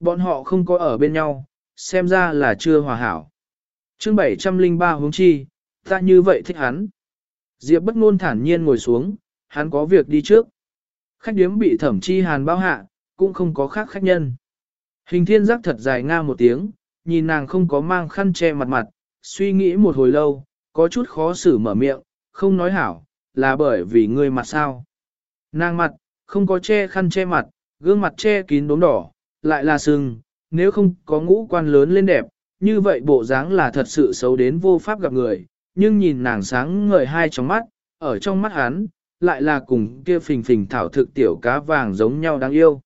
Bọn họ không có ở bên nhau, xem ra là chưa hòa hảo. chương 703 hướng chi, ta như vậy thích hắn. Diệp bất ngôn thản nhiên ngồi xuống, hắn có việc đi trước. Khách điếm bị thẩm chi hàn bao hạ, cũng không có khác khách nhân. Hình thiên giác thật dài nga một tiếng, nhìn nàng không có mang khăn che mặt mặt, suy nghĩ một hồi lâu, có chút khó xử mở miệng, không nói hảo, là bởi vì ngươi mặt sao. Nàng mặt, không có che khăn che mặt, gương mặt che kín đốm đỏ, lại là sưng, nếu không có ngũ quan lớn lên đẹp, như vậy bộ dáng là thật sự xấu đến vô pháp gặp người, nhưng nhìn nàng sáng ngời hai trong mắt, ở trong mắt hắn, lại là cùng kia phình phình thảo thực tiểu cá vàng giống nhau đáng yêu.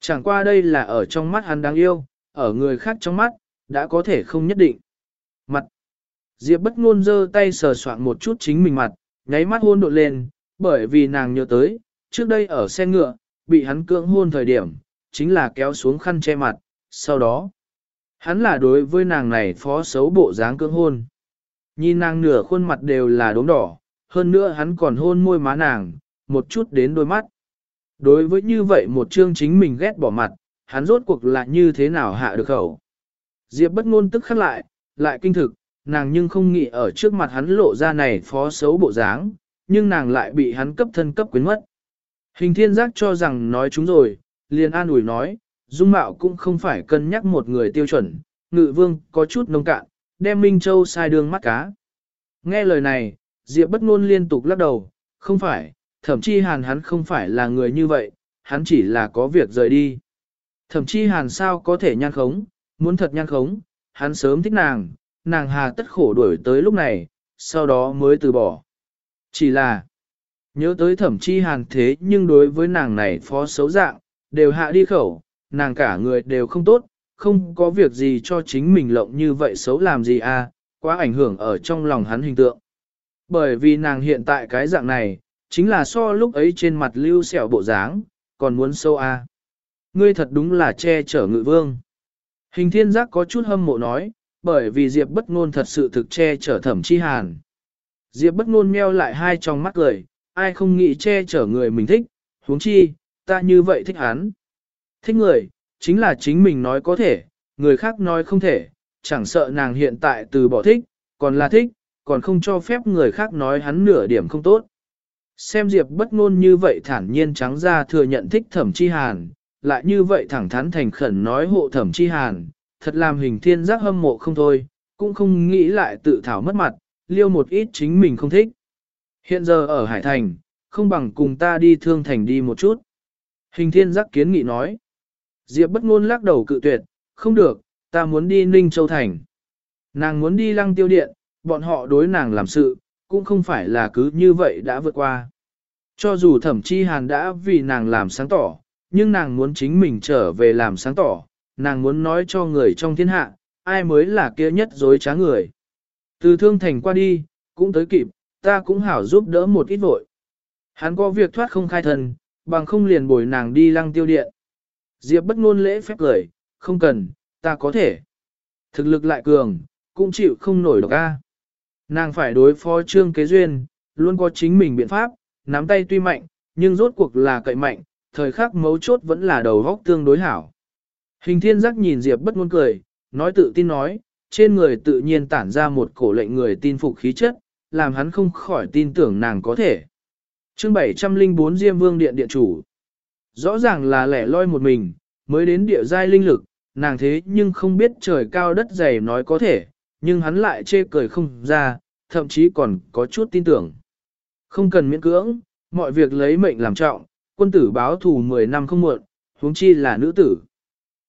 Chẳng qua đây là ở trong mắt hắn đáng yêu, ở người khác trong mắt, đã có thể không nhất định. Mặt. Diệp bất ngôn giơ tay sờ soạn một chút chính mình mặt, nháy mắt hôn đột lên, bởi vì nàng nhớ tới, trước đây ở xe ngựa, bị hắn cưỡng hôn thời điểm, chính là kéo xuống khăn che mặt, sau đó, hắn là đối với nàng này phó xấu bộ dáng cưỡng hôn. Nhìn nàng nửa khuôn mặt đều là đốm đỏ, hơn nữa hắn còn hôn môi má nàng, một chút đến đôi mắt. Đối với như vậy một chương chính mình ghét bỏ mặt, hắn rốt cuộc là như thế nào hạ được khẩu. Diệp bất ngôn tức khắc lại, lại kinh thực, nàng nhưng không nghĩ ở trước mặt hắn lộ ra này phó xấu bộ dáng, nhưng nàng lại bị hắn cấp thân cấp quyến mất. Hình thiên giác cho rằng nói chúng rồi, liền an ủi nói, dung mạo cũng không phải cân nhắc một người tiêu chuẩn, ngự vương có chút nông cạn, đem Minh Châu sai đường mắt cá. Nghe lời này, Diệp bất ngôn liên tục lắc đầu, không phải, thậm chí hàn hắn không phải là người như vậy, hắn chỉ là có việc rời đi. Thậm chí hàn sao có thể nhan khống, muốn thật nhan khống, hắn sớm thích nàng, nàng hà tất khổ đuổi tới lúc này, sau đó mới từ bỏ. Chỉ là, nhớ tới thẩm chi hàn thế nhưng đối với nàng này phó xấu dạng, đều hạ đi khẩu, nàng cả người đều không tốt, không có việc gì cho chính mình lộng như vậy xấu làm gì à, quá ảnh hưởng ở trong lòng hắn hình tượng. Bởi vì nàng hiện tại cái dạng này, chính là so lúc ấy trên mặt lưu sẹo bộ dáng, còn muốn sâu à. Ngươi thật đúng là che chở ngự vương. Hình thiên giác có chút hâm mộ nói, bởi vì Diệp bất ngôn thật sự thực che chở thẩm chi hàn. Diệp bất ngôn meo lại hai trong mắt cười, ai không nghĩ che chở người mình thích, huống chi, ta như vậy thích hắn. Thích người, chính là chính mình nói có thể, người khác nói không thể, chẳng sợ nàng hiện tại từ bỏ thích, còn là thích, còn không cho phép người khác nói hắn nửa điểm không tốt. Xem Diệp bất ngôn như vậy thản nhiên trắng ra thừa nhận thích thẩm chi hàn, lại như vậy thẳng thắn thành khẩn nói hộ thẩm chi hàn, thật làm hình thiên giác hâm mộ không thôi, cũng không nghĩ lại tự thảo mất mặt, liêu một ít chính mình không thích. Hiện giờ ở Hải Thành, không bằng cùng ta đi thương thành đi một chút. Hình thiên giác kiến nghị nói. Diệp bất ngôn lắc đầu cự tuyệt, không được, ta muốn đi Ninh Châu Thành. Nàng muốn đi lăng tiêu điện, bọn họ đối nàng làm sự, cũng không phải là cứ như vậy đã vượt qua. Cho dù thẩm chi hàn đã vì nàng làm sáng tỏ, nhưng nàng muốn chính mình trở về làm sáng tỏ, nàng muốn nói cho người trong thiên hạ, ai mới là kia nhất dối trá người. Từ thương thành qua đi, cũng tới kịp, ta cũng hảo giúp đỡ một ít vội. Hắn có việc thoát không khai thân, bằng không liền bồi nàng đi lăng tiêu điện. Diệp bất ngôn lễ phép cười không cần, ta có thể. Thực lực lại cường, cũng chịu không nổi độc a. Nàng phải đối phó trương kế duyên, luôn có chính mình biện pháp, nắm tay tuy mạnh, nhưng rốt cuộc là cậy mạnh, thời khắc mấu chốt vẫn là đầu góc tương đối hảo. Hình thiên giác nhìn Diệp bất ngôn cười, nói tự tin nói, trên người tự nhiên tản ra một cổ lệnh người tin phục khí chất, làm hắn không khỏi tin tưởng nàng có thể. Chương 704 Diêm Vương Điện Điện Chủ Rõ ràng là lẻ loi một mình, mới đến địa giai linh lực, nàng thế nhưng không biết trời cao đất dày nói có thể, nhưng hắn lại chê cười không ra, thậm chí còn có chút tin tưởng. Không cần miễn cưỡng, mọi việc lấy mệnh làm trọng, quân tử báo thù 10 năm không muộn, huống chi là nữ tử.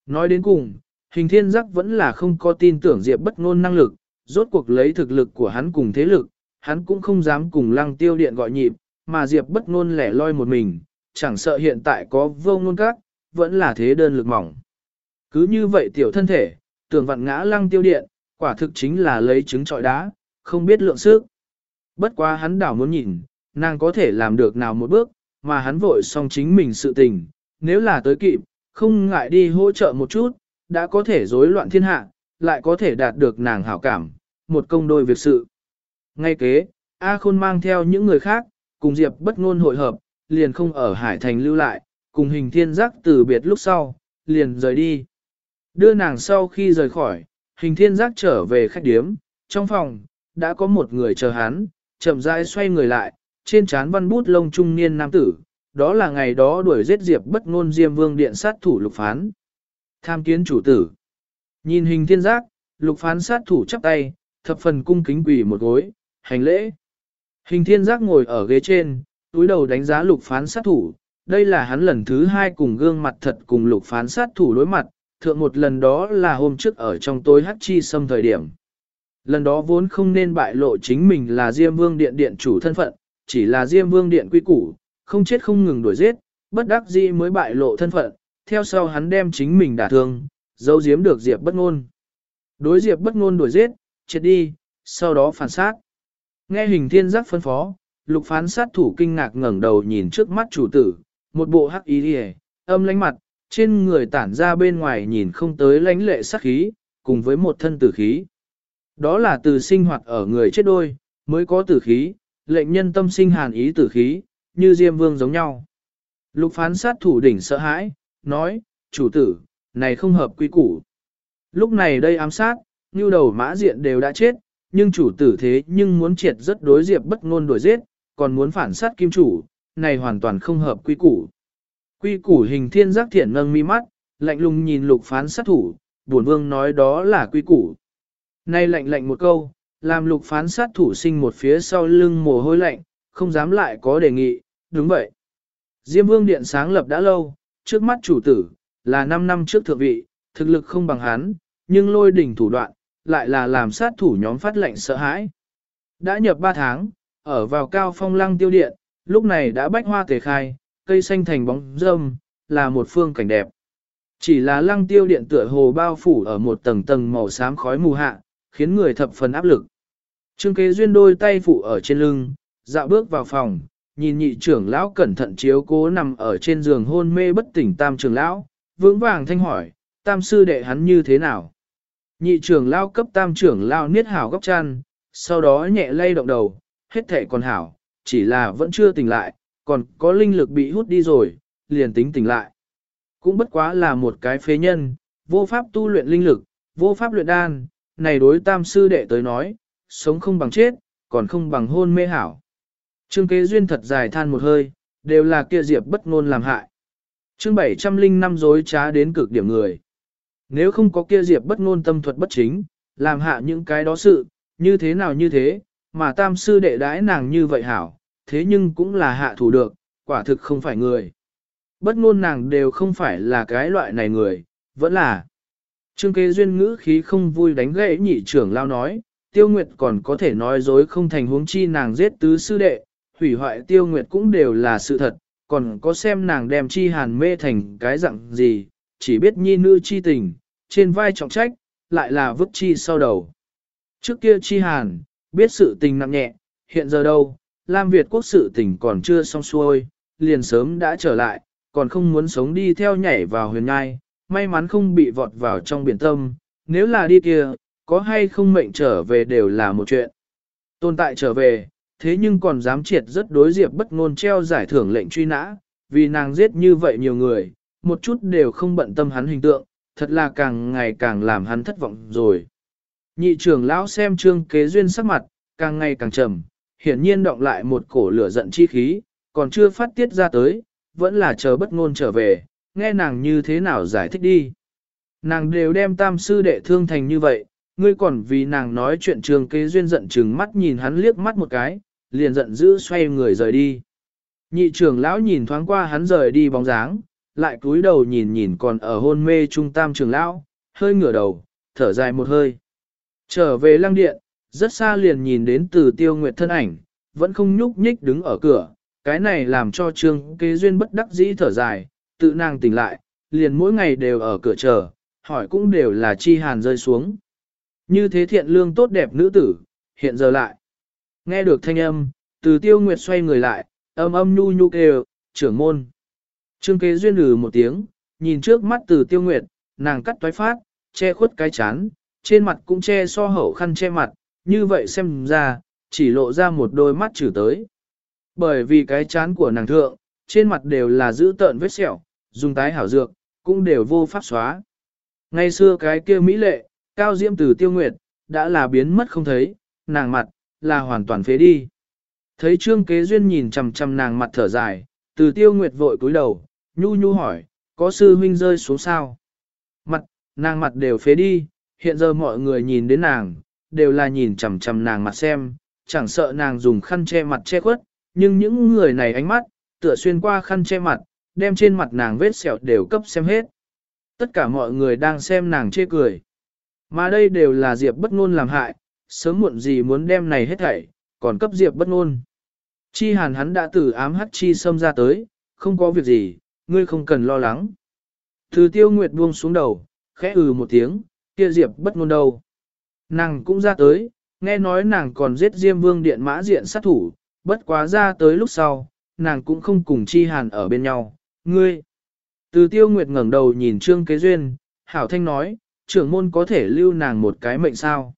Nói đến cùng, hình thiên giác vẫn là không có tin tưởng Diệp bất ngôn năng lực, rốt cuộc lấy thực lực của hắn cùng thế lực, hắn cũng không dám cùng lăng tiêu điện gọi nhịp, mà Diệp bất ngôn lẻ loi một mình, chẳng sợ hiện tại có vô ngôn các, vẫn là thế đơn lực mỏng. Cứ như vậy tiểu thân thể, tưởng vặn ngã lăng tiêu điện, quả thực chính là lấy trứng trọi đá, không biết lượng sức. Bất quá hắn đảo muốn nhìn, nàng có thể làm được nào một bước, mà hắn vội xong chính mình sự tình, nếu là tới kịp, không ngại đi hỗ trợ một chút, đã có thể rối loạn thiên hạ, lại có thể đạt được nàng hảo cảm, một công đôi việc sự. Ngay kế, A Khôn mang theo những người khác, cùng Diệp bất ngôn hội hợp, liền không ở Hải Thành lưu lại, cùng hình thiên giác từ biệt lúc sau, liền rời đi. Đưa nàng sau khi rời khỏi, hình thiên giác trở về khách điếm, trong phòng, đã có một người chờ hắn, chậm rãi xoay người lại, trên trán văn bút lông trung niên nam tử, đó là ngày đó đuổi giết diệp bất ngôn diêm vương điện sát thủ lục phán. Tham kiến chủ tử. Nhìn hình thiên giác, lục phán sát thủ chắp tay, thập phần cung kính quỳ một gối, hành lễ. Hình thiên giác ngồi ở ghế trên, túi đầu đánh giá lục phán sát thủ, đây là hắn lần thứ hai cùng gương mặt thật cùng lục phán sát thủ đối mặt, thượng một lần đó là hôm trước ở trong tối hắc chi xâm thời điểm. Lần đó vốn không nên bại lộ chính mình là Diêm Vương Điện Điện chủ thân phận, chỉ là Diêm Vương Điện quy củ, không chết không ngừng đuổi giết, bất đắc dĩ mới bại lộ thân phận, theo sau hắn đem chính mình đả thương, giấu giếm được Diệp bất ngôn. Đối Diệp bất ngôn đuổi giết, chết đi, sau đó phản sát. Nghe hình thiên giác phân phó, lục phán sát thủ kinh ngạc ngẩng đầu nhìn trước mắt chủ tử, một bộ hắc ý hề, âm lánh mặt, trên người tản ra bên ngoài nhìn không tới lãnh lệ sắc khí, cùng với một thân tử khí. Đó là từ sinh hoạt ở người chết đôi, mới có tử khí, lệnh nhân tâm sinh hàn ý tử khí, như Diêm Vương giống nhau. Lục phán sát thủ đỉnh sợ hãi, nói, chủ tử, này không hợp quy củ. Lúc này đây ám sát, như đầu mã diện đều đã chết, nhưng chủ tử thế nhưng muốn triệt rất đối diệp bất ngôn đuổi giết, còn muốn phản sát kim chủ, này hoàn toàn không hợp quy củ. Quy củ hình thiên giác thiện nâng mi mắt, lạnh lùng nhìn lục phán sát thủ, buồn vương nói đó là quy củ. Nay lạnh lạnh một câu, làm lục phán sát thủ sinh một phía sau lưng mồ hôi lạnh, không dám lại có đề nghị, đúng vậy. Diêm vương điện sáng lập đã lâu, trước mắt chủ tử, là 5 năm trước thượng vị, thực lực không bằng hắn, nhưng lôi đỉnh thủ đoạn, lại là làm sát thủ nhóm phát lệnh sợ hãi. Đã nhập 3 tháng, ở vào cao phong lăng tiêu điện, lúc này đã bách hoa tề khai, cây xanh thành bóng râm, là một phương cảnh đẹp. Chỉ là lăng tiêu điện tựa hồ bao phủ ở một tầng tầng màu xám khói mù hạ, khiến người thập phần áp lực. Trương kế duyên đôi tay phụ ở trên lưng, dạo bước vào phòng, nhìn nhị trưởng lão cẩn thận chiếu cố nằm ở trên giường hôn mê bất tỉnh tam trưởng lão, vững vàng thanh hỏi, tam sư đệ hắn như thế nào? Nhị trưởng lao cấp tam trưởng lao niết hảo góc chăn, sau đó nhẹ lay động đầu, hết thể còn hảo, chỉ là vẫn chưa tỉnh lại, còn có linh lực bị hút đi rồi, liền tính tỉnh lại. Cũng bất quá là một cái phế nhân, vô pháp tu luyện linh lực, vô pháp luyện đan, này đối tam sư đệ tới nói, sống không bằng chết, còn không bằng hôn mê hảo. Trương kế duyên thật dài than một hơi, đều là kia diệp bất ngôn làm hại. Chương 705 dối trá đến cực điểm người. Nếu không có kia diệp bất ngôn tâm thuật bất chính, làm hạ những cái đó sự, như thế nào như thế, mà tam sư đệ đãi nàng như vậy hảo, thế nhưng cũng là hạ thủ được, quả thực không phải người. Bất ngôn nàng đều không phải là cái loại này người, vẫn là. Trương kế duyên ngữ khí không vui đánh gãy nhị trưởng lao nói, tiêu nguyệt còn có thể nói dối không thành huống chi nàng giết tứ sư đệ, hủy hoại tiêu nguyệt cũng đều là sự thật, còn có xem nàng đem chi hàn mê thành cái dạng gì, chỉ biết nhi nữ chi tình, trên vai trọng trách, lại là vứt chi sau đầu. Trước kia chi hàn, biết sự tình nặng nhẹ, hiện giờ đâu, Lam Việt quốc sự tình còn chưa xong xuôi, liền sớm đã trở lại, còn không muốn sống đi theo nhảy vào huyền ngai, may mắn không bị vọt vào trong biển tâm, nếu là đi kia, có hay không mệnh trở về đều là một chuyện. Tồn tại trở về, thế nhưng còn dám triệt rất đối diệp bất ngôn treo giải thưởng lệnh truy nã, vì nàng giết như vậy nhiều người, một chút đều không bận tâm hắn hình tượng, thật là càng ngày càng làm hắn thất vọng rồi. Nhị trưởng lão xem trương kế duyên sắc mặt, càng ngày càng trầm, hiển nhiên động lại một cổ lửa giận chi khí, còn chưa phát tiết ra tới, vẫn là chờ bất ngôn trở về, nghe nàng như thế nào giải thích đi. Nàng đều đem tam sư đệ thương thành như vậy, ngươi còn vì nàng nói chuyện trường kế duyên giận chừng mắt nhìn hắn liếc mắt một cái, liền giận dữ xoay người rời đi. Nhị trưởng lão nhìn thoáng qua hắn rời đi bóng dáng, lại cúi đầu nhìn nhìn còn ở hôn mê trung tam trường lão, hơi ngửa đầu, thở dài một hơi. Trở về lăng điện, rất xa liền nhìn đến từ tiêu nguyệt thân ảnh, vẫn không nhúc nhích đứng ở cửa, cái này làm cho trương kế duyên bất đắc dĩ thở dài, tự nàng tỉnh lại, liền mỗi ngày đều ở cửa chờ, hỏi cũng đều là chi hàn rơi xuống. Như thế thiện lương tốt đẹp nữ tử, hiện giờ lại. Nghe được thanh âm, từ tiêu nguyệt xoay người lại, âm âm nhu nhu kêu, trưởng môn. Trương kế duyên lừ một tiếng, nhìn trước mắt từ tiêu nguyệt, nàng cắt toái phát, che khuất cái chán, trên mặt cũng che so hậu khăn che mặt, như vậy xem ra, chỉ lộ ra một đôi mắt chữ tới. Bởi vì cái chán của nàng thượng, trên mặt đều là giữ tợn vết sẹo, dùng tái hảo dược, cũng đều vô pháp xóa. Ngày xưa cái kia mỹ lệ, cao diễm từ tiêu nguyệt, đã là biến mất không thấy, nàng mặt, là hoàn toàn phế đi. Thấy trương kế duyên nhìn chằm chằm nàng mặt thở dài, từ tiêu nguyệt vội cúi đầu, nhu nhu hỏi, có sư huynh rơi xuống sao? Mặt, nàng mặt đều phế đi, hiện giờ mọi người nhìn đến nàng, đều là nhìn chằm chằm nàng mặt xem, chẳng sợ nàng dùng khăn che mặt che khuất, nhưng những người này ánh mắt, tựa xuyên qua khăn che mặt, đem trên mặt nàng vết sẹo đều cấp xem hết. Tất cả mọi người đang xem nàng chê cười. Mà đây đều là Diệp bất ngôn làm hại, sớm muộn gì muốn đem này hết thảy, còn cấp Diệp bất ngôn. Chi hàn hắn đã từ ám hắt chi xâm ra tới, không có việc gì, ngươi không cần lo lắng. Từ tiêu nguyệt buông xuống đầu, khẽ ừ một tiếng, kia Diệp bất ngôn đâu. Nàng cũng ra tới, nghe nói nàng còn giết Diêm Vương Điện mã diện sát thủ, bất quá ra tới lúc sau, nàng cũng không cùng Chi Hàn ở bên nhau, ngươi. Từ tiêu nguyệt ngẩng đầu nhìn Trương Kế Duyên, Hảo Thanh nói, trưởng môn có thể lưu nàng một cái mệnh sao.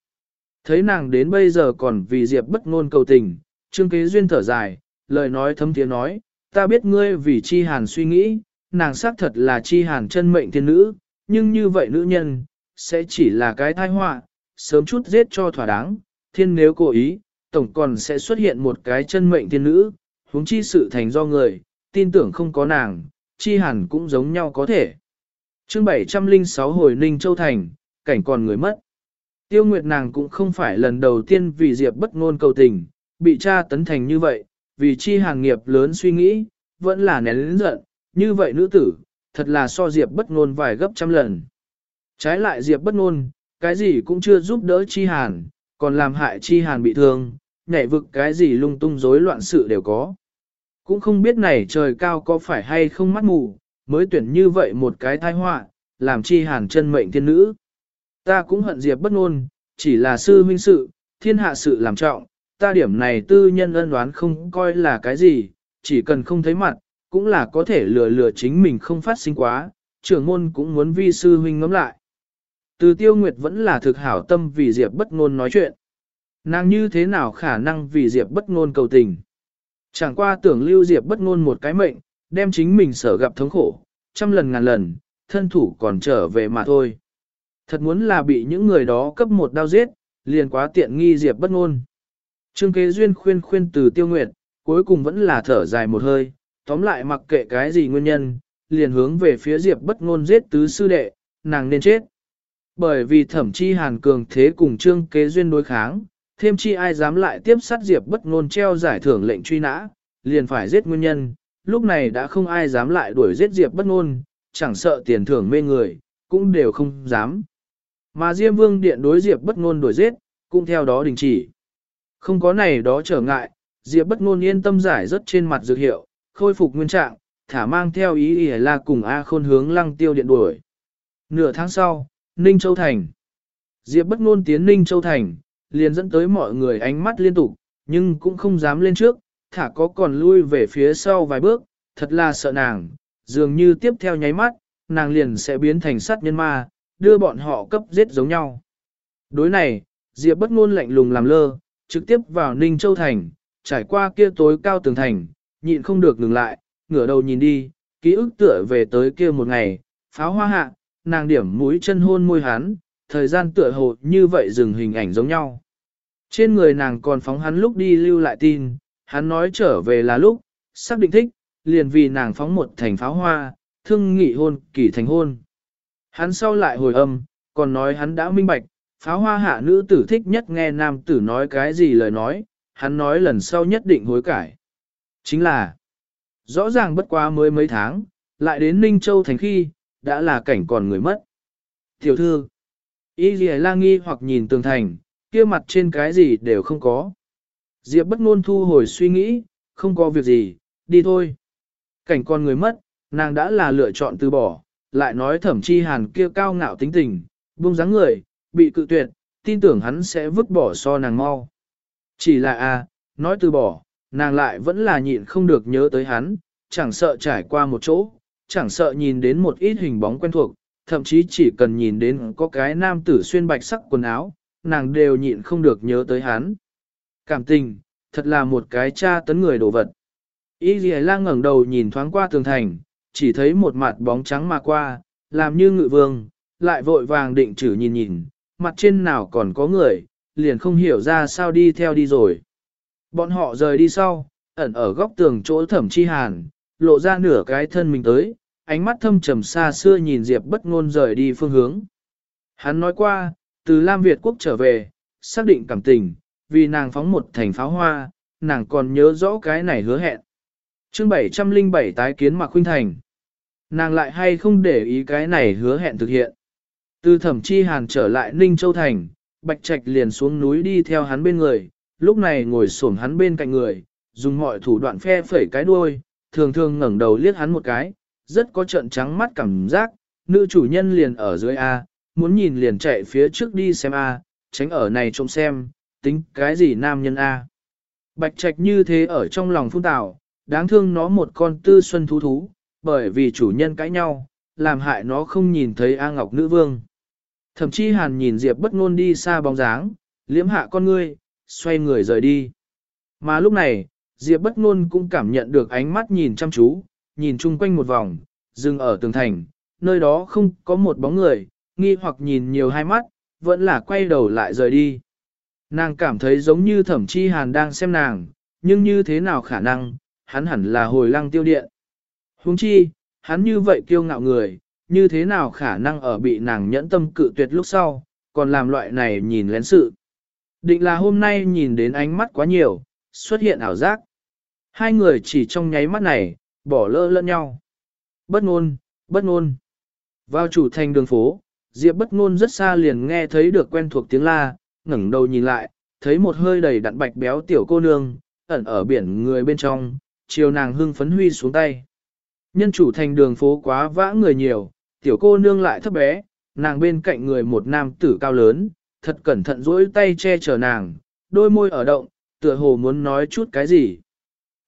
Thấy nàng đến bây giờ còn vì Diệp bất ngôn cầu tình, Trương Kế Duyên thở dài, lời nói thấm tiếng nói, ta biết ngươi vì Chi Hàn suy nghĩ, nàng xác thật là Chi Hàn chân mệnh thiên nữ, nhưng như vậy nữ nhân, sẽ chỉ là cái tai họa, sớm chút giết cho thỏa đáng, thiên nếu cố ý, tổng còn sẽ xuất hiện một cái chân mệnh thiên nữ, huống chi sự thành do người, tin tưởng không có nàng, chi Hàn cũng giống nhau có thể. chương 706 hồi Ninh Châu Thành, cảnh còn người mất. Tiêu Nguyệt nàng cũng không phải lần đầu tiên vì Diệp bất ngôn cầu tình, bị cha tấn thành như vậy, vì chi hàng nghiệp lớn suy nghĩ, vẫn là nén lĩnh giận, như vậy nữ tử, thật là so Diệp bất ngôn vài gấp trăm lần. Trái lại Diệp bất ngôn, cái gì cũng chưa giúp đỡ chi hàn, còn làm hại chi hàn bị thương, nhảy vực cái gì lung tung rối loạn sự đều có. Cũng không biết này trời cao có phải hay không mắt mù, mới tuyển như vậy một cái tai họa, làm chi hàn chân mệnh thiên nữ. Ta cũng hận Diệp bất ngôn, chỉ là sư huynh sự, thiên hạ sự làm trọng, ta điểm này tư nhân ân đoán không coi là cái gì, chỉ cần không thấy mặt, cũng là có thể lừa lừa chính mình không phát sinh quá, trưởng môn cũng muốn vi sư huynh ngắm lại. Từ tiêu nguyệt vẫn là thực hảo tâm vì Diệp bất ngôn nói chuyện. Nàng như thế nào khả năng vì Diệp bất ngôn cầu tình. Chẳng qua tưởng lưu Diệp bất ngôn một cái mệnh, đem chính mình sở gặp thống khổ, trăm lần ngàn lần, thân thủ còn trở về mà thôi. Thật muốn là bị những người đó cấp một đao giết, liền quá tiện nghi Diệp bất ngôn. Trương kế duyên khuyên khuyên từ tiêu nguyệt, cuối cùng vẫn là thở dài một hơi, tóm lại mặc kệ cái gì nguyên nhân, liền hướng về phía Diệp bất ngôn giết tứ sư đệ, nàng nên chết. Bởi vì thẩm chi hàn cường thế cùng trương kế duyên đối kháng, thêm chi ai dám lại tiếp sát Diệp bất ngôn treo giải thưởng lệnh truy nã, liền phải giết nguyên nhân, lúc này đã không ai dám lại đuổi giết Diệp bất ngôn, chẳng sợ tiền thưởng mê người, cũng đều không dám. Mà Diêm Vương điện đối Diệp bất ngôn đuổi giết, cũng theo đó đình chỉ. Không có này đó trở ngại, Diệp bất ngôn yên tâm giải rất trên mặt dược hiệu, khôi phục nguyên trạng, thả mang theo ý ý là cùng A khôn hướng lăng tiêu điện đuổi. Nửa tháng sau, Ninh Châu Thành. Diệp bất ngôn tiến Ninh Châu Thành, liền dẫn tới mọi người ánh mắt liên tục, nhưng cũng không dám lên trước, thả có còn lui về phía sau vài bước, thật là sợ nàng, dường như tiếp theo nháy mắt, nàng liền sẽ biến thành sát nhân ma, đưa bọn họ cấp giết giống nhau. Đối này, Diệp bất ngôn lạnh lùng làm lơ, trực tiếp vào Ninh Châu Thành, trải qua kia tối cao tường thành, nhịn không được ngừng lại, ngửa đầu nhìn đi, ký ức tựa về tới kia một ngày, pháo hoa hạ, nàng điểm mũi chân hôn môi hắn, thời gian tựa hồ như vậy dừng hình ảnh giống nhau. Trên người nàng còn phóng hắn lúc đi lưu lại tin, hắn nói trở về là lúc, xác định thích, liền vì nàng phóng một thành pháo hoa, thương nghị hôn, kỳ thành hôn. Hắn sau lại hồi âm, còn nói hắn đã minh bạch, pháo hoa hạ nữ tử thích nhất nghe nam tử nói cái gì lời nói, hắn nói lần sau nhất định hối cải. Chính là, rõ ràng bất quá mới mấy tháng, lại đến Ninh Châu thành khi, đã là cảnh còn người mất. Tiểu thư, y lìa la nghi hoặc nhìn tường thành, kia mặt trên cái gì đều không có. Diệp bất ngôn thu hồi suy nghĩ, không có việc gì, đi thôi. Cảnh con người mất, nàng đã là lựa chọn từ bỏ, lại nói thẩm chi hàn kia cao ngạo tính tình, buông dáng người, bị cự tuyệt, tin tưởng hắn sẽ vứt bỏ so nàng mau. Chỉ là a, à, nói từ bỏ, nàng lại vẫn là nhịn không được nhớ tới hắn, chẳng sợ trải qua một chỗ, chẳng sợ nhìn đến một ít hình bóng quen thuộc, thậm chí chỉ cần nhìn đến có cái nam tử xuyên bạch sắc quần áo, nàng đều nhịn không được nhớ tới hắn. Cảm tình, thật là một cái cha tấn người đồ vật. Y Lì Lang ngẩng đầu nhìn thoáng qua tường thành, chỉ thấy một mặt bóng trắng mà qua, làm như ngự vương, lại vội vàng định chử nhìn nhìn, mặt trên nào còn có người, liền không hiểu ra sao đi theo đi rồi. Bọn họ rời đi sau, ẩn ở góc tường chỗ thẩm chi hàn, lộ ra nửa cái thân mình tới, ánh mắt thâm trầm xa xưa nhìn Diệp bất ngôn rời đi phương hướng. Hắn nói qua, từ Lam Việt quốc trở về, xác định cảm tình, vì nàng phóng một thành pháo hoa, nàng còn nhớ rõ cái này hứa hẹn. Chương 707 tái kiến Mạc Khuynh Thành. Nàng lại hay không để ý cái này hứa hẹn thực hiện. Từ thẩm chi hàn trở lại Ninh Châu Thành, Bạch Trạch liền xuống núi đi theo hắn bên người, lúc này ngồi xổm hắn bên cạnh người, dùng mọi thủ đoạn phe phẩy cái đuôi, thường thường ngẩng đầu liếc hắn một cái, rất có trận trắng mắt cảm giác, nữ chủ nhân liền ở dưới A, muốn nhìn liền chạy phía trước đi xem A, tránh ở này trông xem, tính cái gì nam nhân A. Bạch Trạch như thế ở trong lòng phun tảo, đáng thương nó một con tư xuân thú thú, bởi vì chủ nhân cãi nhau, làm hại nó không nhìn thấy A Ngọc Nữ Vương. Thậm chí hàn nhìn Diệp bất ngôn đi xa bóng dáng, liếm hạ con ngươi, xoay người rời đi. Mà lúc này, Diệp bất ngôn cũng cảm nhận được ánh mắt nhìn chăm chú, nhìn chung quanh một vòng, dừng ở tường thành, nơi đó không có một bóng người, nghi hoặc nhìn nhiều hai mắt, vẫn là quay đầu lại rời đi. Nàng cảm thấy giống như thẩm chi hàn đang xem nàng, nhưng như thế nào khả năng, hắn hẳn là hồi lăng tiêu điện. Huống chi, hắn như vậy kiêu ngạo người, như thế nào khả năng ở bị nàng nhẫn tâm cự tuyệt lúc sau, còn làm loại này nhìn lén sự. Định là hôm nay nhìn đến ánh mắt quá nhiều, xuất hiện ảo giác. Hai người chỉ trong nháy mắt này, bỏ lỡ lẫn nhau. Bất ngôn, bất ngôn. Vào chủ thành đường phố, Diệp bất ngôn rất xa liền nghe thấy được quen thuộc tiếng la, ngẩng đầu nhìn lại, thấy một hơi đầy đặn bạch béo tiểu cô nương, ẩn ở biển người bên trong, chiều nàng hưng phấn huy xuống tay. Nhân chủ thành đường phố quá vã người nhiều, tiểu cô nương lại thấp bé, nàng bên cạnh người một nam tử cao lớn, thật cẩn thận duỗi tay che chở nàng, đôi môi ở động, tựa hồ muốn nói chút cái gì.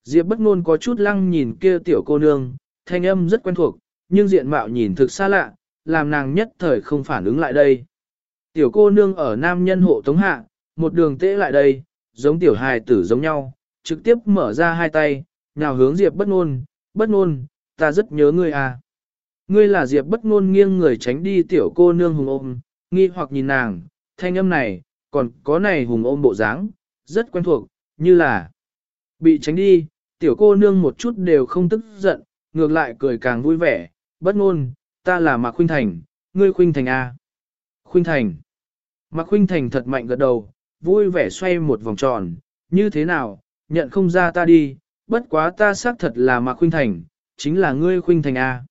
Diệp bất ngôn có chút lăng nhìn kia tiểu cô nương, thanh âm rất quen thuộc, nhưng diện mạo nhìn thực xa lạ, làm nàng nhất thời không phản ứng lại đây. Tiểu cô nương ở nam nhân hộ tống hạ, một đường tễ lại đây, giống tiểu hài tử giống nhau, trực tiếp mở ra hai tay, nhào hướng Diệp bất ngôn, bất ngôn, ta rất nhớ ngươi à. Ngươi là Diệp bất ngôn nghiêng người tránh đi tiểu cô nương hùng ôm, nghi hoặc nhìn nàng, thanh âm này, còn có này hùng ôm bộ dáng, rất quen thuộc, như là bị tránh đi, tiểu cô nương một chút đều không tức giận, ngược lại cười càng vui vẻ, bất ngôn, ta là Mạc Khuynh Thành, ngươi Khuynh Thành A. Khuynh Thành. Mạc Khuynh Thành thật mạnh gật đầu, vui vẻ xoay một vòng tròn, như thế nào, nhận không ra ta đi, bất quá ta xác thật là Mạc Khuynh Thành, chính là ngươi Khuynh Thành A.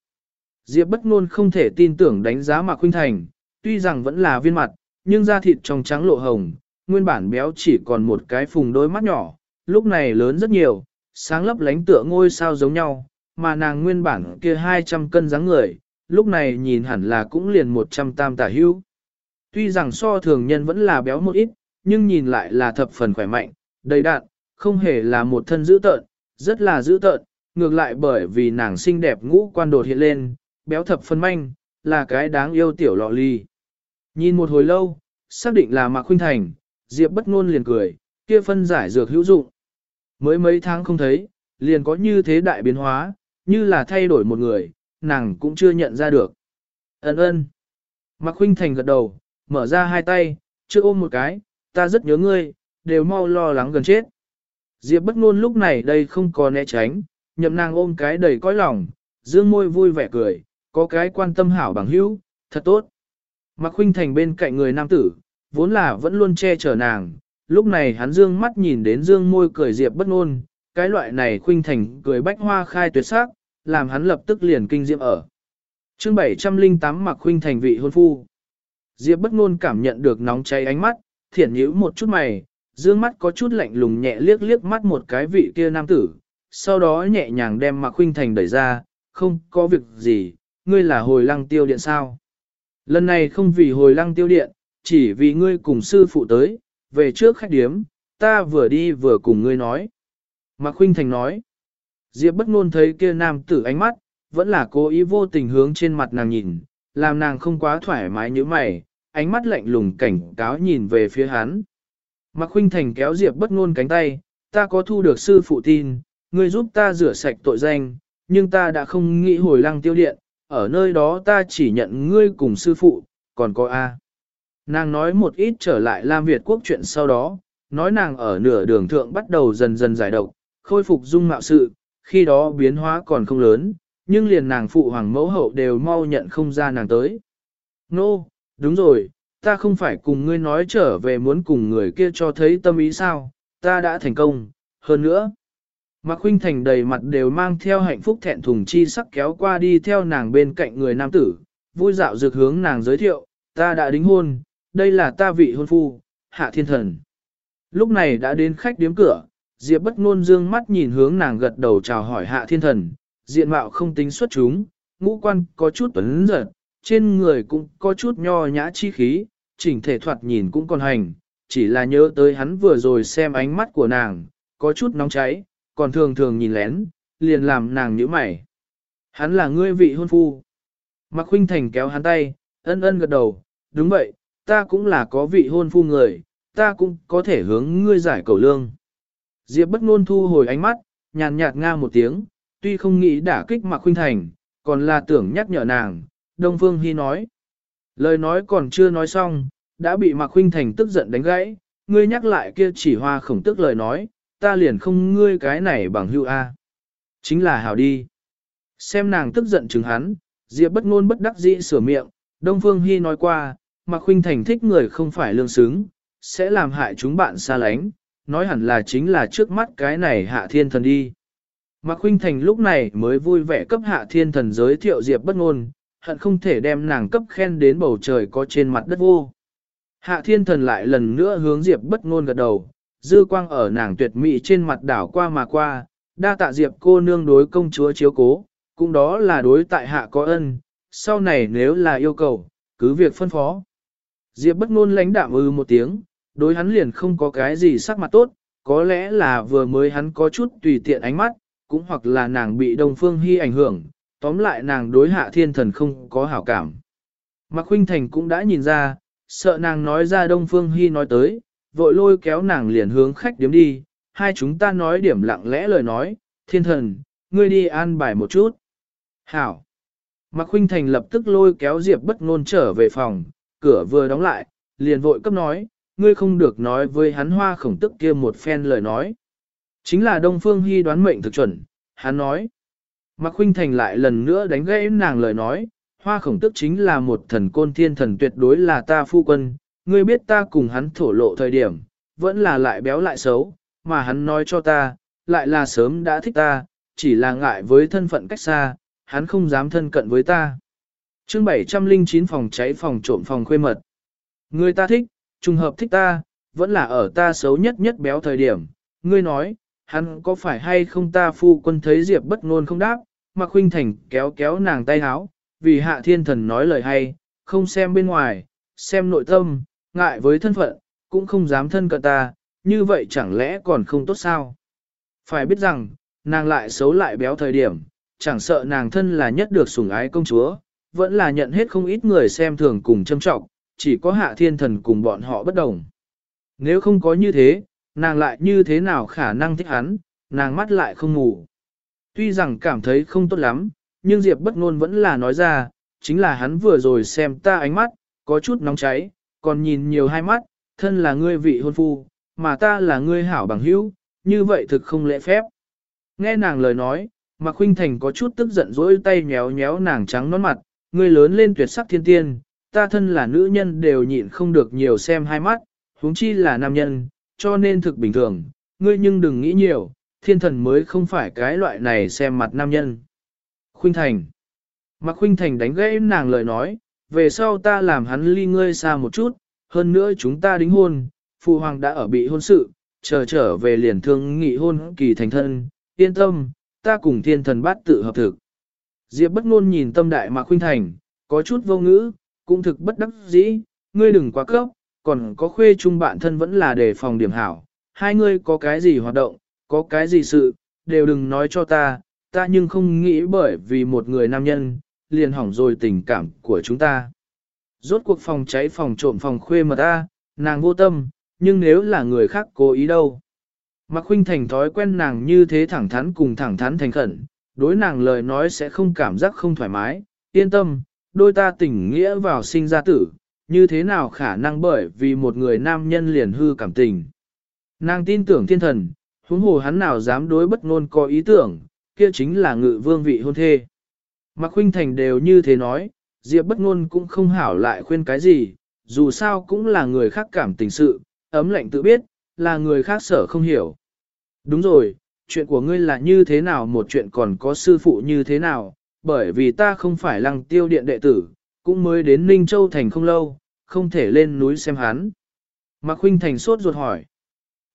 Diệp bất ngôn không thể tin tưởng đánh giá Mạc Khuynh Thành, tuy rằng vẫn là viên mặt, nhưng da thịt trong trắng lộ hồng, nguyên bản béo chỉ còn một cái phùng đôi mắt nhỏ, lúc này lớn rất nhiều, sáng lấp lánh tựa ngôi sao giống nhau, mà nàng nguyên bản kia 200 cân dáng người, lúc này nhìn hẳn là cũng liền 100 tam tả hưu. Tuy rằng so thường nhân vẫn là béo một ít, nhưng nhìn lại là thập phần khỏe mạnh, đầy đạn, không hề là một thân dữ tợn, rất là dữ tợn, ngược lại bởi vì nàng xinh đẹp ngũ quan đột hiện lên, béo thập phân manh, là cái đáng yêu tiểu lọ ly. Nhìn một hồi lâu, xác định là Mạc Khuynh Thành, Diệp bất ngôn liền cười, kia phân giải dược hữu dụng. Mới mấy tháng không thấy, liền có như thế đại biến hóa, như là thay đổi một người, nàng cũng chưa nhận ra được. Ấn ơn. Mạc Khuynh Thành gật đầu, mở ra hai tay, chưa ôm một cái, ta rất nhớ ngươi, đều mau lo lắng gần chết. Diệp bất ngôn lúc này đây không có né tránh, nhậm nàng ôm cái đầy cõi lòng, dương môi vui vẻ cười, có cái quan tâm hảo bằng hữu, thật tốt. Mạc Khuynh Thành bên cạnh người nam tử, vốn là vẫn luôn che chở nàng, lúc này hắn dương mắt nhìn đến dương môi cười diệp bất ngôn, cái loại này Khuynh Thành cười bách hoa khai tuyệt sắc, làm hắn lập tức liền kinh diệm ở. Chương 708 Mạc Khuynh Thành vị hôn phu. Diệp bất ngôn cảm nhận được nóng cháy ánh mắt, thiển nhíu một chút mày, dương mắt có chút lạnh lùng nhẹ liếc liếc mắt một cái vị kia nam tử, sau đó nhẹ nhàng đem Mạc Khuynh Thành đẩy ra, không có việc gì, ngươi là hồi lăng tiêu điện sao? Lần này không vì hồi lăng tiêu điện, chỉ vì ngươi cùng sư phụ tới, về trước khách điếm, ta vừa đi vừa cùng ngươi nói. Mạc Khuynh Thành nói, Diệp bất ngôn thấy kia nam tử ánh mắt, vẫn là cố ý vô tình hướng trên mặt nàng nhìn, làm nàng không quá thoải mái như mày, ánh mắt lạnh lùng cảnh cáo nhìn về phía hắn. Mạc Khuynh Thành kéo Diệp bất ngôn cánh tay, ta có thu được sư phụ tin, ngươi giúp ta rửa sạch tội danh, nhưng ta đã không nghĩ hồi lăng tiêu điện, ở nơi đó ta chỉ nhận ngươi cùng sư phụ, còn có A. Nàng nói một ít trở lại Lam Việt quốc chuyện sau đó, nói nàng ở nửa đường thượng bắt đầu dần dần giải độc, khôi phục dung mạo sự, khi đó biến hóa còn không lớn, nhưng liền nàng phụ hoàng mẫu hậu đều mau nhận không ra nàng tới. Nô, no, đúng rồi, ta không phải cùng ngươi nói trở về muốn cùng người kia cho thấy tâm ý sao, ta đã thành công, hơn nữa. Mạc Khuynh Thành đầy mặt đều mang theo hạnh phúc thẹn thùng chi sắc kéo qua đi theo nàng bên cạnh người nam tử, vui dạo dược hướng nàng giới thiệu, ta đã đính hôn, đây là ta vị hôn phu, Hạ Thiên Thần. Lúc này đã đến khách điếm cửa, Diệp bất ngôn dương mắt nhìn hướng nàng gật đầu chào hỏi Hạ Thiên Thần, diện mạo không tính xuất chúng, ngũ quan có chút tuấn giật, trên người cũng có chút nho nhã chi khí, chỉnh thể thoạt nhìn cũng còn hành, chỉ là nhớ tới hắn vừa rồi xem ánh mắt của nàng, có chút nóng cháy, còn thường thường nhìn lén, liền làm nàng nhíu mày. Hắn là ngươi vị hôn phu. Mạc Khuynh Thành kéo hắn tay, ân ân gật đầu, đúng vậy, ta cũng là có vị hôn phu người, ta cũng có thể hướng ngươi giải cầu lương. Diệp bất ngôn thu hồi ánh mắt, nhàn nhạt nga một tiếng, tuy không nghĩ đả kích Mạc Khuynh Thành, còn là tưởng nhắc nhở nàng, Đông Phương Hi nói. Lời nói còn chưa nói xong, đã bị Mạc Khuynh Thành tức giận đánh gãy, ngươi nhắc lại kia chỉ hoa khổng tức lời nói, ta liền không ngươi cái này bằng hưu A. Chính là hảo đi. Xem nàng tức giận chừng hắn, Diệp bất ngôn bất đắc dĩ sửa miệng, Đông Phương Hi nói qua, Mạc Khuynh Thành thích người không phải lương xứng, sẽ làm hại chúng bạn xa lánh, nói hẳn là chính là trước mắt cái này hạ thiên thần đi. Mạc Khuynh Thành lúc này mới vui vẻ cấp hạ thiên thần giới thiệu Diệp bất ngôn, hận không thể đem nàng cấp khen đến bầu trời có trên mặt đất vô. Hạ thiên thần lại lần nữa hướng Diệp bất ngôn gật đầu, dư quang ở nàng tuyệt mỹ trên mặt đảo qua mà qua, đa tạ Diệp cô nương đối công chúa chiếu cố, cũng đó là đối tại hạ có ân, sau này nếu là yêu cầu, cứ việc phân phó. Diệp bất ngôn lãnh đạm ư một tiếng, đối hắn liền không có cái gì sắc mặt tốt, có lẽ là vừa mới hắn có chút tùy tiện ánh mắt, cũng hoặc là nàng bị Đông Phương Hi ảnh hưởng, tóm lại nàng đối hạ thiên thần không có hảo cảm. Mạc Khuynh Thành cũng đã nhìn ra, sợ nàng nói ra Đông Phương Hi nói tới, vội lôi kéo nàng liền hướng khách điếm đi, hai chúng ta nói điểm lặng lẽ lời nói, thiên thần, ngươi đi an bài một chút. Hảo. Mạc Khuynh Thành lập tức lôi kéo Diệp bất ngôn trở về phòng, cửa vừa đóng lại, liền vội cấp nói, ngươi không được nói với hắn hoa khổng tức kia một phen lời nói. Chính là Đông Phương Hy đoán mệnh thực chuẩn, hắn nói. Mạc Khuynh Thành lại lần nữa đánh gãy nàng lời nói, hoa khổng tức chính là một thần côn thiên thần tuyệt đối là ta phu quân, ngươi biết ta cùng hắn thổ lộ thời điểm, vẫn là lại béo lại xấu, mà hắn nói cho ta, lại là sớm đã thích ta, chỉ là ngại với thân phận cách xa, hắn không dám thân cận với ta. chương 709 phòng cháy phòng trộm phòng khuê mật. Người ta thích, trùng hợp thích ta, vẫn là ở ta xấu nhất nhất béo thời điểm. Ngươi nói, hắn có phải hay không ta phu quân thấy Diệp bất ngôn không đáp, mà khuynh thành kéo kéo nàng tay háo, vì hạ thiên thần nói lời hay, không xem bên ngoài, xem nội tâm, ngại với thân phận, cũng không dám thân cận ta, như vậy chẳng lẽ còn không tốt sao? Phải biết rằng, nàng lại xấu lại béo thời điểm, chẳng sợ nàng thân là nhất được sủng ái công chúa, vẫn là nhận hết không ít người xem thường cùng châm trọng, chỉ có hạ thiên thần cùng bọn họ bất đồng. Nếu không có như thế, nàng lại như thế nào khả năng thích hắn, nàng mắt lại không ngủ. Tuy rằng cảm thấy không tốt lắm, nhưng Diệp bất ngôn vẫn là nói ra, chính là hắn vừa rồi xem ta ánh mắt, có chút nóng cháy, còn nhìn nhiều hai mắt, thân là ngươi vị hôn phu, mà ta là ngươi hảo bằng hữu, như vậy thực không lễ phép. Nghe nàng lời nói, Mạc Khuynh Thành có chút tức giận dỗi tay nhéo nhéo nàng trắng nón mặt, ngươi lớn lên tuyệt sắc thiên tiên, ta thân là nữ nhân đều nhịn không được nhiều xem hai mắt, huống chi là nam nhân, cho nên thực bình thường, ngươi nhưng đừng nghĩ nhiều, thiên thần mới không phải cái loại này xem mặt nam nhân. Khuynh Thành Mạc Khuynh Thành đánh gãy nàng lời nói, về sau ta làm hắn ly ngươi xa một chút, hơn nữa chúng ta đính hôn, phụ hoàng đã ở bị hôn sự, chờ trở về liền thương nghị hôn kỳ thành thân, yên tâm, ta cùng thiên thần bát tự hợp thực. Diệp bất ngôn nhìn tâm đại Mạc Khuynh Thành, có chút vô ngữ, cũng thực bất đắc dĩ, ngươi đừng quá cấp, còn có khuê chung bạn thân vẫn là đề phòng điểm hảo, hai ngươi có cái gì hoạt động, có cái gì sự, đều đừng nói cho ta, ta nhưng không nghĩ bởi vì một người nam nhân, liền hỏng rồi tình cảm của chúng ta. Rốt cuộc phòng cháy phòng trộm phòng khuê mật ta, nàng vô tâm, nhưng nếu là người khác cố ý đâu. Mạc Khuynh Thành thói quen nàng như thế thẳng thắn cùng thẳng thắn thành khẩn, đối nàng lời nói sẽ không cảm giác không thoải mái, yên tâm, đôi ta tình nghĩa vào sinh ra tử, như thế nào khả năng bởi vì một người nam nhân liền hư cảm tình. Nàng tin tưởng thiên thần, huống hồ hắn nào dám đối bất ngôn có ý tưởng, kia chính là ngự vương vị hôn thê. Mạc Khuynh Thành đều như thế nói, Diệp bất ngôn cũng không hảo lại khuyên cái gì, dù sao cũng là người khác cảm tình sự, ấm lạnh tự biết, là người khác sở không hiểu. Đúng rồi, chuyện của ngươi là như thế nào một chuyện còn có sư phụ như thế nào, bởi vì ta không phải lăng tiêu điện đệ tử, cũng mới đến Ninh Châu Thành không lâu, không thể lên núi xem hắn. Mạc Khuynh Thành sốt ruột hỏi.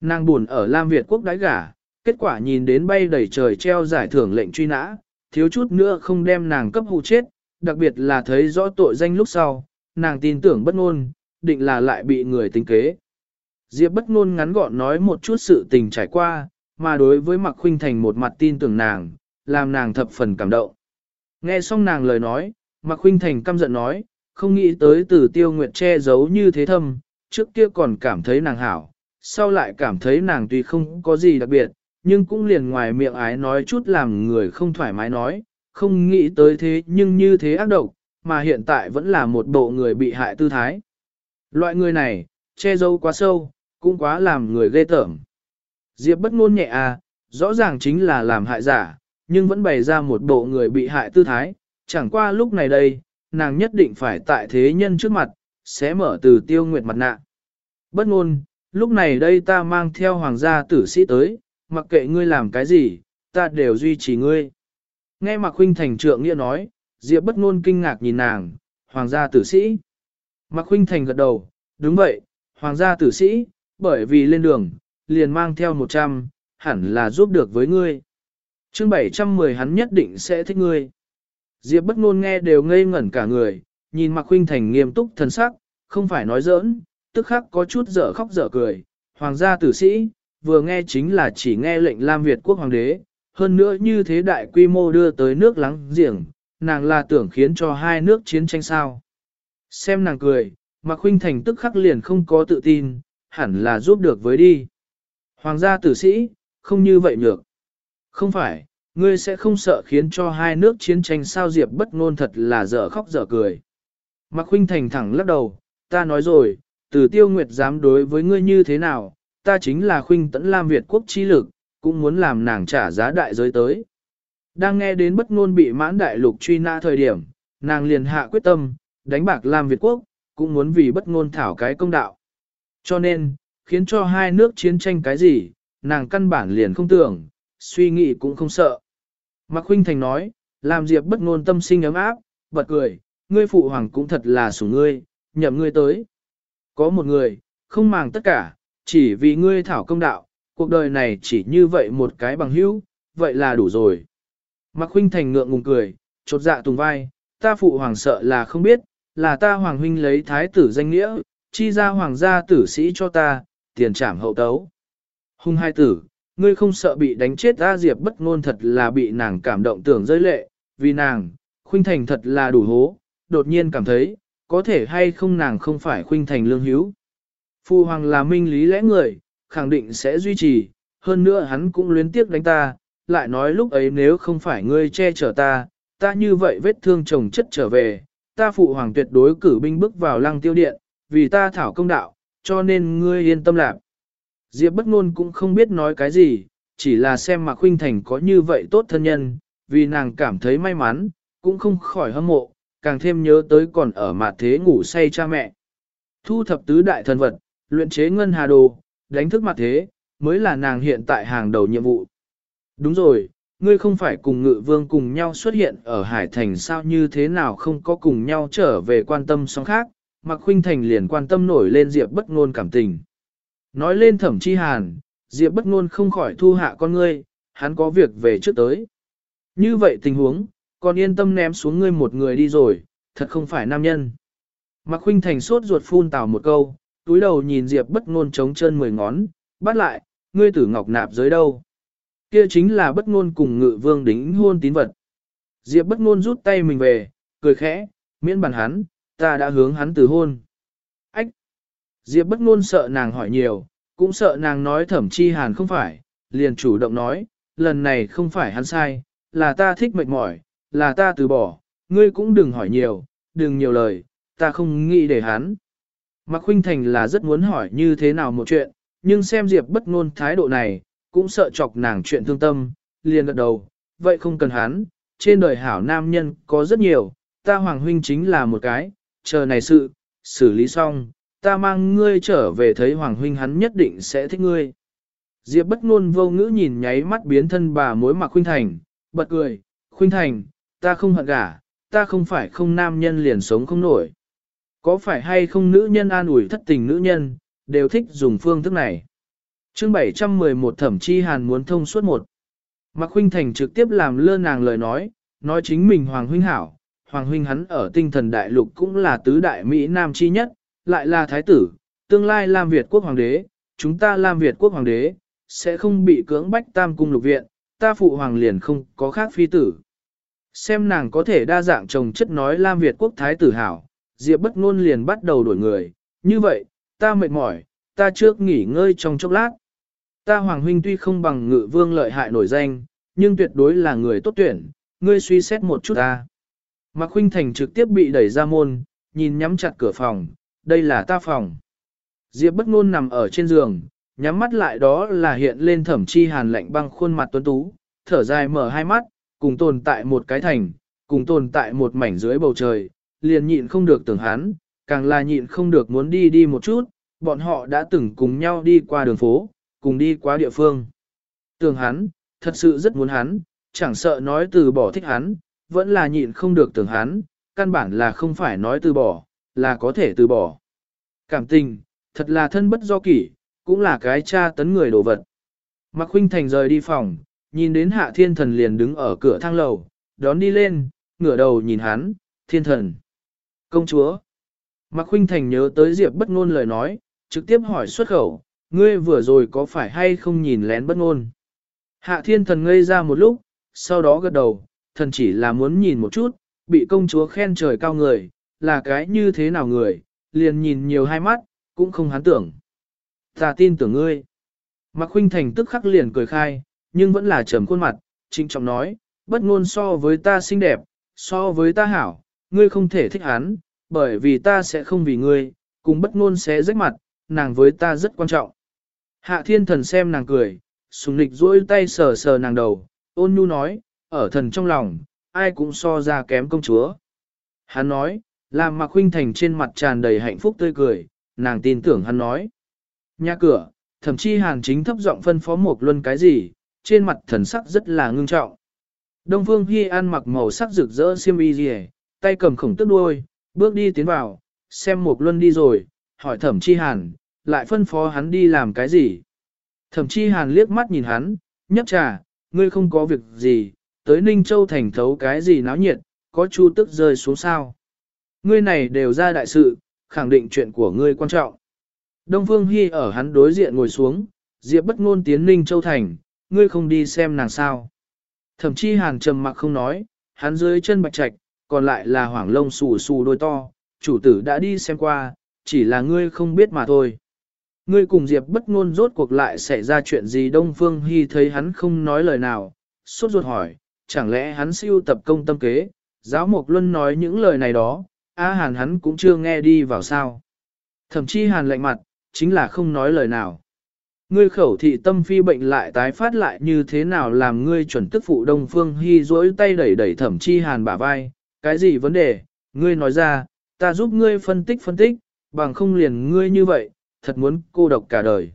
Nàng buồn ở Lam Việt quốc đái gả, kết quả nhìn đến bay đầy trời treo giải thưởng lệnh truy nã, thiếu chút nữa không đem nàng cấp hụ chết, đặc biệt là thấy rõ tội danh lúc sau, nàng tin tưởng bất ngôn, định là lại bị người tính kế. Diệp bất ngôn ngắn gọn nói một chút sự tình trải qua, mà đối với Mạc Khuynh Thành một mặt tin tưởng nàng, làm nàng thập phần cảm động. Nghe xong nàng lời nói, Mạc Khuynh Thành căm giận nói, không nghĩ tới từ tiêu nguyệt che giấu như thế thâm, trước kia còn cảm thấy nàng hảo, sau lại cảm thấy nàng tuy không có gì đặc biệt, nhưng cũng liền ngoài miệng ái nói chút làm người không thoải mái nói, không nghĩ tới thế nhưng như thế ác độc, mà hiện tại vẫn là một bộ người bị hại tư thái. Loại người này, che giấu quá sâu, cũng quá làm người ghê tởm. Diệp bất ngôn nhẹ à, rõ ràng chính là làm hại giả, nhưng vẫn bày ra một bộ người bị hại tư thái, chẳng qua lúc này đây, nàng nhất định phải tại thế nhân trước mặt, sẽ mở từ tiêu nguyệt mặt nạ. Bất ngôn, lúc này đây ta mang theo hoàng gia tử sĩ tới, mặc kệ ngươi làm cái gì, ta đều duy trì ngươi. Nghe Mạc huynh Thành trượng nghĩa nói, Diệp bất ngôn kinh ngạc nhìn nàng, hoàng gia tử sĩ. Mạc huynh Thành gật đầu, đúng vậy, hoàng gia tử sĩ, bởi vì lên đường, liền mang theo 100, hẳn là giúp được với ngươi. Chương 710 hắn nhất định sẽ thích ngươi. Diệp bất ngôn nghe đều ngây ngẩn cả người, nhìn Mạc huynh Thành nghiêm túc thần sắc, không phải nói giỡn, tức khắc có chút dở khóc dở cười. Hoàng gia tử sĩ, vừa nghe chính là chỉ nghe lệnh Lam Việt quốc hoàng đế, hơn nữa như thế đại quy mô đưa tới nước lắng giềng, nàng là tưởng khiến cho hai nước chiến tranh sao. Xem nàng cười, Mạc Khuynh Thành tức khắc liền không có tự tin, hẳn là giúp được với đi. Hoàng gia tử sĩ, không như vậy nhược. Không phải, ngươi sẽ không sợ khiến cho hai nước chiến tranh sao diệp bất ngôn thật là dở khóc dở cười. Mạc Khuynh Thành thẳng lắc đầu, ta nói rồi, từ tiêu nguyệt dám đối với ngươi như thế nào, ta chính là Khuynh Tẫn Lam Việt quốc chi lực, cũng muốn làm nàng trả giá đại giới tới. Đang nghe đến bất ngôn bị mãn đại lục truy nã thời điểm, nàng liền hạ quyết tâm, đánh bạc Lam Việt quốc, cũng muốn vì bất ngôn thảo cái công đạo. Cho nên, khiến cho hai nước chiến tranh cái gì, nàng căn bản liền không tưởng, suy nghĩ cũng không sợ. Mạc Khuynh Thành nói, làm Diệp bất ngôn tâm sinh ấm áp, bật cười, ngươi phụ hoàng cũng thật là sủng ngươi, nhậm ngươi tới. Có một người, không màng tất cả, chỉ vì ngươi thảo công đạo, cuộc đời này chỉ như vậy một cái bằng hữu, vậy là đủ rồi. Mạc huynh Thành ngượng ngùng cười, chột dạ tùng vai, ta phụ hoàng sợ là không biết, là ta hoàng huynh lấy thái tử danh nghĩa, chi ra hoàng gia tử sĩ cho ta, tiền trảm hậu tấu. Hung hai tử, ngươi không sợ bị đánh chết ra diệp bất ngôn thật là bị nàng cảm động tưởng rơi lệ, vì nàng, khuynh thành thật là đủ hố, đột nhiên cảm thấy, có thể hay không nàng không phải khuynh thành lương hiếu. Phu hoàng là minh lý lẽ người, khẳng định sẽ duy trì, hơn nữa hắn cũng luyến tiếc đánh ta, lại nói lúc ấy nếu không phải ngươi che chở ta, ta như vậy vết thương chồng chất trở về, ta phụ hoàng tuyệt đối cử binh bước vào lăng tiêu điện, vì ta thảo công đạo, cho nên ngươi yên tâm lạc. Diệp bất ngôn cũng không biết nói cái gì, chỉ là xem Mạc Khuynh Thành có như vậy tốt thân nhân, vì nàng cảm thấy may mắn, cũng không khỏi hâm mộ, càng thêm nhớ tới còn ở mặt thế ngủ say cha mẹ. Thu thập tứ đại thần vật, luyện chế ngân hà đồ, đánh thức mặt thế, mới là nàng hiện tại hàng đầu nhiệm vụ. Đúng rồi, ngươi không phải cùng ngự vương cùng nhau xuất hiện ở Hải Thành sao như thế nào không có cùng nhau trở về quan tâm song khác, Mạc Khuynh Thành liền quan tâm nổi lên Diệp bất ngôn cảm tình. Nói lên thẩm chi hàn, Diệp bất ngôn không khỏi thu hạ con ngươi, hắn có việc về trước tới. Như vậy tình huống, còn yên tâm ném xuống ngươi một người đi rồi, thật không phải nam nhân. Mạc Khuynh Thành sốt ruột phun tào một câu, túi đầu nhìn Diệp bất ngôn chống chân mười ngón, bắt lại, ngươi tử ngọc nạp dưới đâu. Kia chính là bất ngôn cùng ngự vương đính hôn tín vật. Diệp bất ngôn rút tay mình về, cười khẽ, miễn bàn hắn, ta đã hướng hắn từ hôn. Ách! Diệp bất ngôn sợ nàng hỏi nhiều, cũng sợ nàng nói thẩm chi hàn không phải, liền chủ động nói, lần này không phải hắn sai, là ta thích mệt mỏi, là ta từ bỏ, ngươi cũng đừng hỏi nhiều, đừng nhiều lời, ta không nghĩ để hắn. Mạc Khuynh Thành là rất muốn hỏi như thế nào một chuyện, nhưng xem Diệp bất ngôn thái độ này, cũng sợ chọc nàng chuyện thương tâm, liền gật đầu, vậy không cần hắn, trên đời hảo nam nhân có rất nhiều, ta Hoàng Huynh chính là một cái, chờ này sự, xử lý xong, ta mang ngươi trở về thấy Hoàng Huynh hắn nhất định sẽ thích ngươi. Diệp bất ngôn vô ngữ nhìn nháy mắt biến thân bà mối Mạc Khuynh Thành, bật cười, Khuynh Thành, ta không hận gả, ta không phải không nam nhân liền sống không nổi. Có phải hay không nữ nhân an ủi thất tình nữ nhân, đều thích dùng phương thức này. chương 711 thẩm chi hàn muốn thông suốt một. Mạc Huynh Thành trực tiếp làm lơ nàng lời nói, nói chính mình Hoàng Huynh hảo. Hoàng Huynh hắn ở tinh thần đại lục cũng là tứ đại Mỹ Nam chi nhất, lại là thái tử, tương lai Lam Việt quốc hoàng đế, chúng ta Lam Việt quốc hoàng đế, sẽ không bị cưỡng bách tam cung lục viện, ta phụ hoàng liền không có khác phi tử. Xem nàng có thể đa dạng chồng chất nói Lam Việt quốc thái tử hảo, Diệp bất ngôn liền bắt đầu đổi người, như vậy, ta mệt mỏi, ta trước nghỉ ngơi trong chốc lát. Ta Hoàng Huynh tuy không bằng ngự vương lợi hại nổi danh, nhưng tuyệt đối là người tốt tuyển, ngươi suy xét một chút ta. Mạc Huynh Thành trực tiếp bị đẩy ra môn, nhìn nhắm chặt cửa phòng, đây là ta phòng. Diệp bất ngôn nằm ở trên giường, nhắm mắt lại đó là hiện lên thẩm chi hàn lạnh băng khuôn mặt tuấn tú, thở dài mở hai mắt, cùng tồn tại một cái thành, cùng tồn tại một mảnh dưới bầu trời, liền nhịn không được tưởng hắn, càng là nhịn không được muốn đi đi một chút, bọn họ đã từng cùng nhau đi qua đường phố, cùng đi qua địa phương. Tưởng hắn, thật sự rất muốn hắn, chẳng sợ nói từ bỏ thích hắn, vẫn là nhịn không được tưởng hắn, căn bản là không phải nói từ bỏ, là có thể từ bỏ. Cảm tình, thật là thân bất do kỷ, cũng là cái cha tấn người đồ vật. Mạc Khuynh Thành rời đi phòng, nhìn đến Hạ Thiên Thần liền đứng ở cửa thang lầu, đón đi lên, ngửa đầu nhìn hắn, Thiên Thần. Công chúa. Mạc Khuynh Thành nhớ tới Diệp bất ngôn lời nói, trực tiếp hỏi xuất khẩu, ngươi vừa rồi có phải hay không nhìn lén bất ngôn? Hạ thiên thần ngây ra một lúc, sau đó gật đầu, thần chỉ là muốn nhìn một chút, bị công chúa khen trời cao người, là cái như thế nào người, liền nhìn nhiều hai mắt, cũng không hắn tưởng. Ta tin tưởng ngươi. Mạc Khuynh Thành tức khắc liền cười khai, nhưng vẫn là trầm khuôn mặt, trinh trọng nói, bất ngôn so với ta xinh đẹp, so với ta hảo, ngươi không thể thích hắn, bởi vì ta sẽ không vì ngươi, cùng bất ngôn sẽ rách mặt, nàng với ta rất quan trọng. Hạ thiên thần xem nàng cười, sùng lịch duỗi tay sờ sờ nàng đầu, ôn nhu nói, ở thần trong lòng, ai cũng so ra kém công chúa. Hắn nói, làm mặc Huynh Thành trên mặt tràn đầy hạnh phúc tươi cười, nàng tin tưởng hắn nói. Nhà cửa, thậm chí hàn chính thấp giọng phân phó một luân cái gì, trên mặt thần sắc rất là ngưng trọng. Đông Phương Hi ăn mặc màu sắc rực rỡ xiêm y rìa, tay cầm khổng tức đuôi, bước đi tiến vào, xem một luân đi rồi, hỏi thẩm chi hàn, lại phân phó hắn đi làm cái gì. Thẩm chi hàn liếc mắt nhìn hắn, nhấp trà, ngươi không có việc gì, tới Ninh Châu thành thấu cái gì náo nhiệt, có chu tức rơi xuống sao. Ngươi này đều ra đại sự, khẳng định chuyện của ngươi quan trọng. Đông Phương Hy ở hắn đối diện ngồi xuống, Diệp bất ngôn tiến Ninh Châu thành, ngươi không đi xem nàng sao. Thẩm chi hàn trầm mặc không nói, hắn dưới chân bạch trạch, còn lại là hoảng lông xù xù đôi to, chủ tử đã đi xem qua, chỉ là ngươi không biết mà thôi. Ngươi cùng Diệp bất ngôn rốt cuộc lại xảy ra chuyện gì Đông Phương Hy thấy hắn không nói lời nào, sốt ruột hỏi, chẳng lẽ hắn siêu tập công tâm kế, giáo mục luân nói những lời này đó, A Hàn hắn cũng chưa nghe đi vào sao. Thậm chí Hàn lạnh mặt, chính là không nói lời nào. Ngươi khẩu thị tâm phi bệnh lại tái phát lại như thế nào làm ngươi chuẩn tức phụ Đông Phương Hy duỗi tay đẩy đẩy thẩm chi Hàn bả vai, cái gì vấn đề, ngươi nói ra, ta giúp ngươi phân tích phân tích, bằng không liền ngươi như vậy, thật muốn cô độc cả đời.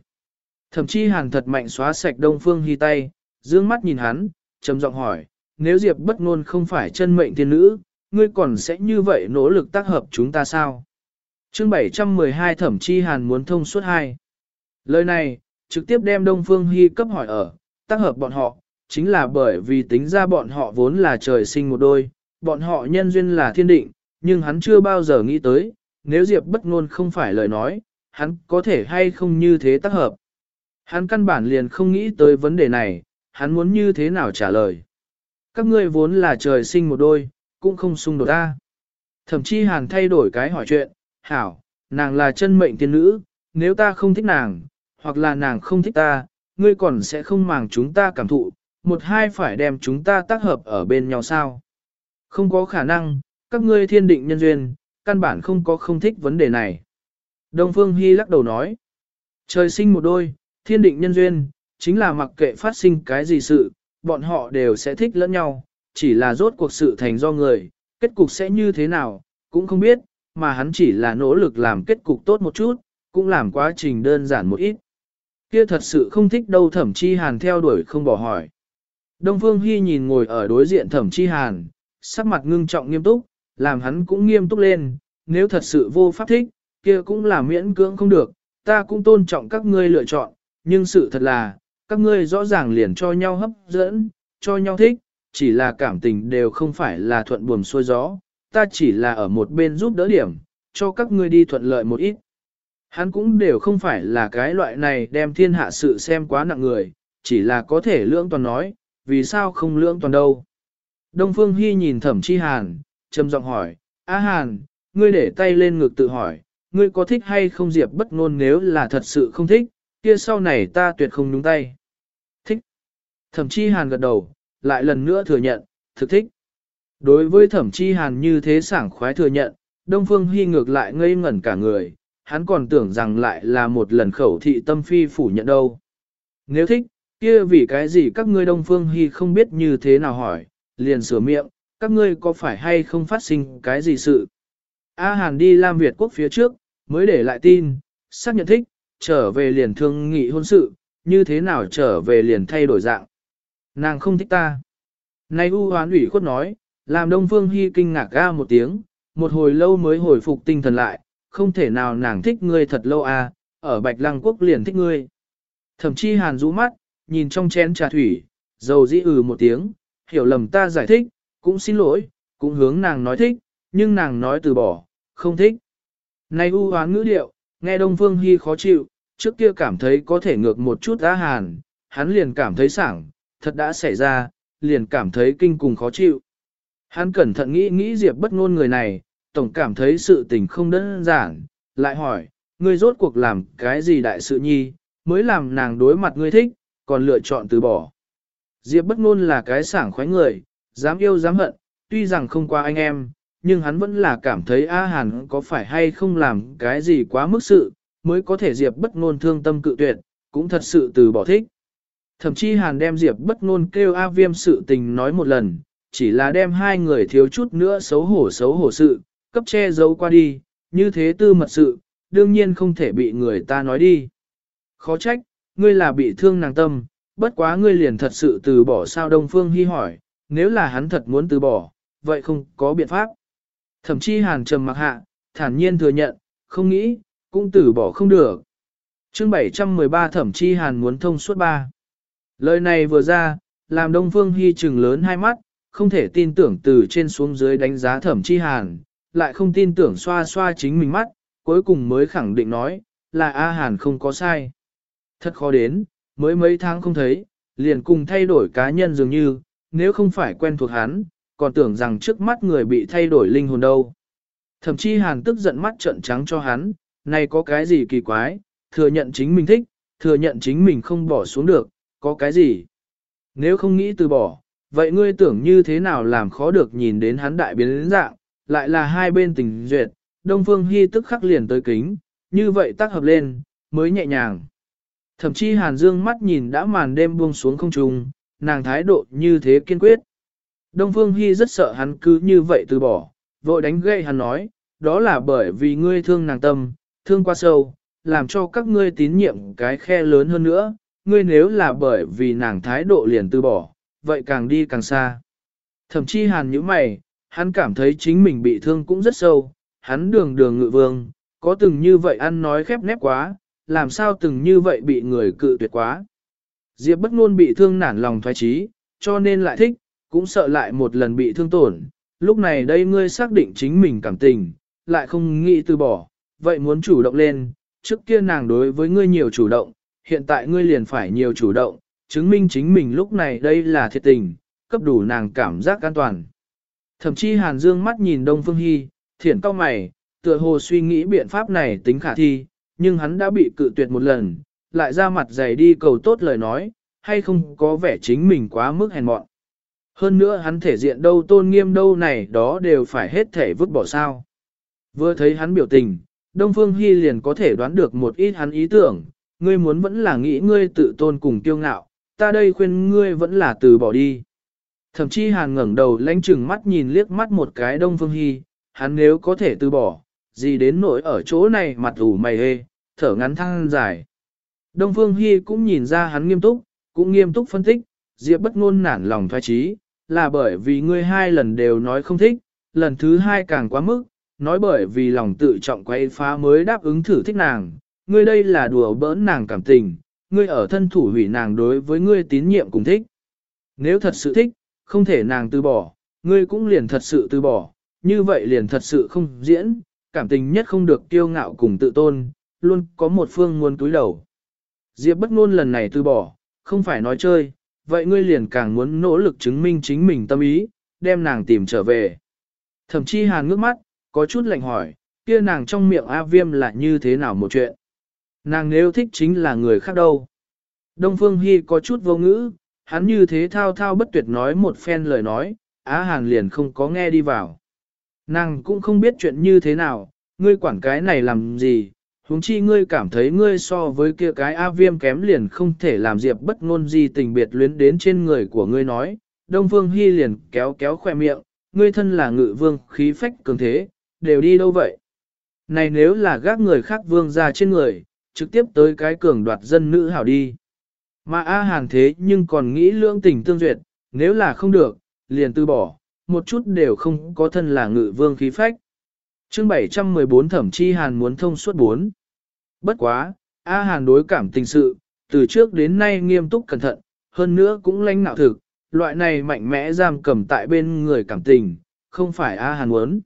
Thậm chí hàn thật mạnh xóa sạch đông phương hy tay, dương mắt nhìn hắn, trầm giọng hỏi, nếu Diệp bất ngôn không phải chân mệnh tiên nữ, ngươi còn sẽ như vậy nỗ lực tác hợp chúng ta sao? Chương 712 thẩm chi hàn muốn thông suốt hai. Lời này, trực tiếp đem Đông Phương hi cấp hỏi ở, tác hợp bọn họ, chính là bởi vì tính ra bọn họ vốn là trời sinh một đôi, bọn họ nhân duyên là thiên định, nhưng hắn chưa bao giờ nghĩ tới, nếu Diệp bất ngôn không phải lời nói, hắn có thể hay không như thế tác hợp. Hắn căn bản liền không nghĩ tới vấn đề này, hắn muốn như thế nào trả lời. Các ngươi vốn là trời sinh một đôi, cũng không xung đột ta. Thậm chí hàn thay đổi cái hỏi chuyện, hảo, nàng là chân mệnh tiên nữ, nếu ta không thích nàng, hoặc là nàng không thích ta, ngươi còn sẽ không màng chúng ta cảm thụ, một hai phải đem chúng ta tác hợp ở bên nhau sao. Không có khả năng, các ngươi thiên định nhân duyên, căn bản không có không thích vấn đề này. Đông Phương Hy lắc đầu nói, trời sinh một đôi, thiên định nhân duyên, chính là mặc kệ phát sinh cái gì sự, bọn họ đều sẽ thích lẫn nhau, chỉ là rốt cuộc sự thành do người, kết cục sẽ như thế nào, cũng không biết, mà hắn chỉ là nỗ lực làm kết cục tốt một chút, cũng làm quá trình đơn giản một ít. Kia thật sự không thích đâu thẩm chi hàn theo đuổi không bỏ hỏi. Đông Phương Hy nhìn ngồi ở đối diện thẩm chi hàn, sắc mặt ngưng trọng nghiêm túc, làm hắn cũng nghiêm túc lên, nếu thật sự vô pháp thích, kia cũng là miễn cưỡng không được, ta cũng tôn trọng các ngươi lựa chọn, nhưng sự thật là, các ngươi rõ ràng liền cho nhau hấp dẫn, cho nhau thích, chỉ là cảm tình đều không phải là thuận buồm xuôi gió, ta chỉ là ở một bên giúp đỡ điểm, cho các ngươi đi thuận lợi một ít. Hắn cũng đều không phải là cái loại này đem thiên hạ sự xem quá nặng người, chỉ là có thể lưỡng toàn nói, vì sao không lưỡng toàn đâu. Đông Phương Hy nhìn thẩm chi hàn, trầm giọng hỏi, A hàn, ngươi để tay lên ngực tự hỏi, ngươi có thích hay không diệp bất ngôn nếu là thật sự không thích, kia sau này ta tuyệt không nhúng tay. Thích. Thẩm chi hàn gật đầu, lại lần nữa thừa nhận, thực thích. Đối với thẩm chi hàn như thế sảng khoái thừa nhận, Đông Phương Hy ngược lại ngây ngẩn cả người, hắn còn tưởng rằng lại là một lần khẩu thị tâm phi phủ nhận đâu. Nếu thích, kia vì cái gì các ngươi Đông Phương Hy không biết như thế nào hỏi, liền sửa miệng, các ngươi có phải hay không phát sinh cái gì sự. A Hàn đi Lam Việt quốc phía trước, mới để lại tin, xác nhận thích, trở về liền thương nghị hôn sự, như thế nào trở về liền thay đổi dạng. Nàng không thích ta. Nay U hoán ủy khuất nói, làm Đông Phương Hy kinh ngạc ga một tiếng, một hồi lâu mới hồi phục tinh thần lại, không thể nào nàng thích ngươi thật lâu à, ở Bạch Lăng Quốc liền thích ngươi. Thậm chí hàn rũ mắt, nhìn trong chén trà thủy, dầu dĩ ừ một tiếng, hiểu lầm ta giải thích, cũng xin lỗi, cũng hướng nàng nói thích, nhưng nàng nói từ bỏ, không thích. Này u hoán ngữ điệu, nghe Đông Phương Hy khó chịu, trước kia cảm thấy có thể ngược một chút á hàn, hắn liền cảm thấy sảng, thật đã xảy ra, liền cảm thấy kinh cùng khó chịu. Hắn cẩn thận nghĩ nghĩ Diệp bất ngôn người này, tổng cảm thấy sự tình không đơn giản, lại hỏi, ngươi rốt cuộc làm cái gì đại sự nhi, mới làm nàng đối mặt ngươi thích, còn lựa chọn từ bỏ. Diệp bất ngôn là cái sảng khoái người, dám yêu dám hận, tuy rằng không qua anh em, nhưng hắn vẫn là cảm thấy A Hàn có phải hay không làm cái gì quá mức sự, mới có thể Diệp bất ngôn thương tâm cự tuyệt, cũng thật sự từ bỏ thích. Thậm chí Hàn đem Diệp bất ngôn kêu A Viêm sự tình nói một lần, chỉ là đem hai người thiếu chút nữa xấu hổ xấu hổ sự, cấp che giấu qua đi, như thế tư mật sự, đương nhiên không thể bị người ta nói đi. Khó trách, ngươi là bị thương nàng tâm, bất quá ngươi liền thật sự từ bỏ sao Đông Phương Hy hỏi, nếu là hắn thật muốn từ bỏ, vậy không có biện pháp. Thậm chí hàn trầm mặc hạ, thản nhiên thừa nhận, không nghĩ, cũng từ bỏ không được. chương 713 thẩm chi hàn muốn thông suốt ba. Lời này vừa ra, làm Đông Phương Hy trừng lớn hai mắt, không thể tin tưởng từ trên xuống dưới đánh giá thẩm chi hàn, lại không tin tưởng xoa xoa chính mình mắt, cuối cùng mới khẳng định nói, là A Hàn không có sai. Thật khó đến, mới mấy tháng không thấy, liền cùng thay đổi cá nhân dường như, nếu không phải quen thuộc hắn, còn tưởng rằng trước mắt người bị thay đổi linh hồn đâu. Thậm chí Hàn tức giận mắt trợn trắng cho hắn, này có cái gì kỳ quái, thừa nhận chính mình thích, thừa nhận chính mình không bỏ xuống được, có cái gì. Nếu không nghĩ từ bỏ, vậy ngươi tưởng như thế nào làm khó được nhìn đến hắn đại biến dạng, lại là hai bên tình duyệt, Đông Phương Hy tức khắc liền tới kính, như vậy tác hợp lên, mới nhẹ nhàng. Thậm chí Hàn Dương mắt nhìn đã màn đêm buông xuống không trùng, nàng thái độ như thế kiên quyết. Đông Phương Hy rất sợ hắn cứ như vậy từ bỏ, vội đánh gậy hắn nói, đó là bởi vì ngươi thương nàng tâm, thương quá sâu, làm cho các ngươi tín nhiệm cái khe lớn hơn nữa, ngươi nếu là bởi vì nàng thái độ liền từ bỏ, vậy càng đi càng xa. Thậm chí hàn như mày, hắn cảm thấy chính mình bị thương cũng rất sâu, hắn đường đường ngự vương, có từng như vậy ăn nói khép nép quá, làm sao từng như vậy bị người cự tuyệt quá. Diệp bất ngôn bị thương nản lòng thoái trí, cho nên lại thích, cũng sợ lại một lần bị thương tổn. Lúc này đây ngươi xác định chính mình cảm tình, lại không nghĩ từ bỏ, vậy muốn chủ động lên, trước kia nàng đối với ngươi nhiều chủ động, hiện tại ngươi liền phải nhiều chủ động, chứng minh chính mình lúc này đây là thiệt tình, cấp đủ nàng cảm giác an toàn. Thậm chí Hàn Dương mắt nhìn Đông Phương Hi, thiển cao mày, tựa hồ suy nghĩ biện pháp này tính khả thi, nhưng hắn đã bị cự tuyệt một lần, lại ra mặt dày đi cầu tốt lời nói, hay không có vẻ chính mình quá mức hèn mọn. Hơn nữa hắn thể diện đâu tôn nghiêm đâu này đó đều phải hết thể vứt bỏ sao. Vừa thấy hắn biểu tình, Đông Phương Hy liền có thể đoán được một ít hắn ý tưởng, ngươi muốn vẫn là nghĩ ngươi tự tôn cùng kiêu ngạo, ta đây khuyên ngươi vẫn là từ bỏ đi. Thậm chí hàn ngẩng đầu lánh chừng mắt nhìn liếc mắt một cái Đông Phương Hy, hắn nếu có thể từ bỏ, gì đến nỗi ở chỗ này mặt ủ mày hê, thở ngắn thăng dài. Đông Phương Hy cũng nhìn ra hắn nghiêm túc, cũng nghiêm túc phân tích, Diệp bất ngôn nản lòng thoái trí, là bởi vì ngươi hai lần đều nói không thích, lần thứ hai càng quá mức, nói bởi vì lòng tự trọng quay phá mới đáp ứng thử thích nàng, ngươi đây là đùa bỡn nàng cảm tình, ngươi ở thân thủ hủy nàng đối với ngươi tín nhiệm cùng thích. Nếu thật sự thích, không thể nàng từ bỏ, ngươi cũng liền thật sự từ bỏ, như vậy liền thật sự không diễn, cảm tình nhất không được kiêu ngạo cùng tự tôn, luôn có một phương muốn túi đầu. Diệp bất ngôn lần này từ bỏ, không phải nói chơi, vậy ngươi liền càng muốn nỗ lực chứng minh chính mình tâm ý, đem nàng tìm trở về. Thậm chí hàn ngước mắt, có chút lạnh hỏi, kia nàng trong miệng A viêm là như thế nào một chuyện. Nàng nếu thích chính là người khác đâu. Đông Phương Hy có chút vô ngữ, hắn như thế thao thao bất tuyệt nói một phen lời nói, Á Hàn liền không có nghe đi vào. Nàng cũng không biết chuyện như thế nào, ngươi quản cái này làm gì, huống chi ngươi cảm thấy ngươi so với kia cái A viêm kém liền không thể làm diệp bất ngôn gì tình biệt luyến đến trên người của ngươi nói. Đông Phương Hy liền kéo kéo khoe miệng, ngươi thân là ngự vương khí phách cường thế, đều đi đâu vậy? Này nếu là gác người khác vương ra trên người, trực tiếp tới cái cường đoạt dân nữ hảo đi. Mà A Hàn thế nhưng còn nghĩ lương tình tương duyệt, nếu là không được, liền từ bỏ, một chút đều không có thân là ngự vương khí phách. chương 714 thẩm chi Hàn muốn thông suốt 4. Bất quá, A Hàn đối cảm tình sự, từ trước đến nay nghiêm túc cẩn thận, hơn nữa cũng lãnh nạo thực, loại này mạnh mẽ giam cầm tại bên người cảm tình, không phải A Hàn muốn.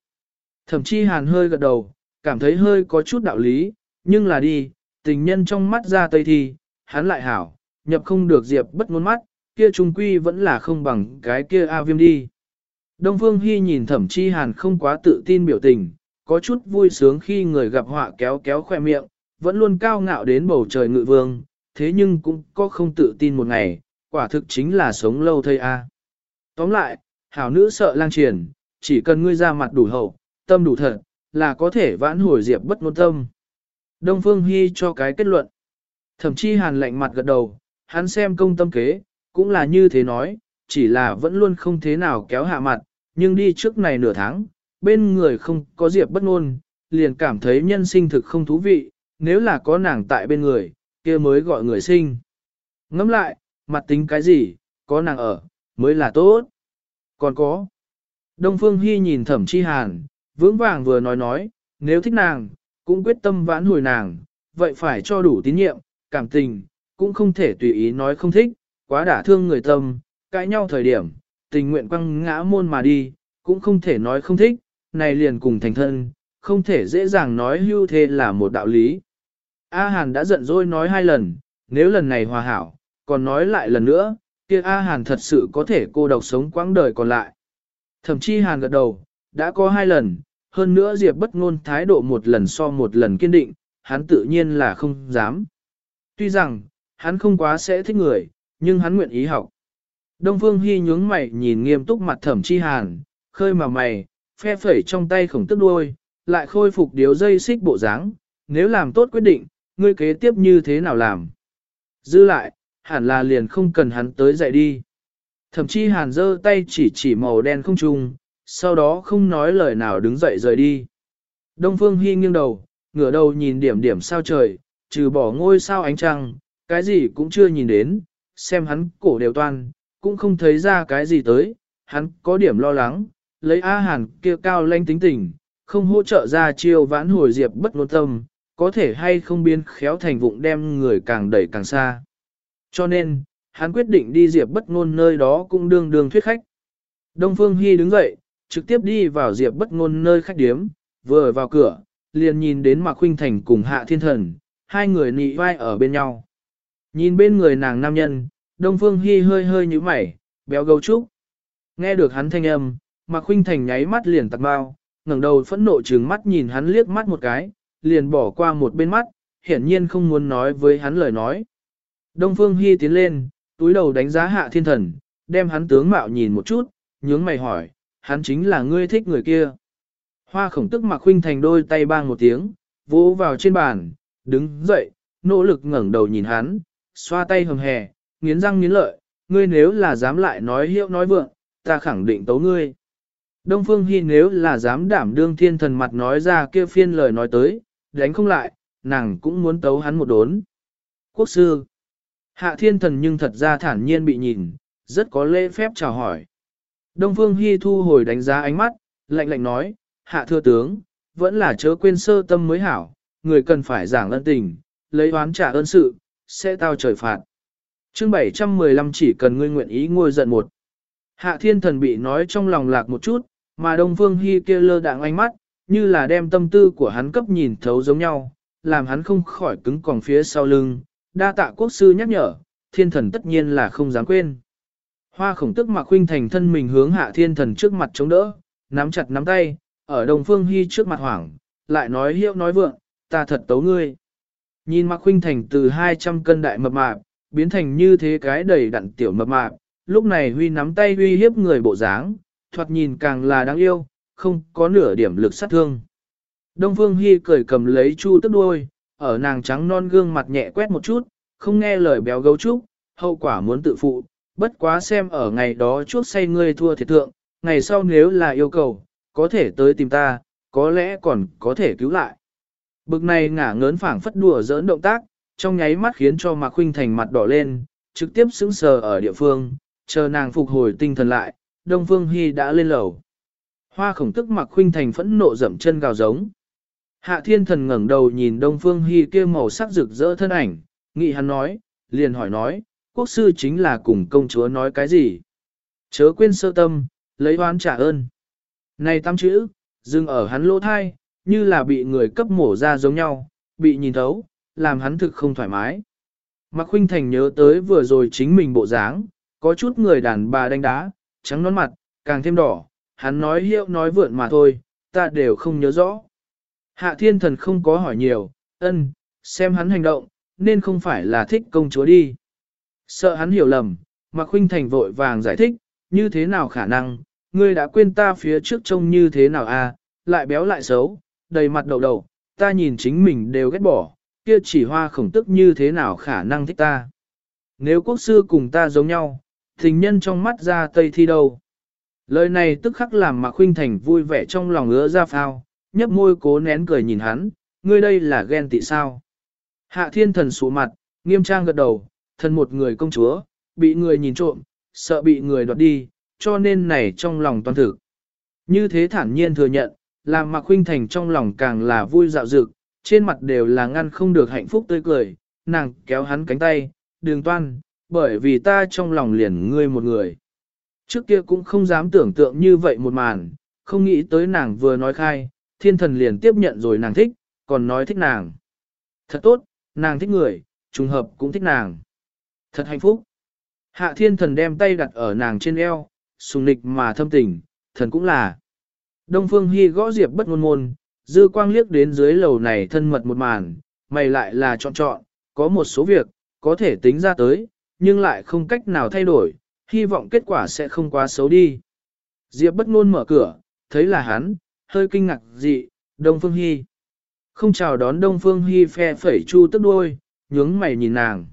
Thẩm chi Hàn hơi gật đầu, cảm thấy hơi có chút đạo lý, nhưng là đi, tình nhân trong mắt ra tây thì, hắn lại hảo, nhập không được diệp bất ngôn mắt, kia trung quy vẫn là không bằng cái kia A viêm đi. Đông Phương Hy nhìn thẩm chi hàn không quá tự tin biểu tình, có chút vui sướng khi người gặp họa kéo kéo khoe miệng, vẫn luôn cao ngạo đến bầu trời ngự vương, thế nhưng cũng có không tự tin một ngày, quả thực chính là sống lâu thây a. Tóm lại, hảo nữ sợ lang triển, chỉ cần ngươi ra mặt đủ hậu, tâm đủ thật, là có thể vãn hồi diệp bất ngôn tâm. Đông Phương Hy cho cái kết luận. Thẩm chi hàn lạnh mặt gật đầu, hắn xem công tâm kế, cũng là như thế nói, chỉ là vẫn luôn không thế nào kéo hạ mặt, nhưng đi trước này nửa tháng, bên người không có diệp bất ngôn, liền cảm thấy nhân sinh thực không thú vị, nếu là có nàng tại bên người, kia mới gọi người sinh. Ngẫm lại, mặt tính cái gì, có nàng ở, mới là tốt. Còn có. Đông Phương Hy nhìn thẩm chi hàn, vững vàng vừa nói nói, nếu thích nàng, cũng quyết tâm vãn hồi nàng, vậy phải cho đủ tín nhiệm, cảm tình, cũng không thể tùy ý nói không thích, quá đả thương người tâm, cãi nhau thời điểm, tình nguyện quăng ngã môn mà đi, cũng không thể nói không thích, này liền cùng thành thân, không thể dễ dàng nói hưu thế là một đạo lý. A Hàn đã giận dỗi nói hai lần, nếu lần này hòa hảo, còn nói lại lần nữa, kia A Hàn thật sự có thể cô độc sống quãng đời còn lại. Thậm chí Hàn gật đầu, đã có hai lần, hơn nữa Diệp bất ngôn thái độ một lần so một lần kiên định, hắn tự nhiên là không dám. Tuy rằng, hắn không quá sẽ thích người, nhưng hắn nguyện ý học. Đông Phương Hy nhướng mày nhìn nghiêm túc mặt thẩm chi hàn, khơi mà mày, phe phẩy trong tay khổng tức đuôi, lại khôi phục điếu dây xích bộ dáng. nếu làm tốt quyết định, ngươi kế tiếp như thế nào làm. Dư lại, hẳn là liền không cần hắn tới dạy đi. Thẩm chi hàn giơ tay chỉ chỉ màu đen không trung, sau đó không nói lời nào đứng dậy rời đi. Đông Phương Hy nghiêng đầu, ngửa đầu nhìn điểm điểm sao trời, trừ bỏ ngôi sao ánh trăng, cái gì cũng chưa nhìn đến, xem hắn cổ đều toan, cũng không thấy ra cái gì tới, hắn có điểm lo lắng, lấy A Hàn kia cao lanh tính tình, không hỗ trợ ra chiêu vãn hồi diệp bất ngôn tâm, có thể hay không biến khéo thành vụng đem người càng đẩy càng xa. Cho nên, hắn quyết định đi diệp bất ngôn nơi đó cũng đương đương thuyết khách. Đông Phương Hy đứng dậy, trực tiếp đi vào diệp bất ngôn nơi khách điếm, vừa vào cửa, liền nhìn đến Mạc Khuynh Thành cùng Hạ Thiên Thần, hai người nị vai ở bên nhau. Nhìn bên người nàng nam nhân, Đông Phương Hi hơi hơi như mày, béo gấu trúc. Nghe được hắn thanh âm, Mạc Khuynh Thành nháy mắt liền tặc bao, ngẩng đầu phẫn nộ trừng mắt nhìn hắn liếc mắt một cái, liền bỏ qua một bên mắt, hiển nhiên không muốn nói với hắn lời nói. Đông Phương Hi tiến lên, túi đầu đánh giá hạ thiên thần, đem hắn tướng mạo nhìn một chút, nhướng mày hỏi, hắn chính là ngươi thích người kia. Hoa khổng tức mặc Khuynh thành đôi tay bang một tiếng, vỗ vào trên bàn, đứng dậy, nỗ lực ngẩng đầu nhìn hắn, xoa tay hầm hè, nghiến răng nghiến lợi, ngươi nếu là dám lại nói hiệu nói vượng, ta khẳng định tấu ngươi. Đông Phương Hi nếu là dám đảm đương thiên thần mặt nói ra kia phiên lời nói tới, đánh không lại, nàng cũng muốn tấu hắn một đốn. Quốc sư, hạ thiên thần nhưng thật ra thản nhiên bị nhìn, rất có lễ phép chào hỏi. Đông Phương Hi thu hồi đánh giá ánh mắt, lạnh lạnh nói, hạ thưa tướng, vẫn là chớ quên sơ tâm mới hảo, người cần phải giảng ân tình, lấy oán trả ơn sự, sẽ tao trời phạt. Chương 715 chỉ cần ngươi nguyện ý ngôi giận một. Hạ thiên thần bị nói trong lòng lạc một chút, mà Đông Phương Hi kia lơ đạng ánh mắt, như là đem tâm tư của hắn cấp nhìn thấu giống nhau, làm hắn không khỏi cứng còng phía sau lưng, đa tạ quốc sư nhắc nhở, thiên thần tất nhiên là không dám quên. Hoa khổng tức mặc huynh thành thân mình hướng hạ thiên thần trước mặt chống đỡ, nắm chặt nắm tay, ở Đông Phương Hi trước mặt hoảng, lại nói hiệu nói vượng, ta thật tấu ngươi. Nhìn mặc huynh thành từ 200 cân đại mập mạp, biến thành như thế cái đầy đặn tiểu mập mạp, lúc này Huy nắm tay uy hiếp người bộ dáng, thoạt nhìn càng là đáng yêu, không có nửa điểm lực sát thương. Đông Phương Hi cười cầm lấy chu tức đuôi, ở nàng trắng non gương mặt nhẹ quét một chút, không nghe lời béo gấu trúc, hậu quả muốn tự phụ, bất quá xem ở ngày đó chuốc say ngươi thua thiệt thượng, ngày sau nếu là yêu cầu, có thể tới tìm ta, có lẽ còn có thể cứu lại. Bực này ngả ngớn phảng phất đùa giỡn động tác, trong nháy mắt khiến cho Mạc Khuynh Thành mặt đỏ lên, trực tiếp sững sờ ở địa phương, chờ nàng phục hồi tinh thần lại, Đông Phương Hi đã lên lầu. Hoa khổng tức Mạc Khuynh Thành phẫn nộ dậm chân gào giống. Hạ Thiên Thần ngẩng đầu nhìn Đông Phương Hi kia màu sắc rực rỡ thân ảnh, nghị hắn nói, liền hỏi nói, quốc sư chính là cùng công chúa nói cái gì? Chớ quên sơ tâm, lấy oán trả ơn. Này tam chữ, dừng ở hắn lỗ thai, như là bị người cấp mổ ra giống nhau, bị nhìn thấu, làm hắn thực không thoải mái. Mạc Khuynh Thành nhớ tới vừa rồi chính mình bộ dáng, có chút người đàn bà đánh đá, trắng nón mặt, càng thêm đỏ, hắn nói hiệu nói vượn mà thôi, ta đều không nhớ rõ. Hạ thiên thần không có hỏi nhiều, ân, xem hắn hành động, nên không phải là thích công chúa đi. Sợ hắn hiểu lầm, Mạc Khuynh Thành vội vàng giải thích, như thế nào khả năng, ngươi đã quên ta phía trước trông như thế nào à, lại béo lại xấu, đầy mặt đầu đầu, ta nhìn chính mình đều ghét bỏ, kia chỉ hoa khổng tức như thế nào khả năng thích ta. Nếu quốc sư cùng ta giống nhau, tình nhân trong mắt ra tây thi đâu. Lời này tức khắc làm Mạc Khuynh Thành vui vẻ trong lòng ứa ra phao, nhấp môi cố nén cười nhìn hắn, ngươi đây là ghen tị sao. Hạ thiên thần sụ mặt, nghiêm trang gật đầu, thân một người công chúa, bị người nhìn trộm, sợ bị người đoạt đi, cho nên này trong lòng toàn thực. Như thế thản nhiên thừa nhận, làm Mạc Khuynh Thành trong lòng càng là vui dạo dực, trên mặt đều là ngăn không được hạnh phúc tươi cười, nàng kéo hắn cánh tay, đường toan, bởi vì ta trong lòng liền ngươi một người. Trước kia cũng không dám tưởng tượng như vậy một màn, không nghĩ tới nàng vừa nói khai, thiên thần liền tiếp nhận rồi nàng thích, còn nói thích nàng. Thật tốt, nàng thích người, trùng hợp cũng thích nàng. Thật hạnh phúc. Hạ thiên thần đem tay đặt ở nàng trên eo, sùng nịch mà thâm tình, thần cũng là. Đông Phương Hy gõ Diệp bất ngôn môn, dư quang liếc đến dưới lầu này thân mật một màn, mày lại là chọn chọn, có một số việc, có thể tính ra tới, nhưng lại không cách nào thay đổi, hy vọng kết quả sẽ không quá xấu đi. Diệp bất ngôn mở cửa, thấy là hắn, hơi kinh ngạc dị, Đông Phương Hy. Không chào đón Đông Phương Hy phe phẩy chu tức đuôi, nhướng mày nhìn nàng.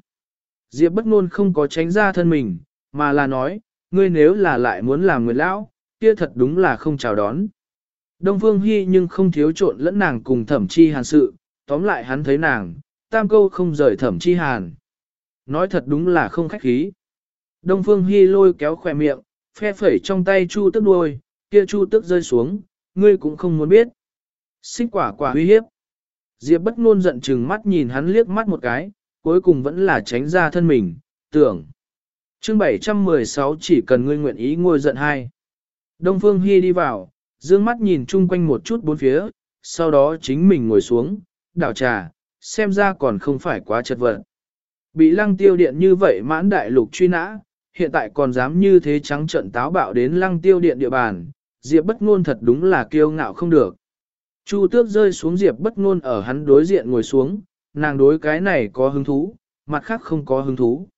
Diệp bất ngôn không có tránh ra thân mình, mà là nói, ngươi nếu là lại muốn làm người lão, kia thật đúng là không chào đón. Đông Phương Hy nhưng không thiếu trộn lẫn nàng cùng thẩm chi hàn sự, tóm lại hắn thấy nàng, tam câu không rời thẩm chi hàn. Nói thật đúng là không khách khí. Đông Phương Hy lôi kéo khỏe miệng, phe phẩy trong tay chu tức đuôi, kia chu tức rơi xuống, ngươi cũng không muốn biết. Xích quả quả uy hiếp. Diệp bất ngôn giận chừng mắt nhìn hắn liếc mắt một cái, cuối cùng vẫn là tránh ra thân mình, tưởng. Chương 716 chỉ cần ngươi nguyện ý ngồi giận hai. Đông Phương Hy đi vào, dương mắt nhìn chung quanh một chút bốn phía, sau đó chính mình ngồi xuống, đảo trà, xem ra còn không phải quá chật vật. Bị lăng tiêu điện như vậy mãn đại lục truy nã, hiện tại còn dám như thế trắng trận táo bạo đến lăng tiêu điện địa bàn, Diệp bất ngôn thật đúng là kiêu ngạo không được. Chu tước rơi xuống Diệp bất ngôn ở hắn đối diện ngồi xuống, nàng đối cái này có hứng thú, mặt khác không có hứng thú.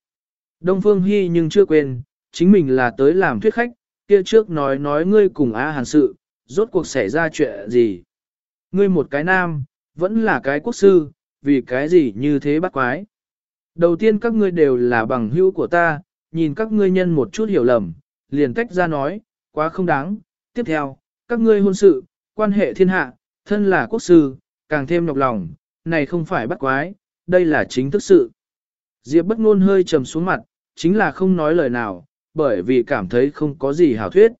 Đông Phương Hy nhưng chưa quên, chính mình là tới làm thuyết khách, kia trước nói nói ngươi cùng a Hàn sự, rốt cuộc xảy ra chuyện gì? Ngươi một cái nam, vẫn là cái quốc sư, vì cái gì như thế bắt quái? Đầu tiên các ngươi đều là bằng hữu của ta, nhìn các ngươi nhân một chút hiểu lầm, liền tách ra nói, quá không đáng. Tiếp theo, các ngươi hôn sự, quan hệ thiên hạ, thân là quốc sư, càng thêm nhọc lòng, này không phải bắt quái, đây là chính thức sự. Diệp bất ngôn hơi trầm xuống mặt, chính là không nói lời nào, bởi vì cảm thấy không có gì hảo thuyết.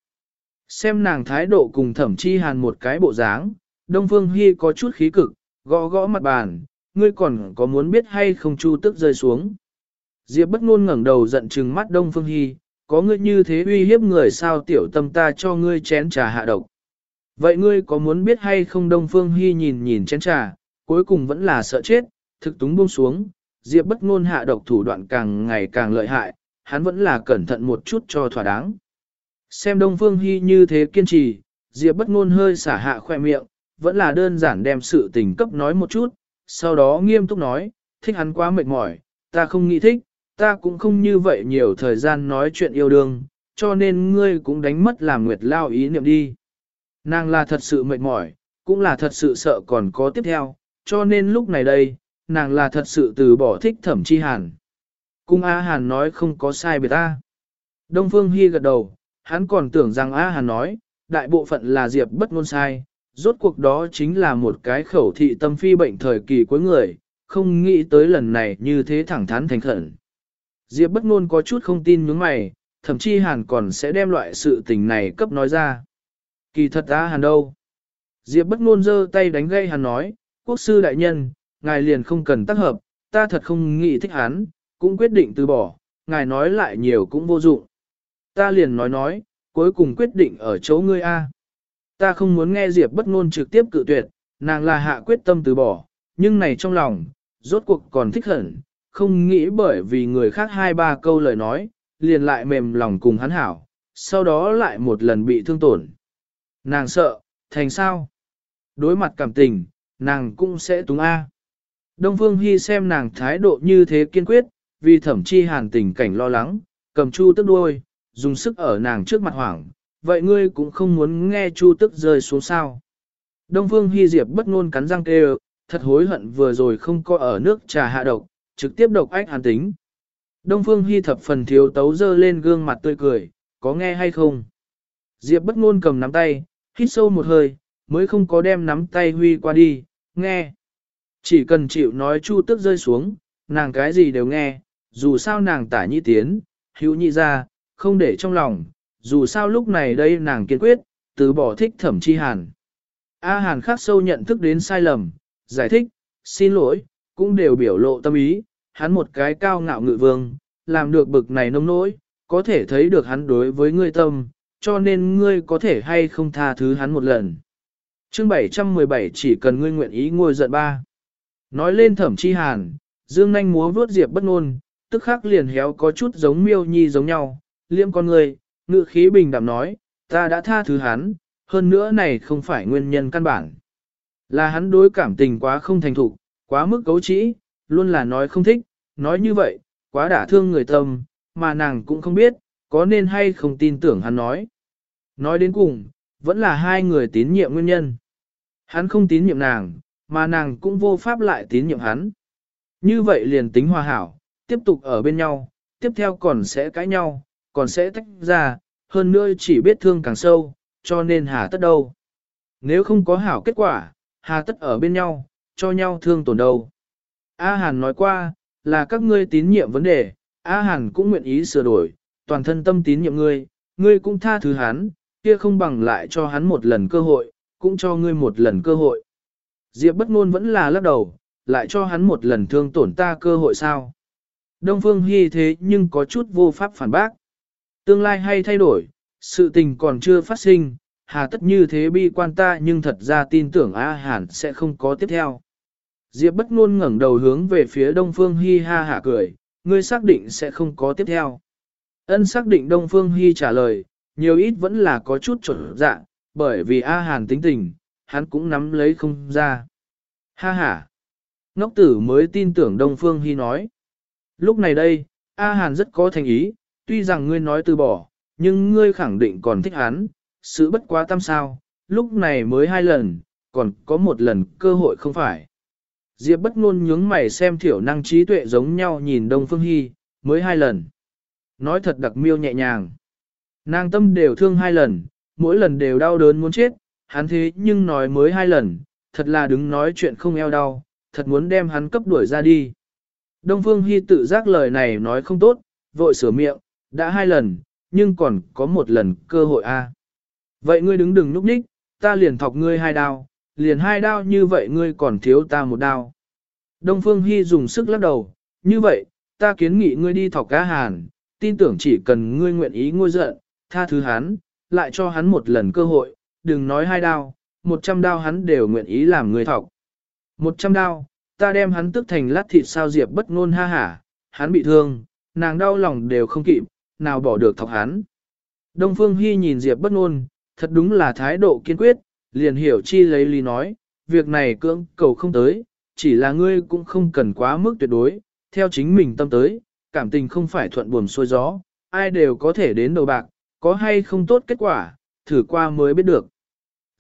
Xem nàng thái độ cùng thẩm chi hàn một cái bộ dáng, Đông Phương Hy có chút khí cực, gõ gõ mặt bàn, ngươi còn có muốn biết hay không chu tức rơi xuống. Diệp bất ngôn ngẩng đầu giận trừng mắt Đông Phương Hy, có ngươi như thế uy hiếp người sao tiểu tâm ta cho ngươi chén trà hạ độc. Vậy ngươi có muốn biết hay không Đông Phương Hy nhìn nhìn chén trà, cuối cùng vẫn là sợ chết, thực túng buông xuống, Diệp bất ngôn hạ độc thủ đoạn càng ngày càng lợi hại, hắn vẫn là cẩn thận một chút cho thỏa đáng. Xem Đông Phương Hy như thế kiên trì, Diệp bất ngôn hơi xả hạ khoe miệng, vẫn là đơn giản đem sự tình cấp nói một chút, sau đó nghiêm túc nói, thích hắn quá mệt mỏi, ta không nghĩ thích, ta cũng không như vậy nhiều thời gian nói chuyện yêu đương, cho nên ngươi cũng đánh mất làm nguyệt lao ý niệm đi. Nàng là thật sự mệt mỏi, cũng là thật sự sợ còn có tiếp theo, cho nên lúc này đây, nàng là thật sự từ bỏ thích thẩm chi hàn. Cung A Hàn nói không có sai biệt ta. Đông Phương Hy gật đầu, hắn còn tưởng rằng A Hàn nói, đại bộ phận là Diệp bất ngôn sai, rốt cuộc đó chính là một cái khẩu thị tâm phi bệnh thời kỳ cuối người, không nghĩ tới lần này như thế thẳng thắn thành khẩn. Diệp bất ngôn có chút không tin nhướng mày, thậm chí Hàn còn sẽ đem loại sự tình này cấp nói ra. Kỳ thật A Hàn đâu? Diệp bất ngôn giơ tay đánh gây Hàn nói, quốc sư đại nhân, ngài liền không cần tác hợp, ta thật không nghĩ thích hắn, cũng quyết định từ bỏ, ngài nói lại nhiều cũng vô dụng. Ta liền nói nói, cuối cùng quyết định ở chỗ ngươi A. Ta không muốn nghe Diệp bất ngôn trực tiếp cự tuyệt, nàng là hạ quyết tâm từ bỏ, nhưng này trong lòng, rốt cuộc còn thích hận, không nghĩ bởi vì người khác hai ba câu lời nói, liền lại mềm lòng cùng hắn hảo, sau đó lại một lần bị thương tổn. Nàng sợ, thành sao? Đối mặt cảm tình, nàng cũng sẽ túng A. Đông Phương Hy xem nàng thái độ như thế kiên quyết, vì thẩm chi hàn tình cảnh lo lắng, cầm chu tức đuôi, dùng sức ở nàng trước mặt hoảng, vậy ngươi cũng không muốn nghe chu tức rơi xuống sao. Đông Phương Hy Diệp bất ngôn cắn răng kêu, thật hối hận vừa rồi không có ở nước trà hạ độc, trực tiếp độc ách hàn tính. Đông Phương Hy thập phần thiếu tấu dơ lên gương mặt tươi cười, có nghe hay không? Diệp bất ngôn cầm nắm tay, hít sâu một hơi, mới không có đem nắm tay huy qua đi, nghe. Chỉ cần chịu nói chu tức rơi xuống, nàng cái gì đều nghe, dù sao nàng tả nhị tiến, hữu nhị ra, không để trong lòng, dù sao lúc này đây nàng kiên quyết, từ bỏ thích thẩm chi hàn. A hàn khắc sâu nhận thức đến sai lầm, giải thích, xin lỗi, cũng đều biểu lộ tâm ý, hắn một cái cao ngạo ngự vương, làm được bực này nông nỗi, có thể thấy được hắn đối với ngươi tâm, cho nên ngươi có thể hay không tha thứ hắn một lần. Chương 717 chỉ cần ngươi nguyện ý ngồi giận ba. Nói lên thẩm chi hàn, dương nanh múa vuốt diệp bất ngôn, tức khắc liền héo có chút giống miêu nhi giống nhau, liêm con người, ngự khí bình đạm nói, ta đã tha thứ hắn, hơn nữa này không phải nguyên nhân căn bản. Là hắn đối cảm tình quá không thành thục, quá mức cấu trĩ, luôn là nói không thích, nói như vậy, quá đả thương người tâm, mà nàng cũng không biết, có nên hay không tin tưởng hắn nói. Nói đến cùng, vẫn là hai người tín nhiệm nguyên nhân. Hắn không tín nhiệm nàng, mà nàng cũng vô pháp lại tín nhiệm hắn. Như vậy liền tính hòa hảo, tiếp tục ở bên nhau, tiếp theo còn sẽ cãi nhau, còn sẽ tách ra, hơn nữa chỉ biết thương càng sâu, cho nên hà tất đâu. Nếu không có hảo kết quả, hà tất ở bên nhau, cho nhau thương tổn đâu. A Hàn nói qua, là các ngươi tín nhiệm vấn đề, A Hàn cũng nguyện ý sửa đổi, toàn thân tâm tín nhiệm ngươi, ngươi cũng tha thứ hắn, kia không bằng lại cho hắn một lần cơ hội, cũng cho ngươi một lần cơ hội. Diệp bất ngôn vẫn là lắc đầu, lại cho hắn một lần thương tổn ta cơ hội sao. Đông Phương Hy thế nhưng có chút vô pháp phản bác. Tương lai hay thay đổi, sự tình còn chưa phát sinh, hà tất như thế bi quan ta nhưng thật ra tin tưởng A Hàn sẽ không có tiếp theo. Diệp bất ngôn ngẩng đầu hướng về phía Đông Phương Hi ha hả cười, ngươi xác định sẽ không có tiếp theo. Ân xác định Đông Phương Hi trả lời, nhiều ít vẫn là có chút chuẩn dạ, bởi vì A Hàn tính tình, hắn cũng nắm lấy không ra. Ha ha! Ngốc tử mới tin tưởng Đông Phương Hi nói. Lúc này đây, A Hàn rất có thành ý, tuy rằng ngươi nói từ bỏ, nhưng ngươi khẳng định còn thích hắn, sự bất quá tâm sao, lúc này mới hai lần, còn có một lần cơ hội không phải. Diệp bất ngôn nhướng mày xem thiểu năng trí tuệ giống nhau nhìn Đông Phương Hy, mới hai lần. Nói thật đặc miêu nhẹ nhàng. Nàng tâm đều thương hai lần, mỗi lần đều đau đớn muốn chết, hắn thế nhưng nói mới hai lần, thật là đứng nói chuyện không eo đau, thật muốn đem hắn cấp đuổi ra đi. Đông Phương Hy tự giác lời này nói không tốt, vội sửa miệng, đã hai lần, nhưng còn có một lần cơ hội a. Vậy ngươi đứng đừng núp ních, ta liền thọc ngươi hai đao, liền hai đao như vậy ngươi còn thiếu ta một đao. Đông Phương Hy dùng sức lắc đầu, như vậy, ta kiến nghị ngươi đi thọc cá hàn, tin tưởng chỉ cần ngươi nguyện ý ngôi giận, tha thứ hắn, lại cho hắn một lần cơ hội, đừng nói hai đao, một trăm đao hắn đều nguyện ý làm người thọc. Một trăm đao, ta đem hắn tức thành lát thịt sao diệp bất ngôn ha hả, hắn bị thương, nàng đau lòng đều không kịp, nào bỏ được thọc hắn. Đông Phương Hy nhìn diệp bất ngôn, thật đúng là thái độ kiên quyết, liền hiểu chi lấy lý nói, việc này cưỡng cầu không tới, chỉ là ngươi cũng không cần quá mức tuyệt đối, theo chính mình tâm tới, cảm tình không phải thuận buồm xuôi gió, ai đều có thể đến đầu bạc, có hay không tốt kết quả, thử qua mới biết được.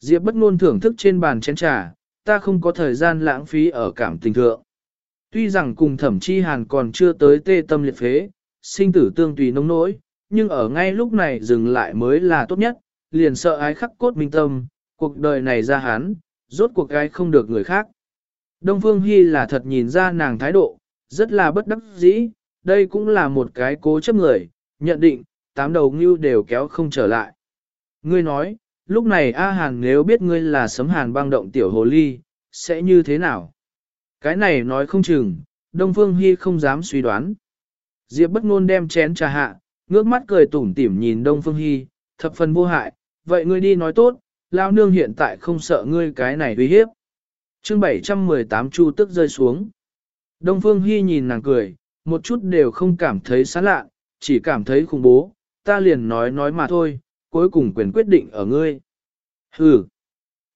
Diệp bất ngôn thưởng thức trên bàn chén trà, ta không có thời gian lãng phí ở cảm tình thượng. Tuy rằng cùng thẩm chi hàn còn chưa tới tê tâm liệt phế, sinh tử tương tùy nông nỗi, nhưng ở ngay lúc này dừng lại mới là tốt nhất, liền sợ ái khắc cốt minh tâm, cuộc đời này ra hắn, rốt cuộc ai không được người khác. Đông Phương Hy là thật nhìn ra nàng thái độ, rất là bất đắc dĩ, đây cũng là một cái cố chấp người, nhận định, tám đầu ngưu đều kéo không trở lại. Ngươi nói, lúc này A Hàn nếu biết ngươi là sấm hàn băng động tiểu hồ ly, sẽ như thế nào? Cái này nói không chừng, Đông Phương Hy không dám suy đoán. Diệp bất ngôn đem chén trà hạ, ngước mắt cười tủm tỉm nhìn Đông Phương Hi, thập phần vô hại, vậy ngươi đi nói tốt, Lão nương hiện tại không sợ ngươi cái này uy hiếp. chương 718 chu tức rơi xuống. Đông Phương Hi nhìn nàng cười, một chút đều không cảm thấy xa lạ, chỉ cảm thấy khủng bố, ta liền nói nói mà thôi, cuối cùng quyền quyết định ở ngươi. Hừ.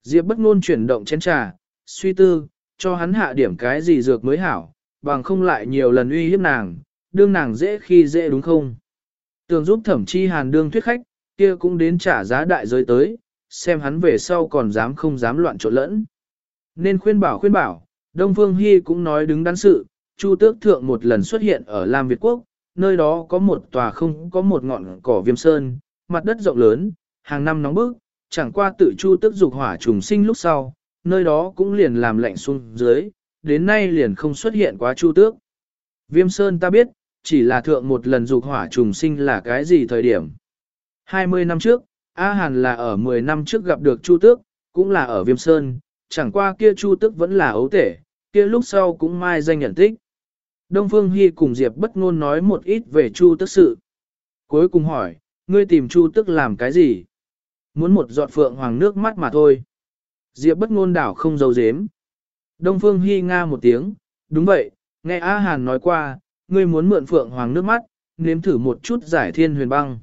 Diệp bất ngôn chuyển động chén trà, suy tư, cho hắn hạ điểm cái gì dược mới hảo, bằng không lại nhiều lần uy hiếp nàng, đương nàng dễ khi dễ đúng không? Tường giúp thẩm chi hàn đương thuyết khách, kia cũng đến trả giá đại giới tới, xem hắn về sau còn dám không dám loạn trộn lẫn. Nên khuyên bảo khuyên bảo, Đông Phương Hy cũng nói đứng đắn sự, Chu Tước Thượng một lần xuất hiện ở Lam Việt Quốc, nơi đó có một tòa không có một ngọn cỏ viêm sơn, mặt đất rộng lớn, hàng năm nóng bức, chẳng qua tự Chu Tước dục hỏa trùng sinh lúc sau, nơi đó cũng liền làm lạnh xuống dưới, đến nay liền không xuất hiện quá Chu Tước. Viêm sơn ta biết, chỉ là thượng một lần dục hỏa trùng sinh là cái gì thời điểm. 20 năm trước, A Hàn là ở 10 năm trước gặp được Chu Tước, cũng là ở Viêm Sơn, chẳng qua kia Chu Tước vẫn là ấu tể, kia lúc sau cũng mai danh nhận tích. Đông Phương Hy cùng Diệp bất ngôn nói một ít về Chu Tước sự. Cuối cùng hỏi, ngươi tìm Chu Tước làm cái gì? Muốn một giọt phượng hoàng nước mắt mà thôi. Diệp bất ngôn đảo không giấu giếm. Đông Phương Hy nga một tiếng, đúng vậy, nghe A Hàn nói qua, ngươi muốn mượn phượng hoàng nước mắt, nếm thử một chút giải thiên huyền băng.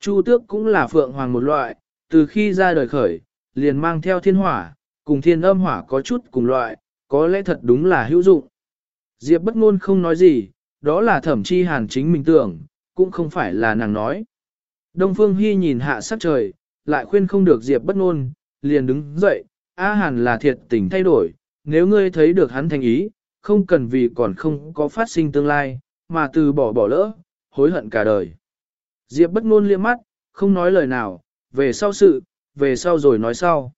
Chu tước cũng là phượng hoàng một loại, từ khi ra đời khởi, liền mang theo thiên hỏa, cùng thiên âm hỏa có chút cùng loại, có lẽ thật đúng là hữu dụng. Diệp bất ngôn không nói gì, đó là thẩm chi hàn chính mình tưởng, cũng không phải là nàng nói. Đông Phương Hy nhìn hạ sắc trời, lại khuyên không được Diệp bất ngôn, liền đứng dậy, A Hàn là thiệt tình thay đổi, nếu ngươi thấy được hắn thành ý, không cần vì còn không có phát sinh tương lai, mà từ bỏ bỏ lỡ, hối hận cả đời. Diệp bất ngôn liếc mắt, không nói lời nào, về sau sự, về sau rồi nói sau.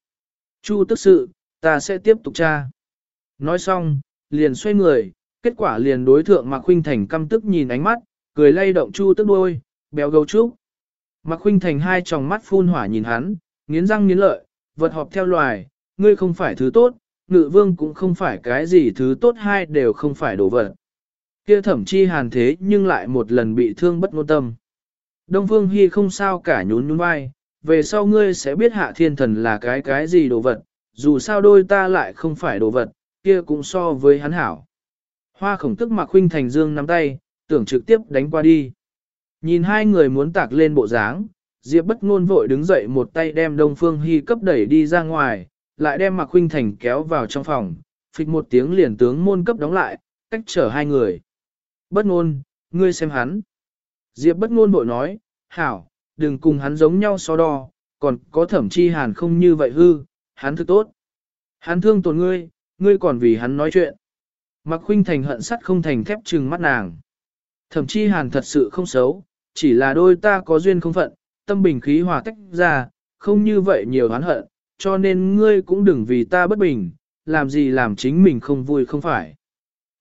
Chu tức sự, ta sẽ tiếp tục tra. Nói xong, liền xoay người, kết quả liền đối thượng Mạc Khuynh Thành căm tức nhìn ánh mắt, cười lay động Chu tức đôi, béo gấu trúc. Mạc Khuynh Thành hai tròng mắt phun hỏa nhìn hắn, nghiến răng nghiến lợi, vật họp theo loài, ngươi không phải thứ tốt, ngự vương cũng không phải cái gì thứ tốt hai đều không phải đồ vật. Kia thẩm chi hàn thế nhưng lại một lần bị thương bất ngôn tâm. Đông Phương Hy không sao cả nhún nhún vai, về sau ngươi sẽ biết hạ thiên thần là cái cái gì đồ vật, dù sao đôi ta lại không phải đồ vật, kia cũng so với hắn hảo. Hoa khổng tức mặc huynh thành dương nắm tay, tưởng trực tiếp đánh qua đi. Nhìn hai người muốn tạc lên bộ dáng, Diệp bất ngôn vội đứng dậy một tay đem Đông Phương Hy cấp đẩy đi ra ngoài, lại đem Mạc Khuynh Thành kéo vào trong phòng, phịch một tiếng liền tướng môn cấp đóng lại, cách chở hai người. Bất ngôn, ngươi xem hắn. Diệp bất ngôn bội nói, hảo, đừng cùng hắn giống nhau so đo, còn có thẩm chi hàn không như vậy hư, hắn thức tốt. Hắn thương tổn ngươi, ngươi còn vì hắn nói chuyện. Mạc Khuynh Thành hận sắt không thành thép trừng mắt nàng. Thẩm chi hàn thật sự không xấu, chỉ là đôi ta có duyên không phận, tâm bình khí hòa tách ra, không như vậy nhiều hắn hận, cho nên ngươi cũng đừng vì ta bất bình, làm gì làm chính mình không vui không phải.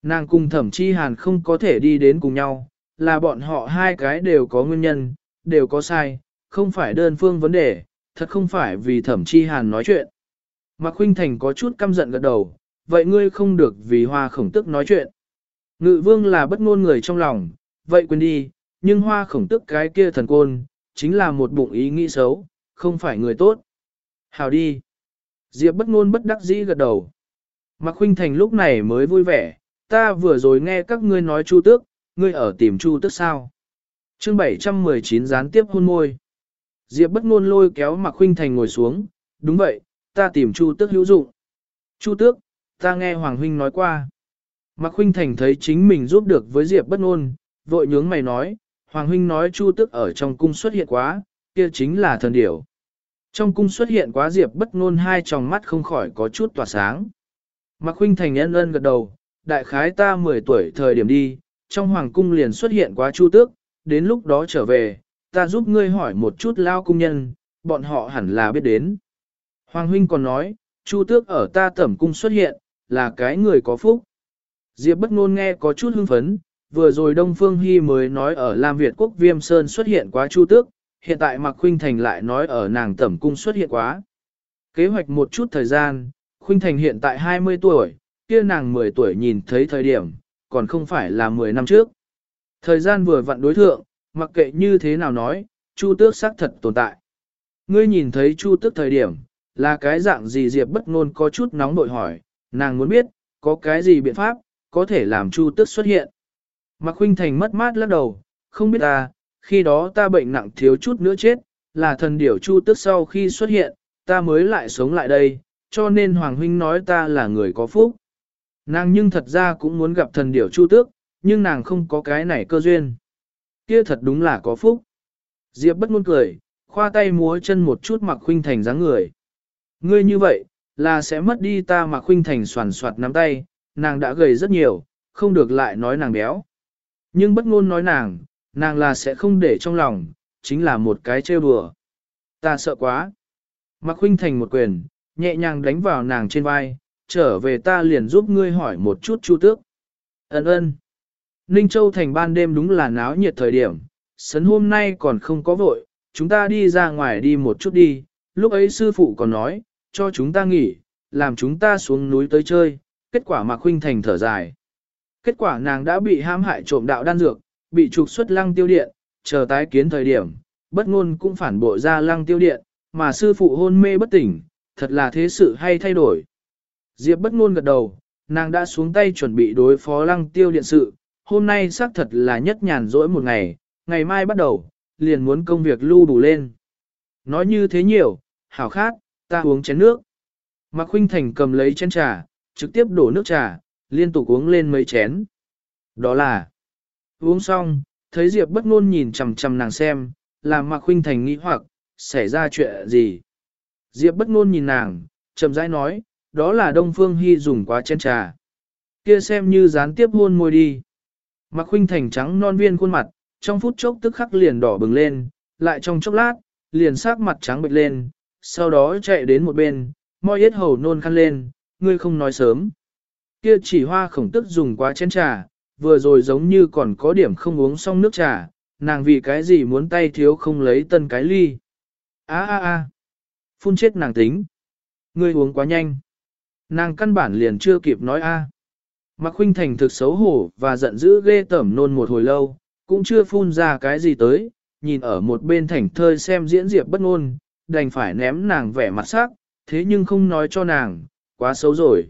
Nàng cùng thẩm chi hàn không có thể đi đến cùng nhau, là bọn họ hai cái đều có nguyên nhân, đều có sai, không phải đơn phương vấn đề, thật không phải vì thẩm chi hàn nói chuyện. Mạc Khuynh Thành có chút căm giận gật đầu, vậy ngươi không được vì hoa khổng tức nói chuyện. Ngự vương là bất ngôn người trong lòng, vậy quên đi, nhưng hoa khổng tức cái kia thần côn, chính là một bụng ý nghĩ xấu, không phải người tốt. Hào đi. Diệp bất ngôn bất đắc dĩ gật đầu. Mạc Khuynh Thành lúc này mới vui vẻ, ta vừa rồi nghe các ngươi nói Chu Tước, ngươi ở tìm Chu Tước sao? Chương 719 gián tiếp hôn môi. Diệp bất ngôn lôi kéo Mạc Khuynh Thành ngồi xuống, đúng vậy, ta tìm Chu Tước hữu dụng. Chu Tước, ta nghe Hoàng Huynh nói qua. Mạc Khuynh Thành thấy chính mình giúp được với Diệp bất ngôn, vội nhướng mày nói, Hoàng Huynh nói Chu Tước ở trong cung xuất hiện quá, kia chính là thần điểu. Trong cung xuất hiện quá Diệp bất ngôn hai tròng mắt không khỏi có chút tỏa sáng. Mạc Khuynh Thành nhân ân gật đầu, đại khái ta 10 tuổi thời điểm đi, trong hoàng cung liền xuất hiện quá Chu Tước, đến lúc đó trở về, ta giúp ngươi hỏi một chút lao cung nhân, bọn họ hẳn là biết đến. Hoàng huynh còn nói, Chu Tước ở ta tẩm cung xuất hiện, là cái người có phúc. Diệp bất ngôn nghe có chút hưng phấn, vừa rồi Đông Phương Hy mới nói ở Lam Việt quốc Viêm Sơn xuất hiện quá Chu Tước, hiện tại Mạc Khuynh Thành lại nói ở nàng tẩm cung xuất hiện quá. Kế hoạch một chút thời gian, Khuynh Thành hiện tại 20 tuổi, kia nàng 10 tuổi nhìn thấy thời điểm, còn không phải là 10 năm trước. Thời gian vừa vặn đối thượng, mặc kệ như thế nào nói, Chu Tước xác thật tồn tại. Ngươi nhìn thấy Chu Tước thời điểm, là cái dạng gì Diệp bất ngôn có chút nóng nội hỏi, nàng muốn biết, có cái gì biện pháp, có thể làm Chu Tước xuất hiện. Mạc Khuynh Thành mất mát lắc đầu, không biết ta, khi đó ta bệnh nặng thiếu chút nữa chết, là thần điểu Chu Tước sau khi xuất hiện, ta mới lại sống lại đây, cho nên Hoàng Huynh nói ta là người có phúc. Nàng nhưng thật ra cũng muốn gặp thần điểu Chu Tước, nhưng nàng không có cái này cơ duyên. Kia thật đúng là có phúc. Diệp bất ngôn cười, khoa tay múa chân một chút mặc khuynh thành dáng người. Ngươi như vậy, là sẽ mất đi ta mặc khuynh thành soàn soạt nắm tay, nàng đã gầy rất nhiều, không được lại nói nàng béo. Nhưng bất ngôn nói nàng, nàng là sẽ không để trong lòng, chính là một cái trêu đùa. Ta sợ quá. Mạc Khuynh Thành một quyền, nhẹ nhàng đánh vào nàng trên vai, trở về ta liền giúp ngươi hỏi một chút chu tước. Ấn ơn. Ninh Châu thành ban đêm đúng là náo nhiệt thời điểm, sấn hôm nay còn không có vội, chúng ta đi ra ngoài đi một chút đi, lúc ấy sư phụ còn nói, cho chúng ta nghỉ, làm chúng ta xuống núi tới chơi, kết quả Mạc khuynh thành thở dài. Kết quả nàng đã bị ham hại trộm đạo đan dược, bị trục xuất lăng tiêu điện, chờ tái kiến thời điểm, bất ngôn cũng phản bội ra lăng tiêu điện, mà sư phụ hôn mê bất tỉnh, thật là thế sự hay thay đổi. Diệp bất ngôn gật đầu, nàng đã xuống tay chuẩn bị đối phó lăng tiêu điện sự, hôm nay xác thật là nhất nhàn rỗi một ngày, ngày mai bắt đầu, liền muốn công việc lưu đủ lên. Nói như thế nhiều, hảo khát, ta uống chén nước. Mạc Khuynh Thành cầm lấy chén trà, trực tiếp đổ nước trà, liên tục uống lên mấy chén. Đó là, uống xong, thấy Diệp bất ngôn nhìn chằm chằm nàng xem, làm Mạc Khuynh Thành nghĩ hoặc, xảy ra chuyện gì. Diệp bất ngôn nhìn nàng, chậm rãi nói, đó là Đông Phương Hy dùng quá chén trà. Kia xem như gián tiếp hôn môi đi. Mạc Khuynh Thành trắng non viên khuôn mặt, trong phút chốc tức khắc liền đỏ bừng lên, lại trong chốc lát, liền sắc mặt trắng bệch lên, sau đó chạy đến một bên, môi yết hầu nôn khăn lên, ngươi không nói sớm. Kia chỉ hoa khổng tức dùng quá chén trà, vừa rồi giống như còn có điểm không uống xong nước trà, nàng vì cái gì muốn tay thiếu không lấy tân cái ly. Á á á, phun chết nàng tính. Ngươi uống quá nhanh. Nàng căn bản liền chưa kịp nói a. Mạc Khuynh Thành thực xấu hổ và giận dữ ghê tởm nôn một hồi lâu, cũng chưa phun ra cái gì tới, nhìn ở một bên thảnh thơi xem diễn diệp bất ngôn, đành phải ném nàng vẻ mặt sắc, thế nhưng không nói cho nàng, quá xấu rồi.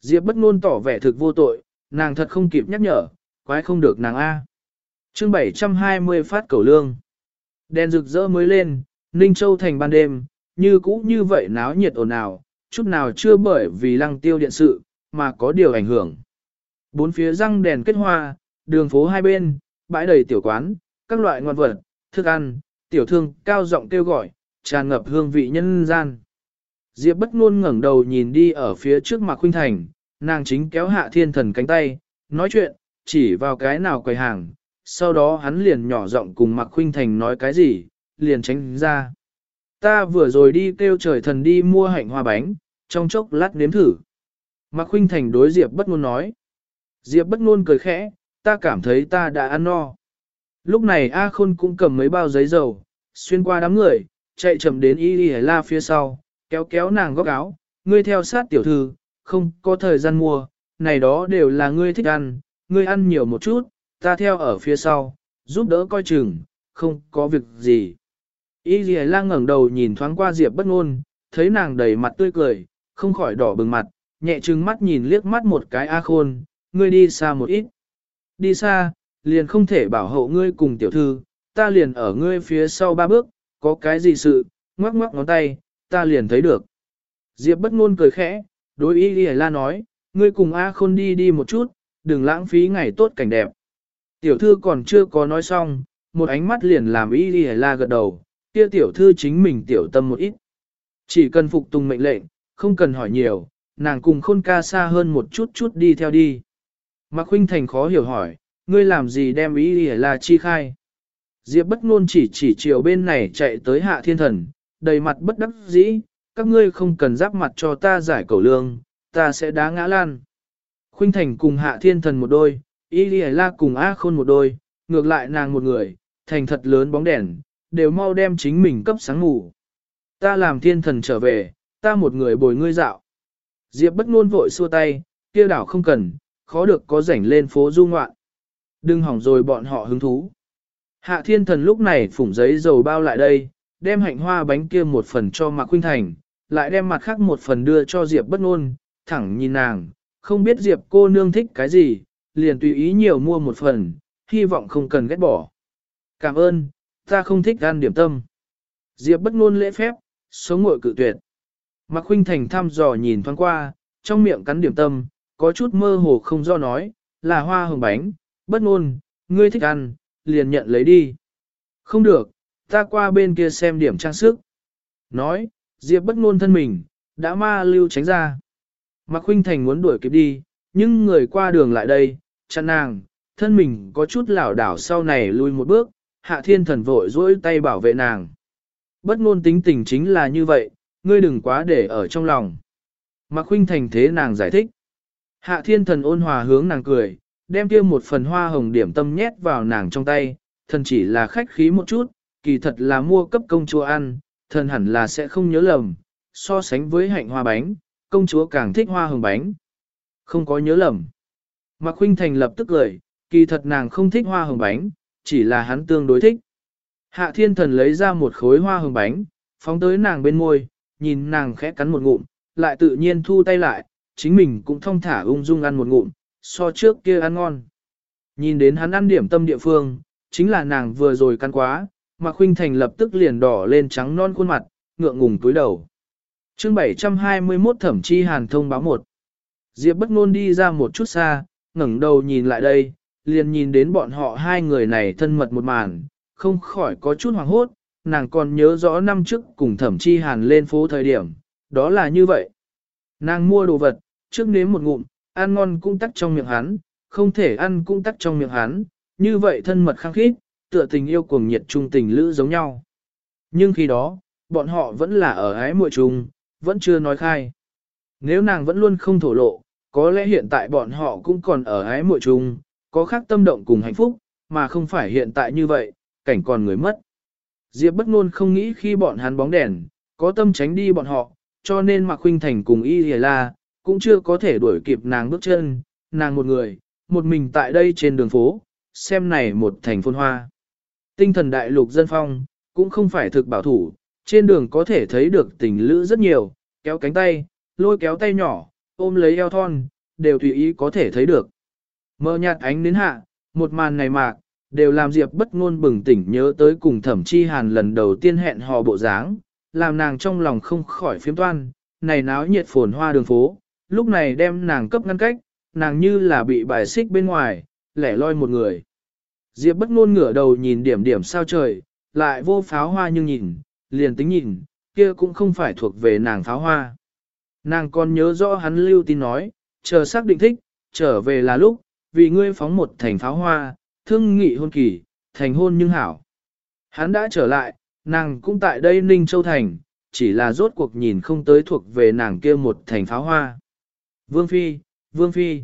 Diệp bất ngôn tỏ vẻ thực vô tội, nàng thật không kịp nhắc nhở, quái không được nàng A. Chương 720 phát cầu lương. Đèn rực rỡ mới lên, Ninh Châu thành ban đêm, như cũ như vậy náo nhiệt ồn ào, chút nào chưa bởi vì lăng tiêu điện sự, mà có điều ảnh hưởng. Bốn phía răng đèn kết hoa, đường phố hai bên, bãi đầy tiểu quán, các loại ngoan vật, thức ăn, tiểu thương cao giọng kêu gọi, tràn ngập hương vị nhân gian. Diệp bất ngôn ngẩng đầu nhìn đi ở phía trước Mạc Khuynh Thành, nàng chính kéo hạ thiên thần cánh tay, nói chuyện, chỉ vào cái nào quầy hàng, sau đó hắn liền nhỏ giọng cùng Mạc Khuynh Thành nói cái gì, liền tránh ra. Ta vừa rồi đi kêu trời thần đi mua hạnh hoa bánh, trong chốc lát nếm thử. Mạc Khuynh Thành đối Diệp bất ngôn nói. Diệp bất ngôn cười khẽ, ta cảm thấy ta đã ăn no. Lúc này A Khôn cũng cầm mấy bao giấy dầu, xuyên qua đám người, chạy chậm đến Y Y La phía sau, kéo kéo nàng góc áo, ngươi theo sát tiểu thư, không có thời gian mua, này đó đều là ngươi thích ăn, ngươi ăn nhiều một chút, ta theo ở phía sau, giúp đỡ coi chừng, không có việc gì. Y dì lang ngẩng đầu nhìn thoáng qua Diệp bất ngôn, thấy nàng đầy mặt tươi cười, không khỏi đỏ bừng mặt, nhẹ trừng mắt nhìn liếc mắt một cái A khôn, ngươi đi xa một ít. Đi xa, liền không thể bảo hộ ngươi cùng tiểu thư, ta liền ở ngươi phía sau ba bước, có cái gì sự, ngoắc ngoắc ngón tay, ta liền thấy được. Diệp bất ngôn cười khẽ, đối Y Lì La nói, ngươi cùng A Khôn đi đi một chút, đừng lãng phí ngày tốt cảnh đẹp. Tiểu thư còn chưa có nói xong, một ánh mắt liền làm Y Lì La gật đầu, kia tiểu thư chính mình tiểu tâm một ít. Chỉ cần phục tùng mệnh lệnh, không cần hỏi nhiều, nàng cùng khôn ca xa hơn một chút chút đi theo đi. Mạc Huynh Thành khó hiểu hỏi, ngươi làm gì đem ý Lì La chi khai? Diệp bất ngôn chỉ chỉ chiều bên này chạy tới hạ thiên thần, đầy mặt bất đắc dĩ, các ngươi không cần giáp mặt cho ta giải cầu lương, ta sẽ đá ngã lan. Khuynh Thành cùng Hạ Thiên Thần một đôi, Y Lì La cùng A Khôn một đôi, ngược lại nàng một người, thành thật lớn bóng đèn, đều mau đem chính mình cấp sáng ngủ. Ta làm Thiên Thần trở về, ta một người bồi ngươi dạo. Diệp bất ngôn vội xua tay, kia đảo không cần, khó được có rảnh lên phố du ngoạn. Đừng hỏng rồi bọn họ hứng thú. Hạ Thiên Thần lúc này phủng giấy dầu bao lại đây, đem hạnh hoa bánh kia một phần cho Mạc Khuynh Thành, lại đem mặt khác một phần đưa cho Diệp bất ngôn, thẳng nhìn nàng, không biết Diệp cô nương thích cái gì, liền tùy ý nhiều mua một phần, hy vọng không cần ghét bỏ. Cảm ơn, ta không thích ăn điểm tâm. Diệp bất ngôn lễ phép, số ngội cự tuyệt. Mạc Khuynh Thành thăm dò nhìn thoáng qua, trong miệng cắn điểm tâm, có chút mơ hồ không do nói, là hoa hồng bánh, bất ngôn, ngươi thích ăn, liền nhận lấy đi. Không được, ta qua bên kia xem điểm trang sức. Nói, Diệp bất ngôn thân mình, đã ma lưu tránh ra. Mạc Khuynh Thành muốn đuổi kịp đi, nhưng người qua đường lại đây, chặn nàng, thân mình có chút lảo đảo sau này lui một bước, hạ thiên thần vội dỗi tay bảo vệ nàng. Bất ngôn tính tình chính là như vậy, ngươi đừng quá để ở trong lòng. Mạc Khuynh Thành thế nàng giải thích. Hạ thiên thần ôn hòa hướng nàng cười, đem kia một phần hoa hồng điểm tâm nhét vào nàng trong tay, thần chỉ là khách khí một chút, kỳ thật là mua cấp công chúa ăn, thần hẳn là sẽ không nhớ lầm, so sánh với hạnh hoa bánh, công chúa càng thích hoa hồng bánh. Không có nhớ lầm. Mạc Khuynh Thành lập tức cười, kỳ thật nàng không thích hoa hồng bánh, chỉ là hắn tương đối thích. Hạ thiên thần lấy ra một khối hoa hồng bánh, phóng tới nàng bên môi, nhìn nàng khẽ cắn một ngụm, lại tự nhiên thu tay lại, chính mình cũng thong thả ung dung ăn một ngụm, so trước kia ăn ngon. Nhìn đến hắn ăn điểm tâm địa phương, chính là nàng vừa rồi cắn quá, Mạc Khuynh Thành lập tức liền đỏ lên trắng non khuôn mặt, ngượng ngùng túi đầu. Chương 721 Thẩm Chi Hàn thông báo một. Diệp bất ngôn đi ra một chút xa, ngẩng đầu nhìn lại đây, liền nhìn đến bọn họ hai người này thân mật một màn, không khỏi có chút hoảng hốt, nàng còn nhớ rõ năm trước cùng Thẩm Chi Hàn lên phố thời điểm, đó là như vậy. Nàng mua đồ vật, trước nếm một ngụm, ăn ngon cũng tắc trong miệng hắn, không thể ăn cũng tắc trong miệng hắn, như vậy thân mật khăng khít, tựa tình yêu cuồng nhiệt trung tình lữ giống nhau. Nhưng khi đó, bọn họ vẫn là ở ái muội chung, vẫn chưa nói khai. Nếu nàng vẫn luôn không thổ lộ, có lẽ hiện tại bọn họ cũng còn ở ái muội chung, có khác tâm động cùng hạnh phúc, mà không phải hiện tại như vậy, cảnh còn người mất. Diệp bất ngôn không nghĩ khi bọn hắn bóng đèn, có tâm tránh đi bọn họ, cho nên Mạc Khuynh Thành cùng Y Lìa La, cũng chưa có thể đuổi kịp nàng bước chân, nàng một người, một mình tại đây trên đường phố, xem này một thành phôn hoa. Tinh thần đại lục dân phong, cũng không phải thực bảo thủ, trên đường có thể thấy được tình lữ rất nhiều, kéo cánh tay, lôi kéo tay nhỏ, ôm lấy eo thon, đều tùy ý có thể thấy được. Mơ nhạt ánh đến hạ, một màn này mạc, đều làm Diệp bất ngôn bừng tỉnh nhớ tới cùng thẩm chi hàn lần đầu tiên hẹn hò bộ dáng, làm nàng trong lòng không khỏi phiếm toan, này náo nhiệt phồn hoa đường phố, lúc này đem nàng cấp ngăn cách, nàng như là bị bài xích bên ngoài, lẻ loi một người. Diệp bất ngôn ngửa đầu nhìn điểm điểm sao trời, lại vô pháo hoa nhưng nhìn, liền tính nhìn, kia cũng không phải thuộc về nàng pháo hoa. Nàng còn nhớ rõ hắn lưu tin nói, chờ xác định thích, trở về là lúc, vì ngươi phóng một thành pháo hoa, thương nghị hôn kỳ, thành hôn nhưng hảo. Hắn đã trở lại, nàng cũng tại đây Ninh Châu Thành, chỉ là rốt cuộc nhìn không tới thuộc về nàng kia một thành pháo hoa. Vương Phi, Vương Phi.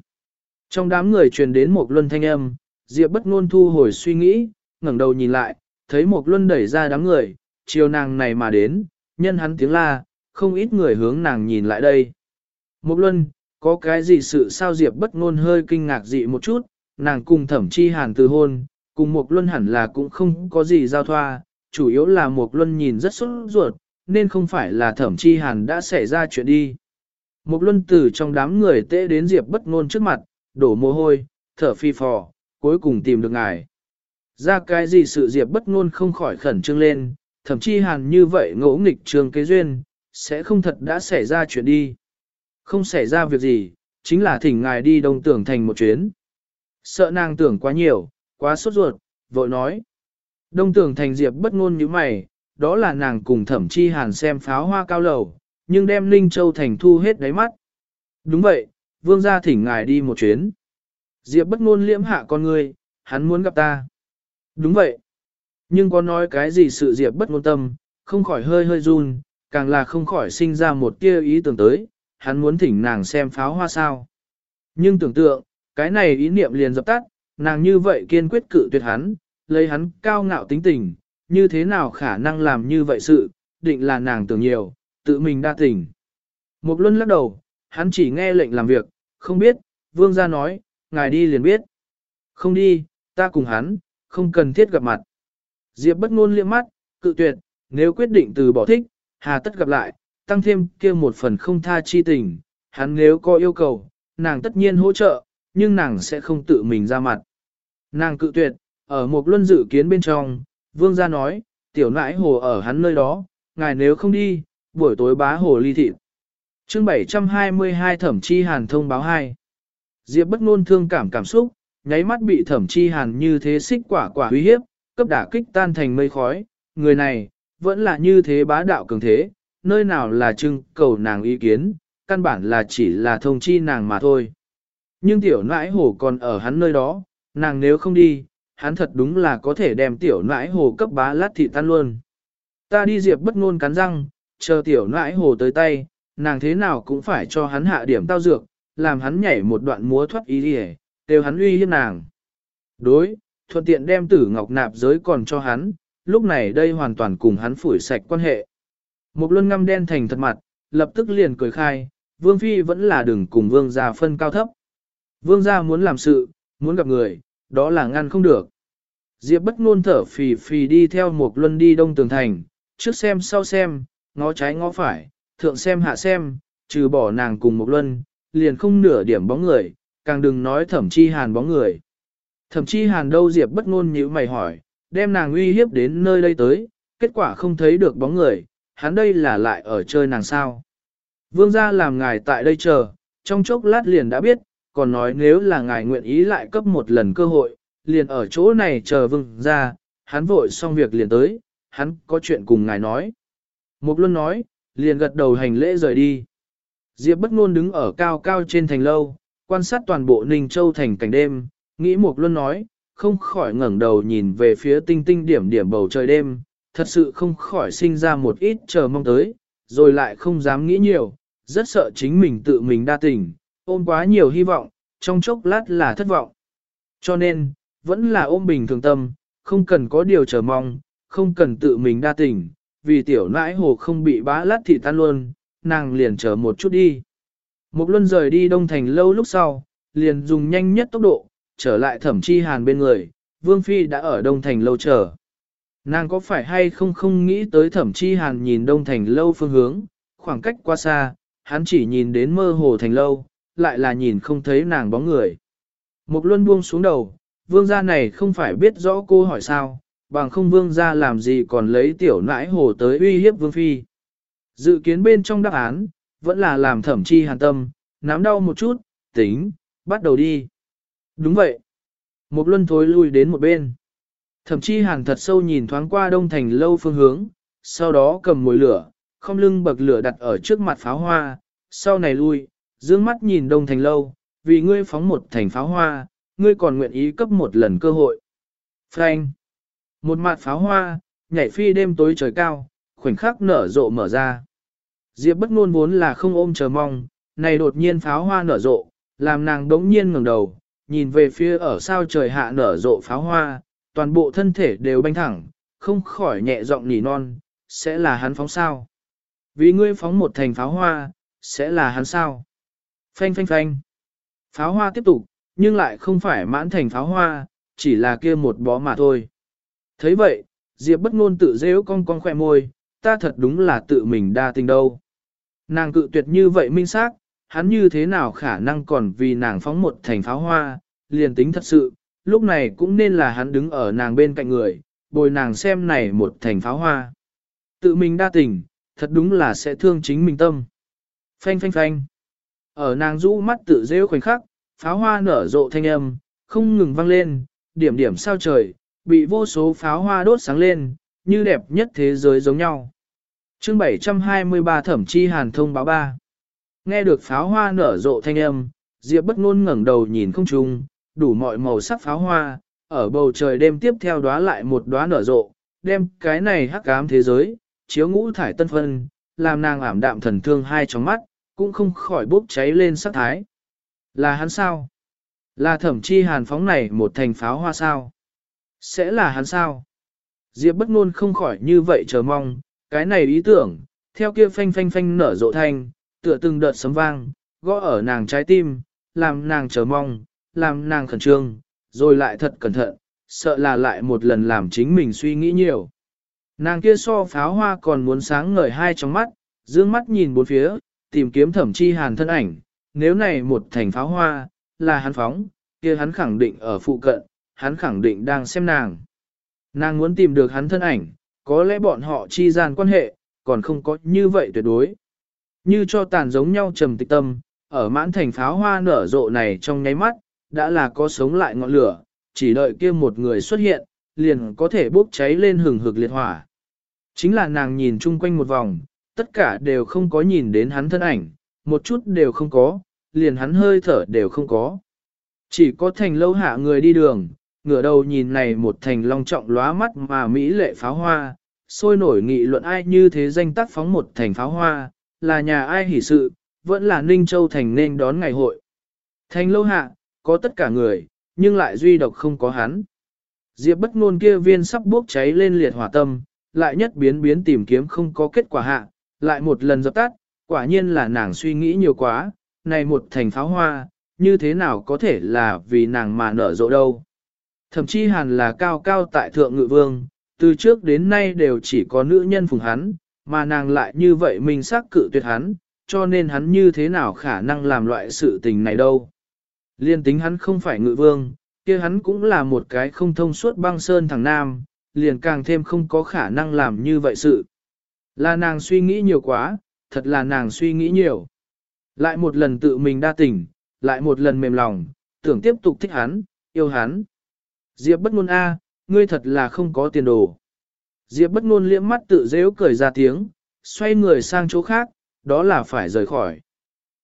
Trong đám người truyền đến một luân thanh âm, Diệp bất ngôn thu hồi suy nghĩ, ngẩng đầu nhìn lại, thấy một luân đẩy ra đám người, chiều nàng này mà đến, nhân hắn tiếng la, không ít người hướng nàng nhìn lại đây. Một luân, có cái gì sự sao Diệp bất ngôn hơi kinh ngạc dị một chút, nàng cùng thẩm chi hàn từ hôn, cùng một luân hẳn là cũng không có gì giao thoa, chủ yếu là một luân nhìn rất sốt ruột, nên không phải là thẩm chi hàn đã xảy ra chuyện đi. Một luân từ trong đám người tệ đến Diệp bất ngôn trước mặt, đổ mồ hôi, thở phi phò, cuối cùng tìm được ngài. Ra cái gì sự Diệp bất ngôn không khỏi khẩn trương lên, thậm chí hàn như vậy ngỗ nghịch trường kế duyên, sẽ không thật đã xảy ra chuyện đi. Không xảy ra việc gì, chính là thỉnh ngài đi đông tưởng thành một chuyến. Sợ nàng tưởng quá nhiều, quá sốt ruột, vội nói. Đông tưởng thành Diệp bất ngôn như mày, đó là nàng cùng thẩm chi hàn xem pháo hoa cao lầu, nhưng đem Linh Châu thành thu hết đáy mắt. Đúng vậy, vương gia thỉnh ngài đi một chuyến. Diệp bất ngôn liễm hạ con người, hắn muốn gặp ta. Đúng vậy. Nhưng có nói cái gì sự Diệp bất ngôn tâm, không khỏi hơi hơi run, càng là không khỏi sinh ra một tia ý tưởng tới, hắn muốn thỉnh nàng xem pháo hoa sao. Nhưng tưởng tượng, cái này ý niệm liền dập tắt, nàng như vậy kiên quyết cự tuyệt hắn, lấy hắn cao ngạo tính tình, như thế nào khả năng làm như vậy sự, định là nàng tưởng nhiều, tự mình đa tình. Một luân lắc đầu, hắn chỉ nghe lệnh làm việc, không biết, vương gia nói, ngài đi liền biết. Không đi, ta cùng hắn, không cần thiết gặp mặt. Diệp bất ngôn liếc mắt, cự tuyệt, nếu quyết định từ bỏ thích, hà tất gặp lại, tăng thêm kia một phần không tha chi tình, hắn nếu có yêu cầu, nàng tất nhiên hỗ trợ, nhưng nàng sẽ không tự mình ra mặt. Nàng cự tuyệt, ở một luân dự kiến bên trong, vương gia nói, tiểu nãi hồ ở hắn nơi đó, ngài nếu không đi, buổi tối bá hồ ly thịt. Chương 722 Thẩm Chi Hàn thông báo 2 Diệp bất ngôn thương cảm cảm xúc, nháy mắt bị Thẩm Chi Hàn như thế xích quả quả uy hiếp, cấp đả kích tan thành mây khói, người này, vẫn là như thế bá đạo cường thế, nơi nào là trưng cầu nàng ý kiến, căn bản là chỉ là thông chi nàng mà thôi. Nhưng tiểu nãi hồ còn ở hắn nơi đó, nàng nếu không đi, hắn thật đúng là có thể đem tiểu nãi hồ cấp bá lát thị tan luôn. Ta đi diệp bất ngôn cắn răng, chờ tiểu nãi hồ tới tay, nàng thế nào cũng phải cho hắn hạ điểm tao dược, làm hắn nhảy một đoạn múa thoát ý đi đều hắn uy hiếp nàng. Đối, thuận tiện đem tử ngọc nạp giới còn cho hắn, lúc này đây hoàn toàn cùng hắn phủi sạch quan hệ. Một luân ngăm đen thành thật mặt, lập tức liền cười khai, vương phi vẫn là đừng cùng vương gia phân cao thấp. Vương gia muốn làm sự, muốn gặp người, đó là ngăn không được. Diệp bất ngôn thở phì phì đi theo một luân đi đông tường thành, trước xem sau xem, ngó trái ngó phải, thượng xem hạ xem, trừ bỏ nàng cùng một luân, liền không nửa điểm bóng người, càng đừng nói thẩm chi hàn bóng người. Thẩm chi hàn đâu Diệp bất ngôn như mày hỏi, đem nàng uy hiếp đến nơi đây tới, kết quả không thấy được bóng người, hắn đây là lại ở chơi nàng sao. Vương gia làm ngài tại đây chờ, trong chốc lát liền đã biết, còn nói nếu là ngài nguyện ý lại cấp một lần cơ hội, liền ở chỗ này chờ vương gia, hắn vội xong việc liền tới, hắn có chuyện cùng ngài nói. Mục Luân nói, liền gật đầu hành lễ rời đi. Diệp bất ngôn đứng ở cao cao trên thành lâu, quan sát toàn bộ Ninh Châu thành cảnh đêm, nghĩ Mục Luân nói, không khỏi ngẩng đầu nhìn về phía tinh tinh điểm điểm bầu trời đêm, thật sự không khỏi sinh ra một ít chờ mong tới, rồi lại không dám nghĩ nhiều, rất sợ chính mình tự mình đa tình, ôm quá nhiều hy vọng, trong chốc lát là thất vọng. Cho nên, vẫn là ôm bình thường tâm, không cần có điều chờ mong, không cần tự mình đa tình, vì tiểu nãi hồ không bị bá lát thị tan luôn, nàng liền chờ một chút đi. mục luân rời đi đông thành lâu lúc sau, liền dùng nhanh nhất tốc độ, trở lại thẩm chi hàn bên người, vương phi đã ở đông thành lâu chờ. Nàng có phải hay không không nghĩ tới thẩm chi hàn nhìn đông thành lâu phương hướng, khoảng cách quá xa, hắn chỉ nhìn đến mơ hồ thành lâu, lại là nhìn không thấy nàng bóng người. mục luân buông xuống đầu, vương gia này không phải biết rõ cô hỏi sao, bằng không vương gia làm gì còn lấy tiểu nãi hồ tới uy hiếp vương phi. Dự kiến bên trong đáp án, vẫn là làm thẩm chi hàn tâm, nắm đau một chút, tính, bắt đầu đi. Đúng vậy. Một luân thối lui đến một bên. Thẩm chi hàn thật sâu nhìn thoáng qua đông thành lâu phương hướng, sau đó cầm mồi lửa, không lưng bậc lửa đặt ở trước mặt pháo hoa, sau này lui, dương mắt nhìn đông thành lâu, vì ngươi phóng một thành pháo hoa, ngươi còn nguyện ý cấp một lần cơ hội. Frank! Một mặt pháo hoa, nhảy phi đêm tối trời cao, khoảnh khắc nở rộ mở ra. Diệp bất ngôn vốn là không ôm chờ mong, này đột nhiên pháo hoa nở rộ, làm nàng đống nhiên ngẩng đầu, nhìn về phía ở sao trời hạ nở rộ pháo hoa, toàn bộ thân thể đều banh thẳng, không khỏi nhẹ giọng nỉ non, sẽ là hắn phóng sao. Vì ngươi phóng một thành pháo hoa, sẽ là hắn sao. Phanh phanh phanh. Pháo hoa tiếp tục, nhưng lại không phải mãn thành pháo hoa, chỉ là kia một bó mà thôi. thấy vậy, Diệp bất ngôn tự dễu cong cong khỏe môi, ta thật đúng là tự mình đa tình đâu. Nàng cự tuyệt như vậy minh xác, hắn như thế nào khả năng còn vì nàng phóng một thành pháo hoa, liền tính thật sự, lúc này cũng nên là hắn đứng ở nàng bên cạnh người, bồi nàng xem này một thành pháo hoa. Tự mình đa tình, thật đúng là sẽ thương chính mình tâm. Phanh phanh phanh. Ở nàng rũ mắt tự rêu khoảnh khắc, pháo hoa nở rộ thanh âm, không ngừng vang lên, điểm điểm sao trời, bị vô số pháo hoa đốt sáng lên, như đẹp nhất thế giới giống nhau chương 723 thẩm chi hàn thông báo ba. Nghe được pháo hoa nở rộ thanh âm, Diệp bất ngôn ngẩng đầu nhìn không trung, đủ mọi màu sắc pháo hoa, ở bầu trời đêm tiếp theo đóa lại một đóa nở rộ, đem cái này hắc ám thế giới, chiếu ngũ thải tân phân, làm nàng ảm đạm thần thương hai trong mắt, cũng không khỏi bốc cháy lên sắc thái. Là hắn sao? Là thẩm chi hàn phóng này một thành pháo hoa sao? Sẽ là hắn sao? Diệp bất ngôn không khỏi như vậy chờ mong, cái này ý tưởng, theo kia phanh phanh phanh nở rộ thanh, tựa từng đợt sấm vang, gõ ở nàng trái tim, làm nàng chờ mong, làm nàng khẩn trương, rồi lại thật cẩn thận, sợ là lại một lần làm chính mình suy nghĩ nhiều. Nàng kia so pháo hoa còn muốn sáng ngời hai trong mắt, dương mắt nhìn bốn phía, tìm kiếm thẩm chi hàn thân ảnh, nếu này một thành pháo hoa, là hắn phóng, kia hắn khẳng định ở phụ cận, hắn khẳng định đang xem nàng. Nàng muốn tìm được hắn thân ảnh, có lẽ bọn họ chi gian quan hệ, còn không có như vậy tuyệt đối. Như cho tàn giống nhau trầm tịch tâm, ở mãn thành pháo hoa nở rộ này trong nháy mắt, đã là có sống lại ngọn lửa, chỉ đợi kia một người xuất hiện, liền có thể bốc cháy lên hừng hực liệt hỏa. Chính là nàng nhìn chung quanh một vòng, tất cả đều không có nhìn đến hắn thân ảnh, một chút đều không có, liền hắn hơi thở đều không có. Chỉ có thành lâu hạ người đi đường, ngửa đầu nhìn này một thành long trọng lóa mắt mà Mỹ lệ pháo hoa, sôi nổi nghị luận ai như thế danh tác phóng một thành pháo hoa, là nhà ai hỷ sự, vẫn là Ninh Châu Thành nên đón ngày hội. Thành lâu hạ, có tất cả người, nhưng lại duy độc không có hắn. Diệp bất ngôn kia viên sắp bốc cháy lên liệt hỏa tâm, lại nhất biến biến tìm kiếm không có kết quả hạ, lại một lần dập tắt, quả nhiên là nàng suy nghĩ nhiều quá, này một thành pháo hoa, như thế nào có thể là vì nàng mà nở rộ đâu. Thậm chí hẳn là cao cao tại thượng ngự vương, từ trước đến nay đều chỉ có nữ nhân phùng hắn, mà nàng lại như vậy mình xác cự tuyệt hắn, cho nên hắn như thế nào khả năng làm loại sự tình này đâu. Liên tính hắn không phải ngự vương, kia hắn cũng là một cái không thông suốt băng sơn thằng nam, liền càng thêm không có khả năng làm như vậy sự. Là nàng suy nghĩ nhiều quá, thật là nàng suy nghĩ nhiều. Lại một lần tự mình đa tình, lại một lần mềm lòng, tưởng tiếp tục thích hắn, yêu hắn. Diệp bất ngôn A, ngươi thật là không có tiền đồ. Diệp bất ngôn liễm mắt tự dễ cười ra tiếng, xoay người sang chỗ khác, đó là phải rời khỏi.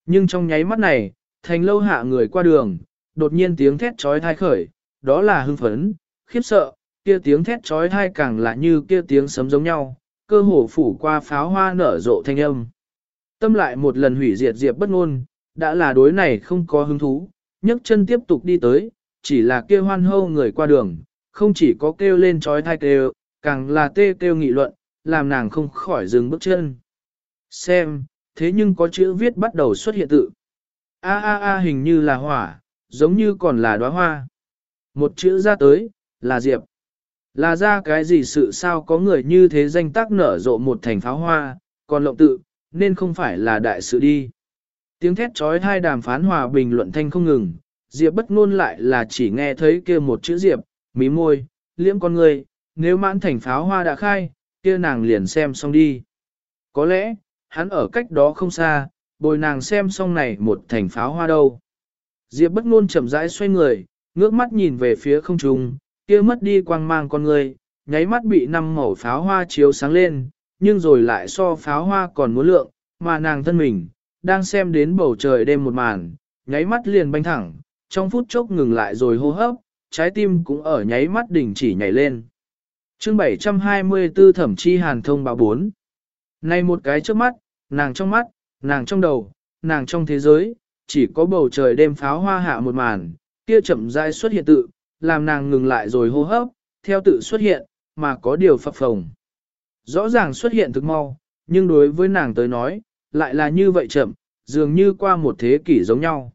Nhưng trong nháy mắt này, thành lâu hạ người qua đường, đột nhiên tiếng thét trói thai khởi, đó là hưng phấn, khiếp sợ, kia tiếng thét trói thai càng là như kia tiếng sấm giống nhau, cơ hồ phủ qua pháo hoa nở rộ thanh âm. Tâm lại một lần hủy diệt diệp bất ngôn, đã là đối này không có hứng thú, nhấc chân tiếp tục đi tới, chỉ là kia hoan hô người qua đường, không chỉ có kêu lên trói thai kêu, càng là tê kêu nghị luận, làm nàng không khỏi dừng bước chân. Xem, thế nhưng có chữ viết bắt đầu xuất hiện tự. A a a hình như là hỏa, giống như còn là đóa hoa. Một chữ ra tới, là diệp. Là ra cái gì sự sao có người như thế danh tác nở rộ một thành pháo hoa, còn lộng tự, nên không phải là đại sự đi. Tiếng thét trói hai đàm phán hòa bình luận thanh không ngừng, Diệp bất ngôn lại là chỉ nghe thấy kia một chữ Diệp, mí môi, liễm con người, nếu mãn thành pháo hoa đã khai, kia nàng liền xem xong đi. Có lẽ, hắn ở cách đó không xa, bồi nàng xem xong này một thành pháo hoa đâu. Diệp bất ngôn chậm rãi xoay người, ngước mắt nhìn về phía không trung, kia mất đi quang mang con người, nháy mắt bị năm màu pháo hoa chiếu sáng lên, nhưng rồi lại so pháo hoa còn muốn lượng, mà nàng thân mình, đang xem đến bầu trời đêm một màn, nháy mắt liền banh thẳng, trong phút chốc ngừng lại rồi hô hấp, trái tim cũng ở nháy mắt đình chỉ nhảy lên. chương 724 thẩm chi hàn thông báo 4. Này một cái trước mắt, nàng trong mắt, nàng trong đầu, nàng trong thế giới, chỉ có bầu trời đêm pháo hoa hạ một màn, kia chậm rãi xuất hiện tự, làm nàng ngừng lại rồi hô hấp, theo tự xuất hiện, mà có điều phập phồng. Rõ ràng xuất hiện thực mau, nhưng đối với nàng tới nói, lại là như vậy chậm, dường như qua một thế kỷ giống nhau.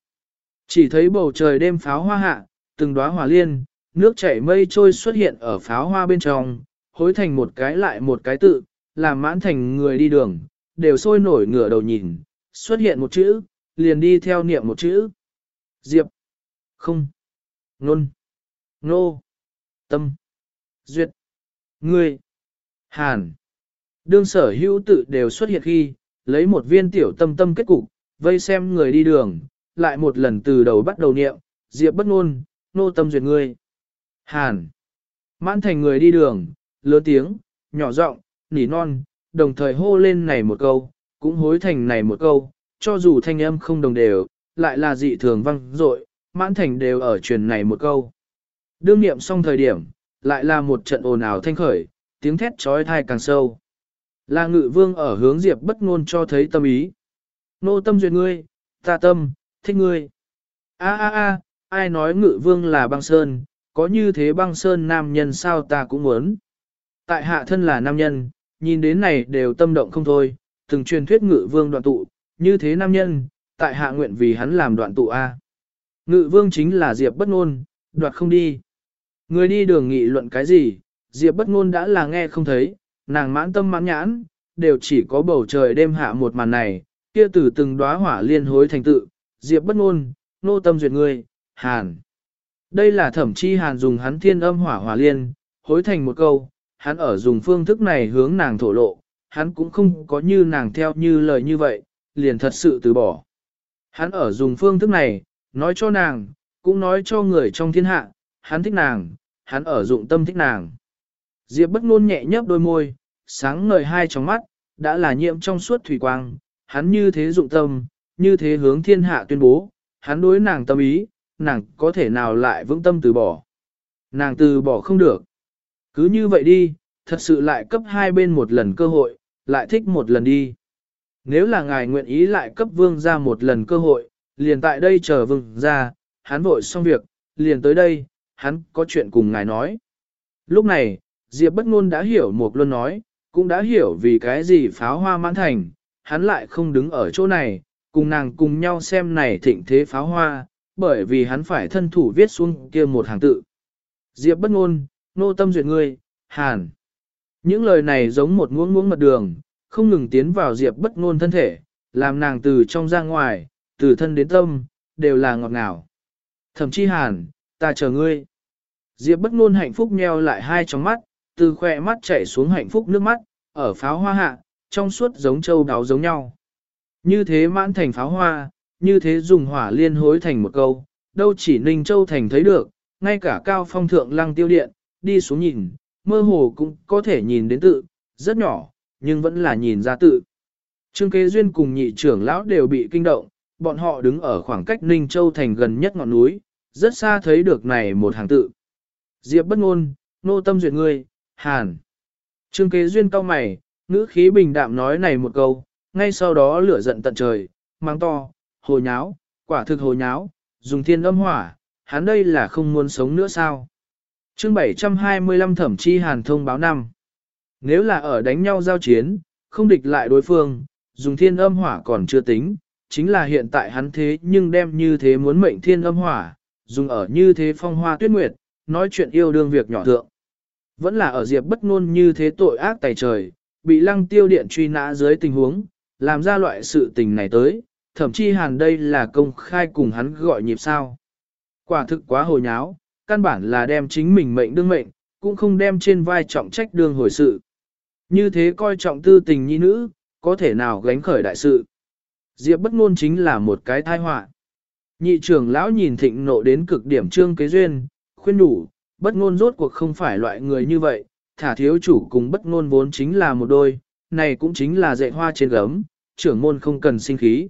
Chỉ thấy bầu trời đêm pháo hoa hạ, từng đóa hỏa liên, nước chảy mây trôi xuất hiện ở pháo hoa bên trong, hối thành một cái lại một cái tự, làm mãn thành người đi đường, đều sôi nổi ngửa đầu nhìn, xuất hiện một chữ, liền đi theo niệm một chữ. Diệp, không, nôn, nô, tâm, duyệt, Người, hàn. Đương sở hữu tự đều xuất hiện khi, lấy một viên tiểu tâm tâm kết cục, vây xem người đi đường, lại một lần từ đầu bắt đầu niệm, diệp bất ngôn, nô tâm duyệt ngươi. Hàn. Mãn thành người đi đường, lớn tiếng, nhỏ giọng, nỉ non, đồng thời hô lên này một câu, cũng hối thành này một câu, cho dù thanh âm không đồng đều, lại là dị thường vang dội, mãn thành đều ở truyền này một câu. Đương niệm xong thời điểm, lại là một trận ồn ào thanh khởi, tiếng thét trói thai càng sâu. Là ngự vương ở hướng diệp bất ngôn cho thấy tâm ý. Nô tâm duyệt ngươi, ta tâm, thích ngươi. A a a, ai nói ngự vương là băng sơn, có như thế băng sơn nam nhân sao ta cũng muốn. Tại hạ thân là nam nhân, nhìn đến này đều tâm động không thôi, từng truyền thuyết ngự vương đoạn tụ, như thế nam nhân, tại hạ nguyện vì hắn làm đoạn tụ A. Ngự vương chính là Diệp bất ngôn, đoạt không đi. Người đi đường nghị luận cái gì, Diệp bất ngôn đã là nghe không thấy, nàng mãn tâm mãn nhãn, đều chỉ có bầu trời đêm hạ một màn này, kia từ từng đóa hỏa liên hối thành tự, Diệp bất ngôn, nô tâm duyệt người, Hàn. Đây là thẩm chi Hàn dùng hắn thiên âm hỏa hỏa liên, hối thành một câu, hắn ở dùng phương thức này hướng nàng thổ lộ, hắn cũng không có như nàng theo như lời như vậy, liền thật sự từ bỏ. Hắn ở dùng phương thức này, nói cho nàng, cũng nói cho người trong thiên hạ, hắn thích nàng, hắn ở dụng tâm thích nàng. Diệp bất ngôn nhẹ nhấp đôi môi, sáng ngời hai tròng mắt, đã là nhiễm trong suốt thủy quang, hắn như thế dụng tâm, như thế hướng thiên hạ tuyên bố, hắn đối nàng tâm ý, nàng có thể nào lại vững tâm từ bỏ. Nàng từ bỏ không được. Cứ như vậy đi, thật sự lại cấp hai bên một lần cơ hội, lại thích một lần đi. Nếu là ngài nguyện ý lại cấp vương ra một lần cơ hội, liền tại đây chờ vương ra, hắn vội xong việc, liền tới đây, hắn có chuyện cùng ngài nói. Lúc này, Diệp bất nôn đã hiểu một luân nói, cũng đã hiểu vì cái gì pháo hoa mãn thành, hắn lại không đứng ở chỗ này, cùng nàng cùng nhau xem này thịnh thế pháo hoa, bởi vì hắn phải thân thủ viết xuống kia một hàng tự. Diệp bất ngôn, nô tâm duyệt ngươi, hàn. Những lời này giống một muỗng muỗng mật đường, không ngừng tiến vào Diệp bất ngôn thân thể, làm nàng từ trong ra ngoài, từ thân đến tâm, đều là ngọt ngào. Thậm chí hàn, ta chờ ngươi. Diệp bất ngôn hạnh phúc nheo lại hai tròng mắt, từ khỏe mắt chảy xuống hạnh phúc nước mắt, ở pháo hoa hạ, trong suốt giống châu đáo giống nhau. Như thế mãn thành pháo hoa, như thế dùng hỏa liên hối thành một câu, đâu chỉ Ninh Châu Thành thấy được, ngay cả cao phong thượng lăng tiêu điện, đi xuống nhìn, mơ hồ cũng có thể nhìn đến tự, rất nhỏ, nhưng vẫn là nhìn ra tự. Trương Kế Duyên cùng nhị trưởng lão đều bị kinh động, bọn họ đứng ở khoảng cách Ninh Châu Thành gần nhất ngọn núi, rất xa thấy được này một hàng tự. Diệp bất ngôn, nô tâm duyệt ngươi, hàn. Trương Kế Duyên cau mày, ngữ khí bình đạm nói này một câu, ngay sau đó lửa giận tận trời, mang to, hồ nháo, quả thực hồ nháo, dùng thiên âm hỏa, hắn đây là không muốn sống nữa sao. chương 725 thẩm chi hàn thông báo năm. Nếu là ở đánh nhau giao chiến, không địch lại đối phương, dùng thiên âm hỏa còn chưa tính, chính là hiện tại hắn thế nhưng đem như thế muốn mệnh thiên âm hỏa, dùng ở như thế phong hoa tuyết nguyệt, nói chuyện yêu đương việc nhỏ thượng. Vẫn là ở diệp bất ngôn như thế tội ác tài trời, bị lăng tiêu điện truy nã dưới tình huống, làm ra loại sự tình này tới, thậm chí hàn đây là công khai cùng hắn gọi nhịp sao. Quả thực quá hồi nháo, căn bản là đem chính mình mệnh đương mệnh, cũng không đem trên vai trọng trách đương hồi sự. Như thế coi trọng tư tình nhi nữ, có thể nào gánh khởi đại sự. Diệp bất ngôn chính là một cái tai họa. Nhị trưởng lão nhìn thịnh nộ đến cực điểm trương kế duyên, khuyên đủ, bất ngôn rốt cuộc không phải loại người như vậy, thả thiếu chủ cùng bất ngôn vốn chính là một đôi, này cũng chính là dạy hoa trên gấm, trưởng môn không cần sinh khí.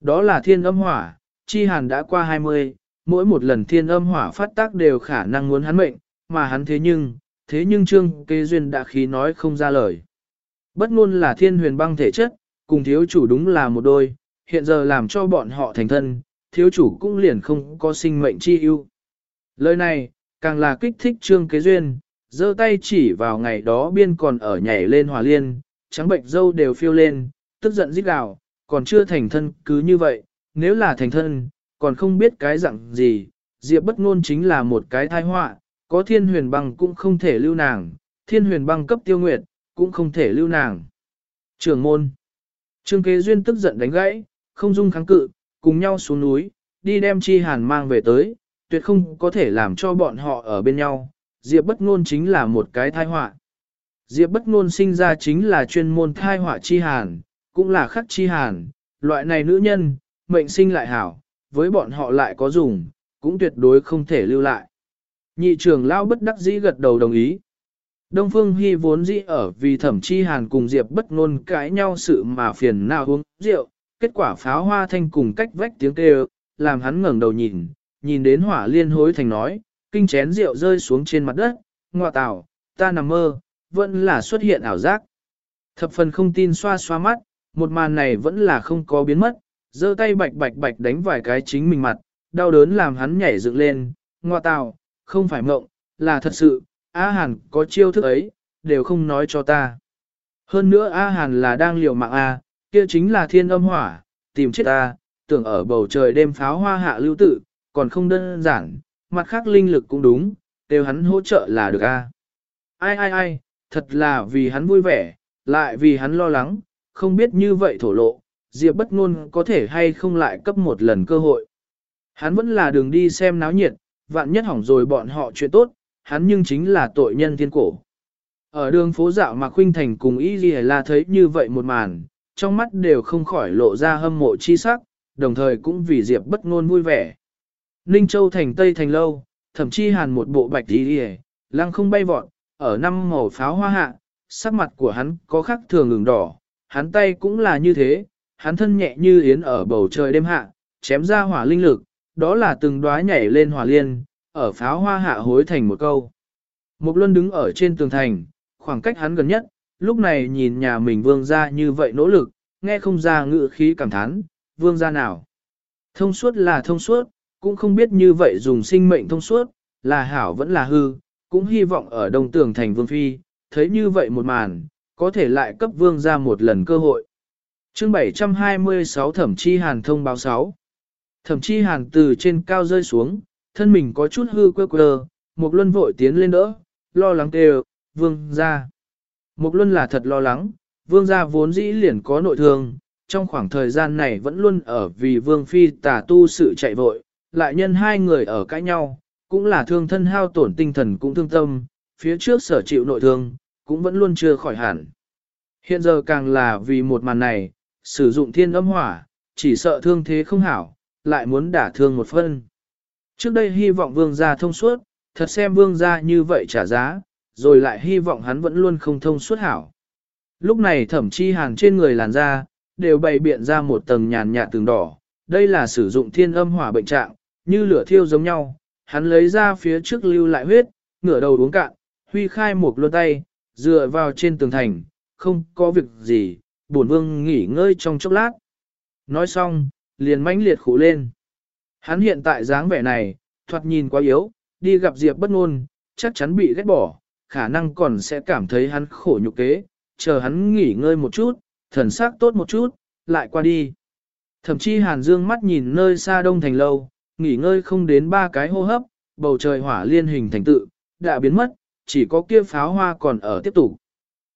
Đó là thiên âm hỏa, chi hàn đã qua 20, mỗi một lần thiên âm hỏa phát tác đều khả năng muốn hắn mệnh, mà hắn thế nhưng, thế nhưng trương kế duyên đã khí nói không ra lời. Bất ngôn là thiên huyền băng thể chất, cùng thiếu chủ đúng là một đôi, hiện giờ làm cho bọn họ thành thân, thiếu chủ cũng liền không có sinh mệnh chi ưu. Lời này, càng là kích thích trương kế duyên, giơ tay chỉ vào ngày đó biên còn ở nhảy lên hòa liên, trắng bệnh dâu đều phiêu lên, tức giận rít gào, còn chưa thành thân cứ như vậy, nếu là thành thân, còn không biết cái dạng gì, Diệp bất ngôn chính là một cái tai họa, có thiên huyền băng cũng không thể lưu nàng, thiên huyền băng cấp tiêu nguyệt, cũng không thể lưu nàng. Trường môn. Trương kế duyên tức giận đánh gãy, không dung kháng cự, cùng nhau xuống núi, đi đem chi hàn mang về tới, tuyệt không có thể làm cho bọn họ ở bên nhau. Diệp bất ngôn chính là một cái tai họa. Diệp bất ngôn sinh ra chính là chuyên môn thai họa chi hàn, cũng là khắc chi hàn, loại này nữ nhân, mệnh sinh lại hảo, với bọn họ lại có dùng, cũng tuyệt đối không thể lưu lại. Nhị trưởng lao bất đắc dĩ gật đầu đồng ý. Đông Phương Hy vốn dĩ ở vì thẩm chi hàn cùng Diệp bất ngôn cãi nhau sự mà phiền nào uống rượu, kết quả pháo hoa thanh cùng cách vách tiếng kêu, làm hắn ngẩng đầu nhìn, nhìn đến hỏa liên hối thành nói, kinh chén rượu rơi xuống trên mặt đất, ngọa tảo, ta nằm mơ, vẫn là xuất hiện ảo giác. Thập phần không tin xoa xoa mắt, một màn này vẫn là không có biến mất, giơ tay bạch bạch bạch đánh vài cái chính mình mặt, đau đớn làm hắn nhảy dựng lên, ngoa tào, không phải mộng, là thật sự, A Hàn có chiêu thức ấy, đều không nói cho ta. Hơn nữa A Hàn là đang liều mạng A, kia chính là thiên âm hỏa, tìm chết a, tưởng ở bầu trời đêm pháo hoa hạ lưu tự, còn không đơn giản, mặt khác linh lực cũng đúng, đều hắn hỗ trợ là được A. Ai ai ai, thật là vì hắn vui vẻ, lại vì hắn lo lắng, không biết như vậy thổ lộ, Diệp bất ngôn có thể hay không lại cấp một lần cơ hội. Hắn vẫn là đường đi xem náo nhiệt, vạn nhất hỏng rồi bọn họ chuyện tốt, hắn nhưng chính là tội nhân thiên cổ. Ở đường phố dạo mà Khuynh Thành cùng Y Ghi La thấy như vậy một màn, trong mắt đều không khỏi lộ ra hâm mộ chi sắc, đồng thời cũng vì Diệp bất ngôn vui vẻ. Ninh Châu thành Tây thành lâu, thậm chí hàn một bộ bạch y đi lăng không bay vọt, ở năm màu pháo hoa hạ, sắc mặt của hắn có khắc thường ngừng đỏ, hắn tay cũng là như thế, hắn thân nhẹ như yến ở bầu trời đêm hạ, chém ra hỏa linh lực, đó là từng đóa nhảy lên hỏa liên, ở pháo hoa hạ hối thành một câu. Mục Luân đứng ở trên tường thành, khoảng cách hắn gần nhất, lúc này nhìn nhà mình vương gia như vậy nỗ lực, nghe không ra ngự khí cảm thán, vương gia nào. Thông suốt là thông suốt, cũng không biết như vậy dùng sinh mệnh thông suốt, là hảo vẫn là hư, cũng hy vọng ở đông tường thành vương phi, thấy như vậy một màn, có thể lại cấp vương gia một lần cơ hội. chương 726 Thẩm Chi Hàn thông báo 6 Thẩm Chi Hàn từ trên cao rơi xuống, thân mình có chút hư quơ quơ, một luân vội tiến lên đỡ, lo lắng kêu, vương gia. Một luân là thật lo lắng, vương gia vốn dĩ liền có nội thương, trong khoảng thời gian này vẫn luôn ở vì vương phi tà tu sự chạy vội, lại nhân hai người ở cãi nhau, cũng là thương thân hao tổn tinh thần cũng thương tâm, phía trước sở chịu nội thương, cũng vẫn luôn chưa khỏi hẳn. Hiện giờ càng là vì một màn này, sử dụng thiên âm hỏa, chỉ sợ thương thế không hảo, lại muốn đả thương một phân. Trước đây hy vọng vương gia thông suốt, thật xem vương gia như vậy trả giá, rồi lại hy vọng hắn vẫn luôn không thông suốt hảo. Lúc này thẩm chi hàn trên người làn da, đều bày biện ra một tầng nhàn nhạt tường đỏ, đây là sử dụng thiên âm hỏa bệnh trạng, như lửa thiêu giống nhau, hắn lấy ra phía trước lưu lại huyết, ngửa đầu uống cạn, huy khai một luân tay, dựa vào trên tường thành, không có việc gì, bổn vương nghỉ ngơi trong chốc lát. Nói xong, liền mãnh liệt khủ lên. Hắn hiện tại dáng vẻ này, thoạt nhìn quá yếu, đi gặp Diệp bất ngôn, chắc chắn bị ghét bỏ, khả năng còn sẽ cảm thấy hắn khổ nhục kế, chờ hắn nghỉ ngơi một chút, thần sắc tốt một chút, lại qua đi. Thậm chí Hàn Dương mắt nhìn nơi xa đông thành lâu, nghỉ ngơi không đến ba cái hô hấp, bầu trời hỏa liên hình thành tự, đã biến mất, chỉ có kia pháo hoa còn ở tiếp tục.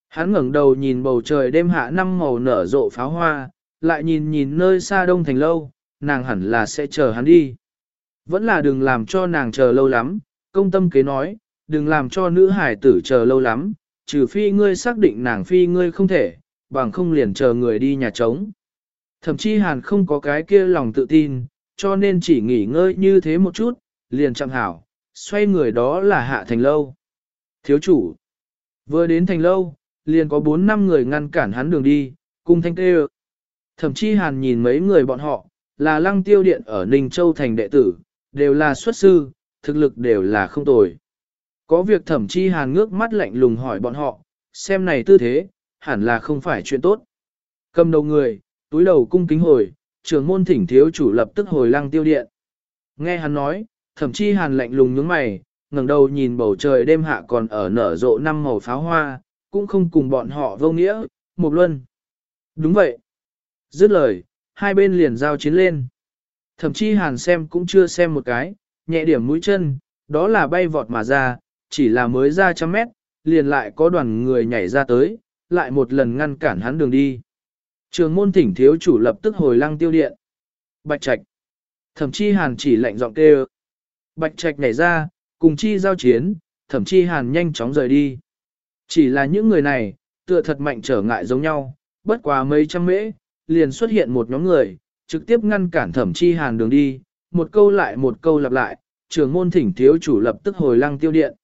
Hắn ngẩng đầu nhìn bầu trời đêm hạ năm màu nở rộ pháo hoa, lại nhìn nhìn nơi xa đông thành lâu, nàng hẳn là sẽ chờ hắn đi. Vẫn là đừng làm cho nàng chờ lâu lắm, công tâm kế nói, đừng làm cho nữ hải tử chờ lâu lắm, trừ phi ngươi xác định nàng phi ngươi không thể, bằng không liền chờ người đi nhà trống. Thậm chí hàn không có cái kia lòng tự tin, cho nên chỉ nghỉ ngơi như thế một chút, liền chẳng hảo, xoay người đó là hạ thành lâu. Thiếu chủ, vừa đến thành lâu, liền có 4 năm người ngăn cản hắn đường đi, cung thanh tê Thậm chí hàn nhìn mấy người bọn họ, là lăng tiêu điện ở Ninh Châu thành đệ tử, đều là xuất sư, thực lực đều là không tồi. Có việc thẩm chi hàn ngước mắt lạnh lùng hỏi bọn họ, xem này tư thế, hẳn là không phải chuyện tốt. Cầm đầu người, túi đầu cung kính hồi, trưởng môn thỉnh thiếu chủ lập tức hồi lăng tiêu điện. Nghe hắn nói, thẩm chi hàn lạnh lùng nhướng mày, ngẩng đầu nhìn bầu trời đêm hạ còn ở nở rộ năm màu pháo hoa, cũng không cùng bọn họ vô nghĩa, một luân. Đúng vậy. Dứt lời, hai bên liền giao chiến lên. Thậm chí hàn xem cũng chưa xem một cái, nhẹ điểm mũi chân, đó là bay vọt mà ra, chỉ là mới ra trăm mét, liền lại có đoàn người nhảy ra tới, lại một lần ngăn cản hắn đường đi. Trường môn thỉnh thiếu chủ lập tức hồi lăng tiêu điện. Bạch Trạch. thậm chi hàn chỉ lạnh giọng kêu. Bạch Trạch nhảy ra, cùng chi giao chiến, thẩm chi hàn nhanh chóng rời đi. Chỉ là những người này, tựa thật mạnh trở ngại giống nhau, bất quá mấy trăm mễ, liền xuất hiện một nhóm người, trực tiếp ngăn cản thẩm chi hàn đường đi, một câu lại một câu lặp lại, trường môn thỉnh thiếu chủ lập tức hồi lăng tiêu điện.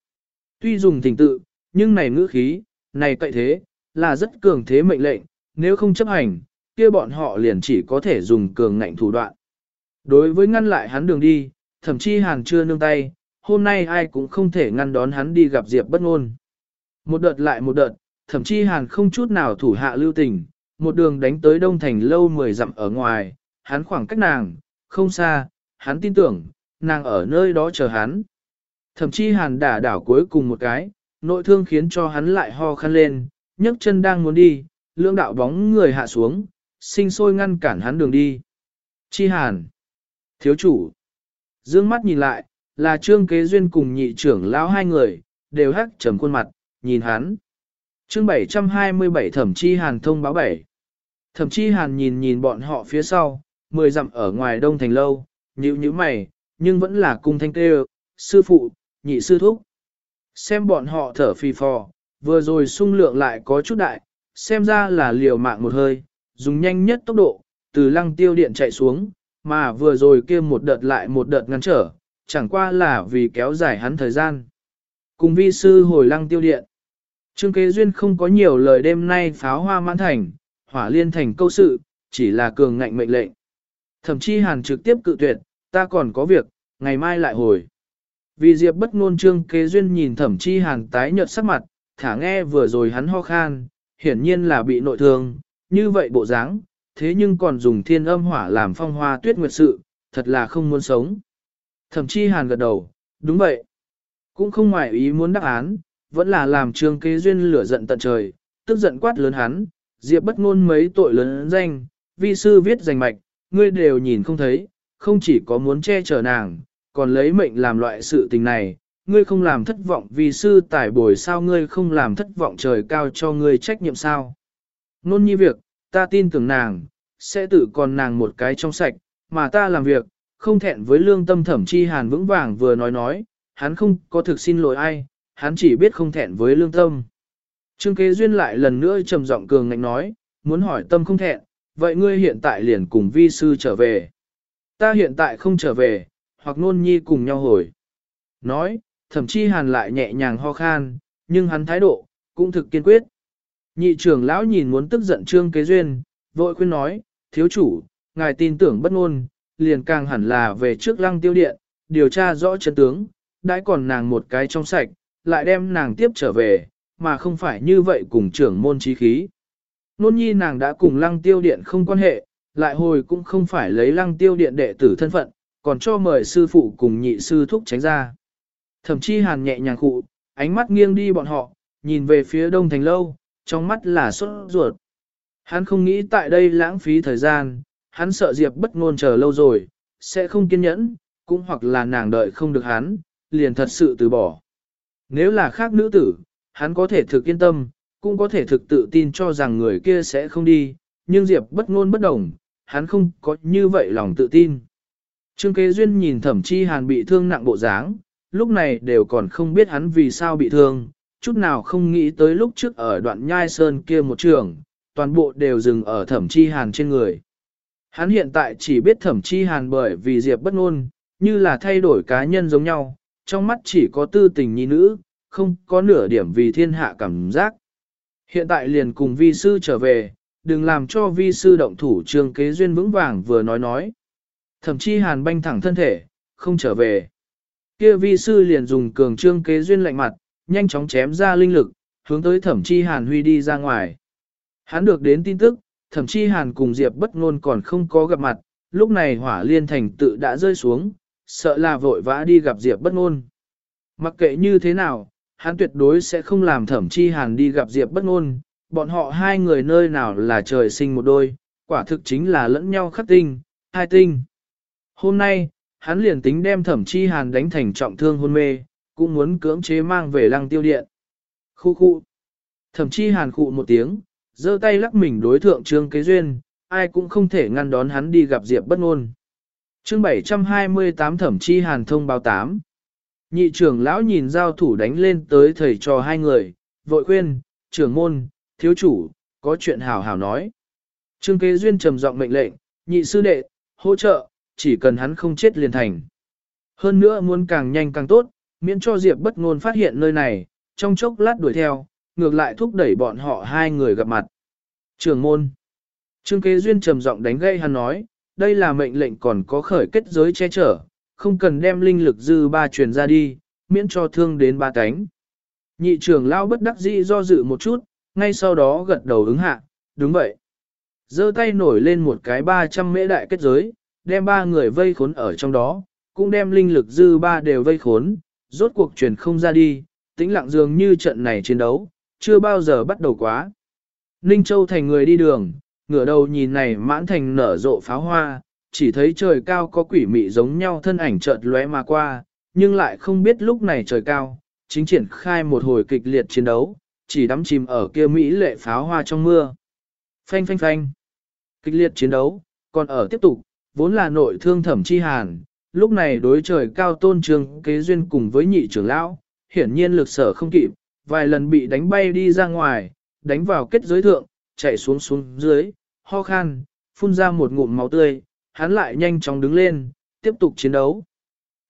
Tuy dùng thỉnh tự, nhưng này ngữ khí, này cậy thế, là rất cường thế mệnh lệnh, nếu không chấp hành, kia bọn họ liền chỉ có thể dùng cường ngạnh thủ đoạn. Đối với ngăn lại hắn đường đi, thậm chí hàn chưa nương tay, hôm nay ai cũng không thể ngăn đón hắn đi gặp Diệp bất ngôn. Một đợt lại một đợt, thậm chí hàn không chút nào thủ hạ lưu tình, một đường đánh tới Đông Thành lâu 10 dặm ở ngoài, hắn khoảng cách nàng, không xa, hắn tin tưởng, nàng ở nơi đó chờ hắn. Thậm chí hàn đả đảo cuối cùng một cái, nội thương khiến cho hắn lại ho khăn lên, nhấc chân đang muốn đi, lưỡng đạo bóng người hạ xuống, sinh sôi ngăn cản hắn đường đi. Chi hàn, thiếu chủ, dương mắt nhìn lại, là trương kế duyên cùng nhị trưởng lão hai người, đều hắc trầm khuôn mặt, nhìn hắn. Chương 727 Thẩm Chi Hàn thông báo bảy. Thẩm Chi Hàn nhìn nhìn bọn họ phía sau, mười dặm ở ngoài đông thành lâu, nhíu nhíu mày, nhưng vẫn là cung thanh tê, sư phụ, nhị sư thúc. Xem bọn họ thở phì phò, vừa rồi sung lượng lại có chút đại, xem ra là liều mạng một hơi, dùng nhanh nhất tốc độ, từ lăng tiêu điện chạy xuống, mà vừa rồi kia một đợt lại một đợt ngăn trở, chẳng qua là vì kéo dài hắn thời gian. Cùng vi sư hồi lăng tiêu điện. Trương kế duyên không có nhiều lời đêm nay pháo hoa mãn thành, hỏa liên thành câu sự, chỉ là cường ngạnh mệnh lệnh. Thậm chí hàn trực tiếp cự tuyệt, ta còn có việc, ngày mai lại hồi. Vì Diệp bất ngôn trương kế duyên nhìn thẩm chi hàn tái nhợt sắc mặt, thả nghe vừa rồi hắn ho khan, hiển nhiên là bị nội thương, như vậy bộ dáng, thế nhưng còn dùng thiên âm hỏa làm phong hoa tuyết nguyệt sự, thật là không muốn sống. Thẩm chi hàn gật đầu, đúng vậy. Cũng không ngoài ý muốn đáp án, vẫn là làm trương kế duyên lửa giận tận trời, tức giận quát lớn hắn, Diệp bất ngôn mấy tội lớn danh, vi sư viết danh mạch, ngươi đều nhìn không thấy, không chỉ có muốn che chở nàng, còn lấy mệnh làm loại sự tình này, ngươi không làm thất vọng vì sư tải bồi sao ngươi không làm thất vọng trời cao cho ngươi trách nhiệm sao. Nôn nhi việc, ta tin tưởng nàng, sẽ tự còn nàng một cái trong sạch, mà ta làm việc, không thẹn với lương tâm thẩm chi hàn vững vàng vừa nói nói, hắn không có thực xin lỗi ai, hắn chỉ biết không thẹn với lương tâm. Trương kế duyên lại lần nữa trầm giọng cường ngạnh nói, muốn hỏi tâm không thẹn, vậy ngươi hiện tại liền cùng vi sư trở về. Ta hiện tại không trở về, hoặc nôn nhi cùng nhau hồi. Nói, thậm chí hàn lại nhẹ nhàng ho khan, nhưng hắn thái độ, cũng thực kiên quyết. Nhị trưởng lão nhìn muốn tức giận trương kế duyên, vội khuyên nói, thiếu chủ, ngài tin tưởng bất ngôn, liền càng hẳn là về trước lăng tiêu điện, điều tra rõ chân tướng, đãi còn nàng một cái trong sạch, lại đem nàng tiếp trở về, mà không phải như vậy cùng trưởng môn trí khí. Nôn nhi nàng đã cùng lăng tiêu điện không quan hệ, lại hồi cũng không phải lấy lăng tiêu điện đệ tử thân phận, còn cho mời sư phụ cùng nhị sư thúc tránh ra. Thậm chí hàn nhẹ nhàng khụ, ánh mắt nghiêng đi bọn họ, nhìn về phía đông thành lâu, trong mắt là sốt ruột. Hắn không nghĩ tại đây lãng phí thời gian, hắn sợ Diệp bất ngôn chờ lâu rồi, sẽ không kiên nhẫn, cũng hoặc là nàng đợi không được hắn, liền thật sự từ bỏ. Nếu là khác nữ tử, hắn có thể thực yên tâm, cũng có thể thực tự tin cho rằng người kia sẽ không đi, nhưng Diệp bất ngôn bất đồng, hắn không có như vậy lòng tự tin. Trương Kế Duyên nhìn Thẩm Chi Hàn bị thương nặng bộ dáng, lúc này đều còn không biết hắn vì sao bị thương, chút nào không nghĩ tới lúc trước ở đoạn nhai sơn kia một trường, toàn bộ đều dừng ở Thẩm Chi Hàn trên người. Hắn hiện tại chỉ biết Thẩm Chi Hàn bởi vì Diệp bất ngôn, như là thay đổi cá nhân giống nhau, trong mắt chỉ có tư tình nhi nữ, không có nửa điểm vì thiên hạ cảm giác. Hiện tại liền cùng vi sư trở về, đừng làm cho vi sư động thủ trương kế duyên vững vàng vừa nói nói. thẩm chi hàn banh thẳng thân thể, không trở về. Kia vi sư liền dùng cường trương kế duyên lạnh mặt, nhanh chóng chém ra linh lực, hướng tới thẩm chi hàn huy đi ra ngoài. Hắn được đến tin tức, thẩm chi hàn cùng Diệp bất ngôn còn không có gặp mặt, lúc này hỏa liên thành tự đã rơi xuống, sợ là vội vã đi gặp Diệp bất ngôn. Mặc kệ như thế nào, hắn tuyệt đối sẽ không làm thẩm chi hàn đi gặp Diệp bất ngôn, bọn họ hai người nơi nào là trời sinh một đôi, quả thực chính là lẫn nhau khắc tinh, hai tinh. Hôm nay, hắn liền tính đem thẩm chi hàn đánh thành trọng thương hôn mê, cũng muốn cưỡng chế mang về lăng tiêu điện. Khu khu. Thẩm chi hàn khụ một tiếng, giơ tay lắc mình đối thượng trương kế duyên, ai cũng không thể ngăn đón hắn đi gặp Diệp bất ngôn. Chương 728 thẩm chi hàn thông báo 8. Nhị trưởng lão nhìn giao thủ đánh lên tới thầy trò hai người, vội khuyên, trưởng môn, thiếu chủ, có chuyện hảo hảo nói. Trương kế duyên trầm giọng mệnh lệnh, nhị sư đệ, hỗ trợ, chỉ cần hắn không chết liền thành. Hơn nữa muốn càng nhanh càng tốt, miễn cho Diệp bất ngôn phát hiện nơi này, trong chốc lát đuổi theo, ngược lại thúc đẩy bọn họ hai người gặp mặt. Trường môn. Trương kế duyên trầm giọng đánh gây hắn nói, đây là mệnh lệnh còn có khởi kết giới che chở, không cần đem linh lực dư ba truyền ra đi, miễn cho thương đến ba cánh. Nhị trưởng lao bất đắc dĩ do dự một chút, ngay sau đó gật đầu ứng hạ, đúng vậy. giơ tay nổi lên một cái 300 mễ đại kết giới, đem ba người vây khốn ở trong đó, cũng đem linh lực dư ba đều vây khốn, rốt cuộc truyền không ra đi, tĩnh lặng dường như trận này chiến đấu, chưa bao giờ bắt đầu quá. Ninh Châu thành người đi đường, ngửa đầu nhìn này mãn thành nở rộ pháo hoa, chỉ thấy trời cao có quỷ mị giống nhau thân ảnh chợt lóe mà qua, nhưng lại không biết lúc này trời cao, chính triển khai một hồi kịch liệt chiến đấu, chỉ đắm chìm ở kia mỹ lệ pháo hoa trong mưa. Phanh phanh phanh. Kịch liệt chiến đấu, còn ở tiếp tục, vốn là nội thương thẩm chi hàn, lúc này đối trời cao tôn trường kế duyên cùng với nhị trưởng lão, hiển nhiên lực sở không kịp, vài lần bị đánh bay đi ra ngoài, đánh vào kết giới thượng, chạy xuống xuống dưới, ho khan, phun ra một ngụm máu tươi, hắn lại nhanh chóng đứng lên, tiếp tục chiến đấu.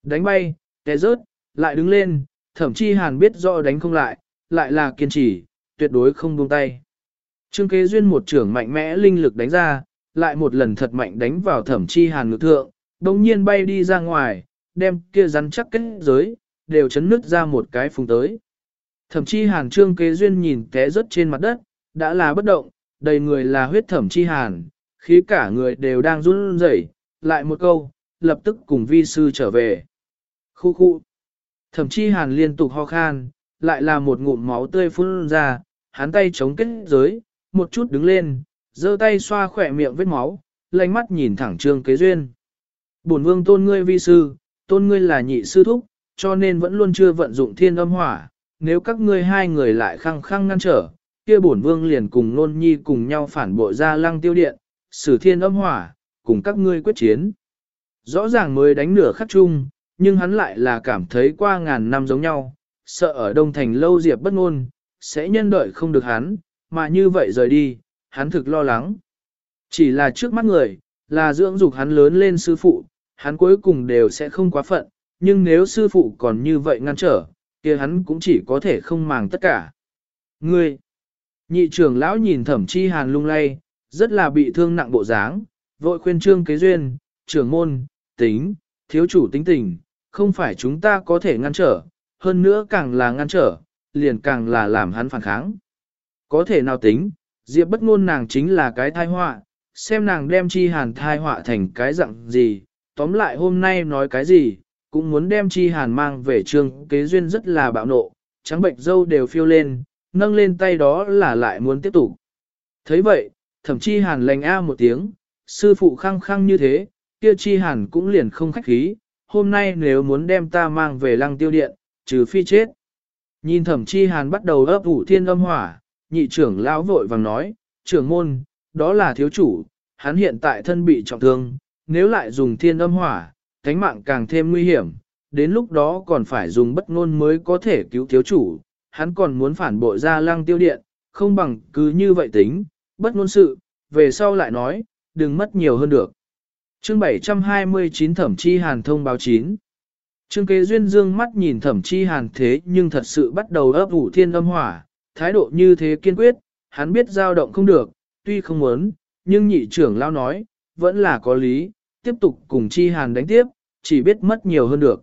Đánh bay, té rớt, lại đứng lên, thậm chí hàn biết rõ đánh không lại, lại là kiên trì, tuyệt đối không buông tay. Trương kế duyên một trưởng mạnh mẽ linh lực đánh ra, lại một lần thật mạnh đánh vào thẩm chi hàn ngực thượng, đồng nhiên bay đi ra ngoài, đem kia rắn chắc kết giới, đều chấn nứt ra một cái phùng tới. Thẩm chi hàn trương kế duyên nhìn té rớt trên mặt đất, đã là bất động, đầy người là huyết thẩm chi hàn, khí cả người đều đang run rẩy, lại một câu, lập tức cùng vi sư trở về. Khu khu. Thẩm chi hàn liên tục ho khan, lại là một ngụm máu tươi phun ra, hắn tay chống kết giới, một chút đứng lên, giơ tay xoa khỏe miệng vết máu, lánh mắt nhìn thẳng trương kế duyên. Bổn vương tôn ngươi vi sư, tôn ngươi là nhị sư thúc, cho nên vẫn luôn chưa vận dụng thiên âm hỏa, nếu các ngươi hai người lại khăng khăng ngăn trở, kia bổn vương liền cùng nôn nhi cùng nhau phản bội ra lăng tiêu điện, sử thiên âm hỏa, cùng các ngươi quyết chiến. Rõ ràng mới đánh nửa khắc chung, nhưng hắn lại là cảm thấy qua ngàn năm giống nhau, sợ ở Đông Thành lâu diệp bất ngôn, sẽ nhân đợi không được hắn, mà như vậy rời đi, hắn thực lo lắng. Chỉ là trước mắt người, là dưỡng dục hắn lớn lên sư phụ, hắn cuối cùng đều sẽ không quá phận, nhưng nếu sư phụ còn như vậy ngăn trở, kia hắn cũng chỉ có thể không màng tất cả. Ngươi, nhị trưởng lão nhìn thẩm chi hàn lung lay, rất là bị thương nặng bộ dáng, vội khuyên trương kế duyên, trưởng môn, tính, thiếu chủ tính tình, không phải chúng ta có thể ngăn trở, hơn nữa càng là ngăn trở, liền càng là làm hắn phản kháng. Có thể nào tính, Diệp bất ngôn nàng chính là cái thai họa, xem nàng đem chi hàn thai họa thành cái dạng gì, tóm lại hôm nay nói cái gì, cũng muốn đem chi hàn mang về trường kế duyên rất là bạo nộ, trắng bệnh dâu đều phiêu lên, nâng lên tay đó là lại muốn tiếp tục. thấy vậy, thậm chi hàn lành a một tiếng, sư phụ khăng khăng như thế, kia chi hàn cũng liền không khách khí, hôm nay nếu muốn đem ta mang về lăng tiêu điện, trừ phi chết. Nhìn thẩm chi hàn bắt đầu ấp ủ thiên âm hỏa, nhị trưởng lão vội vàng nói, trưởng môn, đó là thiếu chủ, hắn hiện tại thân bị trọng thương, nếu lại dùng thiên âm hỏa, thánh mạng càng thêm nguy hiểm, đến lúc đó còn phải dùng bất ngôn mới có thể cứu thiếu chủ, hắn còn muốn phản bội ra lăng tiêu điện, không bằng cứ như vậy tính, bất ngôn sự, về sau lại nói, đừng mất nhiều hơn được. Chương 729 Thẩm Chi Hàn thông báo 9 Trương kế duyên dương mắt nhìn Thẩm Chi Hàn thế nhưng thật sự bắt đầu ấp ủ thiên âm hỏa, thái độ như thế kiên quyết, hắn biết dao động không được, tuy không muốn, nhưng nhị trưởng lao nói, vẫn là có lý, tiếp tục cùng chi hàn đánh tiếp, chỉ biết mất nhiều hơn được.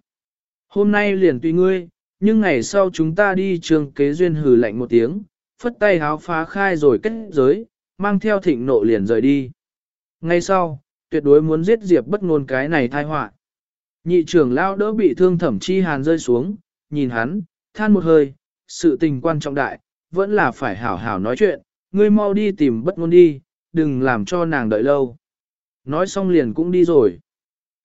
Hôm nay liền tùy ngươi, nhưng ngày sau chúng ta đi trường kế duyên hừ lạnh một tiếng, phất tay háo phá khai rồi kết giới, mang theo thịnh nộ liền rời đi. Ngay sau, tuyệt đối muốn giết Diệp bất ngôn cái này thai họa. Nhị trưởng lao đỡ bị thương thẩm chi hàn rơi xuống, nhìn hắn, than một hơi, sự tình quan trọng đại, vẫn là phải hảo hảo nói chuyện, ngươi mau đi tìm bất ngôn đi, đừng làm cho nàng đợi lâu. Nói xong liền cũng đi rồi.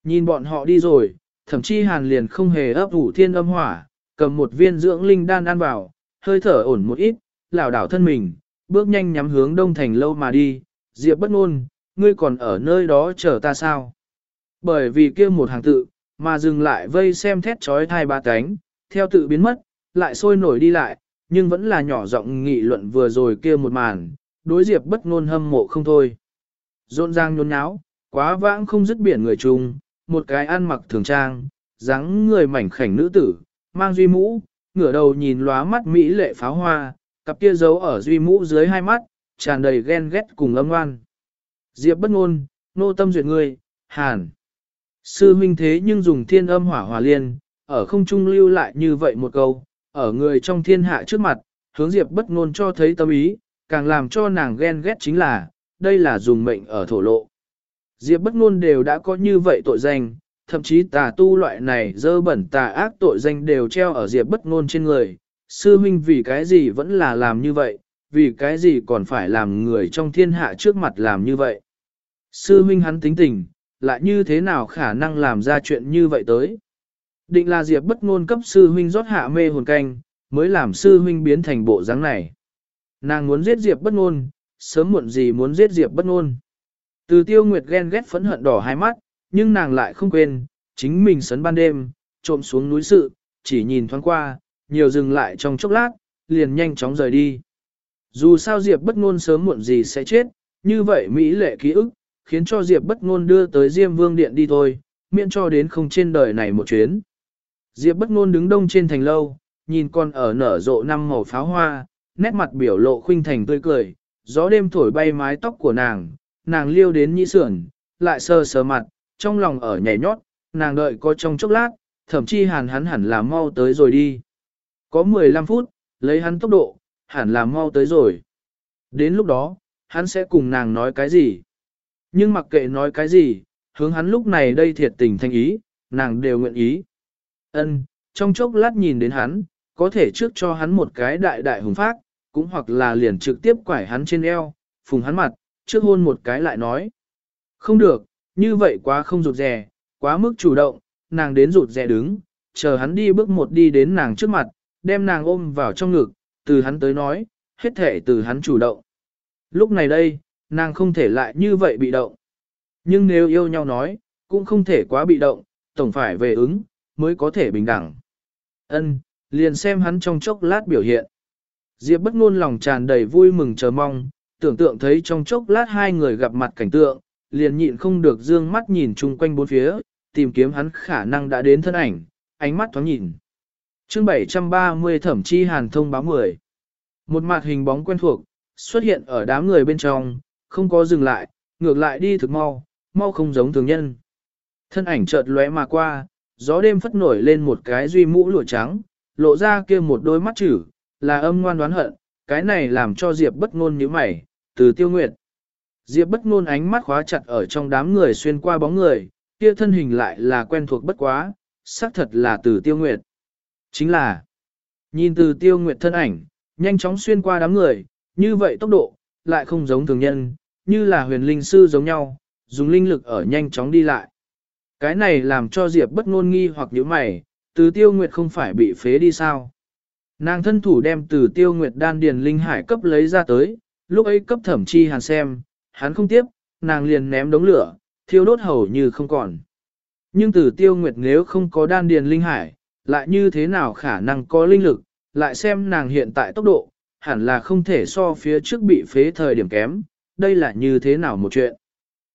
Nhìn bọn họ đi rồi, thậm chí hàn liền không hề ấp ủ thiên âm hỏa, cầm một viên dưỡng linh đan ăn vào, hơi thở ổn một ít, lảo đảo thân mình, bước nhanh nhắm hướng đông thành lâu mà đi, diệp bất ngôn, ngươi còn ở nơi đó chờ ta sao? Bởi vì kia một hàng tự, mà dừng lại vây xem thét trói thai ba cánh, theo tự biến mất, lại sôi nổi đi lại, nhưng vẫn là nhỏ giọng nghị luận vừa rồi kia một màn, đối diệp bất ngôn hâm mộ không thôi. Rộn ràng nhốn nháo, quá vãng không dứt biển người chung, một cái ăn mặc thường trang, dáng người mảnh khảnh nữ tử, mang duy mũ, ngửa đầu nhìn lóa mắt mỹ lệ pháo hoa, cặp kia giấu ở duy mũ dưới hai mắt, tràn đầy ghen ghét cùng âm oan. Diệp bất ngôn, nô tâm duyệt ngươi, hàn. Sư huynh thế nhưng dùng thiên âm hỏa hòa liên, ở không trung lưu lại như vậy một câu, ở người trong thiên hạ trước mặt, hướng Diệp bất ngôn cho thấy tâm ý, càng làm cho nàng ghen ghét chính là, đây là dùng mệnh ở thổ lộ. Diệp bất ngôn đều đã có như vậy tội danh, thậm chí tà tu loại này dơ bẩn tà ác tội danh đều treo ở Diệp bất ngôn trên người. Sư huynh vì cái gì vẫn là làm như vậy, vì cái gì còn phải làm người trong thiên hạ trước mặt làm như vậy. Sư huynh hắn tính tình, lại như thế nào khả năng làm ra chuyện như vậy tới. Định là Diệp bất ngôn cấp sư huynh rót hạ mê hồn canh, mới làm sư huynh biến thành bộ dáng này. Nàng muốn giết Diệp bất ngôn, sớm muộn gì muốn giết Diệp bất ngôn. Từ tiêu nguyệt ghen ghét phẫn hận đỏ hai mắt, nhưng nàng lại không quên, chính mình sấn ban đêm, trộm xuống núi sự, chỉ nhìn thoáng qua, nhiều dừng lại trong chốc lát, liền nhanh chóng rời đi. Dù sao Diệp bất ngôn sớm muộn gì sẽ chết, như vậy Mỹ lệ ký ức, khiến cho Diệp bất ngôn đưa tới Diêm Vương Điện đi thôi, miễn cho đến không trên đời này một chuyến. Diệp bất ngôn đứng đông trên thành lâu, nhìn con ở nở rộ năm màu pháo hoa, nét mặt biểu lộ khuynh thành tươi cười, gió đêm thổi bay mái tóc của nàng, nàng liêu đến nhĩ sườn, lại sờ sờ mặt, trong lòng ở nhảy nhót, nàng đợi có trong chốc lát, thậm chí hàn hắn hẳn là mau tới rồi đi. Có 15 phút, lấy hắn tốc độ, hẳn là mau tới rồi. Đến lúc đó, hắn sẽ cùng nàng nói cái gì? Nhưng mặc kệ nói cái gì, hướng hắn lúc này đây thiệt tình thanh ý, nàng đều nguyện ý. Ân, trong chốc lát nhìn đến hắn, có thể trước cho hắn một cái đại đại hùng phát, cũng hoặc là liền trực tiếp quải hắn trên eo, phùng hắn mặt, trước hôn một cái lại nói. Không được, như vậy quá không rụt rè, quá mức chủ động, nàng đến rụt rè đứng, chờ hắn đi bước một đi đến nàng trước mặt, đem nàng ôm vào trong ngực, từ hắn tới nói, hết thể từ hắn chủ động. Lúc này đây, nàng không thể lại như vậy bị động. Nhưng nếu yêu nhau nói, cũng không thể quá bị động, tổng phải về ứng, mới có thể bình đẳng. Ân, liền xem hắn trong chốc lát biểu hiện. Diệp bất ngôn lòng tràn đầy vui mừng chờ mong, tưởng tượng thấy trong chốc lát hai người gặp mặt cảnh tượng, liền nhịn không được dương mắt nhìn chung quanh bốn phía, tìm kiếm hắn khả năng đã đến thân ảnh, ánh mắt thoáng nhìn. Chương 730 Thẩm Chi Hàn thông báo 10. Một mặt hình bóng quen thuộc, xuất hiện ở đám người bên trong, không có dừng lại, ngược lại đi thực mau, mau không giống thường nhân. Thân ảnh chợt lóe mà qua, gió đêm phất nổi lên một cái duy mũ lụa trắng, lộ ra kia một đôi mắt chữ, là âm ngoan đoán hận, cái này làm cho Diệp bất ngôn nhíu mày, từ tiêu nguyệt. Diệp bất ngôn ánh mắt khóa chặt ở trong đám người xuyên qua bóng người, kia thân hình lại là quen thuộc bất quá, xác thật là từ tiêu nguyệt. Chính là, nhìn từ tiêu nguyệt thân ảnh, nhanh chóng xuyên qua đám người, như vậy tốc độ, lại không giống thường nhân, như là huyền linh sư giống nhau, dùng linh lực ở nhanh chóng đi lại. Cái này làm cho Diệp bất ngôn nghi hoặc nhíu mày, từ tiêu nguyệt không phải bị phế đi sao? Nàng thân thủ đem từ tiêu nguyệt đan điền linh hải cấp lấy ra tới, lúc ấy cấp thẩm chi hàn xem, hắn không tiếp, nàng liền ném đống lửa, thiêu đốt hầu như không còn. Nhưng từ tiêu nguyệt nếu không có đan điền linh hải, lại như thế nào khả năng có linh lực, lại xem nàng hiện tại tốc độ, hẳn là không thể so phía trước bị phế thời điểm kém, đây là như thế nào một chuyện.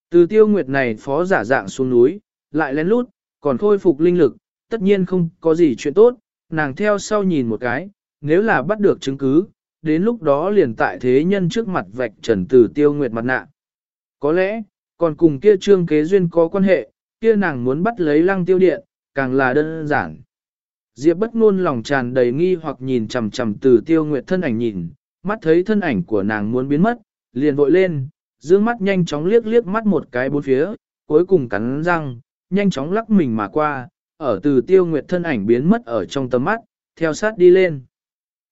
Từ tiêu nguyệt này phó giả dạng xuống núi, lại lén lút, còn khôi phục linh lực, tất nhiên không có gì chuyện tốt, nàng theo sau nhìn một cái, nếu là bắt được chứng cứ, đến lúc đó liền tại thế nhân trước mặt vạch trần từ tiêu nguyệt mặt nạ. Có lẽ, còn cùng kia trương kế duyên có quan hệ, kia nàng muốn bắt lấy lăng tiêu điện, càng là đơn giản. Diệp bất ngôn lòng tràn đầy nghi hoặc nhìn chầm chầm từ tiêu nguyệt thân ảnh nhìn, mắt thấy thân ảnh của nàng muốn biến mất, liền vội lên, dương mắt nhanh chóng liếc liếc mắt một cái bốn phía, cuối cùng cắn răng, nhanh chóng lắc mình mà qua, ở từ tiêu nguyệt thân ảnh biến mất ở trong tầm mắt, theo sát đi lên.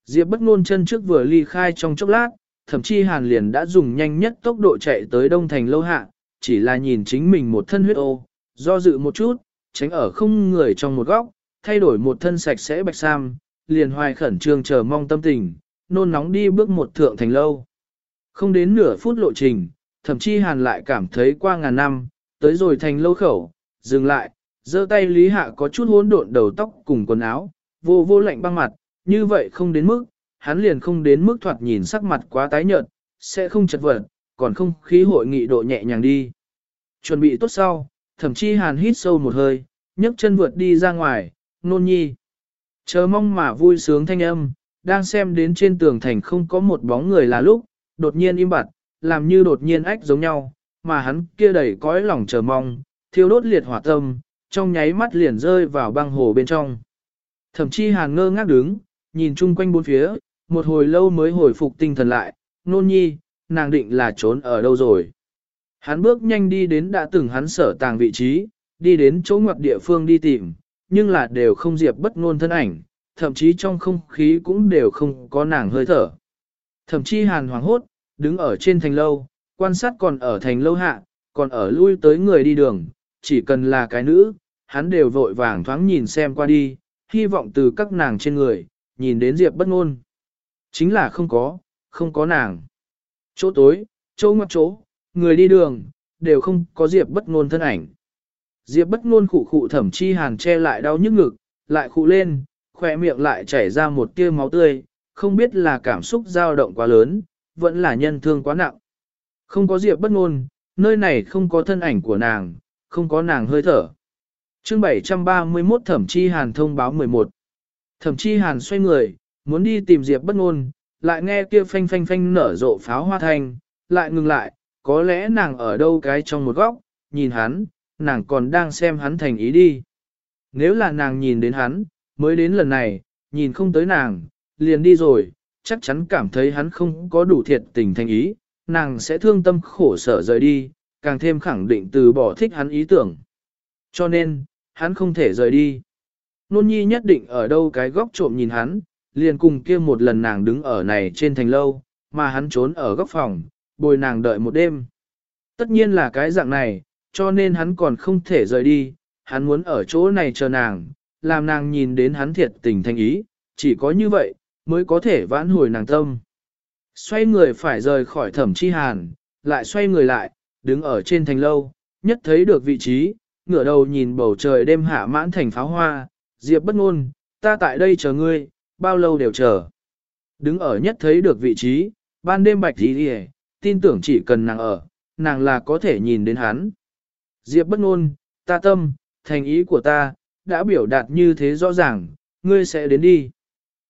Diệp bất ngôn chân trước vừa ly khai trong chốc lát, thậm chí hàn liền đã dùng nhanh nhất tốc độ chạy tới đông thành lâu hạ, chỉ là nhìn chính mình một thân huyết ô, do dự một chút, tránh ở không người trong một góc, thay đổi một thân sạch sẽ bạch sam, liền hoài khẩn trương chờ mong tâm tình, nôn nóng đi bước một thượng thành lâu. Không đến nửa phút lộ trình, thậm chí hàn lại cảm thấy qua ngàn năm, tới rồi thành lâu khẩu, dừng lại, giơ tay lý hạ có chút hỗn độn đầu tóc cùng quần áo, vô vô lạnh băng mặt, như vậy không đến mức, hắn liền không đến mức thoạt nhìn sắc mặt quá tái nhợt, sẽ không chật vật, còn không khí hội nghị độ nhẹ nhàng đi. Chuẩn bị tốt sau, thậm chí hàn hít sâu một hơi, nhấc chân vượt đi ra ngoài, nôn nhi. Chờ mong mà vui sướng thanh âm, đang xem đến trên tường thành không có một bóng người là lúc, đột nhiên im bặt, làm như đột nhiên ách giống nhau, mà hắn kia đầy cõi lòng chờ mong, thiêu đốt liệt hỏa tâm, trong nháy mắt liền rơi vào băng hồ bên trong. Thậm chí hàn ngơ ngác đứng, nhìn chung quanh bốn phía, một hồi lâu mới hồi phục tinh thần lại, nôn nhi, nàng định là trốn ở đâu rồi. Hắn bước nhanh đi đến đã từng hắn sở tàng vị trí, đi đến chỗ ngoặc địa phương đi tìm, nhưng là đều không diệp bất ngôn thân ảnh, thậm chí trong không khí cũng đều không có nàng hơi thở. Thậm chí hàn hoàng hốt, đứng ở trên thành lâu, quan sát còn ở thành lâu hạ, còn ở lui tới người đi đường, chỉ cần là cái nữ, hắn đều vội vàng thoáng nhìn xem qua đi, hy vọng từ các nàng trên người, nhìn đến Diệp bất ngôn. Chính là không có, không có nàng. Chỗ tối, chỗ ngoặc chỗ, người đi đường, đều không có Diệp bất ngôn thân ảnh. Diệp bất ngôn khụ khụ thẩm chi hàn che lại đau nhức ngực, lại khụ lên, khỏe miệng lại chảy ra một tia máu tươi, không biết là cảm xúc dao động quá lớn, vẫn là nhân thương quá nặng. Không có Diệp bất ngôn, nơi này không có thân ảnh của nàng, không có nàng hơi thở. Chương 731 Thẩm Chi Hàn thông báo 11. Thẩm Chi Hàn xoay người, muốn đi tìm Diệp bất ngôn, lại nghe kia phanh phanh phanh nở rộ pháo hoa thanh, lại ngừng lại, có lẽ nàng ở đâu cái trong một góc, nhìn hắn, nàng còn đang xem hắn thành ý đi. Nếu là nàng nhìn đến hắn, mới đến lần này, nhìn không tới nàng, liền đi rồi, chắc chắn cảm thấy hắn không có đủ thiệt tình thành ý, nàng sẽ thương tâm khổ sở rời đi, càng thêm khẳng định từ bỏ thích hắn ý tưởng. Cho nên, hắn không thể rời đi. Nôn nhi nhất định ở đâu cái góc trộm nhìn hắn, liền cùng kia một lần nàng đứng ở này trên thành lâu, mà hắn trốn ở góc phòng, bồi nàng đợi một đêm. Tất nhiên là cái dạng này, cho nên hắn còn không thể rời đi, hắn muốn ở chỗ này chờ nàng, làm nàng nhìn đến hắn thiệt tình thành ý, chỉ có như vậy, mới có thể vãn hồi nàng tâm. Xoay người phải rời khỏi thẩm chi hàn, lại xoay người lại, đứng ở trên thành lâu, nhất thấy được vị trí, ngửa đầu nhìn bầu trời đêm hạ mãn thành pháo hoa, diệp bất ngôn, ta tại đây chờ ngươi, bao lâu đều chờ. Đứng ở nhất thấy được vị trí, ban đêm bạch đi đi tin tưởng chỉ cần nàng ở, nàng là có thể nhìn đến hắn. Diệp bất ngôn, ta tâm, thành ý của ta, đã biểu đạt như thế rõ ràng, ngươi sẽ đến đi.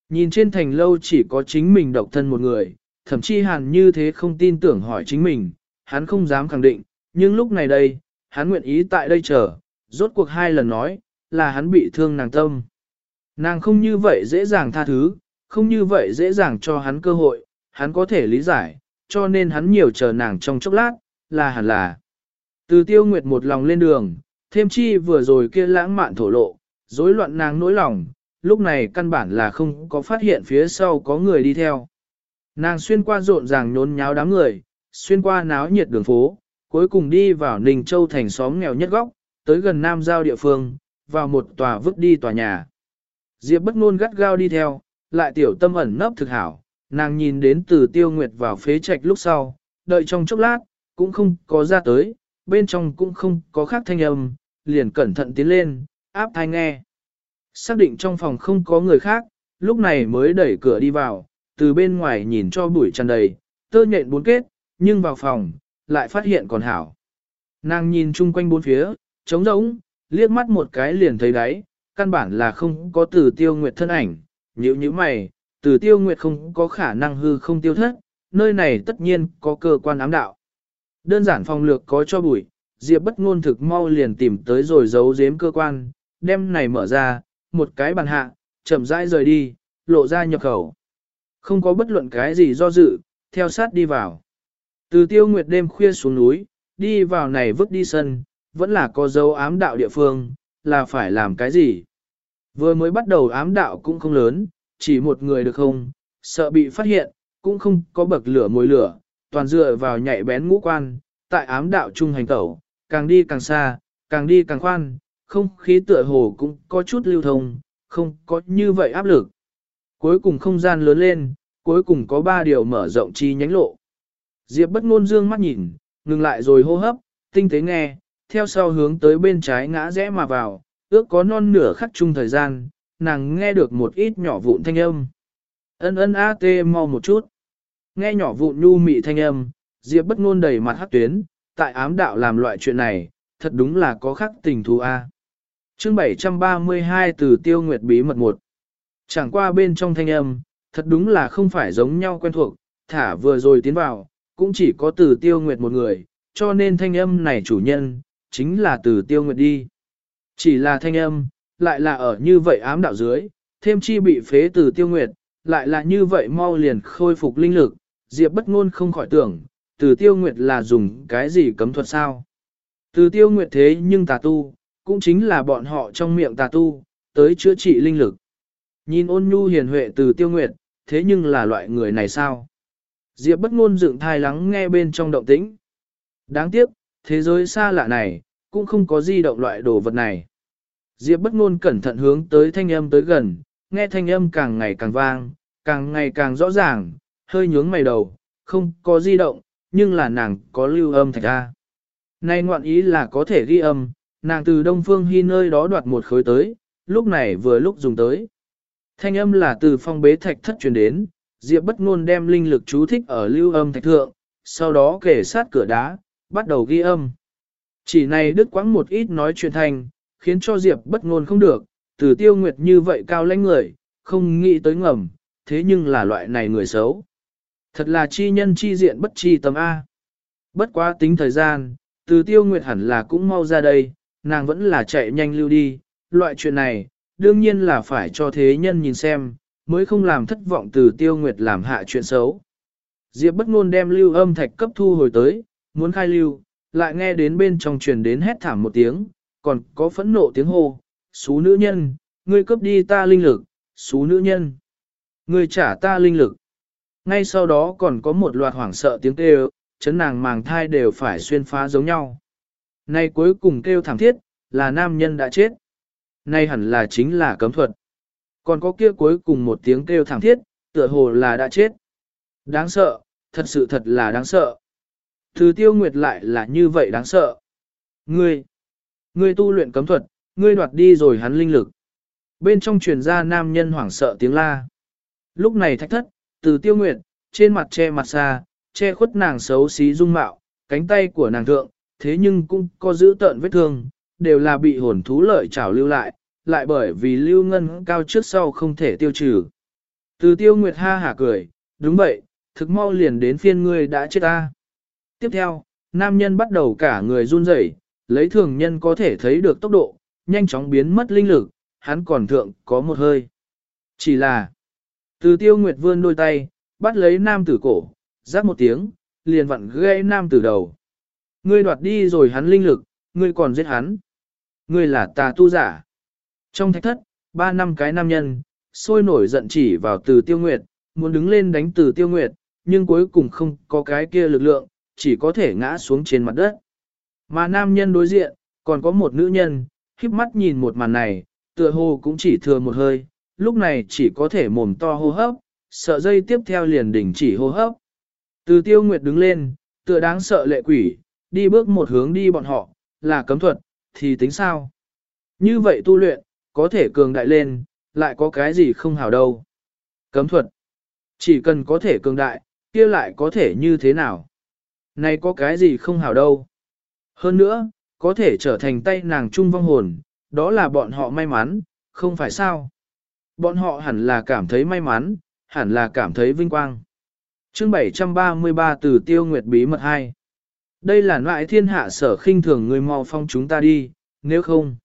Nhìn trên thành lâu chỉ có chính mình độc thân một người, thậm chí hàn như thế không tin tưởng hỏi chính mình, hắn không dám khẳng định, nhưng lúc này đây, hắn nguyện ý tại đây chờ, rốt cuộc hai lần nói, là hắn bị thương nàng tâm. Nàng không như vậy dễ dàng tha thứ, không như vậy dễ dàng cho hắn cơ hội, hắn có thể lý giải, cho nên hắn nhiều chờ nàng trong chốc lát, là hẳn là. Từ tiêu nguyệt một lòng lên đường, thêm chi vừa rồi kia lãng mạn thổ lộ, rối loạn nàng nỗi lòng, lúc này căn bản là không có phát hiện phía sau có người đi theo. Nàng xuyên qua rộn ràng nhốn nháo đám người, xuyên qua náo nhiệt đường phố, cuối cùng đi vào Ninh Châu thành xóm nghèo nhất góc, tới gần Nam Giao địa phương, vào một tòa vứt đi tòa nhà. Diệp bất ngôn gắt gao đi theo, lại tiểu tâm ẩn nấp thực hảo, nàng nhìn đến từ tiêu nguyệt vào phế trạch lúc sau, đợi trong chốc lát, cũng không có ra tới, bên trong cũng không có khác thanh âm, liền cẩn thận tiến lên, áp thai nghe. Xác định trong phòng không có người khác, lúc này mới đẩy cửa đi vào, từ bên ngoài nhìn cho bụi tràn đầy, tơ nhện bốn kết, nhưng vào phòng, lại phát hiện còn hảo. Nàng nhìn chung quanh bốn phía, trống rỗng, liếc mắt một cái liền thấy đáy, căn bản là không có từ tiêu nguyệt thân ảnh, nhữ như mày, từ tiêu nguyệt không có khả năng hư không tiêu thất, nơi này tất nhiên có cơ quan ám đạo. Đơn giản phòng lược có cho bụi, Diệp bất ngôn thực mau liền tìm tới rồi giấu giếm cơ quan, đem này mở ra, một cái bàn hạ, chậm rãi rời đi, lộ ra nhập khẩu. Không có bất luận cái gì do dự, theo sát đi vào. Từ tiêu nguyệt đêm khuya xuống núi, đi vào này vứt đi sân, vẫn là có dấu ám đạo địa phương, là phải làm cái gì? Vừa mới bắt đầu ám đạo cũng không lớn, chỉ một người được không, sợ bị phát hiện, cũng không có bậc lửa mồi lửa, toàn dựa vào nhạy bén ngũ quan, tại ám đạo trung hành tẩu, càng đi càng xa, càng đi càng khoan, không khí tựa hồ cũng có chút lưu thông, không có như vậy áp lực. Cuối cùng không gian lớn lên, cuối cùng có ba điều mở rộng chi nhánh lộ. Diệp bất ngôn dương mắt nhìn, ngừng lại rồi hô hấp, tinh tế nghe, theo sau hướng tới bên trái ngã rẽ mà vào, ước có non nửa khắc chung thời gian, nàng nghe được một ít nhỏ vụn thanh âm. Ân ân a tê mau một chút. Nghe nhỏ vụn nhu mị thanh âm, Diệp bất ngôn đầy mặt hắc tuyến, tại ám đạo làm loại chuyện này, thật đúng là có khắc tình thú a. Chương 732 từ Tiêu Nguyệt bí mật 1. Chẳng qua bên trong thanh âm, thật đúng là không phải giống nhau quen thuộc, thả vừa rồi tiến vào, cũng chỉ có từ Tiêu Nguyệt một người, cho nên thanh âm này chủ nhân, chính là từ Tiêu Nguyệt đi. Chỉ là thanh âm, lại là ở như vậy ám đạo dưới, thêm chi bị phế từ Tiêu Nguyệt, lại là như vậy mau liền khôi phục linh lực, Diệp bất ngôn không khỏi tưởng, từ Tiêu Nguyệt là dùng cái gì cấm thuật sao? Từ Tiêu Nguyệt thế nhưng tà tu, cũng chính là bọn họ trong miệng tà tu, tới chữa trị linh lực. Nhìn ôn nhu hiền huệ từ tiêu nguyệt, thế nhưng là loại người này sao? Diệp bất ngôn dựng thai lắng nghe bên trong động tĩnh. Đáng tiếc, thế giới xa lạ này, cũng không có di động loại đồ vật này. Diệp bất ngôn cẩn thận hướng tới thanh âm tới gần, nghe thanh âm càng ngày càng vang, càng ngày càng rõ ràng, hơi nhướng mày đầu, không có di động, nhưng là nàng có lưu âm thạch ra. Này ngoạn ý là có thể ghi âm, nàng từ Đông Phương Hy nơi đó đoạt một khối tới, lúc này vừa lúc dùng tới. Thanh âm là từ phong bế thạch thất truyền đến, Diệp bất ngôn đem linh lực chú thích ở lưu âm thạch thượng, sau đó kể sát cửa đá, bắt đầu ghi âm. Chỉ này đứt quãng một ít nói chuyện thành, khiến cho Diệp bất ngôn không được, từ tiêu nguyệt như vậy cao lãnh người, không nghĩ tới ngầm, thế nhưng là loại này người xấu. Thật là chi nhân chi diện bất chi tâm A. Bất quá tính thời gian, từ tiêu nguyệt hẳn là cũng mau ra đây, nàng vẫn là chạy nhanh lưu đi, loại chuyện này, đương nhiên là phải cho thế nhân nhìn xem, mới không làm thất vọng từ tiêu nguyệt làm hạ chuyện xấu. Diệp bất ngôn đem lưu âm thạch cấp thu hồi tới, muốn khai lưu, lại nghe đến bên trong truyền đến hét thảm một tiếng, còn có phẫn nộ tiếng hô, xú nữ nhân, ngươi cướp đi ta linh lực, xú nữ nhân, ngươi trả ta linh lực. Ngay sau đó còn có một loạt hoảng sợ tiếng kêu, chấn nàng màng thai đều phải xuyên phá giống nhau. Nay cuối cùng kêu thảm thiết, là nam nhân đã chết. Nay hẳn là chính là cấm thuật. Còn có kia cuối cùng một tiếng kêu thảm thiết, tựa hồ là đã chết. Đáng sợ, thật sự thật là đáng sợ. thứ tiêu nguyệt lại là như vậy đáng sợ. Ngươi, ngươi tu luyện cấm thuật, ngươi đoạt đi rồi hắn linh lực. Bên trong truyền ra nam nhân hoảng sợ tiếng la. Lúc này thách thất, từ tiêu nguyệt, trên mặt che mặt xa, che khuất nàng xấu xí dung mạo, cánh tay của nàng thượng, thế nhưng cũng có giữ tợn vết thương, đều là bị hồn thú lợi trảo lưu lại, lại bởi vì lưu ngân cao trước sau không thể tiêu trừ. Từ tiêu nguyệt ha hả cười, đúng vậy, thực mau liền đến phiên ngươi đã chết ta. Tiếp theo, nam nhân bắt đầu cả người run rẩy, lấy thường nhân có thể thấy được tốc độ, nhanh chóng biến mất linh lực, hắn còn thượng có một hơi. Chỉ là, từ tiêu nguyệt vươn đôi tay, bắt lấy nam tử cổ, rắc một tiếng, liền vặn gây nam tử đầu. Ngươi đoạt đi rồi hắn linh lực, ngươi còn giết hắn. Ngươi là tà tu giả. Trong thạch thất, ba năm cái nam nhân, sôi nổi giận chỉ vào từ tiêu nguyệt, muốn đứng lên đánh từ tiêu nguyệt, nhưng cuối cùng không có cái kia lực lượng, chỉ có thể ngã xuống trên mặt đất. Mà nam nhân đối diện, còn có một nữ nhân, khiếp mắt nhìn một màn này, tựa hồ cũng chỉ thừa một hơi, lúc này chỉ có thể mồm to hô hấp, sợ dây tiếp theo liền đỉnh chỉ hô hấp. Từ tiêu nguyệt đứng lên, tựa đáng sợ lệ quỷ, đi bước một hướng đi bọn họ, là cấm thuật, thì tính sao? Như vậy tu luyện, có thể cường đại lên, lại có cái gì không hào đâu. Cấm thuật, chỉ cần có thể cường đại, kia lại có thể như thế nào? Này có cái gì không hào đâu. Hơn nữa, có thể trở thành tay nàng trung vong hồn, đó là bọn họ may mắn, không phải sao? Bọn họ hẳn là cảm thấy may mắn, hẳn là cảm thấy vinh quang. chương 733 từ tiêu nguyệt bí mật 2 Đây là loại thiên hạ sở khinh thường người mau phong chúng ta đi, nếu không.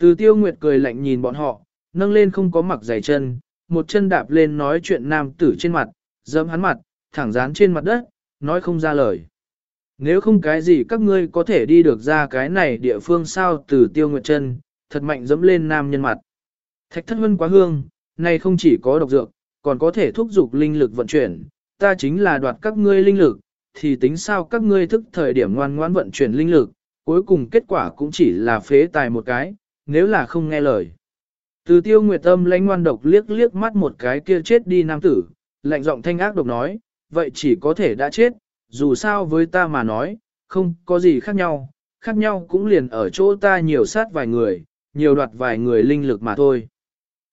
Từ tiêu nguyệt cười lạnh nhìn bọn họ, nâng lên không có mặc giày chân, một chân đạp lên nói chuyện nam tử trên mặt, dẫm hắn mặt, thẳng dán trên mặt đất, nói không ra lời. Nếu không cái gì các ngươi có thể đi được ra cái này địa phương sao từ tiêu nguyệt chân, thật mạnh dẫm lên nam nhân mặt. Thạch thất vân quá hương, này không chỉ có độc dược, còn có thể thúc giục linh lực vận chuyển, ta chính là đoạt các ngươi linh lực, thì tính sao các ngươi thức thời điểm ngoan ngoãn vận chuyển linh lực, cuối cùng kết quả cũng chỉ là phế tài một cái, nếu là không nghe lời. Từ tiêu nguyệt tâm lãnh ngoan độc liếc liếc mắt một cái kia chết đi nam tử, lạnh giọng thanh ác độc nói, vậy chỉ có thể đã chết, dù sao với ta mà nói, không có gì khác nhau, khác nhau cũng liền ở chỗ ta nhiều sát vài người, nhiều đoạt vài người linh lực mà thôi.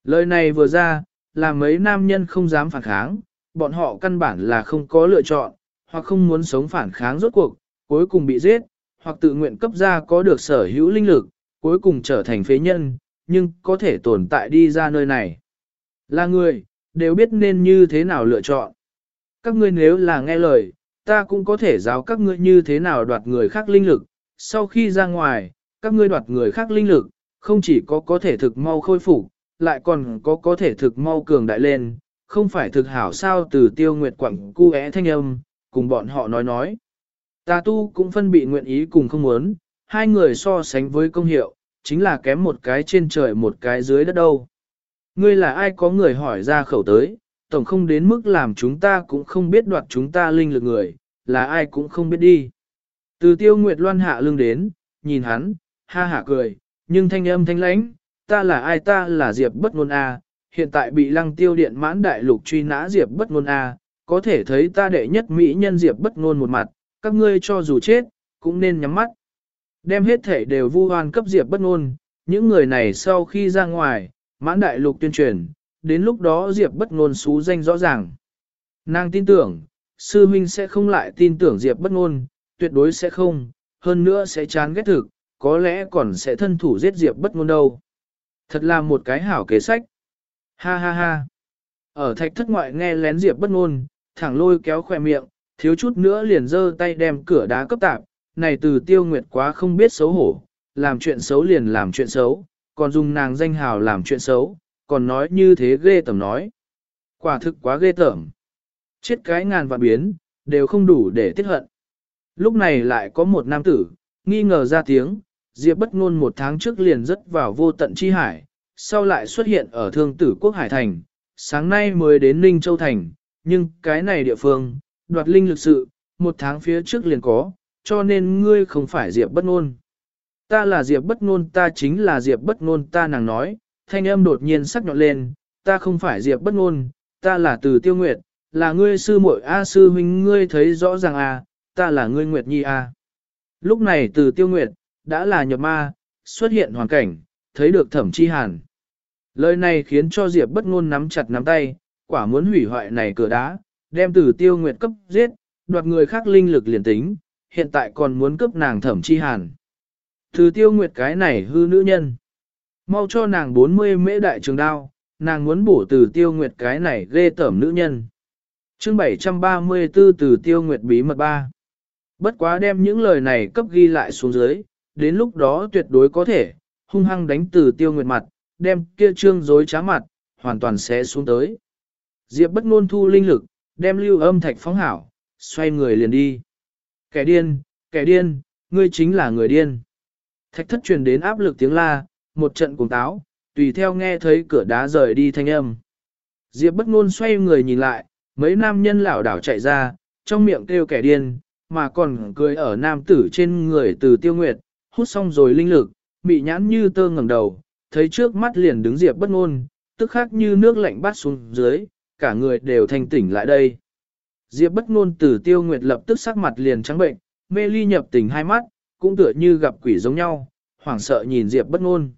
Lời này vừa ra, là mấy nam nhân không dám phản kháng, bọn họ căn bản là không có lựa chọn, hoặc không muốn sống phản kháng rốt cuộc, cuối cùng bị giết, hoặc tự nguyện cấp ra có được sở hữu linh lực, cuối cùng trở thành phế nhân, nhưng có thể tồn tại đi ra nơi này. Là người, đều biết nên như thế nào lựa chọn. Các ngươi nếu là nghe lời, ta cũng có thể giáo các ngươi như thế nào đoạt người khác linh lực. Sau khi ra ngoài, các ngươi đoạt người khác linh lực, không chỉ có có thể thực mau khôi phục, lại còn có có thể thực mau cường đại lên, không phải thực hảo sao từ tiêu nguyệt quặng cu é thanh âm, cùng bọn họ nói nói. Ta tu cũng phân bị nguyện ý cùng không muốn, hai người so sánh với công hiệu, chính là kém một cái trên trời một cái dưới đất đâu. Ngươi là ai có người hỏi ra khẩu tới, tổng không đến mức làm chúng ta cũng không biết đoạt chúng ta linh lực người, là ai cũng không biết đi. Từ tiêu nguyệt loan hạ lưng đến, nhìn hắn, ha hạ cười, nhưng thanh âm thanh lãnh, ta là ai ta là Diệp bất ngôn A, hiện tại bị lăng tiêu điện mãn đại lục truy nã Diệp bất ngôn A, có thể thấy ta đệ nhất mỹ nhân Diệp bất ngôn một mặt, các ngươi cho dù chết, cũng nên nhắm mắt. Đem hết thể đều vu hoan cấp Diệp bất ngôn, những người này sau khi ra ngoài, mãn đại lục tuyên truyền, đến lúc đó Diệp bất ngôn xú danh rõ ràng. Nàng tin tưởng, sư huynh sẽ không lại tin tưởng Diệp bất ngôn, tuyệt đối sẽ không, hơn nữa sẽ chán ghét thực, có lẽ còn sẽ thân thủ giết Diệp bất ngôn đâu. Thật là một cái hảo kế sách. Ha ha ha. Ở thạch thất ngoại nghe lén Diệp bất ngôn, thẳng lôi kéo khỏe miệng, thiếu chút nữa liền giơ tay đem cửa đá cấp tạp, này từ tiêu nguyệt quá không biết xấu hổ, làm chuyện xấu liền làm chuyện xấu, còn dùng nàng danh hào làm chuyện xấu, còn nói như thế ghê tởm nói. Quả thực quá ghê tởm. Chết cái ngàn vạn biến, đều không đủ để tiết hận. Lúc này lại có một nam tử, nghi ngờ ra tiếng, Diệp bất ngôn một tháng trước liền rất vào vô tận chi hải, sau lại xuất hiện ở thương tử quốc Hải Thành, sáng nay mới đến Ninh Châu Thành, nhưng cái này địa phương, đoạt linh lực sự, một tháng phía trước liền có, cho nên ngươi không phải Diệp bất ngôn. Ta là Diệp bất ngôn ta chính là Diệp bất ngôn ta nàng nói, thanh âm đột nhiên sắc nhọn lên, ta không phải Diệp bất ngôn, ta là từ tiêu nguyệt, là ngươi sư muội A sư huynh ngươi thấy rõ ràng à, ta là ngươi Nguyệt Nhi A. Lúc này từ tiêu nguyệt, đã là nhập ma, xuất hiện hoàn cảnh, thấy được thẩm chi hàn. Lời này khiến cho Diệp bất ngôn nắm chặt nắm tay, quả muốn hủy hoại này cửa đá, đem từ tiêu nguyệt cấp giết, đoạt người khác linh lực liền tính, hiện tại còn muốn cướp nàng thẩm chi hàn. Từ tiêu nguyệt cái này hư nữ nhân. Mau cho nàng 40 mễ đại trường đao, nàng muốn bổ từ tiêu nguyệt cái này ghê tởm nữ nhân. chương 734 từ tiêu nguyệt bí mật 3. Bất quá đem những lời này cấp ghi lại xuống dưới, đến lúc đó tuyệt đối có thể, hung hăng đánh từ tiêu nguyệt mặt, đem kia trương dối trá mặt, hoàn toàn sẽ xuống tới. Diệp bất ngôn thu linh lực, đem lưu âm thạch phóng hảo, xoay người liền đi. Kẻ điên, kẻ điên, ngươi chính là người điên. Thạch thất truyền đến áp lực tiếng la, một trận cùng táo, tùy theo nghe thấy cửa đá rời đi thanh âm. Diệp bất ngôn xoay người nhìn lại, mấy nam nhân lảo đảo chạy ra, trong miệng kêu kẻ điên, mà còn cười ở nam tử trên người từ tiêu nguyệt, hút xong rồi linh lực, bị nhãn như tơ ngẩng đầu, thấy trước mắt liền đứng Diệp bất ngôn, tức khắc như nước lạnh bát xuống dưới, cả người đều thanh tỉnh lại đây. Diệp bất ngôn từ tiêu nguyệt lập tức sắc mặt liền trắng bệnh, mê ly nhập tình hai mắt, cũng tựa như gặp quỷ giống nhau, hoảng sợ nhìn Diệp bất ngôn.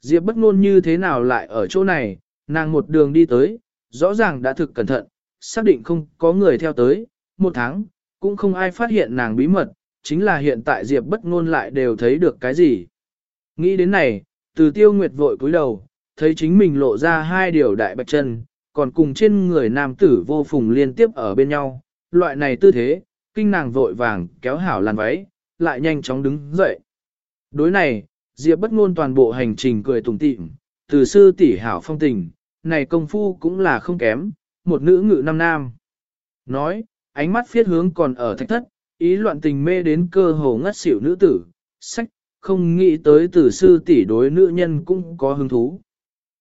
Diệp bất ngôn như thế nào lại ở chỗ này, nàng một đường đi tới, rõ ràng đã thực cẩn thận, xác định không có người theo tới, một tháng, cũng không ai phát hiện nàng bí mật, chính là hiện tại Diệp bất ngôn lại đều thấy được cái gì. Nghĩ đến này, từ tiêu nguyệt vội cúi đầu, thấy chính mình lộ ra hai điều đại bạch chân, còn cùng trên người nam tử vô phùng liên tiếp ở bên nhau, loại này tư thế, kinh nàng vội vàng kéo hảo làn váy, lại nhanh chóng đứng dậy. Đối này, Diệp bất ngôn toàn bộ hành trình cười tủm tỉm, từ sư tỷ hảo phong tình, này công phu cũng là không kém, một nữ ngự năm nam. Nói, ánh mắt phiết hướng còn ở thạch thất, ý loạn tình mê đến cơ hồ ngất xỉu nữ tử, sách, không nghĩ tới tử sư tỷ đối nữ nhân cũng có hứng thú.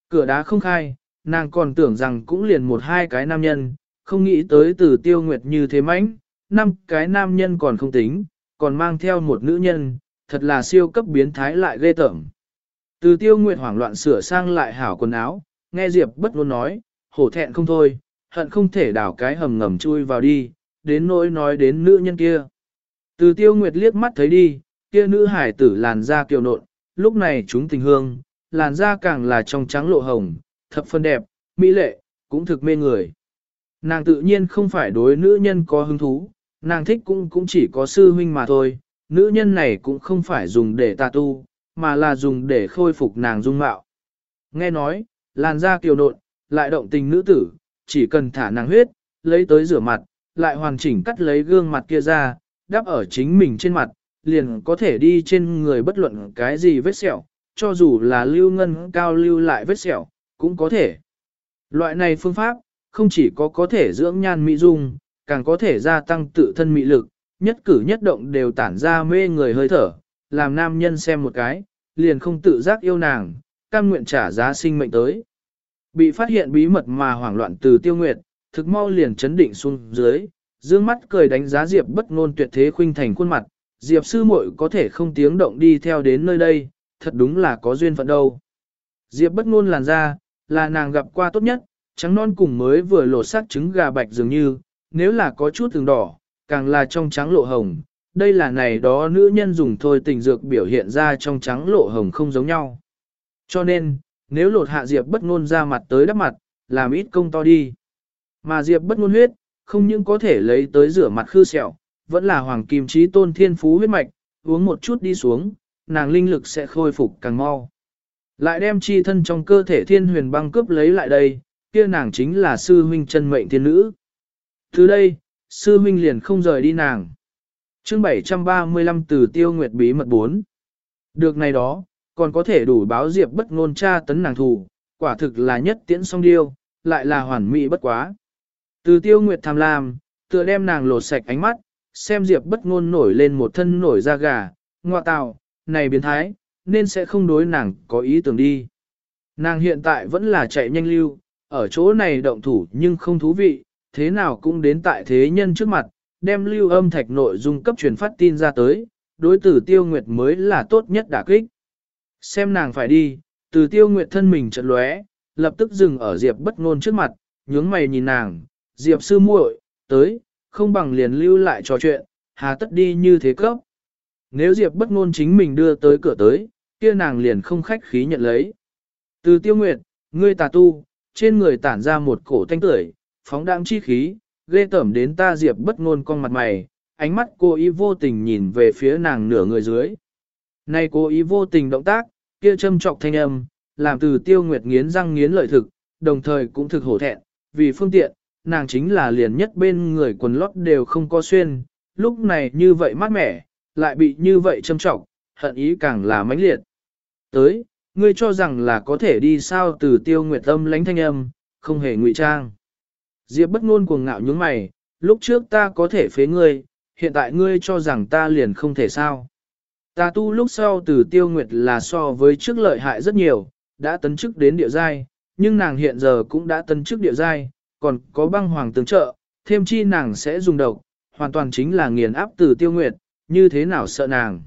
Cửa đá không khai, nàng còn tưởng rằng cũng liền một hai cái nam nhân, không nghĩ tới từ tiêu nguyệt như thế mãnh, năm cái nam nhân còn không tính, còn mang theo một nữ nhân, thật là siêu cấp biến thái lại ghê tởm. Từ tiêu nguyệt hoảng loạn sửa sang lại hảo quần áo, nghe Diệp bất ngôn nói, hổ thẹn không thôi, hận không thể đảo cái hầm ngầm chui vào đi, đến nỗi nói đến nữ nhân kia. Từ tiêu nguyệt liếc mắt thấy đi, kia nữ hải tử làn da kiều nộn, lúc này chúng tình hương, làn da càng là trong trắng lộ hồng, thập phân đẹp, mỹ lệ, cũng thực mê người. Nàng tự nhiên không phải đối nữ nhân có hứng thú, nàng thích cũng cũng chỉ có sư huynh mà thôi, nữ nhân này cũng không phải dùng để tà tu, mà là dùng để khôi phục nàng dung mạo. Nghe nói, làn da kiều nộn, lại động tình nữ tử, chỉ cần thả nàng huyết, lấy tới rửa mặt, lại hoàn chỉnh cắt lấy gương mặt kia ra, đắp ở chính mình trên mặt, liền có thể đi trên người bất luận cái gì vết sẹo, cho dù là lưu ngân cao lưu lại vết sẹo, cũng có thể. Loại này phương pháp, không chỉ có có thể dưỡng nhan mỹ dung, càng có thể gia tăng tự thân mỹ lực, nhất cử nhất động đều tản ra mê người hơi thở, làm nam nhân xem một cái, liền không tự giác yêu nàng, cam nguyện trả giá sinh mệnh tới. Bị phát hiện bí mật mà hoảng loạn từ tiêu nguyệt, thực mau liền chấn định xuống dưới, dương mắt cười đánh giá Diệp bất ngôn tuyệt thế khuynh thành khuôn mặt, Diệp sư muội có thể không tiếng động đi theo đến nơi đây, thật đúng là có duyên phận đâu. Diệp bất ngôn làn da, là nàng gặp qua tốt nhất, trắng non cùng mới vừa lột xác trứng gà bạch dường như, nếu là có chút thường đỏ, càng là trong trắng lộ hồng. Đây là này đó nữ nhân dùng thôi tình dược biểu hiện ra trong trắng lộ hồng không giống nhau. Cho nên, nếu lột hạ Diệp bất ngôn ra mặt tới đắp mặt, làm ít công to đi. Mà Diệp bất ngôn huyết, không những có thể lấy tới rửa mặt khư sẹo, vẫn là hoàng kim trí tôn thiên phú huyết mạch, uống một chút đi xuống, nàng linh lực sẽ khôi phục càng mau. Lại đem chi thân trong cơ thể thiên huyền băng cướp lấy lại đây, kia nàng chính là sư huynh chân mệnh thiên nữ. Từ đây, sư huynh liền không rời đi nàng. chương 735 từ tiêu nguyệt bí mật 4. Được này đó, còn có thể đủ báo diệp bất ngôn tra tấn nàng thù, quả thực là nhất tiễn song điêu, lại là hoàn mỹ bất quá. Từ tiêu nguyệt tham lam, tựa đem nàng lột sạch ánh mắt, xem diệp bất ngôn nổi lên một thân nổi da gà, ngoa tạo, này biến thái, nên sẽ không đối nàng có ý tưởng đi. Nàng hiện tại vẫn là chạy nhanh lưu, ở chỗ này động thủ nhưng không thú vị, thế nào cũng đến tại thế nhân trước mặt, đem lưu âm thạch nội dung cấp truyền phát tin ra tới, đối tử tiêu nguyệt mới là tốt nhất đả kích. Xem nàng phải đi, từ tiêu nguyệt thân mình chợt lóe, lập tức dừng ở Diệp bất ngôn trước mặt, nhướng mày nhìn nàng, Diệp sư muội, tới, không bằng liền lưu lại trò chuyện, hà tất đi như thế cấp. Nếu Diệp bất ngôn chính mình đưa tới cửa tới, kia nàng liền không khách khí nhận lấy. Từ tiêu nguyệt, ngươi tà tu, trên người tản ra một cổ thanh tưởi, phóng đạm chi khí, ghê tẩm đến ta Diệp bất ngôn con mặt mày, ánh mắt cô ý vô tình nhìn về phía nàng nửa người dưới. nay cô ý vô tình động tác, kia châm trọc thanh âm, làm từ tiêu nguyệt nghiến răng nghiến lợi thực, đồng thời cũng thực hổ thẹn, vì phương tiện, nàng chính là liền nhất bên người quần lót đều không có xuyên, lúc này như vậy mát mẻ, lại bị như vậy châm trọc, hận ý càng là mãnh liệt. Tới, ngươi cho rằng là có thể đi sao từ tiêu nguyệt âm lánh thanh âm, không hề ngụy trang. Diệp bất ngôn cuồng ngạo nhướng mày, lúc trước ta có thể phế ngươi, hiện tại ngươi cho rằng ta liền không thể sao. Ta tu lúc sau từ tiêu nguyệt là so với trước lợi hại rất nhiều, đã tấn chức đến địa giai, nhưng nàng hiện giờ cũng đã tấn chức địa giai, còn có băng hoàng tương trợ, thêm chi nàng sẽ dùng độc, hoàn toàn chính là nghiền áp từ tiêu nguyệt, như thế nào sợ nàng.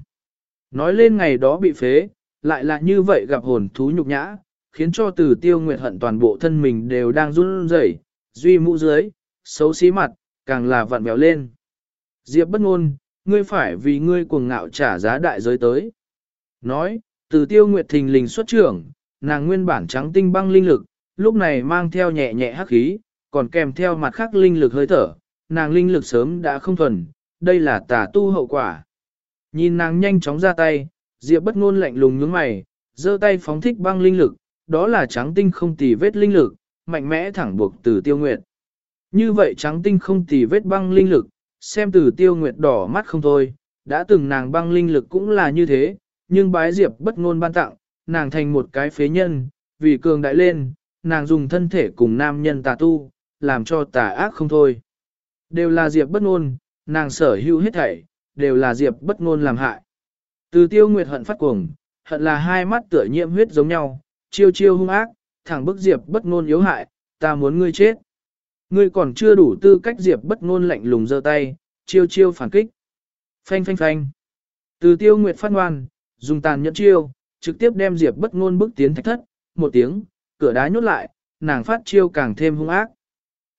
Nói lên ngày đó bị phế, lại là như vậy gặp hồn thú nhục nhã, khiến cho từ tiêu nguyệt hận toàn bộ thân mình đều đang run rẩy, duy mũ dưới, xấu xí mặt, càng là vặn béo lên. Diệp bất ngôn, ngươi phải vì ngươi cuồng ngạo trả giá đại giới tới. Nói, từ tiêu nguyệt thình lình xuất trưởng, nàng nguyên bản trắng tinh băng linh lực, lúc này mang theo nhẹ nhẹ hắc khí, còn kèm theo mặt khác linh lực hơi thở, nàng linh lực sớm đã không thuần, đây là tà tu hậu quả. Nhìn nàng nhanh chóng ra tay, Diệp bất ngôn lạnh lùng nhướng mày, giơ tay phóng thích băng linh lực, đó là trắng tinh không tì vết linh lực, mạnh mẽ thẳng buộc từ tiêu nguyệt. Như vậy trắng tinh không tì vết băng linh lực, xem từ tiêu nguyệt đỏ mắt không thôi, đã từng nàng băng linh lực cũng là như thế, nhưng bái diệp bất ngôn ban tặng, nàng thành một cái phế nhân, vì cường đại lên, nàng dùng thân thể cùng nam nhân tà tu, làm cho tà ác không thôi. Đều là diệp bất ngôn, nàng sở hữu hết thảy, đều là diệp bất ngôn làm hại. Từ tiêu nguyệt hận phát cuồng, hận là hai mắt tựa nhiễm huyết giống nhau, chiêu chiêu hung ác, thẳng bức diệp bất ngôn yếu hại, ta muốn ngươi chết. Ngươi còn chưa đủ tư cách diệp bất ngôn lạnh lùng giơ tay, chiêu chiêu phản kích. Phanh phanh phanh. Từ tiêu nguyệt phát ngoan, dùng tàn nhẫn chiêu, trực tiếp đem diệp bất ngôn bước tiến thách thất, một tiếng, cửa đá nhốt lại, nàng phát chiêu càng thêm hung ác.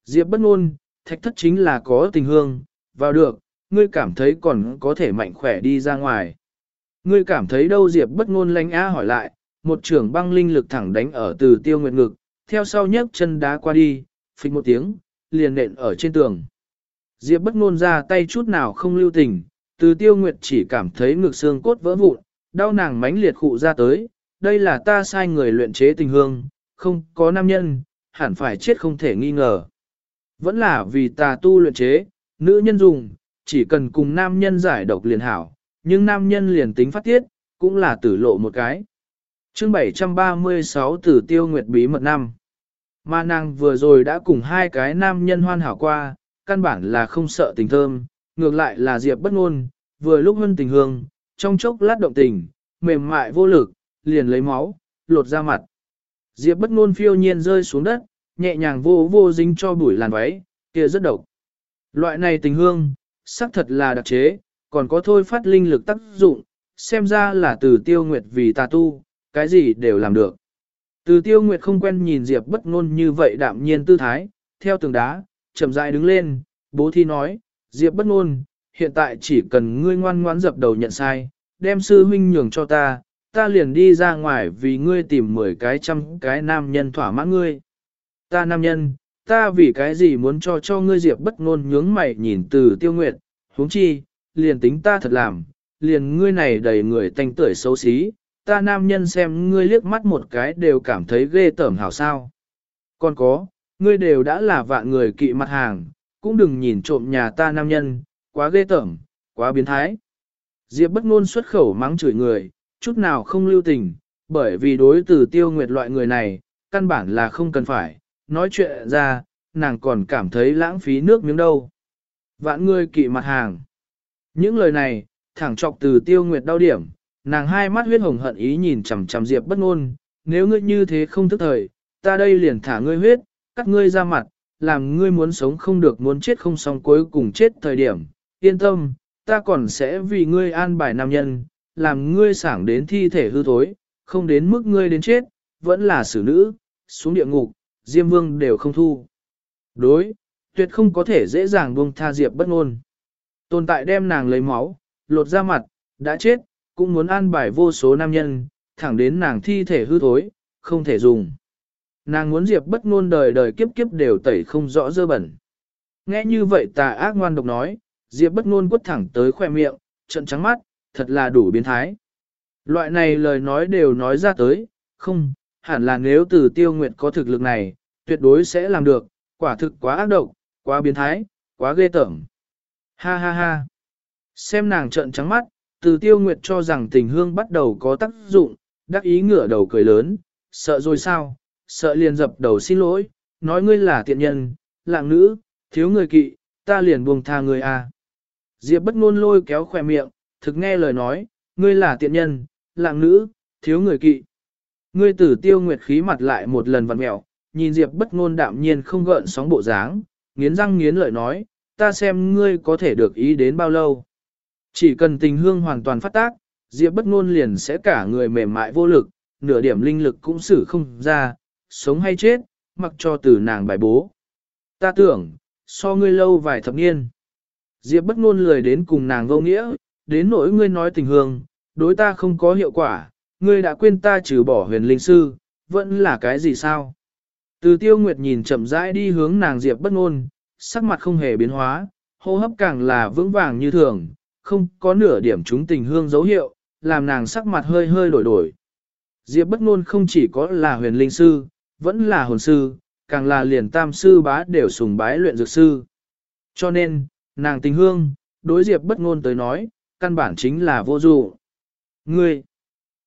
Diệp bất ngôn, thạch thất chính là có tình hương, vào được, ngươi cảm thấy còn có thể mạnh khỏe đi ra ngoài. Ngươi cảm thấy đâu Diệp bất ngôn lánh á hỏi lại, một trưởng băng linh lực thẳng đánh ở từ tiêu nguyệt ngực, theo sau nhấc chân đá qua đi, phịch một tiếng, liền nện ở trên tường. Diệp bất ngôn ra tay chút nào không lưu tình, từ tiêu nguyệt chỉ cảm thấy ngực xương cốt vỡ vụn, đau nàng mãnh liệt khụ ra tới, đây là ta sai người luyện chế tình hương, không có nam nhân, hẳn phải chết không thể nghi ngờ. Vẫn là vì tà tu luyện chế, nữ nhân dùng, chỉ cần cùng nam nhân giải độc liền hảo, nhưng nam nhân liền tính phát tiết, cũng là tử lộ một cái. chương 736 tử tiêu nguyệt bí mật năm. Mà nàng vừa rồi đã cùng hai cái nam nhân hoan hảo qua, căn bản là không sợ tình thơm, ngược lại là diệp bất ngôn, vừa lúc hơn tình hương, trong chốc lát động tình, mềm mại vô lực, liền lấy máu, lột ra mặt. Diệp bất ngôn phiêu nhiên rơi xuống đất, nhẹ nhàng vô vô dính cho bụi làn váy, kia rất độc. Loại này tình hương, xác thật là đặc chế, còn có thôi phát linh lực tác dụng, xem ra là từ tiêu nguyệt vì tà tu, cái gì đều làm được. Từ tiêu nguyệt không quen nhìn Diệp bất ngôn như vậy đạm nhiên tư thái, theo tường đá, chậm rãi đứng lên, bố thi nói, Diệp bất ngôn, hiện tại chỉ cần ngươi ngoan ngoãn dập đầu nhận sai, đem sư huynh nhường cho ta, ta liền đi ra ngoài vì ngươi tìm 10 cái trăm cái nam nhân thỏa mãn ngươi. Ta nam nhân, ta vì cái gì muốn cho cho ngươi Diệp bất ngôn nhướng mày nhìn từ tiêu nguyệt, huống chi, liền tính ta thật làm, liền ngươi này đầy người tanh tưởi xấu xí, ta nam nhân xem ngươi liếc mắt một cái đều cảm thấy ghê tởm hảo sao. Còn có, ngươi đều đã là vạn người kỵ mặt hàng, cũng đừng nhìn trộm nhà ta nam nhân, quá ghê tởm, quá biến thái. Diệp bất ngôn xuất khẩu mắng chửi người, chút nào không lưu tình, bởi vì đối từ tiêu nguyệt loại người này, căn bản là không cần phải, nói chuyện ra, nàng còn cảm thấy lãng phí nước miếng đâu. Vạn người kỵ mặt hàng. Những lời này, thẳng chọc từ tiêu nguyệt đau điểm, nàng hai mắt huyết hồng hận ý nhìn chằm chằm Diệp bất ngôn, nếu ngươi như thế không thức thời, ta đây liền thả ngươi huyết, cắt ngươi ra mặt, làm ngươi muốn sống không được muốn chết không xong cuối cùng chết thời điểm, yên tâm, ta còn sẽ vì ngươi an bài nam nhân, làm ngươi sảng đến thi thể hư thối, không đến mức ngươi đến chết, vẫn là xử nữ, xuống địa ngục, Diêm Vương đều không thu. Đối, tuyệt không có thể dễ dàng buông tha Diệp bất ngôn. Tồn tại đem nàng lấy máu, lột ra mặt, đã chết, cũng muốn an bài vô số nam nhân, thẳng đến nàng thi thể hư thối, không thể dùng. Nàng muốn Diệp bất ngôn đời đời kiếp kiếp đều tẩy không rõ dơ bẩn. Nghe như vậy tà ác ngoan độc nói, Diệp bất ngôn quất thẳng tới khoe miệng, trận trắng mắt, thật là đủ biến thái. Loại này lời nói đều nói ra tới, không, hẳn là nếu từ tiêu nguyệt có thực lực này, tuyệt đối sẽ làm được, quả thực quá ác độc, quá biến thái, quá ghê tởm. Ha ha ha. Xem nàng trợn trắng mắt, từ tiêu nguyệt cho rằng tình hương bắt đầu có tác dụng, đắc ý ngửa đầu cười lớn, sợ rồi sao, sợ liền dập đầu xin lỗi, nói ngươi là tiện nhân, lạng nữ, thiếu người kỵ, ta liền buông tha người à? Diệp bất ngôn lôi kéo khỏe miệng, thực nghe lời nói, ngươi là tiện nhân, lạng nữ, thiếu người kỵ. Ngươi tử tiêu nguyệt khí mặt lại một lần vặn mẹo, nhìn Diệp bất ngôn đạm nhiên không gợn sóng bộ dáng, nghiến răng nghiến lợi nói, ta xem ngươi có thể được ý đến bao lâu. Chỉ cần tình hương hoàn toàn phát tác, Diệp bất ngôn liền sẽ cả người mềm mại vô lực, nửa điểm linh lực cũng xử không ra, sống hay chết, mặc cho từ nàng bài bố. Ta tưởng, so ngươi lâu vài thập niên. Diệp bất ngôn lười đến cùng nàng vô nghĩa, đến nỗi ngươi nói tình hương, đối ta không có hiệu quả, ngươi đã quên ta trừ bỏ huyền linh sư, vẫn là cái gì sao? Từ tiêu nguyệt nhìn chậm rãi đi hướng nàng Diệp bất ngôn, sắc mặt không hề biến hóa, hô hấp càng là vững vàng như thường, không có nửa điểm chúng tình hương dấu hiệu, làm nàng sắc mặt hơi hơi đổi đổi. Diệp bất ngôn không chỉ có là huyền linh sư, vẫn là hồn sư, càng là liền tam sư bá đều sùng bái luyện dược sư. Cho nên, nàng tình hương, đối Diệp bất ngôn tới nói, căn bản chính là vô dụ. Ngươi!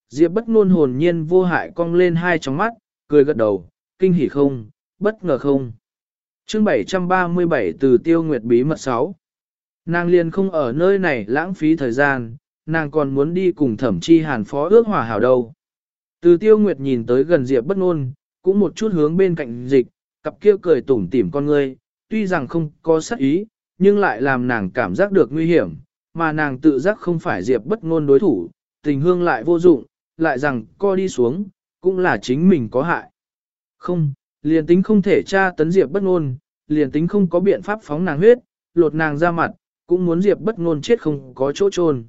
Diệp bất ngôn hồn nhiên vô hại cong lên hai tròng mắt, cười gật đầu, kinh hỉ không, bất ngờ không. Chương 737 từ tiêu nguyệt bí mật 6 Nàng liền không ở nơi này lãng phí thời gian, nàng còn muốn đi cùng thẩm chi hàn phó ước hòa hảo đâu. Từ tiêu nguyệt nhìn tới gần Diệp bất ngôn, cũng một chút hướng bên cạnh dịch, cặp kia cười tủm tỉm con ngươi, tuy rằng không có sát ý, nhưng lại làm nàng cảm giác được nguy hiểm, mà nàng tự giác không phải Diệp bất ngôn đối thủ, tình hương lại vô dụng, lại rằng co đi xuống, cũng là chính mình có hại. Không, liền tính không thể tra tấn Diệp bất ngôn, liền tính không có biện pháp phóng nàng huyết, lột nàng ra mặt, cũng muốn Diệp bất ngôn chết không có chỗ trôn.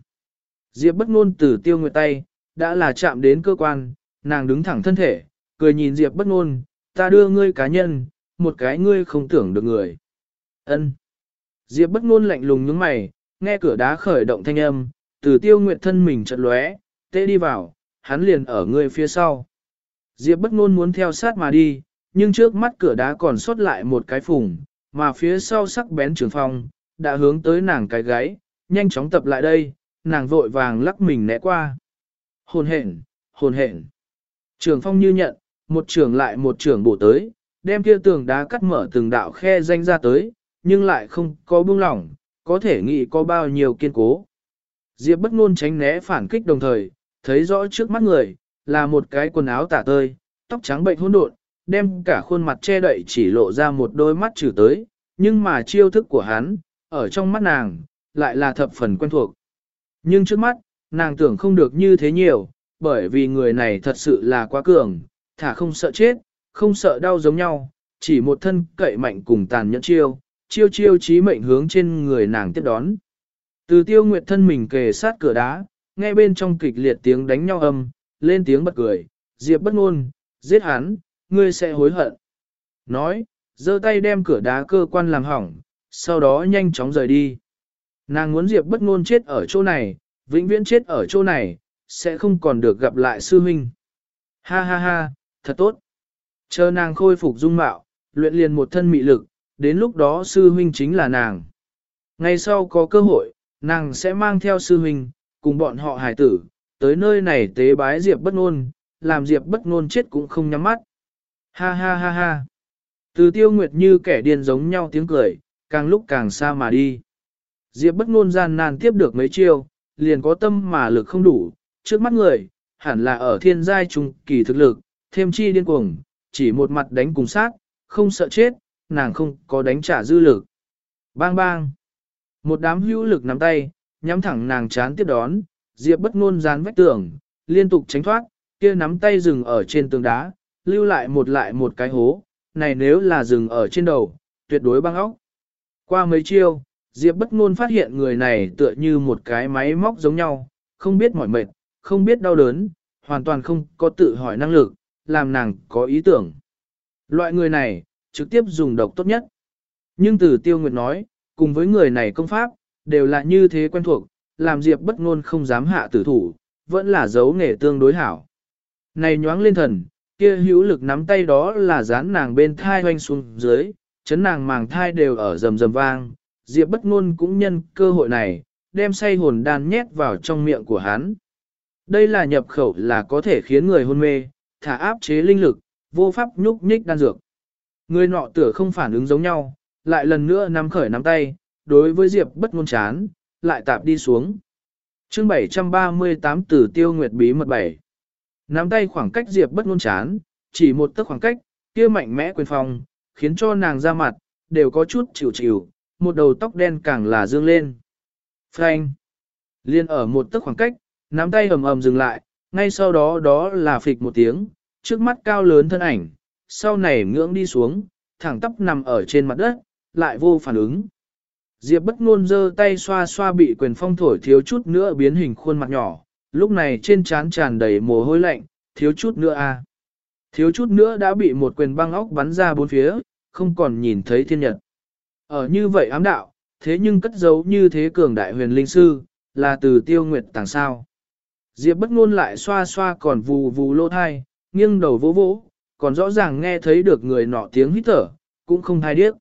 Diệp bất ngôn từ tiêu nguyệt tay, đã là chạm đến cơ quan, nàng đứng thẳng thân thể, cười nhìn Diệp bất ngôn, ta đưa ngươi cá nhân, một cái ngươi không tưởng được người. Ân. Diệp bất ngôn lạnh lùng nhướng mày, nghe cửa đá khởi động thanh âm, từ tiêu nguyệt thân mình chợt lóe, tê đi vào, hắn liền ở ngươi phía sau. Diệp bất ngôn muốn theo sát mà đi, nhưng trước mắt cửa đá còn sót lại một cái phùng, mà phía sau sắc bén trường phong, đã hướng tới nàng cái gáy, nhanh chóng tập lại đây, nàng vội vàng lắc mình né qua. Hồn hển, hồn hển. Trường phong như nhận, một trường lại một trường bổ tới, đem kia tường đá cắt mở từng đạo khe danh ra tới, nhưng lại không có buông lỏng, có thể nghĩ có bao nhiêu kiên cố. Diệp bất ngôn tránh né phản kích đồng thời, thấy rõ trước mắt người, là một cái quần áo tả tơi, tóc trắng bệnh hỗn độn, đem cả khuôn mặt che đậy chỉ lộ ra một đôi mắt trừ tới, nhưng mà chiêu thức của hắn, ở trong mắt nàng, lại là thập phần quen thuộc. Nhưng trước mắt, nàng tưởng không được như thế nhiều, bởi vì người này thật sự là quá cường, thả không sợ chết, không sợ đau giống nhau, chỉ một thân cậy mạnh cùng tàn nhẫn chiêu, chiêu chiêu chí mệnh hướng trên người nàng tiếp đón. Từ tiêu nguyệt thân mình kề sát cửa đá, nghe bên trong kịch liệt tiếng đánh nhau âm, lên tiếng bật cười, diệp bất ngôn, giết hắn, ngươi sẽ hối hận. Nói, giơ tay đem cửa đá cơ quan làm hỏng, sau đó nhanh chóng rời đi. Nàng muốn diệp bất ngôn chết ở chỗ này, vĩnh viễn chết ở chỗ này, sẽ không còn được gặp lại sư huynh. Ha ha ha, thật tốt. Chờ nàng khôi phục dung mạo, luyện liền một thân mị lực, đến lúc đó sư huynh chính là nàng. Ngày sau có cơ hội, nàng sẽ mang theo sư huynh, cùng bọn họ hải tử, tới nơi này tế bái Diệp bất ngôn, làm Diệp bất ngôn chết cũng không nhắm mắt. Ha ha ha ha. Từ tiêu nguyệt như kẻ điên giống nhau tiếng cười, càng lúc càng xa mà đi. Diệp bất ngôn gian nan tiếp được mấy chiêu, liền có tâm mà lực không đủ, trước mắt người, hẳn là ở thiên giai trung kỳ thực lực, thêm chi điên cuồng, chỉ một mặt đánh cùng sát, không sợ chết, nàng không có đánh trả dư lực. Bang bang. Một đám hữu lực nắm tay, nhắm thẳng nàng chán tiếp đón, Diệp bất ngôn dán vách tường, liên tục tránh thoát, kia nắm tay dừng ở trên tường đá, lưu lại một lại một cái hố, này nếu là dừng ở trên đầu, tuyệt đối băng óc. Qua mấy chiêu, Diệp bất ngôn phát hiện người này tựa như một cái máy móc giống nhau, không biết mỏi mệt, không biết đau đớn, hoàn toàn không có tự hỏi năng lực, làm nàng có ý tưởng. Loại người này, trực tiếp dùng độc tốt nhất. Nhưng từ tiêu nguyệt nói, cùng với người này công pháp, đều là như thế quen thuộc, làm Diệp bất ngôn không dám hạ tử thủ, vẫn là dấu nghề tương đối hảo. Này nhoáng lên thần, kia hữu lực nắm tay đó là dán nàng bên thai hoanh xuống dưới, chấn nàng màng thai đều ở rầm rầm vang, Diệp bất ngôn cũng nhân cơ hội này, đem say hồn đan nhét vào trong miệng của hắn. Đây là nhập khẩu là có thể khiến người hôn mê, thả áp chế linh lực, vô pháp nhúc nhích đan dược. Người nọ tựa không phản ứng giống nhau, lại lần nữa nắm khởi nắm tay, đối với Diệp bất ngôn chán, lại tạp đi xuống. Chương 738 Tử Tiêu Nguyệt bí mật 7. Nắm tay khoảng cách Diệp bất ngôn chán, chỉ một tấc khoảng cách, kia mạnh mẽ quyền phong, khiến cho nàng ra mặt đều có chút chịu chịu, một đầu tóc đen càng là dương lên. Phanh. Liên ở một tấc khoảng cách, nắm tay ầm ầm dừng lại, ngay sau đó đó là phịch một tiếng, trước mắt cao lớn thân ảnh, sau này ngưỡng đi xuống, thẳng tóc nằm ở trên mặt đất, lại vô phản ứng. Diệp bất ngôn giơ tay xoa xoa bị quyền phong thổi thiếu chút nữa biến hình khuôn mặt nhỏ, lúc này trên trán tràn đầy mồ hôi lạnh, thiếu chút nữa a. À. Thiếu chút nữa đã bị một quyền băng óc bắn ra bốn phía, không còn nhìn thấy thiên nhật. Ở như vậy ám đạo, thế nhưng cất giấu như thế cường đại huyền linh sư, là từ tiêu nguyệt tàng sao. Diệp bất ngôn lại xoa xoa còn vù vù lô thai, nghiêng đầu vỗ vỗ, còn rõ ràng nghe thấy được người nọ tiếng hít thở, cũng không thai điếc.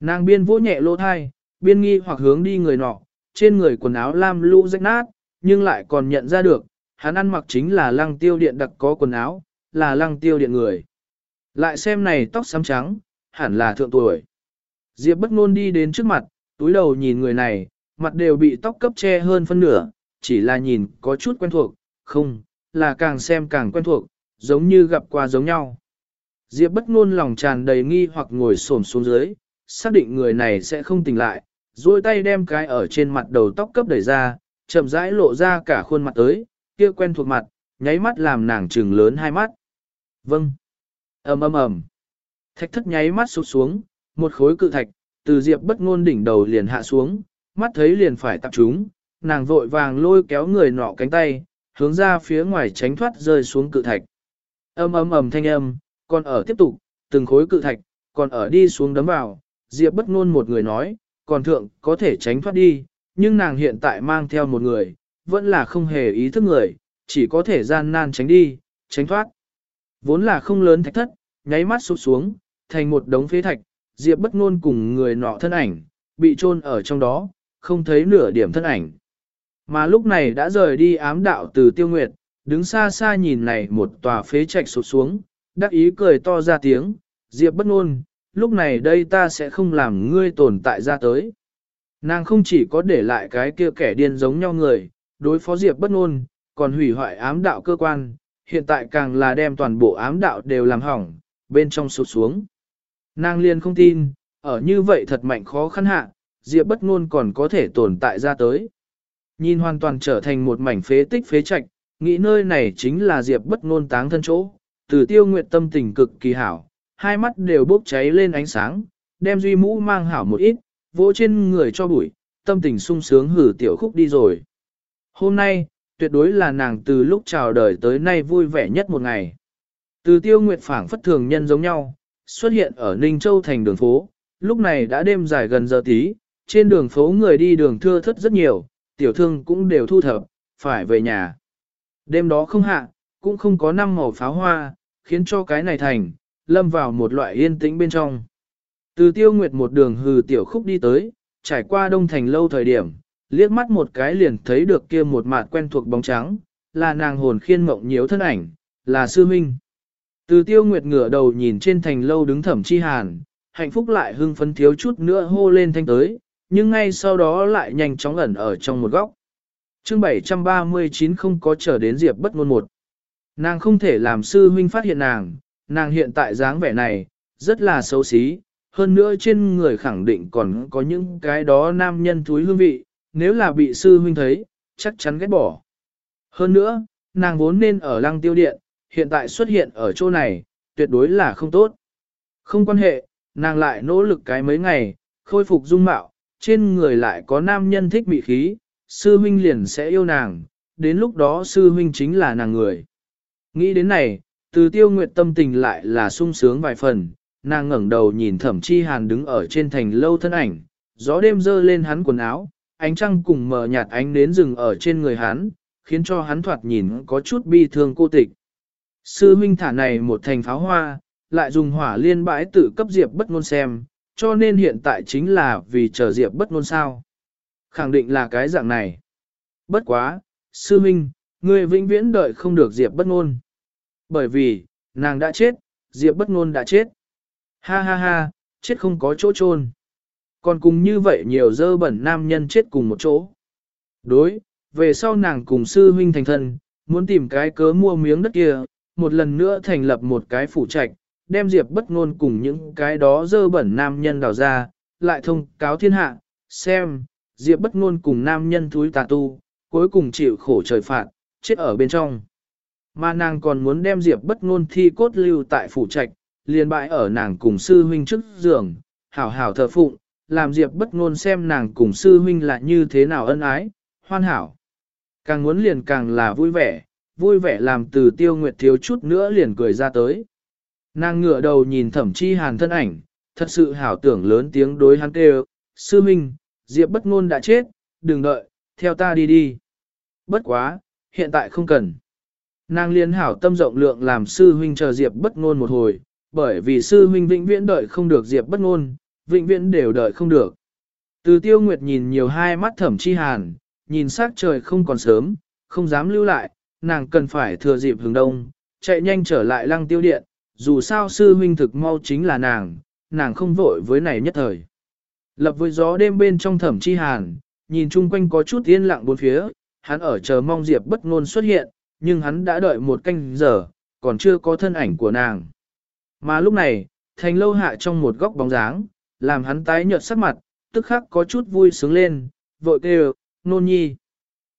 Nàng biên vỗ nhẹ lô thai, biên nghi hoặc hướng đi người nọ, trên người quần áo lam lũ rách nát, nhưng lại còn nhận ra được, hắn ăn mặc chính là lăng tiêu điện đặc có quần áo, là lăng tiêu điện người. Lại xem này tóc xám trắng, hẳn là thượng tuổi. Diệp bất ngôn đi đến trước mặt, túi đầu nhìn người này, mặt đều bị tóc cấp che hơn phân nửa, chỉ là nhìn có chút quen thuộc, không, là càng xem càng quen thuộc, giống như gặp qua giống nhau. Diệp bất ngôn lòng tràn đầy nghi hoặc ngồi xổm xuống dưới, xác định người này sẽ không tỉnh lại, duỗi tay đem cái ở trên mặt đầu tóc cấp đẩy ra, chậm rãi lộ ra cả khuôn mặt tới, kia quen thuộc mặt, nháy mắt làm nàng trừng lớn hai mắt. Vâng. ầm ầm ầm. Thạch thất nháy mắt sụt xuống, một khối cự thạch, từ diệp bất ngôn đỉnh đầu liền hạ xuống, mắt thấy liền phải tập chúng, nàng vội vàng lôi kéo người nọ cánh tay, hướng ra phía ngoài tránh thoát rơi xuống cự thạch. Ầm ầm ầm thanh âm, còn ở tiếp tục, từng khối cự thạch, còn ở đi xuống đấm vào, diệp bất ngôn một người nói, còn thượng có thể tránh thoát đi, nhưng nàng hiện tại mang theo một người, vẫn là không hề ý thức người, chỉ có thể gian nan tránh đi, tránh thoát. Vốn là không lớn thạch thất, nháy mắt sụp xuống, thành một đống phế thạch, Diệp bất ngôn cùng người nọ thân ảnh, bị chôn ở trong đó, không thấy nửa điểm thân ảnh. Mà lúc này đã rời đi ám đạo từ tiêu nguyệt, đứng xa xa nhìn này một tòa phế trạch sụp xuống, đắc ý cười to ra tiếng, Diệp bất ngôn, lúc này đây ta sẽ không làm ngươi tồn tại ra tới. Nàng không chỉ có để lại cái kia kẻ điên giống nhau người, đối phó Diệp bất ngôn, còn hủy hoại ám đạo cơ quan, hiện tại càng là đem toàn bộ ám đạo đều làm hỏng, bên trong sụt xuống. Nàng liền không tin, ở như vậy thật mạnh khó khăn hạ, Diệp bất ngôn còn có thể tồn tại ra tới. Nhìn hoàn toàn trở thành một mảnh phế tích phế trạch, nghĩ nơi này chính là Diệp bất ngôn táng thân chỗ, từ tiêu nguyệt tâm tình cực kỳ hảo, hai mắt đều bốc cháy lên ánh sáng, đem duy mũ mang hảo một ít, vỗ trên người cho bụi, tâm tình sung sướng hử tiểu khúc đi rồi. Hôm nay, tuyệt đối là nàng từ lúc chào đời tới nay vui vẻ nhất một ngày. Từ tiêu nguyệt phảng phất thường nhân giống nhau, xuất hiện ở Ninh Châu thành đường phố, lúc này đã đêm dài gần giờ tí, trên đường phố người đi đường thưa thất rất nhiều, tiểu thương cũng đều thu thập, phải về nhà. Đêm đó không hạ, cũng không có năm màu pháo hoa, khiến cho cái này thành, lâm vào một loại yên tĩnh bên trong. Từ tiêu nguyệt một đường hừ tiểu khúc đi tới, trải qua đông thành lâu thời điểm, liếc mắt một cái liền thấy được kia một mặt quen thuộc bóng trắng, là nàng hồn khiên mộng nhiễu thân ảnh, là sư minh. Từ tiêu nguyệt ngửa đầu nhìn trên thành lâu đứng thẩm chi hàn, hạnh phúc lại hưng phấn thiếu chút nữa hô lên thanh tới, nhưng ngay sau đó lại nhanh chóng ẩn ở trong một góc. chương 739 không có trở đến diệp bất ngôn một. Nàng không thể làm sư huynh phát hiện nàng, nàng hiện tại dáng vẻ này, rất là xấu xí, hơn nữa trên người khẳng định còn có những cái đó nam nhân thúi hương vị, nếu là bị sư huynh thấy, chắc chắn ghét bỏ. Hơn nữa, nàng vốn nên ở lăng tiêu điện, hiện tại xuất hiện ở chỗ này, tuyệt đối là không tốt. Không quan hệ, nàng lại nỗ lực cái mấy ngày, khôi phục dung mạo, trên người lại có nam nhân thích bị khí, sư huynh liền sẽ yêu nàng, đến lúc đó sư huynh chính là nàng người. Nghĩ đến này, từ tiêu nguyệt tâm tình lại là sung sướng vài phần, nàng ngẩng đầu nhìn thẩm chi hàn đứng ở trên thành lâu thân ảnh, gió đêm dơ lên hắn quần áo, ánh trăng cùng mờ nhạt ánh đến rừng ở trên người hắn, khiến cho hắn thoạt nhìn có chút bi thương cô tịch. Sư huynh thả này một thành pháo hoa, lại dùng hỏa liên bãi tự cấp diệp bất ngôn xem, cho nên hiện tại chính là vì chờ diệp bất ngôn sao. Khẳng định là cái dạng này. Bất quá, sư huynh, người vĩnh viễn đợi không được diệp bất ngôn. Bởi vì, nàng đã chết, diệp bất ngôn đã chết. Ha ha ha, chết không có chỗ chôn. Còn cùng như vậy nhiều dơ bẩn nam nhân chết cùng một chỗ. Đối, về sau nàng cùng sư huynh thành thân, muốn tìm cái cớ mua miếng đất kia, một lần nữa thành lập một cái phủ trạch, đem Diệp bất ngôn cùng những cái đó dơ bẩn nam nhân đào ra, lại thông cáo thiên hạ, xem, Diệp bất ngôn cùng nam nhân thúi tà tu, cuối cùng chịu khổ trời phạt, chết ở bên trong. Mà nàng còn muốn đem Diệp bất ngôn thi cốt lưu tại phủ trạch, liền bại ở nàng cùng sư huynh trước giường, hảo hảo thờ phụng, làm Diệp bất ngôn xem nàng cùng sư huynh là như thế nào ân ái, hoan hảo. Càng muốn liền càng là vui vẻ, vui vẻ làm từ tiêu nguyệt thiếu chút nữa liền cười ra tới. Nàng ngửa đầu nhìn thẩm chi hàn thân ảnh, thật sự hảo tưởng lớn tiếng đối hắn kêu, sư huynh diệp bất ngôn đã chết, đừng đợi, theo ta đi đi. Bất quá, hiện tại không cần. Nàng liên hảo tâm rộng lượng làm sư huynh chờ Diệp bất ngôn một hồi, bởi vì sư huynh vĩnh viễn đợi không được Diệp bất ngôn, vĩnh viễn đều đợi không được. Từ tiêu nguyệt nhìn nhiều hai mắt thẩm chi hàn, nhìn sắc trời không còn sớm, không dám lưu lại, nàng cần phải thừa dịp hướng đông, chạy nhanh trở lại lăng tiêu điện, dù sao sư huynh thực mau chính là nàng, nàng không vội với này nhất thời. Lập với gió đêm bên trong thẩm chi hàn, nhìn chung quanh có chút yên lặng bốn phía, hắn ở chờ mong Diệp bất ngôn xuất hiện, nhưng hắn đã đợi một canh giờ, còn chưa có thân ảnh của nàng. Mà lúc này, thành lâu hạ trong một góc bóng dáng, làm hắn tái nhợt sắc mặt, tức khắc có chút vui sướng lên, vội kêu, nôn nhi.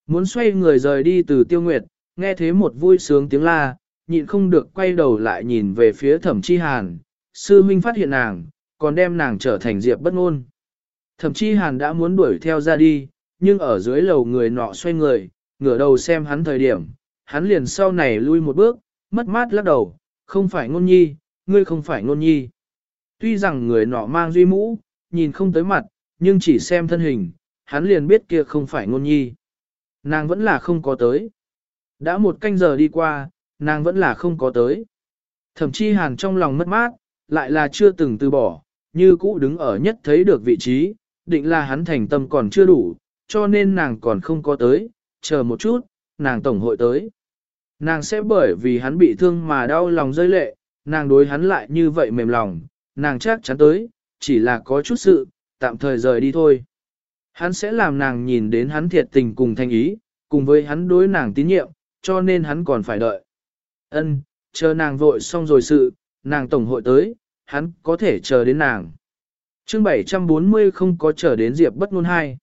Muốn xoay người rời đi từ tiêu nguyệt, nghe thế một vui sướng tiếng la, nhịn không được quay đầu lại nhìn về phía thẩm chi hàn, sư huynh phát hiện nàng, còn đem nàng trở thành diệp bất ngôn. Thẩm chi hàn đã muốn đuổi theo ra đi, nhưng ở dưới lầu người nọ xoay người, ngửa đầu xem hắn thời điểm, hắn liền sau này lui một bước, mất mát lắc đầu, không phải ngôn nhi, ngươi không phải ngôn nhi. Tuy rằng người nọ mang duy mũ, nhìn không tới mặt, nhưng chỉ xem thân hình, hắn liền biết kia không phải ngôn nhi. Nàng vẫn là không có tới. Đã một canh giờ đi qua, nàng vẫn là không có tới. Thậm chí hàn trong lòng mất mát, lại là chưa từng từ bỏ, như cũ đứng ở nhất thấy được vị trí, định là hắn thành tâm còn chưa đủ, cho nên nàng còn không có tới, chờ một chút, nàng tổng hội tới. Nàng sẽ bởi vì hắn bị thương mà đau lòng rơi lệ, nàng đối hắn lại như vậy mềm lòng, nàng chắc chắn tới, chỉ là có chút sự, tạm thời rời đi thôi. Hắn sẽ làm nàng nhìn đến hắn thiệt tình cùng thanh ý, cùng với hắn đối nàng tín nhiệm, cho nên hắn còn phải đợi. Ân, chờ nàng vội xong rồi sự, nàng tổng hội tới, hắn có thể chờ đến nàng. chương 740 không có chờ đến Diệp bất ngôn hai.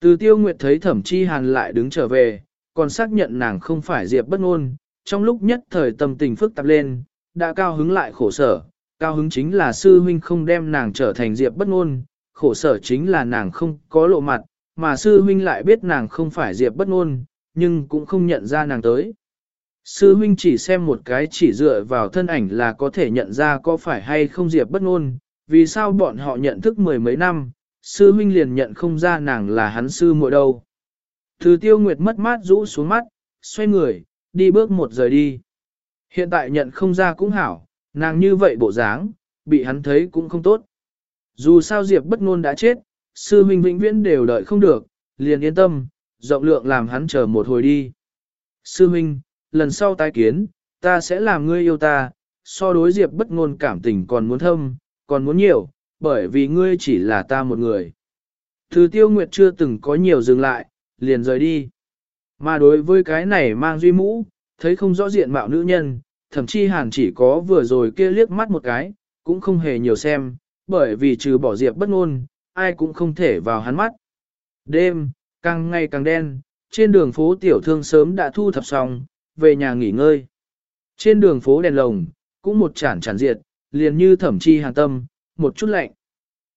Từ tiêu nguyệt thấy thẩm chi hàn lại đứng trở về, còn xác nhận nàng không phải Diệp bất ngôn, trong lúc nhất thời tâm tình phức tạp lên, đã cao hứng lại khổ sở, cao hứng chính là sư huynh không đem nàng trở thành Diệp bất ngôn, khổ sở chính là nàng không có lộ mặt, mà sư huynh lại biết nàng không phải Diệp bất ngôn, nhưng cũng không nhận ra nàng tới. Sư huynh chỉ xem một cái chỉ dựa vào thân ảnh là có thể nhận ra có phải hay không Diệp bất ngôn, vì sao bọn họ nhận thức mười mấy năm, sư huynh liền nhận không ra nàng là hắn sư muội đâu. Từ tiêu nguyệt mất mát rũ xuống mắt, xoay người, đi bước một rời đi. Hiện tại nhận không ra cũng hảo, nàng như vậy bộ dáng, bị hắn thấy cũng không tốt. Dù sao Diệp bất ngôn đã chết, sư huynh vĩnh viễn đều đợi không được, liền yên tâm, rộng lượng làm hắn chờ một hồi đi. Sư huynh, lần sau tái kiến, ta sẽ làm ngươi yêu ta, so đối Diệp bất ngôn cảm tình còn muốn thâm, còn muốn nhiều, bởi vì ngươi chỉ là ta một người. thứ tiêu nguyệt chưa từng có nhiều dừng lại, liền rời đi. Mà đối với cái này mang duy mũ, thấy không rõ diện mạo nữ nhân, thậm chí hàn chỉ có vừa rồi kia liếc mắt một cái, cũng không hề nhiều xem, bởi vì trừ bỏ diệp bất ngôn, ai cũng không thể vào hắn mắt. Đêm, càng ngày càng đen, trên đường phố tiểu thương sớm đã thu thập xong, về nhà nghỉ ngơi. Trên đường phố đèn lồng, cũng một chản chản diệt, liền như thẩm chi hàng tâm, một chút lạnh.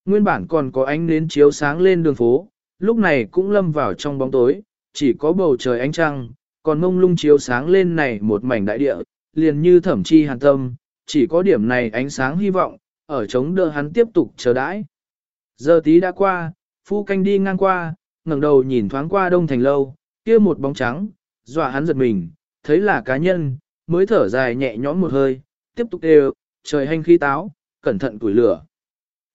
Nguyên bản còn có ánh nến chiếu sáng lên đường phố, lúc này cũng lâm vào trong bóng tối, chỉ có bầu trời ánh trăng, còn mông lung chiếu sáng lên này một mảnh đại địa, liền như thẩm chi hàn tâm, chỉ có điểm này ánh sáng hy vọng, ở chống đỡ hắn tiếp tục chờ đãi. Giờ tí đã qua, phu canh đi ngang qua, ngẩng đầu nhìn thoáng qua đông thành lâu, kia một bóng trắng, dọa hắn giật mình, thấy là cá nhân, mới thở dài nhẹ nhõm một hơi, tiếp tục đều, trời hành khí táo, cẩn thận củi lửa.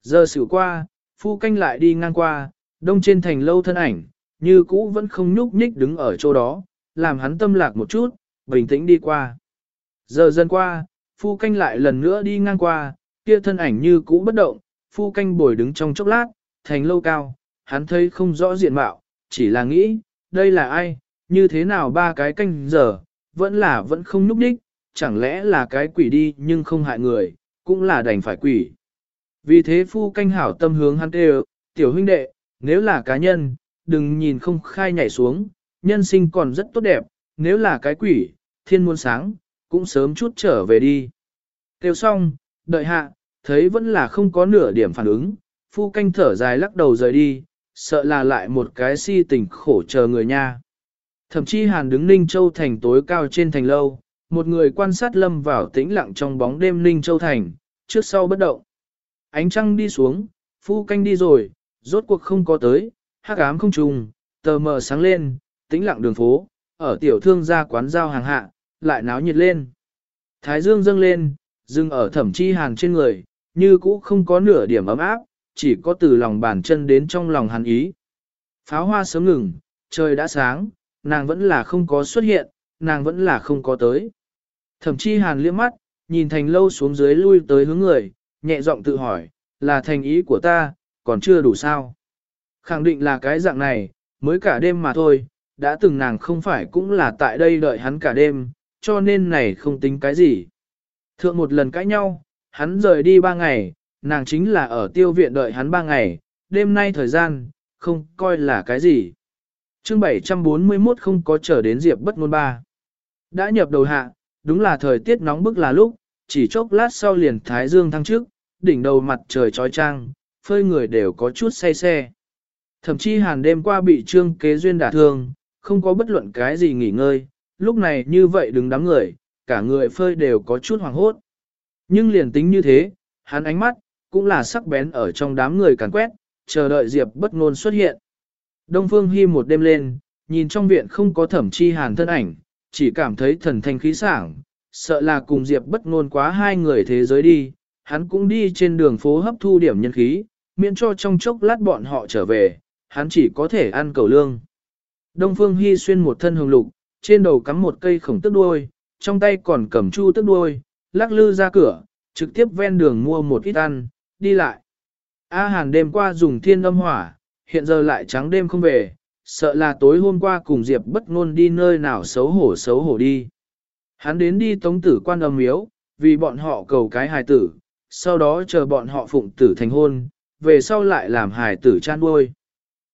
Giờ xỉu qua, phu canh lại đi ngang qua, đông trên thành lâu thân ảnh, như cũ vẫn không nhúc nhích đứng ở chỗ đó, làm hắn tâm lạc một chút, bình tĩnh đi qua. Giờ dần qua, phu canh lại lần nữa đi ngang qua, kia thân ảnh như cũ bất động, phu canh bồi đứng trong chốc lát, thành lâu cao, hắn thấy không rõ diện mạo, chỉ là nghĩ, đây là ai, như thế nào ba cái canh giờ, vẫn là vẫn không núp đích, chẳng lẽ là cái quỷ đi nhưng không hại người, cũng là đành phải quỷ. Vì thế phu canh hảo tâm hướng hắn đều, tiểu huynh đệ, nếu là cá nhân, đừng nhìn không khai nhảy xuống, nhân sinh còn rất tốt đẹp, nếu là cái quỷ, thiên muôn sáng, cũng sớm chút trở về đi. Tiêu xong, đợi hạ, thấy vẫn là không có nửa điểm phản ứng, phu canh thở dài lắc đầu rời đi, sợ là lại một cái si tình khổ chờ người nha. Thậm chí hàn đứng Ninh Châu Thành tối cao trên thành lâu, một người quan sát lâm vào tĩnh lặng trong bóng đêm Ninh Châu Thành, trước sau bất động. Ánh trăng đi xuống, phu canh đi rồi, rốt cuộc không có tới, hắc ám không trùng, tờ mờ sáng lên, tĩnh lặng đường phố, ở tiểu thương gia quán giao hàng hạ, lại náo nhiệt lên. Thái dương dâng lên, dưng ở thẩm chi hàn trên người, như cũ không có nửa điểm ấm áp, chỉ có từ lòng bàn chân đến trong lòng hàn ý. Pháo hoa sớm ngừng, trời đã sáng, nàng vẫn là không có xuất hiện, nàng vẫn là không có tới. Thẩm chi hàn liếc mắt, nhìn thành lâu xuống dưới lui tới hướng người, nhẹ giọng tự hỏi, là thành ý của ta, còn chưa đủ sao. Khẳng định là cái dạng này, mới cả đêm mà thôi, đã từng nàng không phải cũng là tại đây đợi hắn cả đêm, cho nên này không tính cái gì. Thượng một lần cãi nhau, hắn rời đi ba ngày, nàng chính là ở tiêu viện đợi hắn ba ngày, đêm nay thời gian, không coi là cái gì. chương 741 không có chờ đến Diệp bất ngôn ba. Đã nhập đầu hạ, đúng là thời tiết nóng bức là lúc, chỉ chốc lát sau liền thái dương thăng trước, đỉnh đầu mặt trời trói trang, phơi người đều có chút say xe. Thậm chí hàn đêm qua bị trương kế duyên đả thương, không có bất luận cái gì nghỉ ngơi, lúc này như vậy đứng đám người, cả người phơi đều có chút hoàng hốt. Nhưng liền tính như thế, hắn ánh mắt, cũng là sắc bén ở trong đám người càn quét, chờ đợi Diệp bất ngôn xuất hiện. Đông Phương Hi một đêm lên, nhìn trong viện không có thẩm chi hàn thân ảnh, chỉ cảm thấy thần thanh khí sảng, sợ là cùng Diệp bất ngôn quá hai người thế giới đi, hắn cũng đi trên đường phố hấp thu điểm nhân khí, miễn cho trong chốc lát bọn họ trở về, hắn chỉ có thể ăn cầu lương. Đông Phương Hi xuyên một thân hồng lục, trên đầu cắm một cây khổng tức đuôi, trong tay còn cầm chu tức đuôi, lắc lư ra cửa, trực tiếp ven đường mua một ít ăn, đi lại. A Hàn đêm qua dùng thiên âm hỏa, hiện giờ lại trắng đêm không về, sợ là tối hôm qua cùng Diệp bất ngôn đi nơi nào xấu hổ xấu hổ đi. Hắn đến đi tống tử quan âm miếu, vì bọn họ cầu cái hài tử, sau đó chờ bọn họ phụng tử thành hôn, về sau lại làm hài tử chan nuôi.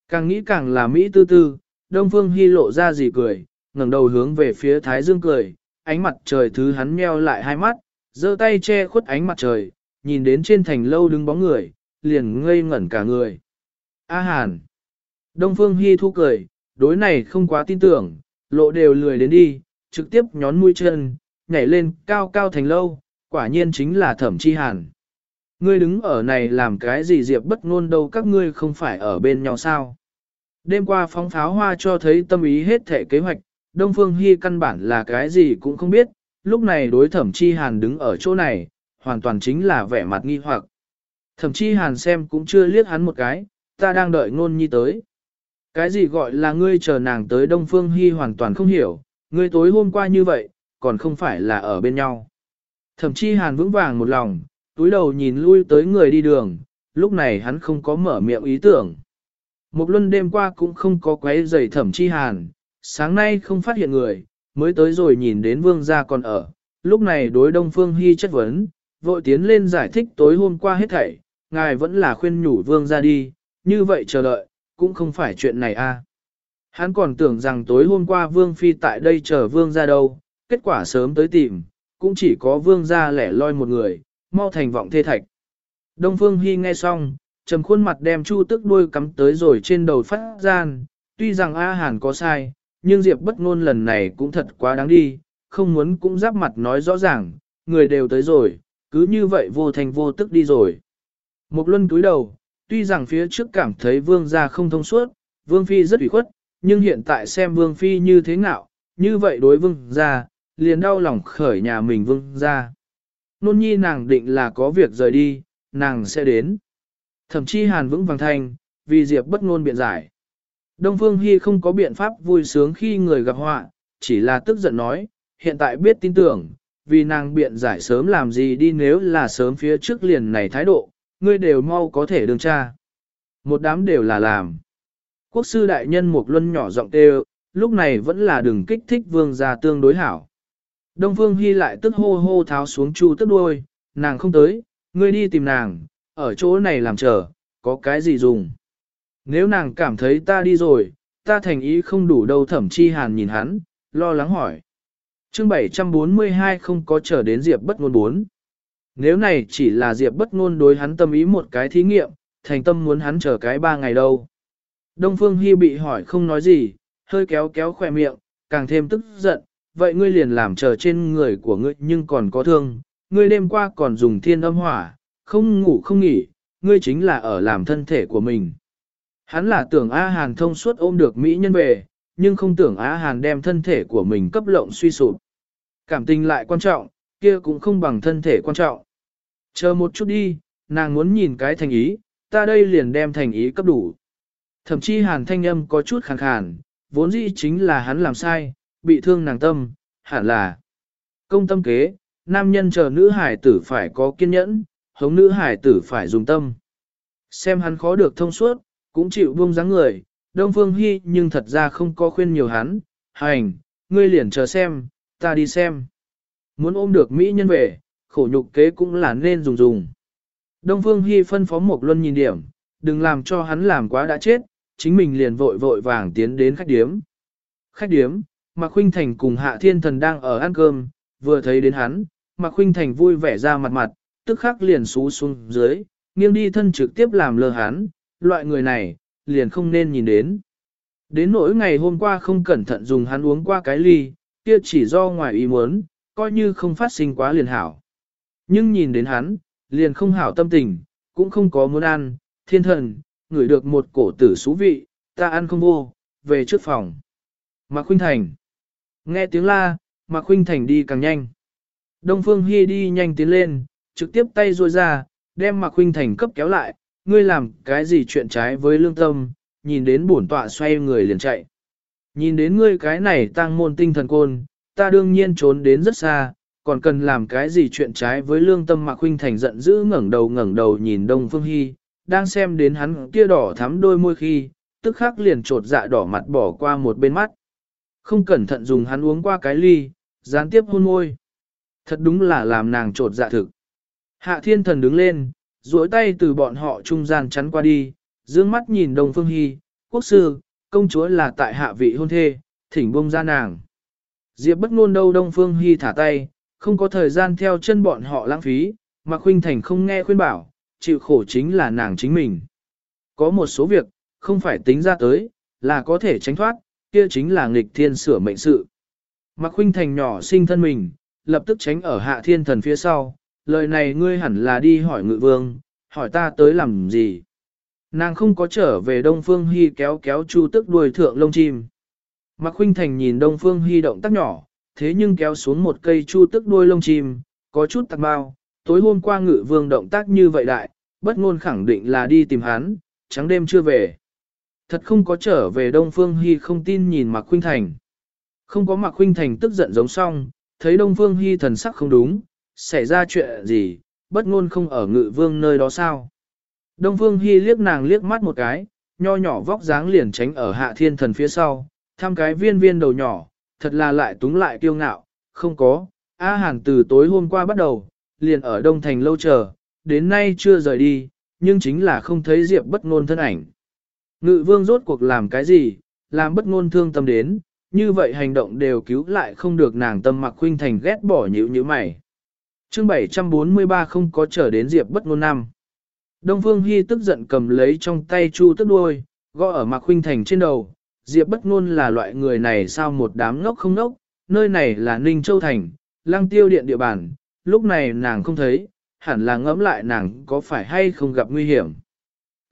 Càng nghĩ càng là Mỹ tư tư, Đông Phương Hy lộ ra gì cười, ngẩng đầu hướng về phía Thái Dương cười, ánh mặt trời thứ hắn meo lại hai mắt, giơ tay che khuất ánh mặt trời, nhìn đến trên thành lâu đứng bóng người, liền ngây ngẩn cả người. A Hàn. Đông Phương Hy thu cười, đối này không quá tin tưởng, lộ đều lười đến đi, trực tiếp nhón mũi chân, nhảy lên cao cao thành lâu, quả nhiên chính là thẩm chi hàn. Ngươi đứng ở này làm cái gì diệp bất ngôn đâu các ngươi không phải ở bên nhau sao. Đêm qua phóng pháo hoa cho thấy tâm ý hết thể kế hoạch, Đông Phương Hy căn bản là cái gì cũng không biết, lúc này đối thẩm chi hàn đứng ở chỗ này, hoàn toàn chính là vẻ mặt nghi hoặc. Thẩm chi hàn xem cũng chưa liếc hắn một cái, ta đang đợi ngôn nhi tới. Cái gì gọi là ngươi chờ nàng tới Đông Phương Hy hoàn toàn không hiểu, ngươi tối hôm qua như vậy, còn không phải là ở bên nhau. Thẩm chi hàn vững vàng một lòng, túi đầu nhìn lui tới người đi đường, lúc này hắn không có mở miệng ý tưởng. Một luân đêm qua cũng không có quấy giày thẩm chi hàn, sáng nay không phát hiện người, mới tới rồi nhìn đến vương gia còn ở, lúc này đối đông phương hy chất vấn, vội tiến lên giải thích tối hôm qua hết thảy, ngài vẫn là khuyên nhủ vương gia đi, như vậy chờ đợi, cũng không phải chuyện này a. À. Hắn còn tưởng rằng tối hôm qua vương phi tại đây chờ vương gia đâu, kết quả sớm tới tìm, cũng chỉ có vương gia lẻ loi một người, mau thành vọng thê thạch. Đông phương hy nghe xong, trầm khuôn mặt đem chu tức đuôi cắm tới rồi trên đầu phát gian, tuy rằng A Hàn có sai, nhưng Diệp bất ngôn lần này cũng thật quá đáng đi, không muốn cũng giáp mặt nói rõ ràng, người đều tới rồi, cứ như vậy vô thành vô tức đi rồi. Một luân túi đầu, tuy rằng phía trước cảm thấy vương gia không thông suốt, vương phi rất ủy khuất, nhưng hiện tại xem vương phi như thế nào, như vậy đối vương gia, liền đau lòng khởi nhà mình vương gia. Nôn nhi nàng định là có việc rời đi, nàng sẽ đến. Thậm chí hàn vững vàng thành vì Diệp bất ngôn biện giải. Đông Phương Hy không có biện pháp vui sướng khi người gặp họa, chỉ là tức giận nói, hiện tại biết tin tưởng, vì nàng biện giải sớm làm gì đi nếu là sớm phía trước liền này thái độ, ngươi đều mau có thể đương tra. Một đám đều là làm. Quốc sư đại nhân một luân nhỏ giọng kêu, lúc này vẫn là đừng kích thích vương gia tương đối hảo. Đông Phương Hy lại tức hô hô tháo xuống chu tức đuôi, nàng không tới, ngươi đi tìm nàng, ở chỗ này làm chờ, có cái gì dùng. Nếu nàng cảm thấy ta đi rồi, ta thành ý không đủ đâu thẩm chi hàn nhìn hắn, lo lắng hỏi. chương 742 không có chờ đến Diệp bất ngôn bốn. Nếu này chỉ là Diệp bất ngôn đối hắn tâm ý một cái thí nghiệm, thành tâm muốn hắn chờ cái ba ngày đâu. Đông Phương Hi bị hỏi không nói gì, hơi kéo kéo khỏe miệng, càng thêm tức giận, vậy ngươi liền làm chờ trên người của ngươi nhưng còn có thương, ngươi đêm qua còn dùng thiên âm hỏa, không ngủ không nghỉ, ngươi chính là ở làm thân thể của mình. Hắn là tưởng A Hàn thông suốt ôm được Mỹ nhân về, nhưng không tưởng A Hàn đem thân thể của mình cấp lộng suy sụp. Cảm tình lại quan trọng, kia cũng không bằng thân thể quan trọng. Chờ một chút đi, nàng muốn nhìn cái thành ý, ta đây liền đem thành ý cấp đủ. Thậm chí hàn thanh âm có chút khàn khàn, vốn dĩ chính là hắn làm sai, bị thương nàng tâm, hẳn là công tâm kế, nam nhân chờ nữ hải tử phải có kiên nhẫn, hống nữ hải tử phải dùng tâm. Xem hắn khó được thông suốt, cũng chịu buông dáng người, Đông Phương Hy nhưng thật ra không có khuyên nhiều hắn, hành, ngươi liền chờ xem, ta đi xem. Muốn ôm được Mỹ nhân về, khổ nhục kế cũng là nên dùng dùng. Đông Phương Hy phân phó một luân nhìn điểm, đừng làm cho hắn làm quá đã chết, chính mình liền vội vội vàng tiến đến khách điếm. Khách điếm, Mạc Khuynh Thành cùng Hạ Thiên Thần đang ở ăn cơm, vừa thấy đến hắn, Mạc Khuynh Thành vui vẻ ra mặt mặt, tức khắc liền xú xuống dưới, nghiêng đi thân trực tiếp làm lơ hắn, loại người này, liền không nên nhìn đến. Đến nỗi ngày hôm qua không cẩn thận dùng hắn uống qua cái ly, kia chỉ do ngoài ý muốn, coi như không phát sinh quá liền hảo. Nhưng nhìn đến hắn, liền không hảo tâm tình, cũng không có muốn ăn, thiên thần, ngửi được một cổ tử xú vị, ta ăn không vô, về trước phòng. Mạc Khuynh Thành. Nghe tiếng la, Mạc Khuynh Thành đi càng nhanh. Đông Phương Hi đi nhanh tiến lên, trực tiếp tay ruôi ra, đem Mạc Huynh Thành cấp kéo lại, ngươi làm cái gì chuyện trái với lương tâm, nhìn đến bổn tọa xoay người liền chạy. Nhìn đến ngươi cái này tăng môn tinh thần côn, ta đương nhiên trốn đến rất xa, còn cần làm cái gì chuyện trái với lương tâm Mạc Huynh Thành giận dữ ngẩng đầu ngẩng đầu nhìn Đông Phương Hy, đang xem đến hắn kia đỏ thắm đôi môi khi, tức khắc liền trột dạ đỏ mặt bỏ qua một bên mắt. Không cẩn thận dùng hắn uống qua cái ly, gián tiếp hôn môi. Thật đúng là làm nàng trột dạ thực. Hạ thiên thần đứng lên, duỗi tay từ bọn họ trung gian chắn qua đi, dương mắt nhìn Đông Phương Hy, quốc sư, công chúa là tại hạ vị hôn thê, thỉnh bông ra nàng. Diệp bất ngôn đâu Đông Phương Hy thả tay, không có thời gian theo chân bọn họ lãng phí, mà Khuynh Thành không nghe khuyên bảo, chịu khổ chính là nàng chính mình. Có một số việc, không phải tính ra tới, là có thể tránh thoát, kia chính là nghịch thiên sửa mệnh sự. Mạc Khuynh Thành nhỏ sinh thân mình, lập tức tránh ở hạ thiên thần phía sau, lời này ngươi hẳn là đi hỏi ngự vương, hỏi ta tới làm gì. Nàng không có trở về Đông Phương Hy kéo kéo chu tức đuôi thượng lông chim. Mạc Khuynh Thành nhìn Đông Phương Hy động tác nhỏ, thế nhưng kéo xuống một cây chu tức đuôi lông chim, có chút tạc bao. Tối hôm qua ngự vương động tác như vậy đại, bất ngôn khẳng định là đi tìm hắn, trắng đêm chưa về. Thật không có trở về Đông Phương Hy không tin nhìn Mạc Khuynh Thành. Không có Mạc Khuynh Thành tức giận giống song, thấy Đông Phương Hy thần sắc không đúng, xảy ra chuyện gì, bất ngôn không ở ngự vương nơi đó sao. Đông Phương Hy liếc nàng liếc mắt một cái, nho nhỏ vóc dáng liền tránh ở hạ thiên thần phía sau, thăm cái viên viên đầu nhỏ, thật là lại túng lại kiêu ngạo, không có, A Hàn từ tối hôm qua bắt đầu, liền ở Đông Thành lâu chờ, đến nay chưa rời đi, nhưng chính là không thấy Diệp bất ngôn thân ảnh. Ngự vương rốt cuộc làm cái gì, làm bất ngôn thương tâm đến, như vậy hành động đều cứu lại không được nàng tâm mặc huynh thành ghét bỏ nhữ như mày chương 743 không có trở đến Diệp bất ngôn năm. Đông Phương Hy tức giận cầm lấy trong tay chu tức đuôi, gõ ở Mạc khuynh thành trên đầu. Diệp bất ngôn là loại người này sao một đám ngốc không ngốc, nơi này là Ninh Châu Thành, lăng tiêu điện địa bàn, lúc này nàng không thấy, hẳn là ngẫm lại nàng có phải hay không gặp nguy hiểm.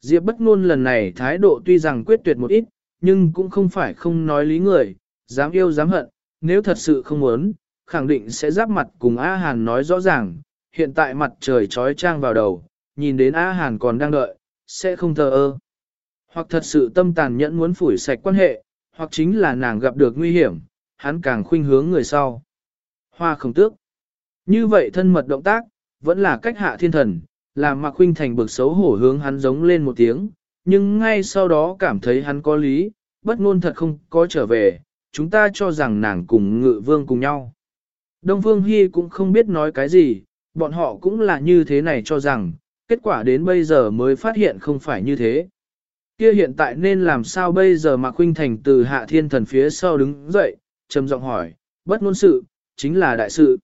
Diệp bất ngôn lần này thái độ tuy rằng quyết tuyệt một ít, nhưng cũng không phải không nói lý người, dám yêu dám hận, nếu thật sự không muốn, khẳng định sẽ giáp mặt cùng A Hàn nói rõ ràng, hiện tại mặt trời trói trang vào đầu, nhìn đến A Hàn còn đang đợi, sẽ không thờ ơ. Hoặc thật sự tâm tàn nhẫn muốn phủi sạch quan hệ, hoặc chính là nàng gặp được nguy hiểm, hắn càng khuynh hướng người sau. Hoa không tước. Như vậy thân mật động tác, vẫn là cách hạ thiên thần, làm Mạc Khuynh Thành bực xấu hổ hướng hắn giống lên một tiếng, nhưng ngay sau đó cảm thấy hắn có lý, bất ngôn thật không có trở về, chúng ta cho rằng nàng cùng ngự vương cùng nhau. Đông Phương Hy cũng không biết nói cái gì, bọn họ cũng là như thế này cho rằng, kết quả đến bây giờ mới phát hiện không phải như thế. Kia hiện tại nên làm sao bây giờ mà Khuynh Thành từ hạ thiên thần phía sau đứng dậy, trầm giọng hỏi, bất ngôn sự, chính là đại sự.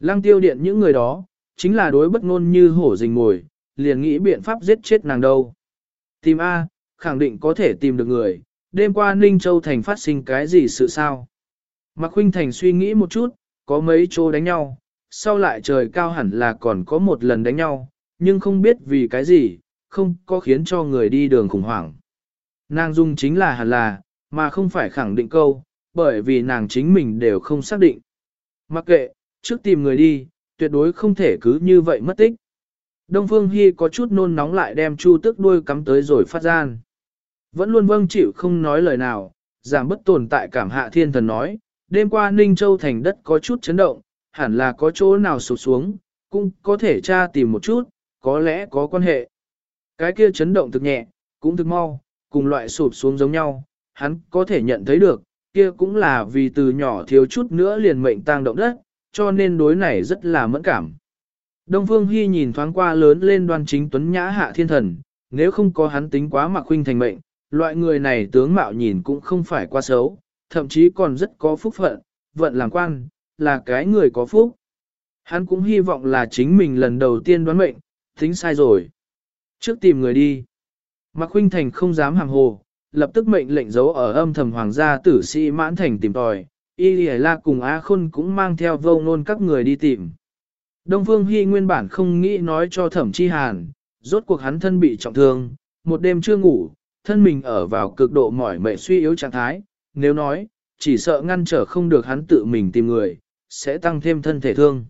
Lăng tiêu điện những người đó, chính là đối bất ngôn như hổ rình ngồi, liền nghĩ biện pháp giết chết nàng đâu. Tìm A, khẳng định có thể tìm được người, đêm qua Ninh Châu Thành phát sinh cái gì sự sao? Mạc Khuynh Thành suy nghĩ một chút, có mấy chỗ đánh nhau, sau lại trời cao hẳn là còn có một lần đánh nhau, nhưng không biết vì cái gì, không có khiến cho người đi đường khủng hoảng. Nàng dung chính là hẳn là, mà không phải khẳng định câu, bởi vì nàng chính mình đều không xác định. Mặc kệ, trước tìm người đi, tuyệt đối không thể cứ như vậy mất tích. Đông Phương Hy có chút nôn nóng lại đem chu tức đuôi cắm tới rồi phát gian. Vẫn luôn vâng chịu không nói lời nào, giảm bất tồn tại cảm hạ thiên thần nói, đêm qua Ninh Châu thành đất có chút chấn động, hẳn là có chỗ nào sụp xuống, cũng có thể tra tìm một chút, có lẽ có quan hệ. Cái kia chấn động thực nhẹ, cũng thực mau, cùng loại sụp xuống giống nhau, hắn có thể nhận thấy được, kia cũng là vì từ nhỏ thiếu chút nữa liền mệnh tang động đất, cho nên đối này rất là mẫn cảm. Đông Phương Hy nhìn thoáng qua lớn lên đoan chính tuấn nhã hạ thiên thần, nếu không có hắn tính quá mặc huynh thành mệnh, loại người này tướng mạo nhìn cũng không phải quá xấu, thậm chí còn rất có phúc phận, vận làm quan, là cái người có phúc. Hắn cũng hy vọng là chính mình lần đầu tiên đoán mệnh, tính sai rồi. Trước tìm người đi. Mạc Huynh Thành không dám hàng hồ, lập tức mệnh lệnh giấu ở âm thầm hoàng gia tử sĩ mãn thành tìm tòi. Y Lì La cùng Á Khôn cũng mang theo vô ngôn các người đi tìm. Đông Phương Hy nguyên bản không nghĩ nói cho thẩm chi hàn, rốt cuộc hắn thân bị trọng thương, một đêm chưa ngủ, thân mình ở vào cực độ mỏi mệt suy yếu trạng thái, nếu nói, chỉ sợ ngăn trở không được hắn tự mình tìm người, sẽ tăng thêm thân thể thương.